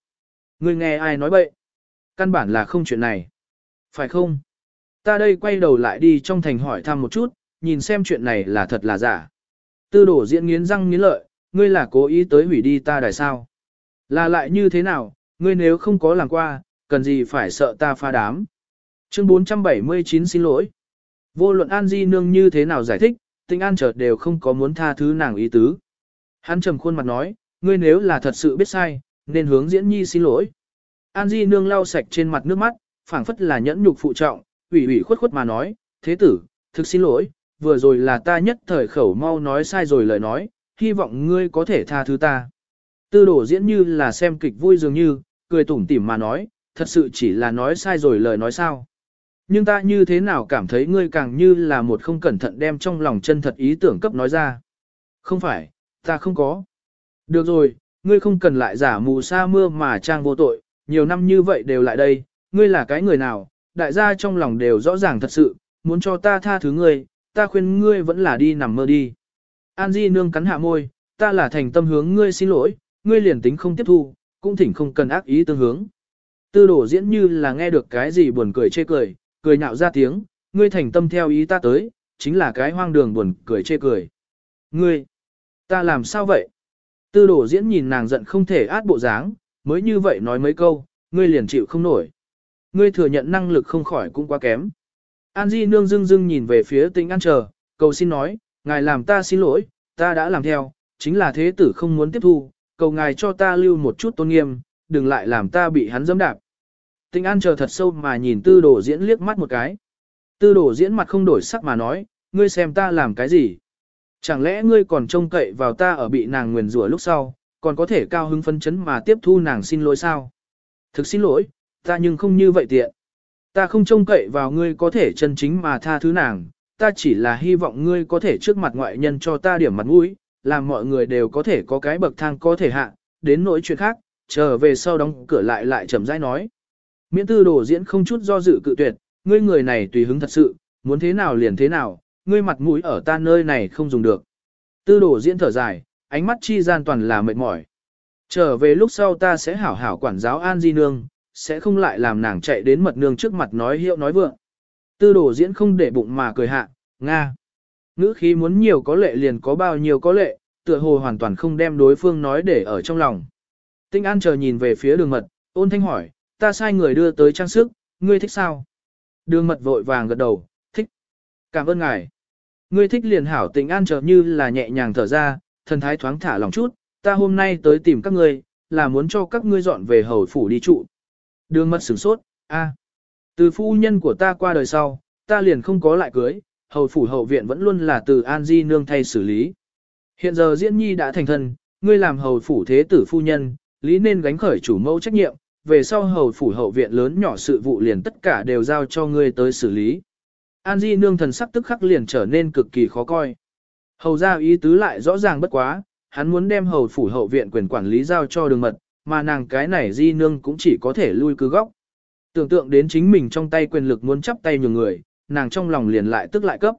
Ngươi nghe ai nói bậy? Căn bản là không chuyện này. Phải không? Ta đây quay đầu lại đi trong thành hỏi thăm một chút, nhìn xem chuyện này là thật là giả. Tư đổ diễn nghiến răng nghiến lợi, ngươi là cố ý tới hủy đi ta đài sao. Là lại như thế nào, ngươi nếu không có làm qua, cần gì phải sợ ta pha đám. Chương 479 xin lỗi. Vô luận An Di Nương như thế nào giải thích, tình an chợt đều không có muốn tha thứ nàng ý tứ. Hắn trầm khuôn mặt nói, ngươi nếu là thật sự biết sai, nên hướng diễn nhi xin lỗi. An Di Nương lau sạch trên mặt nước mắt, phảng phất là nhẫn nhục phụ trọng, ủy ủy khuất khuất mà nói, thế tử, thực xin lỗi, vừa rồi là ta nhất thời khẩu mau nói sai rồi lời nói, hy vọng ngươi có thể tha thứ ta. Tư đổ diễn như là xem kịch vui dường như, cười tủm tỉm mà nói, thật sự chỉ là nói sai rồi lời nói sao. Nhưng ta như thế nào cảm thấy ngươi càng như là một không cẩn thận đem trong lòng chân thật ý tưởng cấp nói ra. Không phải, ta không có. Được rồi, ngươi không cần lại giả mù sa mưa mà trang vô tội, nhiều năm như vậy đều lại đây, ngươi là cái người nào, đại gia trong lòng đều rõ ràng thật sự, muốn cho ta tha thứ ngươi, ta khuyên ngươi vẫn là đi nằm mơ đi. An Di nương cắn hạ môi, ta là thành tâm hướng ngươi xin lỗi, ngươi liền tính không tiếp thu, cũng thỉnh không cần ác ý tương hướng. Tư đổ diễn như là nghe được cái gì buồn cười chê cười, cười nhạo ra tiếng, ngươi thành tâm theo ý ta tới, chính là cái hoang đường buồn cười chê cười. Ngươi, ta làm sao vậy? Tư đổ diễn nhìn nàng giận không thể át bộ dáng, mới như vậy nói mấy câu, ngươi liền chịu không nổi. Ngươi thừa nhận năng lực không khỏi cũng quá kém. An Di nương dưng dưng nhìn về phía tĩnh an chờ, cầu xin nói, ngài làm ta xin lỗi, ta đã làm theo, chính là thế tử không muốn tiếp thu, cầu ngài cho ta lưu một chút tôn nghiêm, đừng lại làm ta bị hắn dẫm đạp. Tĩnh an chờ thật sâu mà nhìn tư đồ diễn liếc mắt một cái. Tư đồ diễn mặt không đổi sắc mà nói, ngươi xem ta làm cái gì. Chẳng lẽ ngươi còn trông cậy vào ta ở bị nàng nguyền rủa lúc sau, còn có thể cao hứng phấn chấn mà tiếp thu nàng xin lỗi sao? Thực xin lỗi, ta nhưng không như vậy tiện. Ta không trông cậy vào ngươi có thể chân chính mà tha thứ nàng, ta chỉ là hy vọng ngươi có thể trước mặt ngoại nhân cho ta điểm mặt mũi, làm mọi người đều có thể có cái bậc thang có thể hạ, đến nỗi chuyện khác, trở về sau đóng cửa lại lại chậm rãi nói. Miễn tư đồ diễn không chút do dự cự tuyệt, ngươi người này tùy hứng thật sự, muốn thế nào liền thế nào, ngươi mặt mũi ở ta nơi này không dùng được. Tư đồ diễn thở dài, ánh mắt chi gian toàn là mệt mỏi. Trở về lúc sau ta sẽ hảo hảo quản giáo An Di Nương, sẽ không lại làm nàng chạy đến mật nương trước mặt nói hiệu nói vượng. Tư đồ diễn không để bụng mà cười hạ, Nga. Ngữ khí muốn nhiều có lệ liền có bao nhiêu có lệ, tựa hồ hoàn toàn không đem đối phương nói để ở trong lòng. Tinh An chờ nhìn về phía đường mật, ôn thanh hỏi, ta sai người đưa tới trang sức, ngươi thích sao? Đường mật vội vàng gật đầu, thích. Cảm ơn ngài. Ngươi thích liền hảo Tinh An chờ như là nhẹ nhàng thở ra, thần thái thoáng thả lòng chút, ta hôm nay tới tìm các ngươi, là muốn cho các ngươi dọn về hầu phủ đi trụ. Đường mật sửng sốt, a, từ phu nhân của ta qua đời sau, ta liền không có lại cưới, hầu phủ hậu viện vẫn luôn là từ An Di nương thay xử lý. Hiện giờ Diễn Nhi đã thành thân, ngươi làm hầu phủ thế tử phu nhân, lý nên gánh khởi chủ mẫu trách nhiệm, về sau hầu phủ hậu viện lớn nhỏ sự vụ liền tất cả đều giao cho ngươi tới xử lý. An Di nương thần sắc tức khắc liền trở nên cực kỳ khó coi. Hầu ra ý tứ lại rõ ràng bất quá, hắn muốn đem hầu phủ hậu viện quyền quản lý giao cho đường mật, mà nàng cái này di nương cũng chỉ có thể lui cứ góc. Tưởng tượng đến chính mình trong tay quyền lực muốn chắp tay nhường người, nàng trong lòng liền lại tức lại cấp.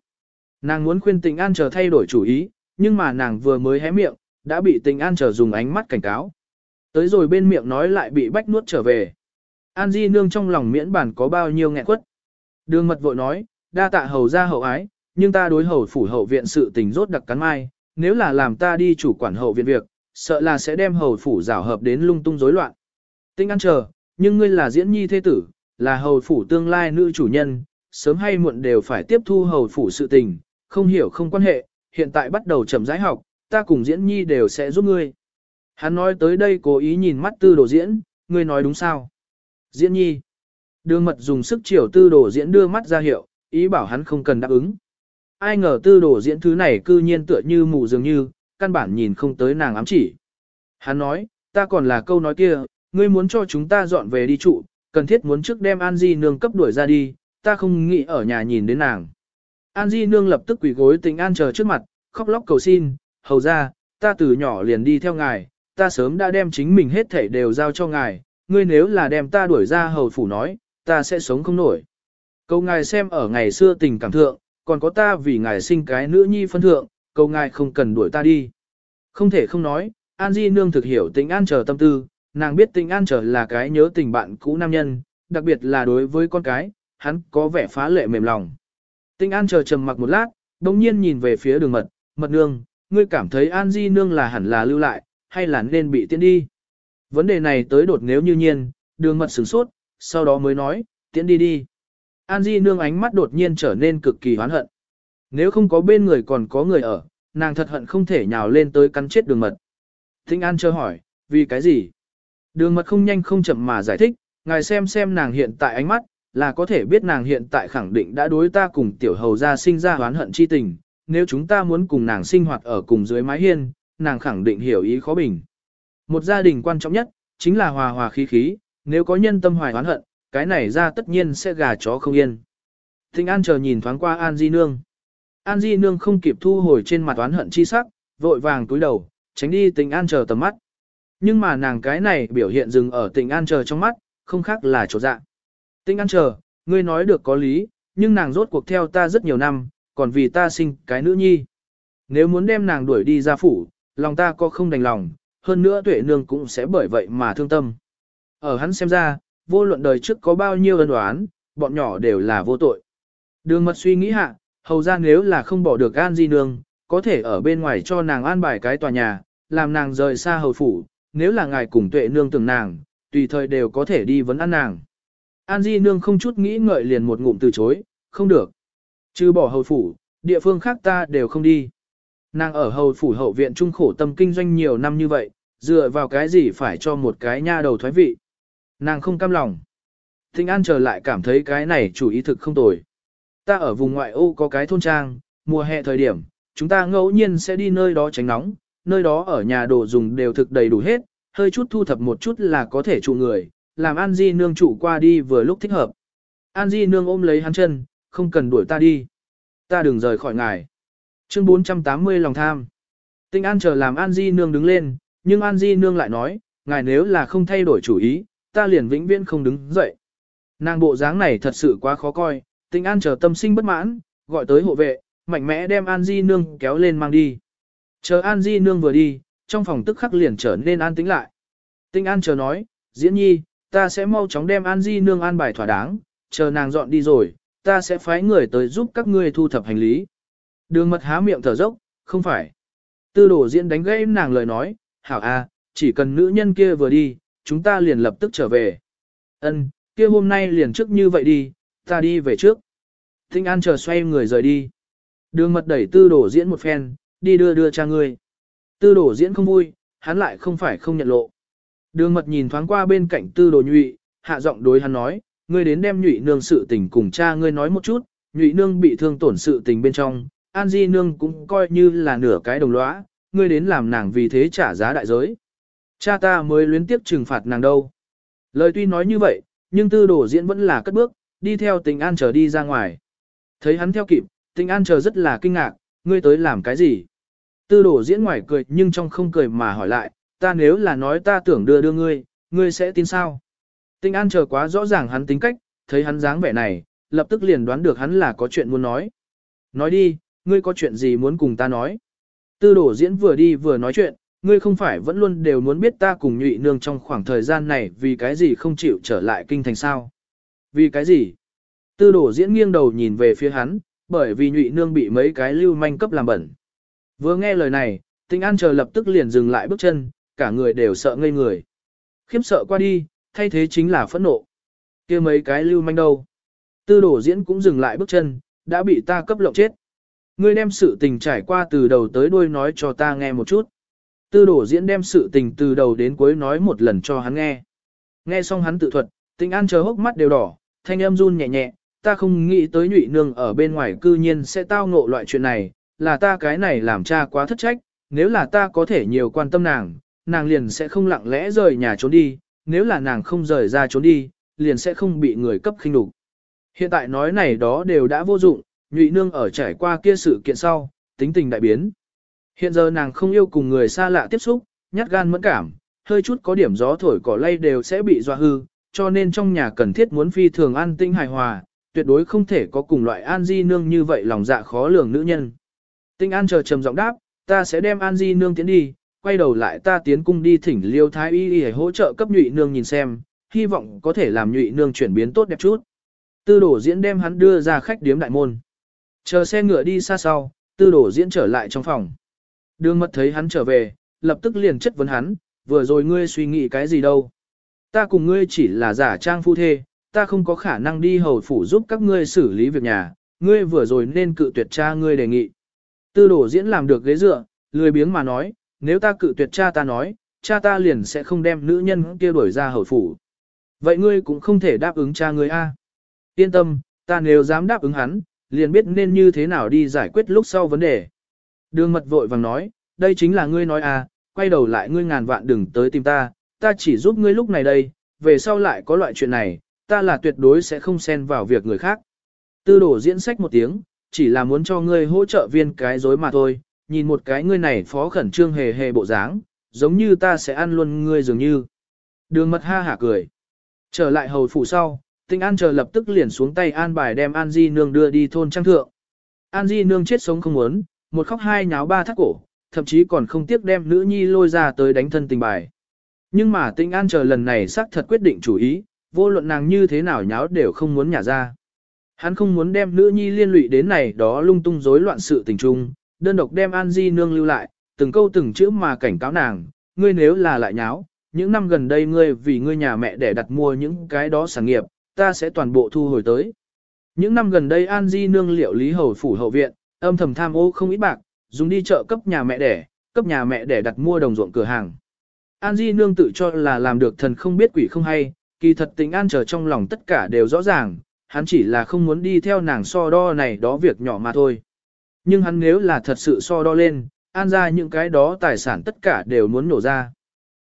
Nàng muốn khuyên tình an chờ thay đổi chủ ý, nhưng mà nàng vừa mới hé miệng, đã bị tình an chờ dùng ánh mắt cảnh cáo. Tới rồi bên miệng nói lại bị bách nuốt trở về. An di nương trong lòng miễn bản có bao nhiêu nghẹn quất. Đường mật vội nói, đa tạ hầu ra hậu ái, nhưng ta đối hầu phủ hậu viện sự tình rốt đặc cắn mai, nếu là làm ta đi chủ quản hậu viện việc, sợ là sẽ đem hầu phủ rảo hợp đến lung tung rối loạn. Tinh ăn chờ, nhưng ngươi là diễn nhi thế tử, là hầu phủ tương lai nữ chủ nhân, sớm hay muộn đều phải tiếp thu hầu phủ sự tình, không hiểu không quan hệ, hiện tại bắt đầu chậm rãi học, ta cùng diễn nhi đều sẽ giúp ngươi. Hắn nói tới đây cố ý nhìn mắt tư đồ diễn, ngươi nói đúng sao? Diễn nhi. Đường mật dùng sức chiều tư đồ diễn đưa mắt ra hiệu, ý bảo hắn không cần đáp ứng. Ai ngờ tư đồ diễn thứ này cư nhiên tựa như mù dường như, căn bản nhìn không tới nàng ám chỉ. Hắn nói, ta còn là câu nói kia, ngươi muốn cho chúng ta dọn về đi trụ, cần thiết muốn trước đem An Di nương cấp đuổi ra đi, ta không nghĩ ở nhà nhìn đến nàng. An Di nương lập tức quỳ gối tình an chờ trước mặt, khóc lóc cầu xin, hầu ra, ta từ nhỏ liền đi theo ngài, ta sớm đã đem chính mình hết thảy đều giao cho ngài, ngươi nếu là đem ta đuổi ra hầu phủ nói, ta sẽ sống không nổi. Cầu ngài xem ở ngày xưa tình cảm thượng, còn có ta vì ngài sinh cái nữ nhi phân thượng, cầu ngài không cần đuổi ta đi. Không thể không nói, An Di Nương thực hiểu tình an chờ tâm tư, nàng biết tình an trở là cái nhớ tình bạn cũ nam nhân, đặc biệt là đối với con cái, hắn có vẻ phá lệ mềm lòng. Tinh An chờ trầm mặc một lát, đồng nhiên nhìn về phía đường mật, mật nương, ngươi cảm thấy An Di nương là hẳn là lưu lại, hay là nên bị tiễn đi. Vấn đề này tới đột nếu như nhiên, đường mật sửng sốt, sau đó mới nói, tiễn đi đi. An Di nương ánh mắt đột nhiên trở nên cực kỳ hoán hận. Nếu không có bên người còn có người ở, nàng thật hận không thể nhào lên tới cắn chết đường mật. Tinh An chờ hỏi, vì cái gì? Đường mật không nhanh không chậm mà giải thích, ngài xem xem nàng hiện tại ánh mắt, là có thể biết nàng hiện tại khẳng định đã đối ta cùng tiểu hầu ra sinh ra oán hận chi tình, nếu chúng ta muốn cùng nàng sinh hoạt ở cùng dưới mái hiên, nàng khẳng định hiểu ý khó bình. Một gia đình quan trọng nhất, chính là hòa hòa khí khí, nếu có nhân tâm hoài oán hận, cái này ra tất nhiên sẽ gà chó không yên. Thịnh An chờ nhìn thoáng qua An Di Nương. An Di Nương không kịp thu hồi trên mặt oán hận chi sắc, vội vàng túi đầu, tránh đi tình An chờ tầm mắt. Nhưng mà nàng cái này biểu hiện dừng ở tình An chờ trong mắt, không khác là chỗ dạ. Tình An chờ, ngươi nói được có lý, nhưng nàng rốt cuộc theo ta rất nhiều năm, còn vì ta sinh cái nữ nhi. Nếu muốn đem nàng đuổi đi ra phủ, lòng ta có không đành lòng, hơn nữa tuệ nương cũng sẽ bởi vậy mà thương tâm. Ở hắn xem ra, vô luận đời trước có bao nhiêu ân đoán, bọn nhỏ đều là vô tội. Đường mật suy nghĩ hạ, hầu ra nếu là không bỏ được An Di Nương, có thể ở bên ngoài cho nàng an bài cái tòa nhà, làm nàng rời xa hầu phủ, nếu là ngài cùng tuệ nương tưởng nàng, tùy thời đều có thể đi vấn ăn nàng. An Di Nương không chút nghĩ ngợi liền một ngụm từ chối, không được. Chứ bỏ hầu phủ, địa phương khác ta đều không đi. Nàng ở hầu phủ hậu viện trung khổ tâm kinh doanh nhiều năm như vậy, dựa vào cái gì phải cho một cái nha đầu thoái vị. Nàng không cam lòng. Thịnh An trở lại cảm thấy cái này chủ ý thực không tồi. Ta ở vùng ngoại ô có cái thôn trang, mùa hè thời điểm, chúng ta ngẫu nhiên sẽ đi nơi đó tránh nóng, nơi đó ở nhà đồ dùng đều thực đầy đủ hết, hơi chút thu thập một chút là có thể trụ người, làm An Di nương trụ qua đi vừa lúc thích hợp. An Di nương ôm lấy hắn chân, không cần đuổi ta đi. Ta đừng rời khỏi ngài. Chương 480 lòng tham. Tinh An chờ làm An Di nương đứng lên, nhưng An Di nương lại nói, ngài nếu là không thay đổi chủ ý, ta liền vĩnh viễn không đứng dậy. Nàng bộ dáng này thật sự quá khó coi, Tinh An chờ tâm sinh bất mãn, gọi tới hộ vệ, mạnh mẽ đem An Di Nương kéo lên mang đi. Chờ An Di Nương vừa đi, trong phòng tức khắc liền trở nên an tĩnh lại. Tinh An chờ nói, diễn nhi, ta sẽ mau chóng đem An Di Nương an bài thỏa đáng, chờ nàng dọn đi rồi, ta sẽ phái người tới giúp các ngươi thu thập hành lý. Đường mật há miệng thở dốc, không phải. Tư đổ diễn đánh gãy nàng lời nói, hảo a, chỉ cần nữ nhân kia vừa đi, chúng ta liền lập tức trở về. Ân, kia hôm nay liền trước như vậy đi, ta đi về trước. Tinh An chờ xoay người rời đi. Đường mật đẩy tư đổ diễn một phen, đi đưa đưa cha ngươi. Tư đổ diễn không vui, hắn lại không phải không nhận lộ. Đường mật nhìn thoáng qua bên cạnh tư đồ nhụy, hạ giọng đối hắn nói, ngươi đến đem nhụy nương sự tình cùng cha ngươi nói một chút, nhụy nương bị thương tổn sự tình bên trong, an di nương cũng coi như là nửa cái đồng lõa, ngươi đến làm nàng vì thế trả giá đại giới. Cha ta mới luyến tiếp trừng phạt nàng đâu. Lời tuy nói như vậy, nhưng tư đồ diễn vẫn là cất bước, đi theo tình an chờ đi ra ngoài. Thấy hắn theo kịp, tình an chờ rất là kinh ngạc, ngươi tới làm cái gì? Tư đổ diễn ngoài cười nhưng trong không cười mà hỏi lại, ta nếu là nói ta tưởng đưa đưa ngươi, ngươi sẽ tin sao? Tinh an chờ quá rõ ràng hắn tính cách, thấy hắn dáng vẻ này, lập tức liền đoán được hắn là có chuyện muốn nói. Nói đi, ngươi có chuyện gì muốn cùng ta nói? Tư đổ diễn vừa đi vừa nói chuyện, ngươi không phải vẫn luôn đều muốn biết ta cùng nhụy nương trong khoảng thời gian này vì cái gì không chịu trở lại kinh thành sao? Vì cái gì? Tư đổ diễn nghiêng đầu nhìn về phía hắn, bởi vì nhụy nương bị mấy cái lưu manh cấp làm bẩn. Vừa nghe lời này, tinh an chờ lập tức liền dừng lại bước chân, cả người đều sợ ngây người. Khiếp sợ qua đi, thay thế chính là phẫn nộ. kia mấy cái lưu manh đâu. Tư đổ diễn cũng dừng lại bước chân, đã bị ta cấp lộng chết. Ngươi đem sự tình trải qua từ đầu tới đuôi nói cho ta nghe một chút. Tư đổ diễn đem sự tình từ đầu đến cuối nói một lần cho hắn nghe. Nghe xong hắn tự thuật, tinh an chờ hốc mắt đều đỏ, thanh âm run nhẹ nhẹ, ta không nghĩ tới nhụy nương ở bên ngoài cư nhiên sẽ tao ngộ loại chuyện này, là ta cái này làm cha quá thất trách, nếu là ta có thể nhiều quan tâm nàng, nàng liền sẽ không lặng lẽ rời nhà trốn đi, nếu là nàng không rời ra trốn đi, liền sẽ không bị người cấp khinh đục. Hiện tại nói này đó đều đã vô dụng, nhụy nương ở trải qua kia sự kiện sau, tính tình đại biến. Hiện giờ nàng không yêu cùng người xa lạ tiếp xúc, nhát gan mẫn cảm, hơi chút có điểm gió thổi cỏ lay đều sẽ bị dọa hư, cho nên trong nhà cần thiết muốn phi thường an tinh hài hòa, tuyệt đối không thể có cùng loại An Di Nương như vậy lòng dạ khó lường nữ nhân. Tinh An chờ trầm giọng đáp, ta sẽ đem An Di Nương tiến đi, quay đầu lại ta tiến cung đi thỉnh Liêu Thái Y để hỗ trợ cấp nhụy nương nhìn xem, hy vọng có thể làm nhụy nương chuyển biến tốt đẹp chút. Tư đổ diễn đem hắn đưa ra khách điếm đại môn. Chờ xe ngựa đi xa sau, tư đổ diễn trở lại trong phòng. Đường mật thấy hắn trở về, lập tức liền chất vấn hắn, vừa rồi ngươi suy nghĩ cái gì đâu. Ta cùng ngươi chỉ là giả trang phu thê, ta không có khả năng đi hầu phủ giúp các ngươi xử lý việc nhà, ngươi vừa rồi nên cự tuyệt cha ngươi đề nghị. Tư đổ diễn làm được ghế dựa, lười biếng mà nói, nếu ta cự tuyệt cha ta nói, cha ta liền sẽ không đem nữ nhân kia đuổi ra hầu phủ. Vậy ngươi cũng không thể đáp ứng cha ngươi a. Yên tâm, ta nếu dám đáp ứng hắn, liền biết nên như thế nào đi giải quyết lúc sau vấn đề. Đường mật vội vàng nói, đây chính là ngươi nói à, quay đầu lại ngươi ngàn vạn đừng tới tìm ta, ta chỉ giúp ngươi lúc này đây, về sau lại có loại chuyện này, ta là tuyệt đối sẽ không xen vào việc người khác. Tư đổ diễn sách một tiếng, chỉ là muốn cho ngươi hỗ trợ viên cái dối mà thôi, nhìn một cái ngươi này phó khẩn trương hề hề bộ dáng, giống như ta sẽ ăn luôn ngươi dường như. Đường mật ha hả cười. Trở lại hầu phủ sau, tinh an chờ lập tức liền xuống tay an bài đem an di nương đưa đi thôn trang thượng. An di nương chết sống không muốn, một khóc hai nháo ba thắt cổ, thậm chí còn không tiếc đem nữ nhi lôi ra tới đánh thân tình bài. Nhưng mà tinh an chờ lần này xác thật quyết định chủ ý, vô luận nàng như thế nào nháo đều không muốn nhả ra. Hắn không muốn đem nữ nhi liên lụy đến này đó lung tung rối loạn sự tình trung, đơn độc đem An Di nương lưu lại, từng câu từng chữ mà cảnh cáo nàng, ngươi nếu là lại nháo, những năm gần đây ngươi vì ngươi nhà mẹ để đặt mua những cái đó sản nghiệp, ta sẽ toàn bộ thu hồi tới. Những năm gần đây An Di nương liệu lý hầu phủ hậu viện, âm thầm tham ô không ít bạc, dùng đi chợ cấp nhà mẹ đẻ, cấp nhà mẹ đẻ đặt mua đồng ruộng cửa hàng. An Di nương tự cho là làm được thần không biết quỷ không hay, kỳ thật tình an chờ trong lòng tất cả đều rõ ràng, hắn chỉ là không muốn đi theo nàng so đo này đó việc nhỏ mà thôi. Nhưng hắn nếu là thật sự so đo lên, an ra những cái đó tài sản tất cả đều muốn nổ ra.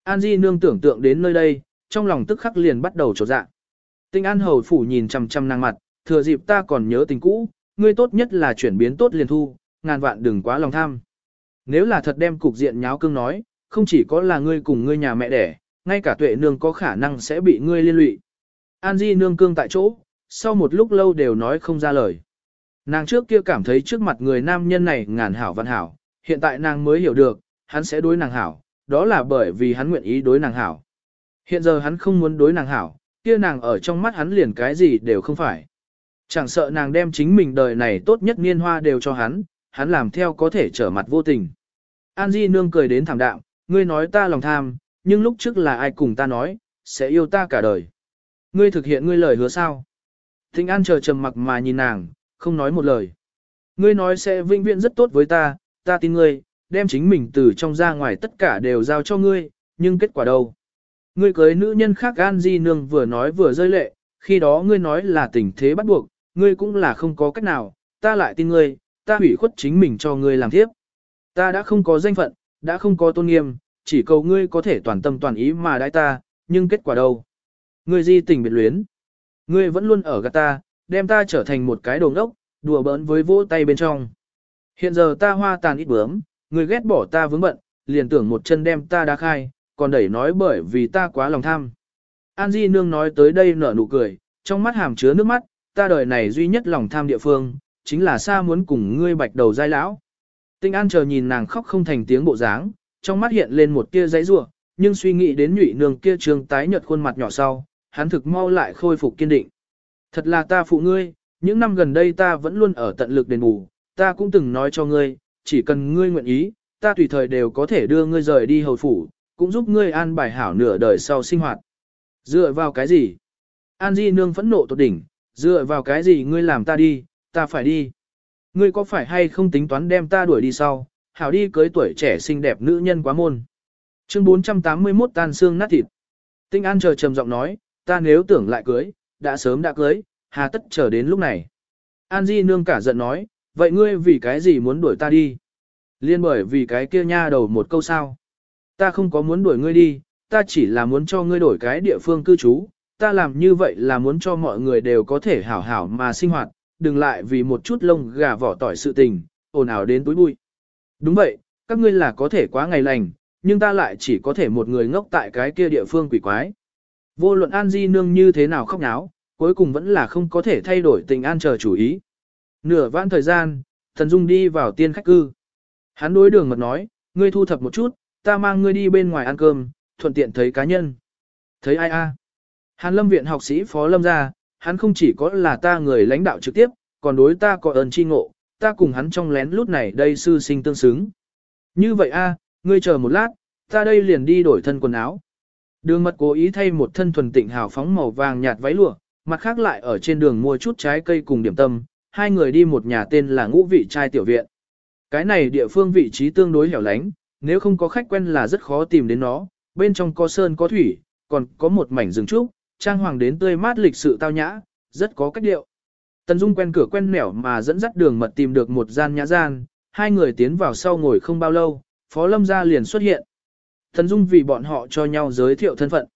An Di nương tưởng tượng đến nơi đây, trong lòng tức khắc liền bắt đầu trột dạ. Tinh An hầu phủ nhìn chằm chằm nàng mặt, thừa dịp ta còn nhớ tình cũ, ngươi tốt nhất là chuyển biến tốt liền thu, ngàn vạn đừng quá lòng tham. Nếu là thật đem cục diện nháo cương nói, không chỉ có là ngươi cùng ngươi nhà mẹ đẻ, ngay cả tuệ nương có khả năng sẽ bị ngươi liên lụy. An Di nương cương tại chỗ, sau một lúc lâu đều nói không ra lời. Nàng trước kia cảm thấy trước mặt người nam nhân này ngàn hảo văn hảo, hiện tại nàng mới hiểu được, hắn sẽ đối nàng hảo, đó là bởi vì hắn nguyện ý đối nàng hảo. Hiện giờ hắn không muốn đối nàng hảo, kia nàng ở trong mắt hắn liền cái gì đều không phải. Chẳng sợ nàng đem chính mình đời này tốt nhất niên hoa đều cho hắn, hắn làm theo có thể trở mặt vô tình. An Di nương cười đến thảm đạm, ngươi nói ta lòng tham, nhưng lúc trước là ai cùng ta nói, sẽ yêu ta cả đời. Ngươi thực hiện ngươi lời hứa sao? Thịnh An chờ trầm mặc mà nhìn nàng, không nói một lời. Ngươi nói sẽ vinh viễn rất tốt với ta, ta tin ngươi, đem chính mình từ trong ra ngoài tất cả đều giao cho ngươi, nhưng kết quả đâu? Ngươi cưới nữ nhân khác An Di Nương vừa nói vừa rơi lệ, khi đó ngươi nói là tình thế bắt buộc, ngươi cũng là không có cách nào, ta lại tin ngươi, ta hủy khuất chính mình cho ngươi làm tiếp. Ta đã không có danh phận, đã không có tôn nghiêm, chỉ cầu ngươi có thể toàn tâm toàn ý mà đãi ta, nhưng kết quả đâu? Ngươi di tình biệt luyến. Ngươi vẫn luôn ở gạt ta, đem ta trở thành một cái đồ ngốc, đùa bỡn với vỗ tay bên trong. Hiện giờ ta hoa tàn ít bướm, ngươi ghét bỏ ta vướng bận, liền tưởng một chân đem ta đá khai, còn đẩy nói bởi vì ta quá lòng tham. An Di Nương nói tới đây nở nụ cười, trong mắt hàm chứa nước mắt, ta đời này duy nhất lòng tham địa phương, chính là xa muốn cùng ngươi bạch đầu giai lão. Tinh An chờ nhìn nàng khóc không thành tiếng bộ dáng, trong mắt hiện lên một tia giấy rủa, nhưng suy nghĩ đến nhụy nương kia trường tái nhợt khuôn mặt nhỏ sau, hắn thực mau lại khôi phục kiên định. Thật là ta phụ ngươi, những năm gần đây ta vẫn luôn ở tận lực đền bù, ta cũng từng nói cho ngươi, chỉ cần ngươi nguyện ý, ta tùy thời đều có thể đưa ngươi rời đi hầu phủ, cũng giúp ngươi an bài hảo nửa đời sau sinh hoạt. Dựa vào cái gì? An Di nương phẫn nộ tột đỉnh, dựa vào cái gì ngươi làm ta đi, ta phải đi. Ngươi có phải hay không tính toán đem ta đuổi đi sau, hảo đi cưới tuổi trẻ xinh đẹp nữ nhân quá môn. Chương 481 tan xương nát thịt. Tinh An chờ trầm giọng nói, ta nếu tưởng lại cưới, đã sớm đã cưới, hà tất chờ đến lúc này. An Di nương cả giận nói, vậy ngươi vì cái gì muốn đuổi ta đi? Liên bởi vì cái kia nha đầu một câu sao. Ta không có muốn đuổi ngươi đi, ta chỉ là muốn cho ngươi đổi cái địa phương cư trú, ta làm như vậy là muốn cho mọi người đều có thể hảo hảo mà sinh hoạt, đừng lại vì một chút lông gà vỏ tỏi sự tình, ồn ào đến túi bụi. Đúng vậy, các ngươi là có thể quá ngày lành, nhưng ta lại chỉ có thể một người ngốc tại cái kia địa phương quỷ quái. Vô luận An Di Nương như thế nào khóc náo, cuối cùng vẫn là không có thể thay đổi tình an chờ chủ ý. Nửa vãn thời gian, Thần Dung đi vào tiên khách cư. Hắn đối đường mật nói, ngươi thu thập một chút, ta mang ngươi đi bên ngoài ăn cơm, thuận tiện thấy cá nhân. Thấy ai a? Hàn lâm viện học sĩ phó lâm ra, hắn không chỉ có là ta người lãnh đạo trực tiếp, còn đối ta có ơn chi ngộ, ta cùng hắn trong lén lút này đây sư sinh tương xứng. Như vậy a, ngươi chờ một lát, ta đây liền đi đổi thân quần áo. Đường mật cố ý thay một thân thuần tịnh hào phóng màu vàng nhạt váy lụa, mặt khác lại ở trên đường mua chút trái cây cùng điểm tâm, hai người đi một nhà tên là ngũ vị trai tiểu viện. Cái này địa phương vị trí tương đối hẻo lánh, nếu không có khách quen là rất khó tìm đến nó, bên trong có sơn có thủy, còn có một mảnh rừng trúc, trang hoàng đến tươi mát lịch sự tao nhã, rất có cách điệu. Tần Dung quen cửa quen nẻo mà dẫn dắt đường mật tìm được một gian nhã gian, hai người tiến vào sau ngồi không bao lâu, Phó Lâm gia liền xuất hiện thần Dung vì bọn họ cho nhau giới thiệu thân phận.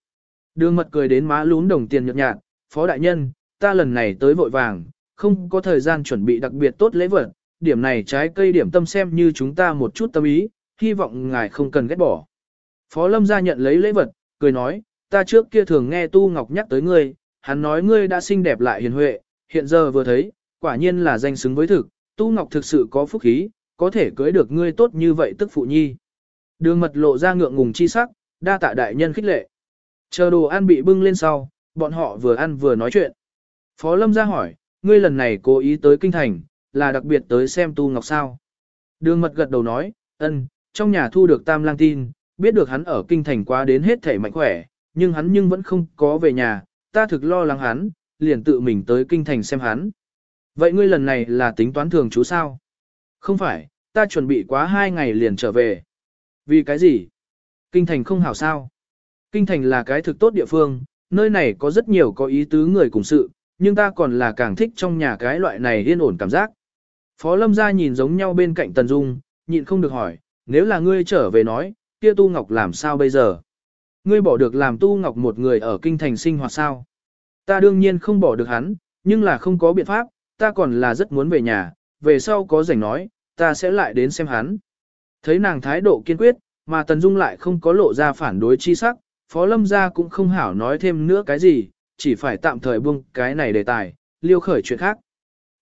Đường mật cười đến má lún đồng tiền nhợt nhạt, Phó Đại Nhân, ta lần này tới vội vàng, không có thời gian chuẩn bị đặc biệt tốt lễ vật, điểm này trái cây điểm tâm xem như chúng ta một chút tâm ý, hy vọng ngài không cần ghét bỏ. Phó Lâm gia nhận lấy lễ vật, cười nói, ta trước kia thường nghe Tu Ngọc nhắc tới ngươi, hắn nói ngươi đã xinh đẹp lại hiền huệ, hiện giờ vừa thấy, quả nhiên là danh xứng với thực, Tu Ngọc thực sự có phúc khí, có thể cưới được ngươi tốt như vậy tức phụ nhi. Đường mật lộ ra ngượng ngùng chi sắc, đa tạ đại nhân khích lệ. Chờ đồ ăn bị bưng lên sau, bọn họ vừa ăn vừa nói chuyện. Phó Lâm ra hỏi, ngươi lần này cố ý tới kinh thành, là đặc biệt tới xem Tu Ngọc sao? Đường mật gật đầu nói, ân, trong nhà thu được tam lang tin, biết được hắn ở kinh thành quá đến hết thể mạnh khỏe, nhưng hắn nhưng vẫn không có về nhà, ta thực lo lắng hắn, liền tự mình tới kinh thành xem hắn. Vậy ngươi lần này là tính toán thường chú sao? Không phải, ta chuẩn bị quá hai ngày liền trở về. Vì cái gì? Kinh thành không hảo sao? Kinh thành là cái thực tốt địa phương, nơi này có rất nhiều có ý tứ người cùng sự, nhưng ta còn là càng thích trong nhà cái loại này yên ổn cảm giác. Phó Lâm gia nhìn giống nhau bên cạnh Tần Dung, nhịn không được hỏi, nếu là ngươi trở về nói, kia Tu Ngọc làm sao bây giờ? Ngươi bỏ được làm Tu Ngọc một người ở kinh thành sinh hoạt sao? Ta đương nhiên không bỏ được hắn, nhưng là không có biện pháp, ta còn là rất muốn về nhà, về sau có rảnh nói, ta sẽ lại đến xem hắn. Thấy nàng thái độ kiên quyết, mà Tần Dung lại không có lộ ra phản đối chi sắc, Phó Lâm gia cũng không hảo nói thêm nữa cái gì, chỉ phải tạm thời buông cái này đề tài, liêu khởi chuyện khác.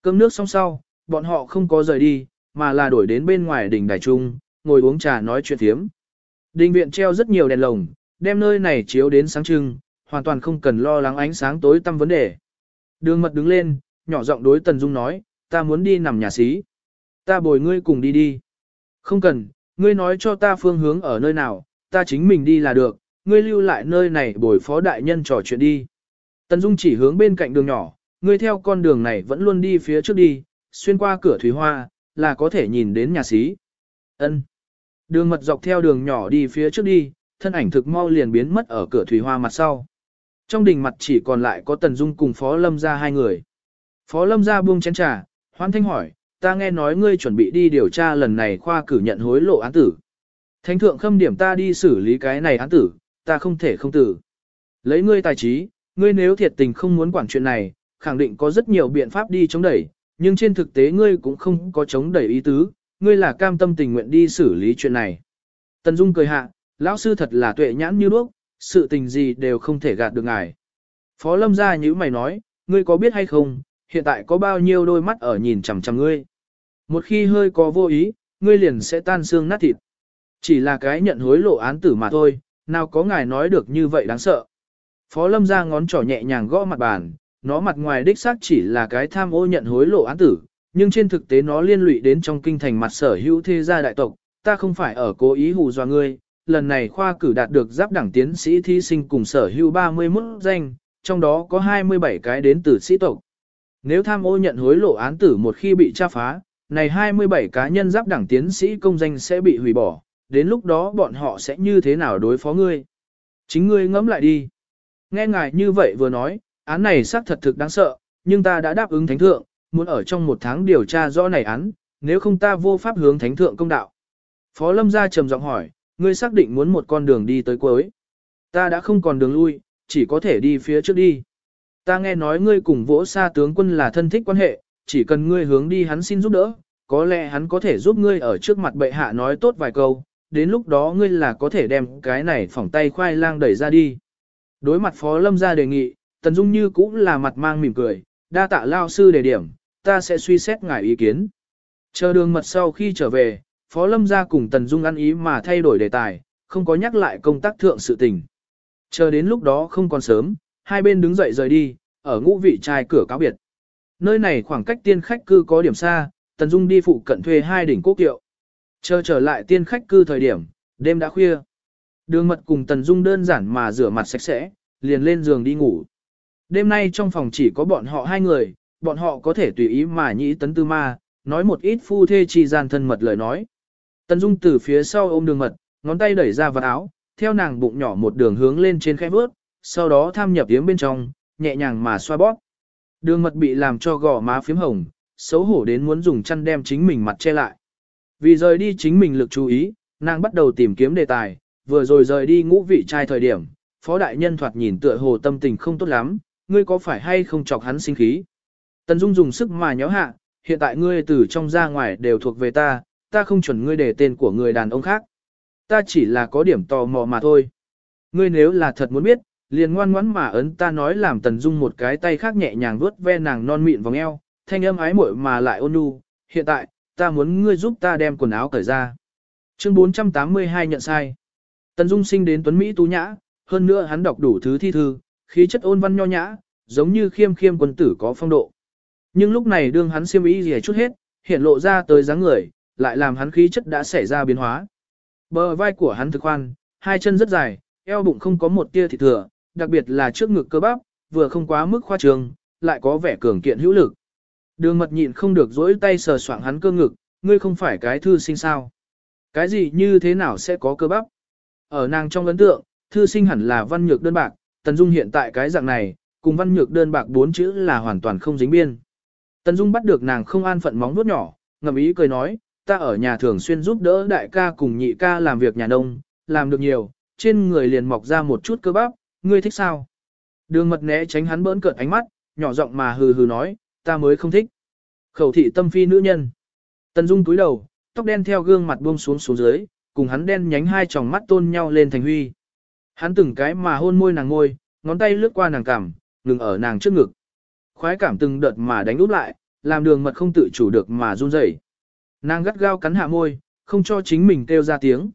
Cơm nước xong sau, bọn họ không có rời đi, mà là đổi đến bên ngoài đỉnh đài trung, ngồi uống trà nói chuyện thiếm. Đình viện treo rất nhiều đèn lồng, đem nơi này chiếu đến sáng trưng, hoàn toàn không cần lo lắng ánh sáng tối tăm vấn đề. Đường mật đứng lên, nhỏ giọng đối Tần Dung nói, ta muốn đi nằm nhà xí. Ta bồi ngươi cùng đi đi. Không cần, ngươi nói cho ta phương hướng ở nơi nào, ta chính mình đi là được, ngươi lưu lại nơi này bồi phó đại nhân trò chuyện đi. Tần Dung chỉ hướng bên cạnh đường nhỏ, ngươi theo con đường này vẫn luôn đi phía trước đi, xuyên qua cửa thủy hoa, là có thể nhìn đến nhà xí. Ân. Đường mật dọc theo đường nhỏ đi phía trước đi, thân ảnh thực mau liền biến mất ở cửa thủy hoa mặt sau. Trong đình mặt chỉ còn lại có Tần Dung cùng Phó Lâm ra hai người. Phó Lâm ra buông chén trà, hoan thanh hỏi, ta nghe nói ngươi chuẩn bị đi điều tra lần này khoa cử nhận hối lộ án tử. Thánh thượng khâm điểm ta đi xử lý cái này án tử, ta không thể không tử. Lấy ngươi tài trí, ngươi nếu thiệt tình không muốn quản chuyện này, khẳng định có rất nhiều biện pháp đi chống đẩy, nhưng trên thực tế ngươi cũng không có chống đẩy ý tứ, ngươi là cam tâm tình nguyện đi xử lý chuyện này. Tần Dung cười hạ, lão sư thật là tuệ nhãn như đuốc, sự tình gì đều không thể gạt được ngài. Phó Lâm gia như mày nói, ngươi có biết hay không, hiện tại có bao nhiêu đôi mắt ở nhìn chằm chằm ngươi. Một khi hơi có vô ý, ngươi liền sẽ tan xương nát thịt. Chỉ là cái nhận hối lộ án tử mà thôi, nào có ngài nói được như vậy đáng sợ. Phó Lâm ra ngón trỏ nhẹ nhàng gõ mặt bàn, nó mặt ngoài đích xác chỉ là cái tham ô nhận hối lộ án tử, nhưng trên thực tế nó liên lụy đến trong kinh thành mặt sở hữu thế gia đại tộc, ta không phải ở cố ý hù dọa ngươi, lần này khoa cử đạt được giáp đẳng tiến sĩ thí sinh cùng sở hữu 31 danh, trong đó có 27 cái đến từ sĩ tộc. Nếu tham ô nhận hối lộ án tử một khi bị tra phá, này 27 cá nhân giáp đảng tiến sĩ công danh sẽ bị hủy bỏ, đến lúc đó bọn họ sẽ như thế nào đối phó ngươi? Chính ngươi ngẫm lại đi. Nghe ngài như vậy vừa nói, án này xác thật thực đáng sợ, nhưng ta đã đáp ứng thánh thượng, muốn ở trong một tháng điều tra rõ này án, nếu không ta vô pháp hướng thánh thượng công đạo. Phó Lâm gia trầm giọng hỏi, ngươi xác định muốn một con đường đi tới cuối. Ta đã không còn đường lui, chỉ có thể đi phía trước đi. Ta nghe nói ngươi cùng vỗ xa tướng quân là thân thích quan hệ, chỉ cần ngươi hướng đi hắn xin giúp đỡ, có lẽ hắn có thể giúp ngươi ở trước mặt bệ hạ nói tốt vài câu, đến lúc đó ngươi là có thể đem cái này phỏng tay khoai lang đẩy ra đi. Đối mặt Phó Lâm ra đề nghị, Tần Dung như cũng là mặt mang mỉm cười, đa tạ lao sư đề điểm, ta sẽ suy xét ngài ý kiến. Chờ đường mật sau khi trở về, Phó Lâm ra cùng Tần Dung ăn ý mà thay đổi đề tài, không có nhắc lại công tác thượng sự tình. Chờ đến lúc đó không còn sớm, hai bên đứng dậy rời đi, ở ngũ vị trai cửa cáo biệt. Nơi này khoảng cách tiên khách cư có điểm xa, Tần Dung đi phụ cận thuê hai đỉnh quốc kiệu. Chờ trở lại tiên khách cư thời điểm, đêm đã khuya. Đường mật cùng Tần Dung đơn giản mà rửa mặt sạch sẽ, liền lên giường đi ngủ. Đêm nay trong phòng chỉ có bọn họ hai người, bọn họ có thể tùy ý mà nhĩ tấn tư ma, nói một ít phu thê chi gian thân mật lời nói. Tần Dung từ phía sau ôm đường mật, ngón tay đẩy ra vật áo, theo nàng bụng nhỏ một đường hướng lên trên khẽ bước, sau đó tham nhập tiếng bên trong, nhẹ nhàng mà xoa bóp. Đường mật bị làm cho gò má phím hồng, xấu hổ đến muốn dùng chăn đem chính mình mặt che lại. Vì rời đi chính mình lực chú ý, nàng bắt đầu tìm kiếm đề tài, vừa rồi rời đi ngũ vị trai thời điểm, phó đại nhân thoạt nhìn tựa hồ tâm tình không tốt lắm, ngươi có phải hay không chọc hắn sinh khí. Tần Dung dùng sức mà nhó hạ, hiện tại ngươi từ trong ra ngoài đều thuộc về ta, ta không chuẩn ngươi để tên của người đàn ông khác. Ta chỉ là có điểm tò mò mà thôi. Ngươi nếu là thật muốn biết, liền ngoan ngoãn mà ấn ta nói làm Tần Dung một cái tay khác nhẹ nhàng vuốt ve nàng non mịn vòng eo, thanh âm ái muội mà lại ôn nhu, hiện tại, ta muốn ngươi giúp ta đem quần áo cởi ra. Chương 482 nhận sai. Tần Dung sinh đến tuấn Mỹ tú nhã, hơn nữa hắn đọc đủ thứ thi thư, khí chất ôn văn nho nhã, giống như khiêm khiêm quân tử có phong độ. Nhưng lúc này đương hắn xiêm ý gì chút hết, hiện lộ ra tới dáng người, lại làm hắn khí chất đã xảy ra biến hóa. Bờ vai của hắn thực khoan, hai chân rất dài, eo bụng không có một tia thịt thừa, đặc biệt là trước ngực cơ bắp, vừa không quá mức khoa trương, lại có vẻ cường kiện hữu lực. Đường mật nhịn không được dỗi tay sờ soạng hắn cơ ngực, ngươi không phải cái thư sinh sao. Cái gì như thế nào sẽ có cơ bắp? Ở nàng trong ấn tượng, thư sinh hẳn là văn nhược đơn bạc, Tần Dung hiện tại cái dạng này, cùng văn nhược đơn bạc bốn chữ là hoàn toàn không dính biên. Tần Dung bắt được nàng không an phận móng vuốt nhỏ, ngầm ý cười nói, ta ở nhà thường xuyên giúp đỡ đại ca cùng nhị ca làm việc nhà nông, làm được nhiều, trên người liền mọc ra một chút cơ bắp, ngươi thích sao? Đường mật né tránh hắn bỡn cợt ánh mắt, nhỏ giọng mà hừ hừ nói, ta mới không thích. Khẩu thị tâm phi nữ nhân. Tần Dung túi đầu, tóc đen theo gương mặt buông xuống xuống dưới, cùng hắn đen nhánh hai tròng mắt tôn nhau lên thành huy. Hắn từng cái mà hôn môi nàng ngôi, ngón tay lướt qua nàng cằm, ngừng ở nàng trước ngực. Khoái cảm từng đợt mà đánh úp lại, làm đường mật không tự chủ được mà run rẩy. Nàng gắt gao cắn hạ môi, không cho chính mình kêu ra tiếng.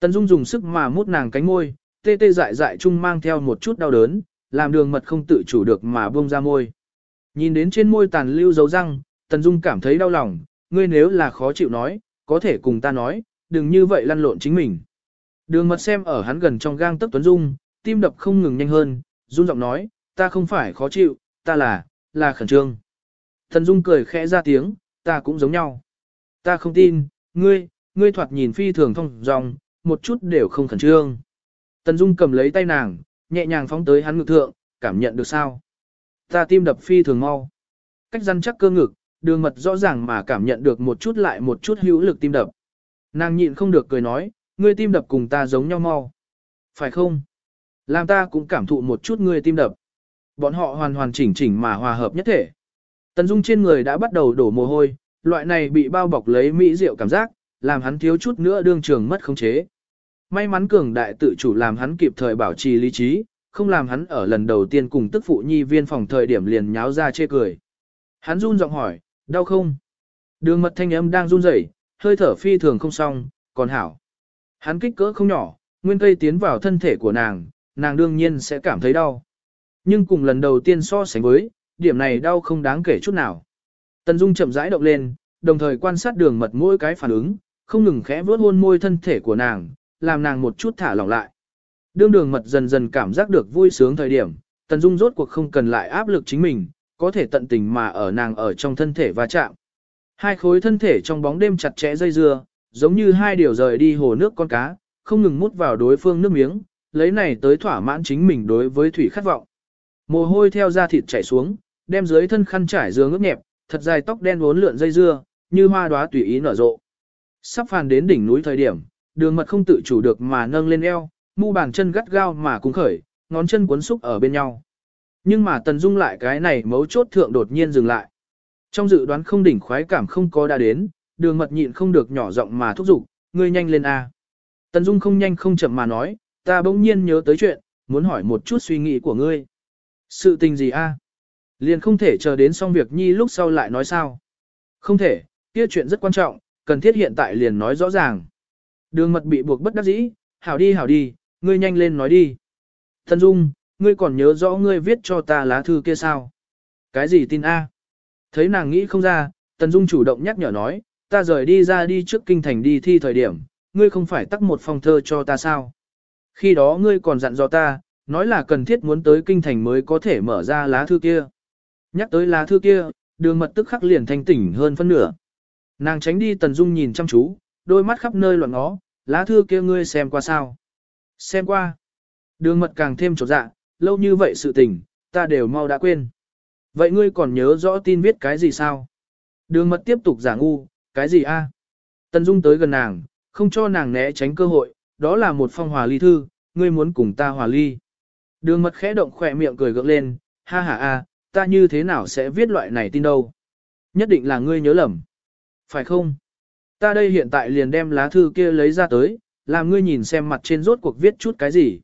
Tần Dung dùng sức mà mút nàng cánh môi, tê tê dại dại chung mang theo một chút đau đớn, làm đường mật không tự chủ được mà buông ra môi. Nhìn đến trên môi tàn lưu dấu răng, Tần Dung cảm thấy đau lòng, ngươi nếu là khó chịu nói, có thể cùng ta nói, đừng như vậy lăn lộn chính mình. Đường mật xem ở hắn gần trong gang tấc Tuấn Dung, tim đập không ngừng nhanh hơn, Dung giọng nói, ta không phải khó chịu, ta là, là khẩn trương. Tần Dung cười khẽ ra tiếng, ta cũng giống nhau. Ta không tin, ngươi, ngươi thoạt nhìn phi thường thông dòng, một chút đều không khẩn trương. Tần Dung cầm lấy tay nàng, nhẹ nhàng phóng tới hắn ngực thượng, cảm nhận được sao? Ta tim đập phi thường mau. Cách răn chắc cơ ngực, đường mật rõ ràng mà cảm nhận được một chút lại một chút hữu lực tim đập. Nàng nhịn không được cười nói, ngươi tim đập cùng ta giống nhau mau. Phải không? Làm ta cũng cảm thụ một chút ngươi tim đập. Bọn họ hoàn hoàn chỉnh chỉnh mà hòa hợp nhất thể. Tần Dung trên người đã bắt đầu đổ mồ hôi, loại này bị bao bọc lấy mỹ rượu cảm giác, làm hắn thiếu chút nữa đương trường mất khống chế. May mắn cường đại tự chủ làm hắn kịp thời bảo trì lý trí, không làm hắn ở lần đầu tiên cùng tức phụ nhi viên phòng thời điểm liền nháo ra chê cười. Hắn run giọng hỏi, đau không? Đường mật thanh âm đang run rẩy, hơi thở phi thường không xong, còn hảo. Hắn kích cỡ không nhỏ, nguyên cây tiến vào thân thể của nàng, nàng đương nhiên sẽ cảm thấy đau. Nhưng cùng lần đầu tiên so sánh với, điểm này đau không đáng kể chút nào. Tần Dung chậm rãi động lên, đồng thời quan sát đường mật mỗi cái phản ứng, không ngừng khẽ vuốt hôn môi thân thể của nàng, làm nàng một chút thả lỏng lại. Đương đường mật dần dần cảm giác được vui sướng thời điểm, Tần Dung rốt cuộc không cần lại áp lực chính mình, có thể tận tình mà ở nàng ở trong thân thể va chạm. Hai khối thân thể trong bóng đêm chặt chẽ dây dưa, giống như hai điều rời đi hồ nước con cá, không ngừng mút vào đối phương nước miếng, lấy này tới thỏa mãn chính mình đối với thủy khát vọng. Mồ hôi theo da thịt chảy xuống, đem dưới thân khăn trải dưa ngước nhẹp, thật dài tóc đen uốn lượn dây dưa, như hoa đóa tùy ý nở rộ. Sắp phàn đến đỉnh núi thời điểm, đường mật không tự chủ được mà nâng lên eo, mu bàn chân gắt gao mà cung khởi, ngón chân cuốn xúc ở bên nhau. Nhưng mà Tần Dung lại cái này mấu chốt thượng đột nhiên dừng lại. Trong dự đoán không đỉnh khoái cảm không có đã đến, đường mật nhịn không được nhỏ giọng mà thúc giục, ngươi nhanh lên a. Tần Dung không nhanh không chậm mà nói, ta bỗng nhiên nhớ tới chuyện, muốn hỏi một chút suy nghĩ của ngươi. Sự tình gì a? Liền không thể chờ đến xong việc nhi lúc sau lại nói sao. Không thể, kia chuyện rất quan trọng, cần thiết hiện tại liền nói rõ ràng. Đường mật bị buộc bất đắc dĩ, hảo đi hảo đi, ngươi nhanh lên nói đi. Thần Dung, ngươi còn nhớ rõ ngươi viết cho ta lá thư kia sao? Cái gì tin A? Thấy nàng nghĩ không ra, Tần Dung chủ động nhắc nhở nói, ta rời đi ra đi trước kinh thành đi thi thời điểm, ngươi không phải tắt một phong thơ cho ta sao? Khi đó ngươi còn dặn dò ta, nói là cần thiết muốn tới kinh thành mới có thể mở ra lá thư kia. Nhắc tới lá thư kia, đường mật tức khắc liền thanh tỉnh hơn phân nửa. Nàng tránh đi Tần Dung nhìn chăm chú, đôi mắt khắp nơi loạn ngó, lá thư kia ngươi xem qua sao? Xem qua. Đường mật càng thêm trột dạ, lâu như vậy sự tình, ta đều mau đã quên. Vậy ngươi còn nhớ rõ tin viết cái gì sao? Đường mật tiếp tục giả ngu, cái gì a? Tần Dung tới gần nàng, không cho nàng né tránh cơ hội, đó là một phong hòa ly thư, ngươi muốn cùng ta hòa ly. Đường mật khẽ động khỏe miệng cười gượng lên, ha ha a, ta như thế nào sẽ viết loại này tin đâu? Nhất định là ngươi nhớ lầm. Phải không? Ta đây hiện tại liền đem lá thư kia lấy ra tới, làm ngươi nhìn xem mặt trên rốt cuộc viết chút cái gì.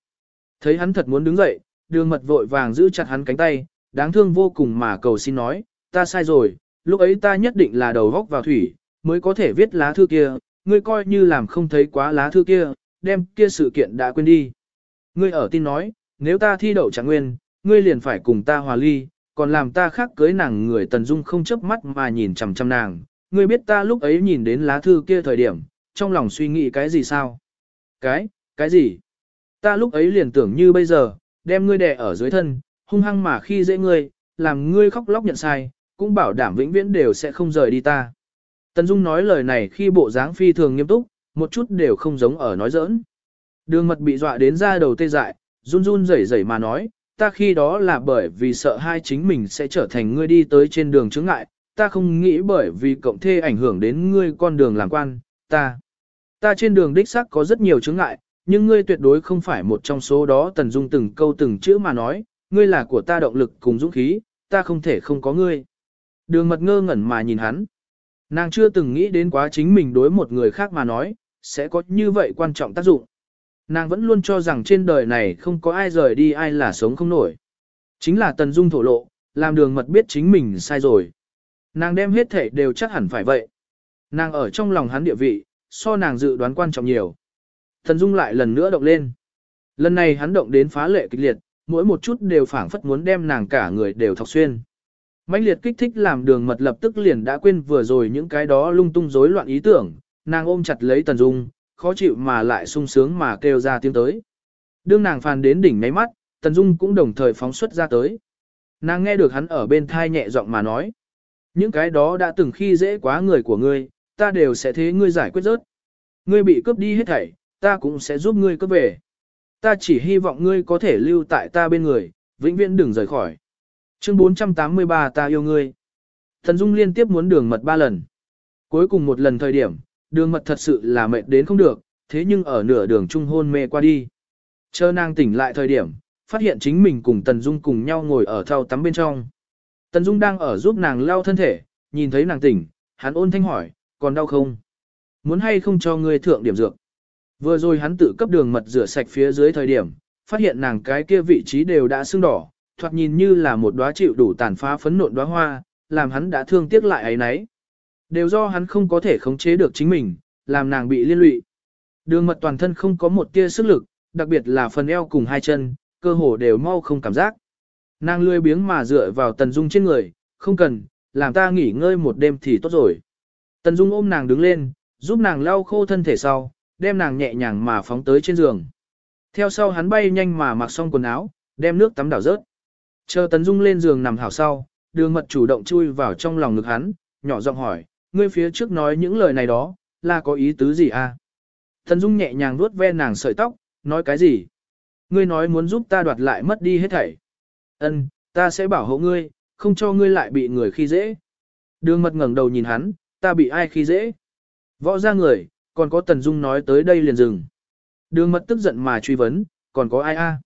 Thấy hắn thật muốn đứng dậy, đường mật vội vàng giữ chặt hắn cánh tay, đáng thương vô cùng mà cầu xin nói, ta sai rồi, lúc ấy ta nhất định là đầu góc vào thủy, mới có thể viết lá thư kia, ngươi coi như làm không thấy quá lá thư kia, đem kia sự kiện đã quên đi. Ngươi ở tin nói, nếu ta thi đậu trạng nguyên, ngươi liền phải cùng ta hòa ly, còn làm ta khác cưới nàng người tần dung không chớp mắt mà nhìn chằm chằm nàng. Ngươi biết ta lúc ấy nhìn đến lá thư kia thời điểm, trong lòng suy nghĩ cái gì sao? Cái, cái gì? Ta lúc ấy liền tưởng như bây giờ, đem ngươi đè ở dưới thân, hung hăng mà khi dễ ngươi, làm ngươi khóc lóc nhận sai, cũng bảo đảm vĩnh viễn đều sẽ không rời đi ta. Tần Dung nói lời này khi bộ dáng phi thường nghiêm túc, một chút đều không giống ở nói giỡn. Đường mật bị dọa đến ra đầu tê dại, run run rẩy rẩy mà nói, ta khi đó là bởi vì sợ hai chính mình sẽ trở thành ngươi đi tới trên đường chứng ngại, ta không nghĩ bởi vì cộng thê ảnh hưởng đến ngươi con đường làm quan, ta. Ta trên đường đích xác có rất nhiều chướng ngại, nhưng ngươi tuyệt đối không phải một trong số đó tần dung từng câu từng chữ mà nói, ngươi là của ta động lực cùng dũng khí, ta không thể không có ngươi. Đường mật ngơ ngẩn mà nhìn hắn. Nàng chưa từng nghĩ đến quá chính mình đối một người khác mà nói, sẽ có như vậy quan trọng tác dụng. Nàng vẫn luôn cho rằng trên đời này không có ai rời đi ai là sống không nổi. Chính là tần dung thổ lộ, làm đường mật biết chính mình sai rồi. Nàng đem hết thể đều chắc hẳn phải vậy. Nàng ở trong lòng hắn địa vị, so nàng dự đoán quan trọng nhiều. Thần dung lại lần nữa động lên. Lần này hắn động đến phá lệ kịch liệt, mỗi một chút đều phảng phất muốn đem nàng cả người đều thọc xuyên. Mạnh liệt kích thích làm đường mật lập tức liền đã quên vừa rồi những cái đó lung tung rối loạn ý tưởng, nàng ôm chặt lấy Tần Dung, khó chịu mà lại sung sướng mà kêu ra tiếng tới. Đương nàng phàn đến đỉnh ngáy mắt, Tần Dung cũng đồng thời phóng xuất ra tới. Nàng nghe được hắn ở bên thai nhẹ giọng mà nói. Những cái đó đã từng khi dễ quá người của ngươi, ta đều sẽ thế ngươi giải quyết rớt. Ngươi bị cướp đi hết thảy, ta cũng sẽ giúp ngươi cướp về. Ta chỉ hy vọng ngươi có thể lưu tại ta bên người, vĩnh viễn đừng rời khỏi. Chương 483 ta yêu ngươi. Thần Dung liên tiếp muốn đường mật ba lần. Cuối cùng một lần thời điểm, đường mật thật sự là mệt đến không được, thế nhưng ở nửa đường trung hôn mê qua đi. Chờ nàng tỉnh lại thời điểm, phát hiện chính mình cùng Tần Dung cùng nhau ngồi ở thau tắm bên trong. Tần Dung đang ở giúp nàng lau thân thể, nhìn thấy nàng tỉnh, hắn ôn thanh hỏi, còn đau không? Muốn hay không cho ngươi thượng điểm dược? Vừa rồi hắn tự cấp đường mật rửa sạch phía dưới thời điểm, phát hiện nàng cái kia vị trí đều đã sưng đỏ, thoạt nhìn như là một đóa chịu đủ tàn phá phấn nộn đóa hoa, làm hắn đã thương tiếc lại ấy nấy. Đều do hắn không có thể khống chế được chính mình, làm nàng bị liên lụy. Đường mật toàn thân không có một tia sức lực, đặc biệt là phần eo cùng hai chân, cơ hồ đều mau không cảm giác. Nàng lười biếng mà dựa vào Tần Dung trên người, không cần, làm ta nghỉ ngơi một đêm thì tốt rồi. Tần Dung ôm nàng đứng lên, giúp nàng lau khô thân thể sau, đem nàng nhẹ nhàng mà phóng tới trên giường. Theo sau hắn bay nhanh mà mặc xong quần áo, đem nước tắm đảo rớt. Chờ Tần Dung lên giường nằm hảo sau, đường mật chủ động chui vào trong lòng ngực hắn, nhỏ giọng hỏi, ngươi phía trước nói những lời này đó, là có ý tứ gì à? Tần Dung nhẹ nhàng vuốt ve nàng sợi tóc, nói cái gì? Ngươi nói muốn giúp ta đoạt lại mất đi hết thảy. Ân, ta sẽ bảo hộ ngươi, không cho ngươi lại bị người khi dễ. Đường mật ngẩng đầu nhìn hắn, ta bị ai khi dễ? Võ ra người, còn có Tần Dung nói tới đây liền dừng. Đường mật tức giận mà truy vấn, còn có ai a?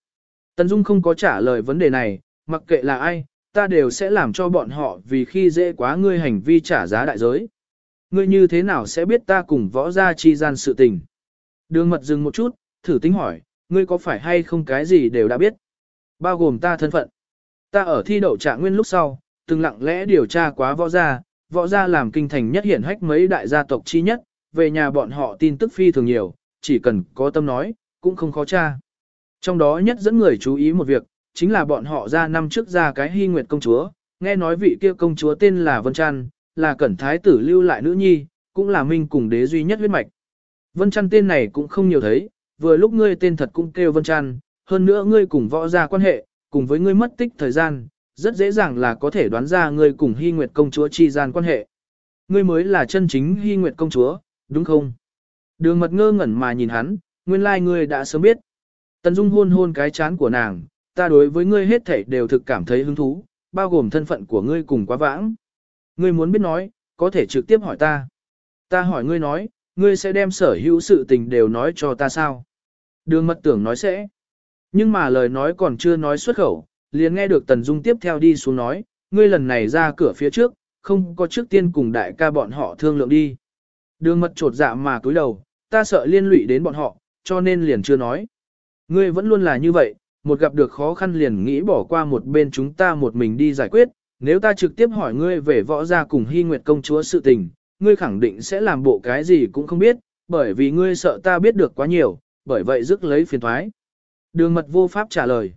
Tần Dung không có trả lời vấn đề này, mặc kệ là ai, ta đều sẽ làm cho bọn họ vì khi dễ quá ngươi hành vi trả giá đại giới. Ngươi như thế nào sẽ biết ta cùng võ gia chi gian sự tình? Đường mật dừng một chút, thử tính hỏi, ngươi có phải hay không cái gì đều đã biết? Bao gồm ta thân phận. Ta ở thi đậu trạng nguyên lúc sau, từng lặng lẽ điều tra quá võ gia, võ gia làm kinh thành nhất hiển hách mấy đại gia tộc chi nhất, về nhà bọn họ tin tức phi thường nhiều, chỉ cần có tâm nói, cũng không khó tra. Trong đó nhất dẫn người chú ý một việc, chính là bọn họ ra năm trước ra cái hy nguyệt công chúa, nghe nói vị kia công chúa tên là Vân Trăn, là cẩn thái tử lưu lại nữ nhi, cũng là minh cùng đế duy nhất huyết mạch. Vân Trăn tên này cũng không nhiều thấy, vừa lúc ngươi tên thật cũng kêu Vân Trăn, hơn nữa ngươi cùng võ gia quan hệ, cùng với ngươi mất tích thời gian, rất dễ dàng là có thể đoán ra ngươi cùng Hy Nguyệt công chúa chi gian quan hệ. Ngươi mới là chân chính Hy Nguyệt công chúa, đúng không? Đường mật ngơ ngẩn mà nhìn hắn, nguyên lai like ngươi đã sớm biết. Tần Dung hôn hôn cái chán của nàng, ta đối với ngươi hết thảy đều thực cảm thấy hứng thú, bao gồm thân phận của ngươi cùng quá vãng. Ngươi muốn biết nói, có thể trực tiếp hỏi ta. Ta hỏi ngươi nói, ngươi sẽ đem sở hữu sự tình đều nói cho ta sao? Đường mật tưởng nói sẽ. Nhưng mà lời nói còn chưa nói xuất khẩu, liền nghe được Tần Dung tiếp theo đi xuống nói, ngươi lần này ra cửa phía trước, không có trước tiên cùng đại ca bọn họ thương lượng đi. Đường mật trột dạ mà cúi đầu, ta sợ liên lụy đến bọn họ, cho nên liền chưa nói. Ngươi vẫn luôn là như vậy, một gặp được khó khăn liền nghĩ bỏ qua một bên chúng ta một mình đi giải quyết, nếu ta trực tiếp hỏi ngươi về võ gia cùng hy nguyệt công chúa sự tình, ngươi khẳng định sẽ làm bộ cái gì cũng không biết, bởi vì ngươi sợ ta biết được quá nhiều, bởi vậy dứt lấy phiền thoái. Đường mật vô pháp trả lời.